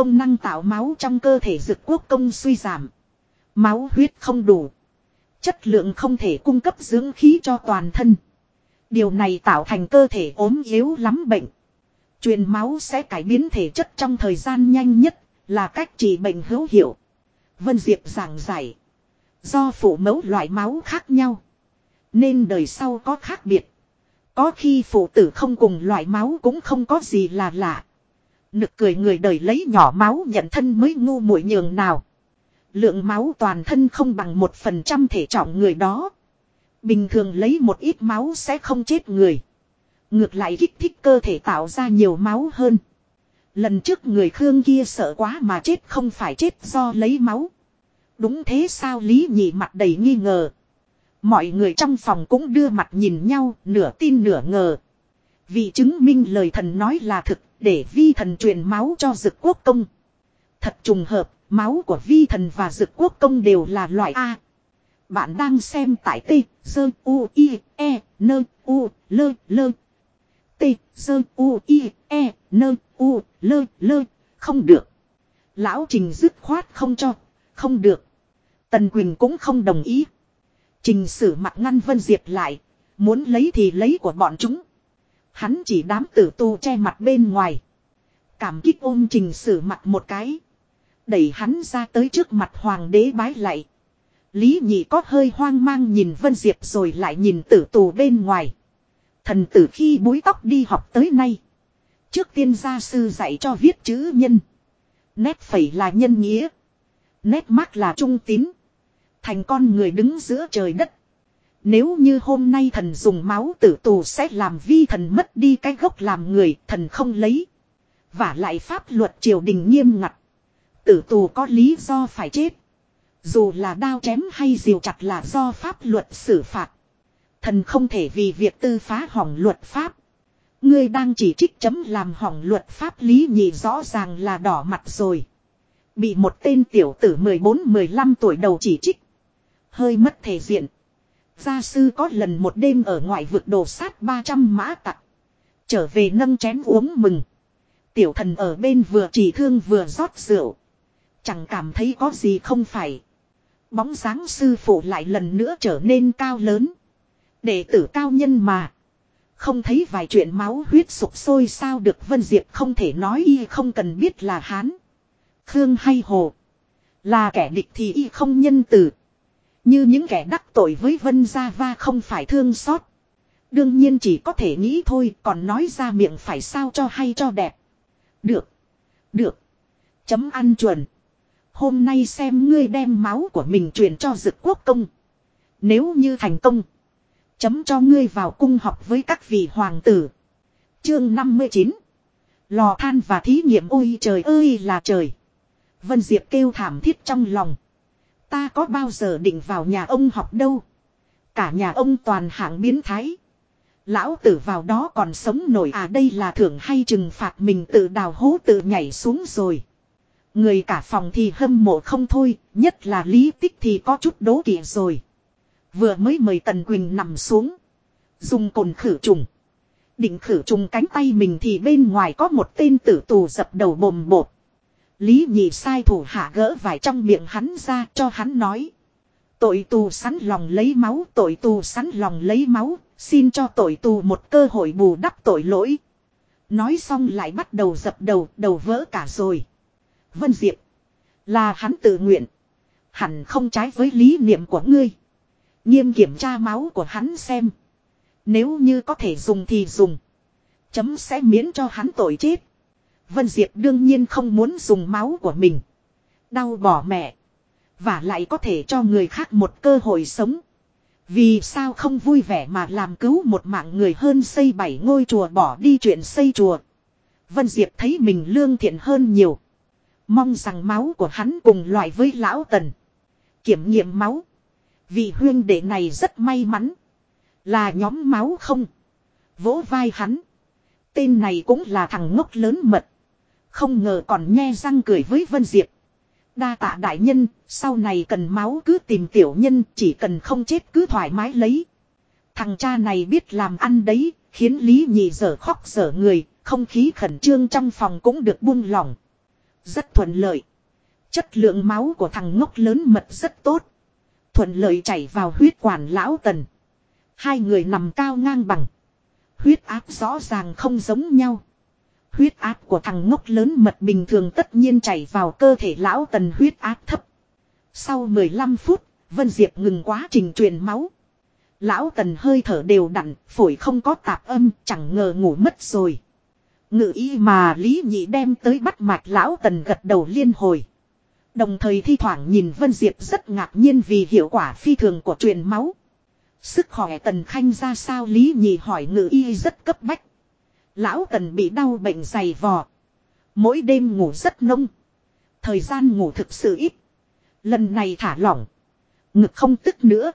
Công năng tạo máu trong cơ thể dực quốc công suy giảm. Máu huyết không đủ. Chất lượng không thể cung cấp dưỡng khí cho toàn thân. Điều này tạo thành cơ thể ốm yếu lắm bệnh. Truyền máu sẽ cải biến thể chất trong thời gian nhanh nhất, là cách trị bệnh hữu hiệu. Vân Diệp giảng giải. Do phủ mẫu loại máu khác nhau. Nên đời sau có khác biệt. Có khi phụ tử không cùng loại máu cũng không có gì là lạ. Nực cười người đời lấy nhỏ máu nhận thân mới ngu muội nhường nào. Lượng máu toàn thân không bằng một phần trăm thể trọng người đó. Bình thường lấy một ít máu sẽ không chết người. Ngược lại kích thích cơ thể tạo ra nhiều máu hơn. Lần trước người Khương kia sợ quá mà chết không phải chết do lấy máu. Đúng thế sao Lý nhị mặt đầy nghi ngờ. Mọi người trong phòng cũng đưa mặt nhìn nhau, nửa tin nửa ngờ. Vì chứng minh lời thần nói là thực, để vi thần truyền máu cho dực quốc công. Thật trùng hợp, máu của vi thần và dực quốc công đều là loại A. Bạn đang xem tại T, z U, I, E, n U, L, L. T, z U, I, E, n U, L, L. Không được. Lão Trình dứt khoát không cho. Không được. Tần Quỳnh cũng không đồng ý. Trình sử mặt ngăn Vân Diệp lại. Muốn lấy thì lấy của bọn chúng. Hắn chỉ đám tử tu che mặt bên ngoài. Cảm kích ôm trình sử mặt một cái. Đẩy hắn ra tới trước mặt hoàng đế bái lạy. Lý nhị có hơi hoang mang nhìn Vân Diệp rồi lại nhìn tử tù bên ngoài. Thần tử khi búi tóc đi học tới nay. Trước tiên gia sư dạy cho viết chữ nhân. Nét phẩy là nhân nghĩa. Nét mắt là trung tín. Thành con người đứng giữa trời đất. Nếu như hôm nay thần dùng máu tử tù sẽ làm vi thần mất đi cái gốc làm người, thần không lấy. Và lại pháp luật triều đình nghiêm ngặt. Tử tù có lý do phải chết. Dù là đao chém hay diều chặt là do pháp luật xử phạt. Thần không thể vì việc tư phá hỏng luật pháp. Ngươi đang chỉ trích chấm làm hỏng luật pháp lý nhị rõ ràng là đỏ mặt rồi. Bị một tên tiểu tử 14-15 tuổi đầu chỉ trích. Hơi mất thể diện. Gia sư có lần một đêm ở ngoại vực đồ sát 300 mã tặc. Trở về nâng chén uống mừng. Tiểu thần ở bên vừa chỉ thương vừa rót rượu. Chẳng cảm thấy có gì không phải. Bóng dáng sư phụ lại lần nữa trở nên cao lớn. Đệ tử cao nhân mà. Không thấy vài chuyện máu huyết sục sôi sao được Vân Diệp không thể nói y không cần biết là hán. Khương hay hồ. Là kẻ địch thì y không nhân từ. Như những kẻ đắc tội với Vân Gia Va không phải thương xót. Đương nhiên chỉ có thể nghĩ thôi, còn nói ra miệng phải sao cho hay cho đẹp. Được. Được. Chấm ăn chuẩn. Hôm nay xem ngươi đem máu của mình truyền cho dực quốc công. Nếu như thành công. Chấm cho ngươi vào cung học với các vị hoàng tử. Chương 59. Lò than và thí nghiệm ôi trời ơi là trời. Vân Diệp kêu thảm thiết trong lòng. Ta có bao giờ định vào nhà ông học đâu. Cả nhà ông toàn hạng biến thái. Lão tử vào đó còn sống nổi à đây là thưởng hay trừng phạt mình tự đào hố tự nhảy xuống rồi. Người cả phòng thì hâm mộ không thôi, nhất là lý tích thì có chút đố kỵ rồi. Vừa mới mời Tần Quỳnh nằm xuống. Dùng cồn khử trùng. Định khử trùng cánh tay mình thì bên ngoài có một tên tử tù dập đầu bồm bột. Lý nhị sai thủ hạ gỡ vải trong miệng hắn ra cho hắn nói. Tội tù sẵn lòng lấy máu, tội tù sẵn lòng lấy máu, xin cho tội tù một cơ hội bù đắp tội lỗi. Nói xong lại bắt đầu dập đầu, đầu vỡ cả rồi. Vân Diệp, là hắn tự nguyện. Hẳn không trái với lý niệm của ngươi. Nghiêm kiểm tra máu của hắn xem. Nếu như có thể dùng thì dùng. Chấm sẽ miễn cho hắn tội chết. Vân Diệp đương nhiên không muốn dùng máu của mình. Đau bỏ mẹ. Và lại có thể cho người khác một cơ hội sống. Vì sao không vui vẻ mà làm cứu một mạng người hơn xây bảy ngôi chùa bỏ đi chuyện xây chùa. Vân Diệp thấy mình lương thiện hơn nhiều. Mong rằng máu của hắn cùng loại với lão tần. Kiểm nghiệm máu. Vị huyên đệ này rất may mắn. Là nhóm máu không. Vỗ vai hắn. Tên này cũng là thằng ngốc lớn mật. Không ngờ còn nghe răng cười với Vân Diệp. Đa tạ đại nhân, sau này cần máu cứ tìm tiểu nhân, chỉ cần không chết cứ thoải mái lấy. Thằng cha này biết làm ăn đấy, khiến Lý Nhị dở khóc dở người, không khí khẩn trương trong phòng cũng được buông lỏng. Rất thuận lợi. Chất lượng máu của thằng ngốc lớn mật rất tốt. Thuận lợi chảy vào huyết quản lão tần. Hai người nằm cao ngang bằng. Huyết áp rõ ràng không giống nhau. Huyết áp của thằng ngốc lớn mật bình thường tất nhiên chảy vào cơ thể lão tần huyết áp thấp. Sau 15 phút, Vân Diệp ngừng quá trình truyền máu. Lão tần hơi thở đều đặn, phổi không có tạp âm, chẳng ngờ ngủ mất rồi. Ngự y mà Lý Nhị đem tới bắt mạch lão tần gật đầu liên hồi. Đồng thời thi thoảng nhìn Vân Diệp rất ngạc nhiên vì hiệu quả phi thường của truyền máu. Sức khỏe tần khanh ra sao Lý Nhị hỏi ngự y rất cấp bách. Lão tần bị đau bệnh dày vò. Mỗi đêm ngủ rất nông. Thời gian ngủ thực sự ít. Lần này thả lỏng. Ngực không tức nữa.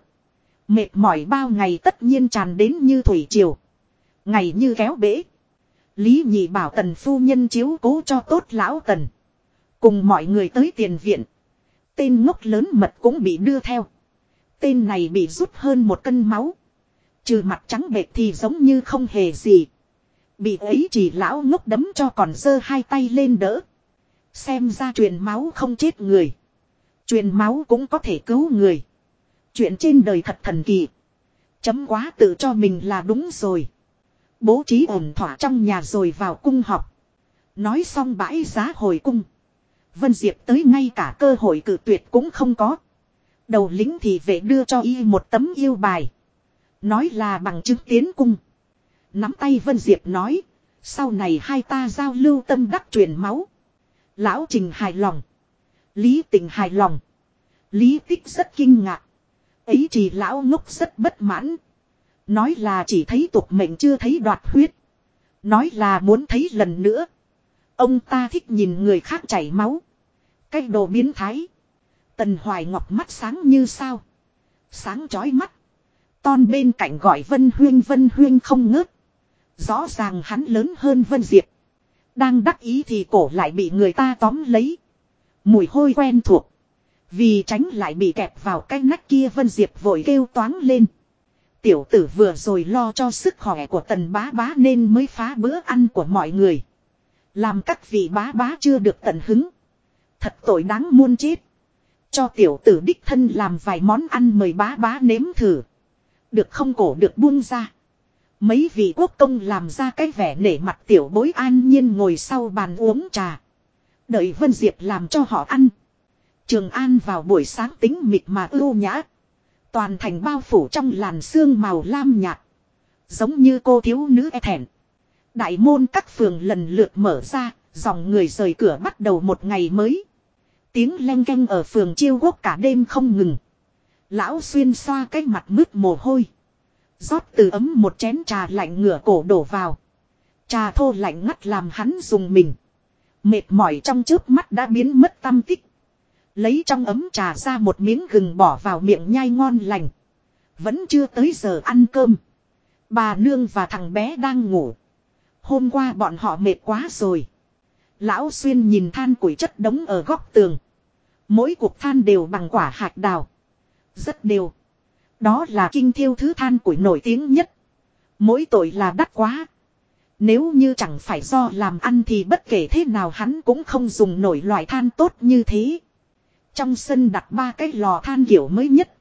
Mệt mỏi bao ngày tất nhiên tràn đến như thủy triều. Ngày như kéo bể. Lý nhị bảo tần phu nhân chiếu cố cho tốt lão tần. Cùng mọi người tới tiền viện. Tên ngốc lớn mật cũng bị đưa theo. Tên này bị rút hơn một cân máu. Trừ mặt trắng bệt thì giống như không hề gì. Bị ấy chỉ lão ngốc đấm cho còn giơ hai tay lên đỡ. Xem ra truyền máu không chết người. Truyền máu cũng có thể cứu người. Chuyện trên đời thật thần kỳ. Chấm quá tự cho mình là đúng rồi. Bố trí ổn thỏa trong nhà rồi vào cung học. Nói xong bãi giá hồi cung. Vân Diệp tới ngay cả cơ hội cử tuyệt cũng không có. Đầu lính thì vệ đưa cho y một tấm yêu bài. Nói là bằng chứng tiến cung. Nắm tay Vân Diệp nói. Sau này hai ta giao lưu tâm đắc truyền máu. Lão Trình hài lòng. Lý tình hài lòng. Lý tích rất kinh ngạc. Ấy chỉ lão ngốc rất bất mãn. Nói là chỉ thấy tục mệnh chưa thấy đoạt huyết. Nói là muốn thấy lần nữa. Ông ta thích nhìn người khác chảy máu. Cái đồ biến thái. Tần Hoài Ngọc mắt sáng như sao. Sáng chói mắt. Ton bên cạnh gọi Vân Huyên Vân Huyên không ngớt. Rõ ràng hắn lớn hơn Vân Diệp. Đang đắc ý thì cổ lại bị người ta tóm lấy. Mùi hôi quen thuộc. Vì tránh lại bị kẹp vào cái nách kia Vân Diệp vội kêu toáng lên. Tiểu tử vừa rồi lo cho sức khỏe của tần bá bá nên mới phá bữa ăn của mọi người. Làm các vị bá bá chưa được tận hứng. Thật tội đáng muôn chết. Cho tiểu tử đích thân làm vài món ăn mời bá bá nếm thử. Được không cổ được buông ra. Mấy vị quốc công làm ra cái vẻ nể mặt tiểu bối an nhiên ngồi sau bàn uống trà. Đợi Vân Diệp làm cho họ ăn. Trường An vào buổi sáng tính mịt mà ưu nhã. Toàn thành bao phủ trong làn sương màu lam nhạt. Giống như cô thiếu nữ e thẹn. Đại môn các phường lần lượt mở ra, dòng người rời cửa bắt đầu một ngày mới. Tiếng len canh ở phường chiêu quốc cả đêm không ngừng. Lão xuyên xoa cái mặt mướt mồ hôi rót từ ấm một chén trà lạnh ngửa cổ đổ vào. Trà thô lạnh ngắt làm hắn dùng mình. Mệt mỏi trong trước mắt đã biến mất tâm tích. Lấy trong ấm trà ra một miếng gừng bỏ vào miệng nhai ngon lành. Vẫn chưa tới giờ ăn cơm. Bà nương và thằng bé đang ngủ. Hôm qua bọn họ mệt quá rồi. Lão xuyên nhìn than củi chất đống ở góc tường. Mỗi cục than đều bằng quả hạt đào. Rất đều. Đó là kinh thiêu thứ than củi nổi tiếng nhất. Mỗi tội là đắt quá. Nếu như chẳng phải do làm ăn thì bất kể thế nào hắn cũng không dùng nổi loại than tốt như thế. Trong sân đặt ba cái lò than kiểu mới nhất.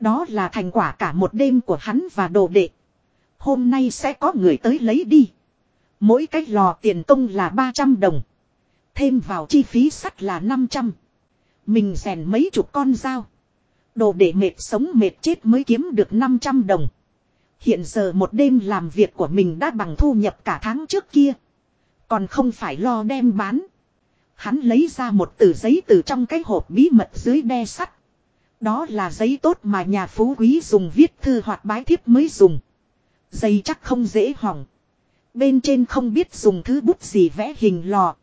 Đó là thành quả cả một đêm của hắn và đồ đệ. Hôm nay sẽ có người tới lấy đi. Mỗi cái lò tiền công là 300 đồng. Thêm vào chi phí sắt là 500. Mình rèn mấy chục con dao. Đồ để mệt sống mệt chết mới kiếm được 500 đồng. Hiện giờ một đêm làm việc của mình đã bằng thu nhập cả tháng trước kia. Còn không phải lo đem bán. Hắn lấy ra một tờ giấy từ trong cái hộp bí mật dưới đe sắt. Đó là giấy tốt mà nhà phú quý dùng viết thư hoặc bái thiếp mới dùng. Giấy chắc không dễ hỏng. Bên trên không biết dùng thứ bút gì vẽ hình lò.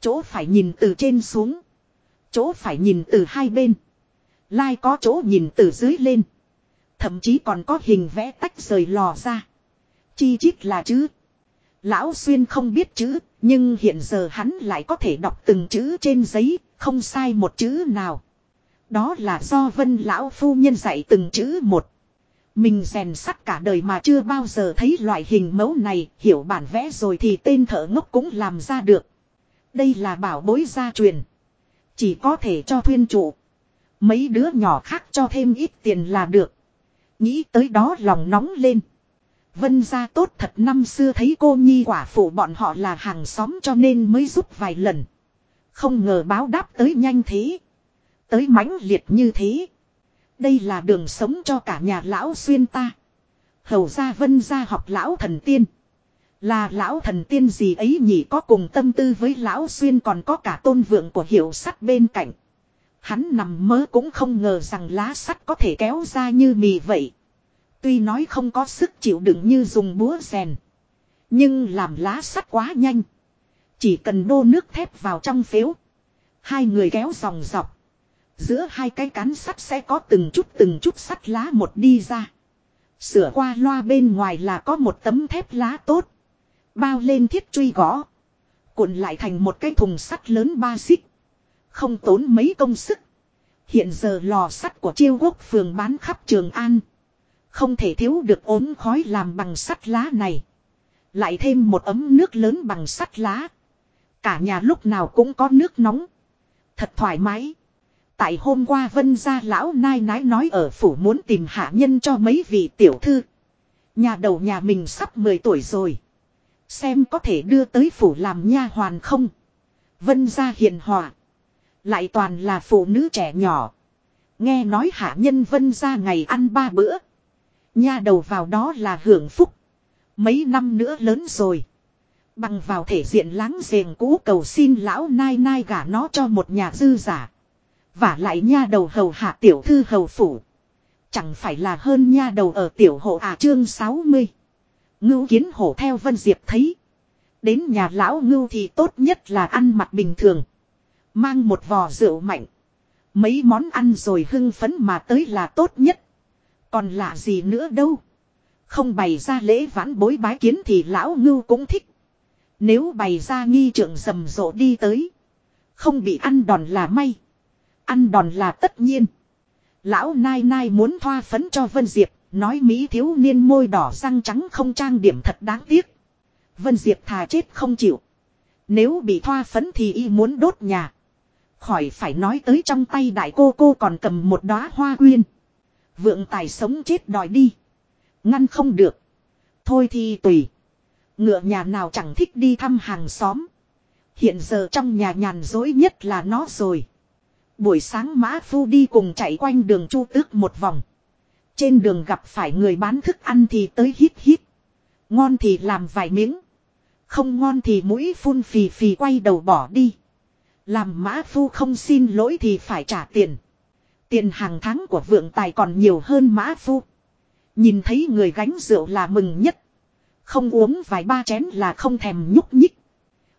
Chỗ phải nhìn từ trên xuống. Chỗ phải nhìn từ hai bên. Lai có chỗ nhìn từ dưới lên. Thậm chí còn có hình vẽ tách rời lò ra. Chi chít là chữ. Lão Xuyên không biết chữ, nhưng hiện giờ hắn lại có thể đọc từng chữ trên giấy, không sai một chữ nào. Đó là do vân lão phu nhân dạy từng chữ một. Mình rèn sắt cả đời mà chưa bao giờ thấy loại hình mẫu này, hiểu bản vẽ rồi thì tên thợ ngốc cũng làm ra được. Đây là bảo bối gia truyền. Chỉ có thể cho thuyên trụ. Mấy đứa nhỏ khác cho thêm ít tiền là được. Nghĩ tới đó lòng nóng lên. Vân gia tốt thật năm xưa thấy cô nhi quả phụ bọn họ là hàng xóm cho nên mới giúp vài lần. Không ngờ báo đáp tới nhanh thế. Tới mãnh liệt như thế. Đây là đường sống cho cả nhà lão xuyên ta. Hầu gia vân gia học lão thần tiên. Là lão thần tiên gì ấy nhỉ có cùng tâm tư với lão xuyên còn có cả tôn vượng của hiệu sắt bên cạnh. Hắn nằm mơ cũng không ngờ rằng lá sắt có thể kéo ra như mì vậy. Tuy nói không có sức chịu đựng như dùng búa rèn. Nhưng làm lá sắt quá nhanh. Chỉ cần đô nước thép vào trong phếu. Hai người kéo dòng dọc. Giữa hai cái cán sắt sẽ có từng chút từng chút sắt lá một đi ra. Sửa qua loa bên ngoài là có một tấm thép lá tốt. Bao lên thiết truy gõ. Cuộn lại thành một cái thùng sắt lớn ba xích. Không tốn mấy công sức. Hiện giờ lò sắt của chiêu quốc phường bán khắp Trường An. Không thể thiếu được ốm khói làm bằng sắt lá này. Lại thêm một ấm nước lớn bằng sắt lá. Cả nhà lúc nào cũng có nước nóng. Thật thoải mái. Tại hôm qua vân gia lão nai nái nói ở phủ muốn tìm hạ nhân cho mấy vị tiểu thư. Nhà đầu nhà mình sắp 10 tuổi rồi. Xem có thể đưa tới phủ làm nha hoàn không. Vân gia hiền hòa. Lại toàn là phụ nữ trẻ nhỏ. Nghe nói hạ nhân vân gia ngày ăn ba bữa. Nha đầu vào đó là hưởng phúc. Mấy năm nữa lớn rồi. Bằng vào thể diện láng giềng cũ cầu xin lão nai nai gả nó cho một nhà dư giả. Và lại nha đầu hầu hạ tiểu thư hầu phủ. Chẳng phải là hơn nha đầu ở tiểu hộ à chương 60. Ngưu kiến hổ theo Vân Diệp thấy. Đến nhà lão ngưu thì tốt nhất là ăn mặc bình thường. Mang một vò rượu mạnh. Mấy món ăn rồi hưng phấn mà tới là tốt nhất. Còn lạ gì nữa đâu. Không bày ra lễ vãn bối bái kiến thì lão ngưu cũng thích. Nếu bày ra nghi trượng rầm rộ đi tới. Không bị ăn đòn là may. Ăn đòn là tất nhiên. Lão nai nai muốn thoa phấn cho Vân Diệp. Nói Mỹ thiếu niên môi đỏ răng trắng không trang điểm thật đáng tiếc. Vân Diệp thà chết không chịu. Nếu bị thoa phấn thì y muốn đốt nhà. Khỏi phải nói tới trong tay đại cô cô còn cầm một đóa hoa quyên. Vượng tài sống chết đòi đi. Ngăn không được. Thôi thì tùy. Ngựa nhà nào chẳng thích đi thăm hàng xóm. Hiện giờ trong nhà nhàn dối nhất là nó rồi. Buổi sáng mã phu đi cùng chạy quanh đường chu tước một vòng. Trên đường gặp phải người bán thức ăn thì tới hít hít. Ngon thì làm vài miếng. Không ngon thì mũi phun phì phì quay đầu bỏ đi. Làm mã phu không xin lỗi thì phải trả tiền. Tiền hàng tháng của vượng tài còn nhiều hơn mã phu. Nhìn thấy người gánh rượu là mừng nhất. Không uống vài ba chén là không thèm nhúc nhích.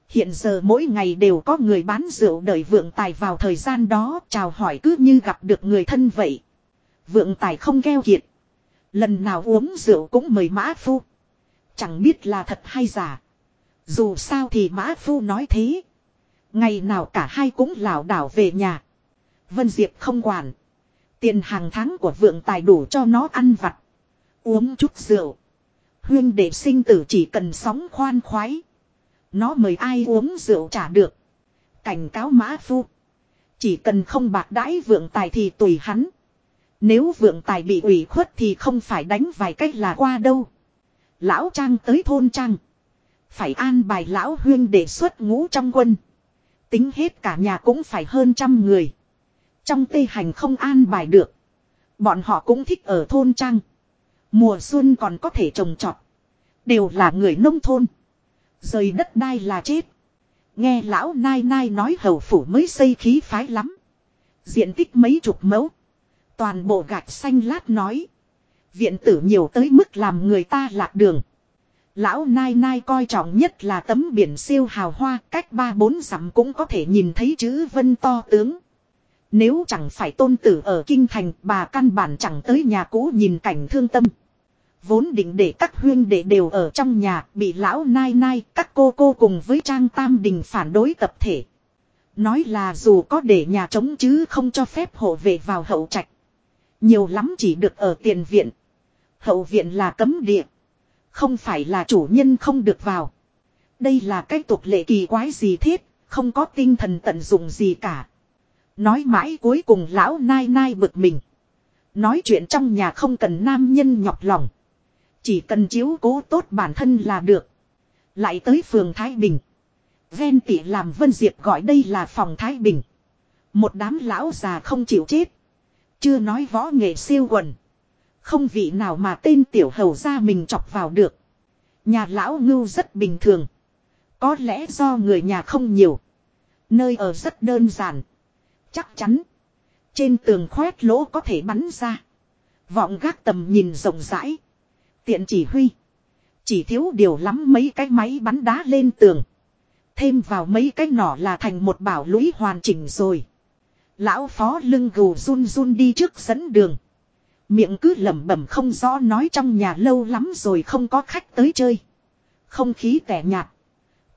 Hiện giờ mỗi ngày đều có người bán rượu đợi vượng tài vào thời gian đó chào hỏi cứ như gặp được người thân vậy. Vượng tài không keo kiệt. Lần nào uống rượu cũng mời mã phu. Chẳng biết là thật hay giả. Dù sao thì mã phu nói thế. Ngày nào cả hai cũng lảo đảo về nhà. Vân Diệp không quản. Tiền hàng tháng của vượng tài đủ cho nó ăn vặt. Uống chút rượu. Huyên đệ sinh tử chỉ cần sóng khoan khoái. Nó mời ai uống rượu trả được. Cảnh cáo mã phu. Chỉ cần không bạc đãi vượng tài thì tùy hắn. Nếu vượng tài bị ủy khuất thì không phải đánh vài cách là qua đâu. Lão Trang tới thôn Trang. Phải an bài lão huyên để xuất ngũ trong quân. Tính hết cả nhà cũng phải hơn trăm người. Trong tây hành không an bài được. Bọn họ cũng thích ở thôn Trang. Mùa xuân còn có thể trồng trọt. Đều là người nông thôn. Rời đất đai là chết. Nghe lão nai nai nói hầu phủ mới xây khí phái lắm. Diện tích mấy chục mẫu. Toàn bộ gạch xanh lát nói. Viện tử nhiều tới mức làm người ta lạc đường. Lão nai nai coi trọng nhất là tấm biển siêu hào hoa, cách ba bốn dặm cũng có thể nhìn thấy chữ vân to tướng. Nếu chẳng phải tôn tử ở kinh thành, bà căn bản chẳng tới nhà cũ nhìn cảnh thương tâm. Vốn định để các huyên đệ đều ở trong nhà, bị lão nai nai, các cô cô cùng với trang tam đình phản đối tập thể. Nói là dù có để nhà trống chứ không cho phép hộ vệ vào hậu trạch. Nhiều lắm chỉ được ở tiền viện. Hậu viện là cấm địa. Không phải là chủ nhân không được vào. Đây là cái tục lệ kỳ quái gì thiết, không có tinh thần tận dụng gì cả. Nói mãi cuối cùng lão nai nai bực mình. Nói chuyện trong nhà không cần nam nhân nhọc lòng. Chỉ cần chiếu cố tốt bản thân là được. Lại tới phường Thái Bình. Ven tỉ làm Vân Diệp gọi đây là phòng Thái Bình. Một đám lão già không chịu chết. Chưa nói võ nghệ siêu quần. Không vị nào mà tên tiểu hầu ra mình chọc vào được. Nhà lão ngưu rất bình thường. Có lẽ do người nhà không nhiều. Nơi ở rất đơn giản. Chắc chắn. Trên tường khoét lỗ có thể bắn ra. Vọng gác tầm nhìn rộng rãi. Tiện chỉ huy. Chỉ thiếu điều lắm mấy cái máy bắn đá lên tường. Thêm vào mấy cái nỏ là thành một bảo lũy hoàn chỉnh rồi. Lão phó lưng gù run run đi trước dẫn đường. Miệng cứ lẩm bẩm không rõ nói trong nhà lâu lắm rồi không có khách tới chơi. Không khí tẻ nhạt.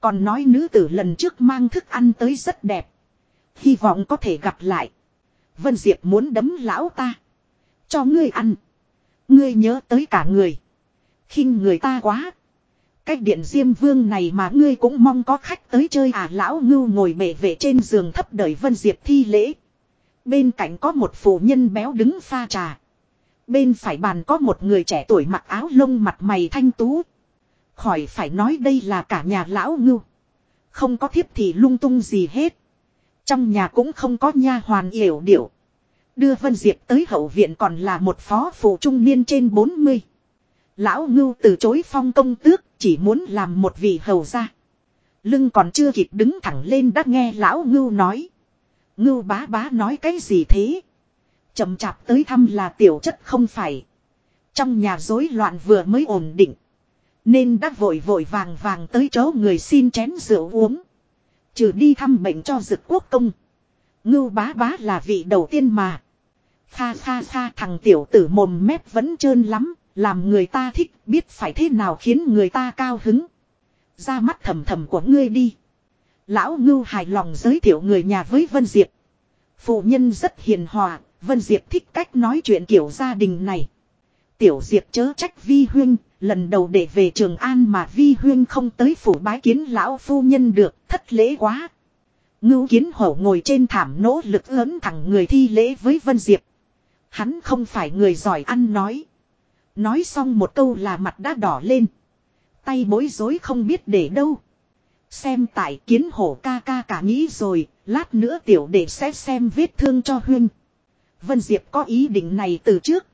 Còn nói nữ tử lần trước mang thức ăn tới rất đẹp. Hy vọng có thể gặp lại. Vân Diệp muốn đấm lão ta. Cho ngươi ăn. Ngươi nhớ tới cả người. khinh người ta quá. Cách điện diêm vương này mà ngươi cũng mong có khách tới chơi à lão ngưu ngồi bể vệ trên giường thấp đợi Vân Diệp thi lễ. Bên cạnh có một phụ nhân béo đứng pha trà. Bên phải bàn có một người trẻ tuổi mặc áo lông mặt mày thanh tú. Khỏi phải nói đây là cả nhà lão ngưu. Không có thiếp thì lung tung gì hết. Trong nhà cũng không có nha hoàn yểu điệu. Đưa Vân Diệp tới hậu viện còn là một phó phụ trung niên trên 40. Lão ngưu từ chối phong công tước, chỉ muốn làm một vị hầu gia. Lưng còn chưa kịp đứng thẳng lên đã nghe lão ngưu nói. Ngưu bá bá nói cái gì thế? Chậm chạp tới thăm là tiểu chất không phải. Trong nhà rối loạn vừa mới ổn định. Nên đã vội vội vàng vàng tới chỗ người xin chén rượu uống. Trừ đi thăm bệnh cho dực quốc công. Ngưu bá bá là vị đầu tiên mà. Kha kha kha thằng tiểu tử mồm mép vẫn trơn lắm. Làm người ta thích biết phải thế nào khiến người ta cao hứng. Ra mắt thầm thầm của ngươi đi. Lão ngưu hài lòng giới thiệu người nhà với Vân Diệp. Phụ nhân rất hiền hòa, Vân Diệp thích cách nói chuyện kiểu gia đình này. Tiểu Diệp chớ trách Vi Huyên, lần đầu để về Trường An mà Vi Huyên không tới phủ bái kiến lão phu nhân được, thất lễ quá. Ngưu kiến hổ ngồi trên thảm nỗ lực lớn thẳng người thi lễ với Vân Diệp. Hắn không phải người giỏi ăn nói. Nói xong một câu là mặt đã đỏ lên. Tay bối rối không biết để đâu. Xem tại kiến hổ ca ca cả nghĩ rồi, lát nữa tiểu để sẽ xem vết thương cho huyên. Vân Diệp có ý định này từ trước.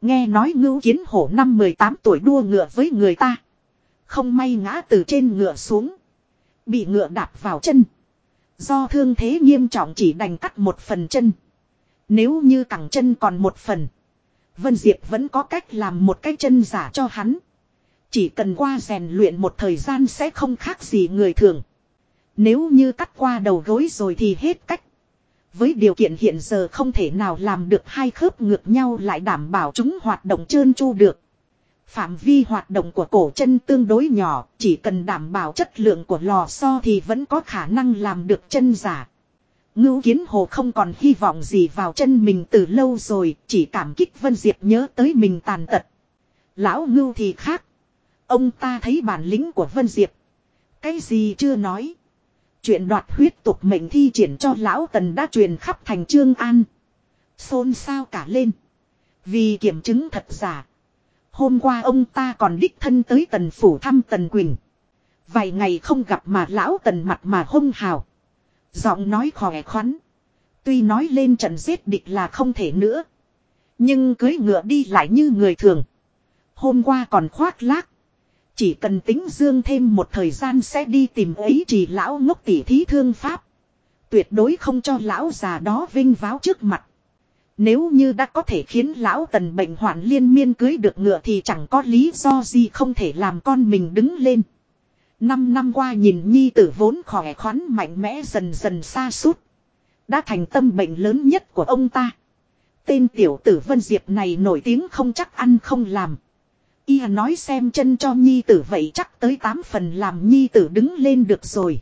Nghe nói ngưu kiến hổ năm 18 tuổi đua ngựa với người ta. Không may ngã từ trên ngựa xuống. Bị ngựa đạp vào chân. Do thương thế nghiêm trọng chỉ đành cắt một phần chân. Nếu như cẳng chân còn một phần. Vân Diệp vẫn có cách làm một cái chân giả cho hắn. Chỉ cần qua rèn luyện một thời gian sẽ không khác gì người thường. Nếu như cắt qua đầu gối rồi thì hết cách. Với điều kiện hiện giờ không thể nào làm được hai khớp ngược nhau lại đảm bảo chúng hoạt động trơn tru được. Phạm vi hoạt động của cổ chân tương đối nhỏ, chỉ cần đảm bảo chất lượng của lò xo thì vẫn có khả năng làm được chân giả. Ngưu kiến hồ không còn hy vọng gì vào chân mình từ lâu rồi, chỉ cảm kích Vân Diệp nhớ tới mình tàn tật. Lão ngưu thì khác. Ông ta thấy bản lĩnh của Vân Diệp. Cái gì chưa nói. Chuyện đoạt huyết tục mệnh thi triển cho lão tần đã truyền khắp thành trương an. Xôn xao cả lên. Vì kiểm chứng thật giả. Hôm qua ông ta còn đích thân tới tần phủ thăm tần Quỳnh. Vài ngày không gặp mà lão tần mặt mà hông hào. Giọng nói khỏe khoắn. Tuy nói lên trận giết địch là không thể nữa. Nhưng cưới ngựa đi lại như người thường. Hôm qua còn khoác lác. Chỉ cần tính dương thêm một thời gian sẽ đi tìm ấy chỉ lão ngốc tỷ thí thương pháp. Tuyệt đối không cho lão già đó vinh váo trước mặt. Nếu như đã có thể khiến lão tần bệnh hoạn liên miên cưới được ngựa thì chẳng có lý do gì không thể làm con mình đứng lên. Năm năm qua nhìn nhi tử vốn khỏe khoắn mạnh mẽ dần dần xa suốt. Đã thành tâm bệnh lớn nhất của ông ta. Tên tiểu tử Vân Diệp này nổi tiếng không chắc ăn không làm. Y nói xem chân cho nhi tử vậy chắc tới tám phần làm nhi tử đứng lên được rồi.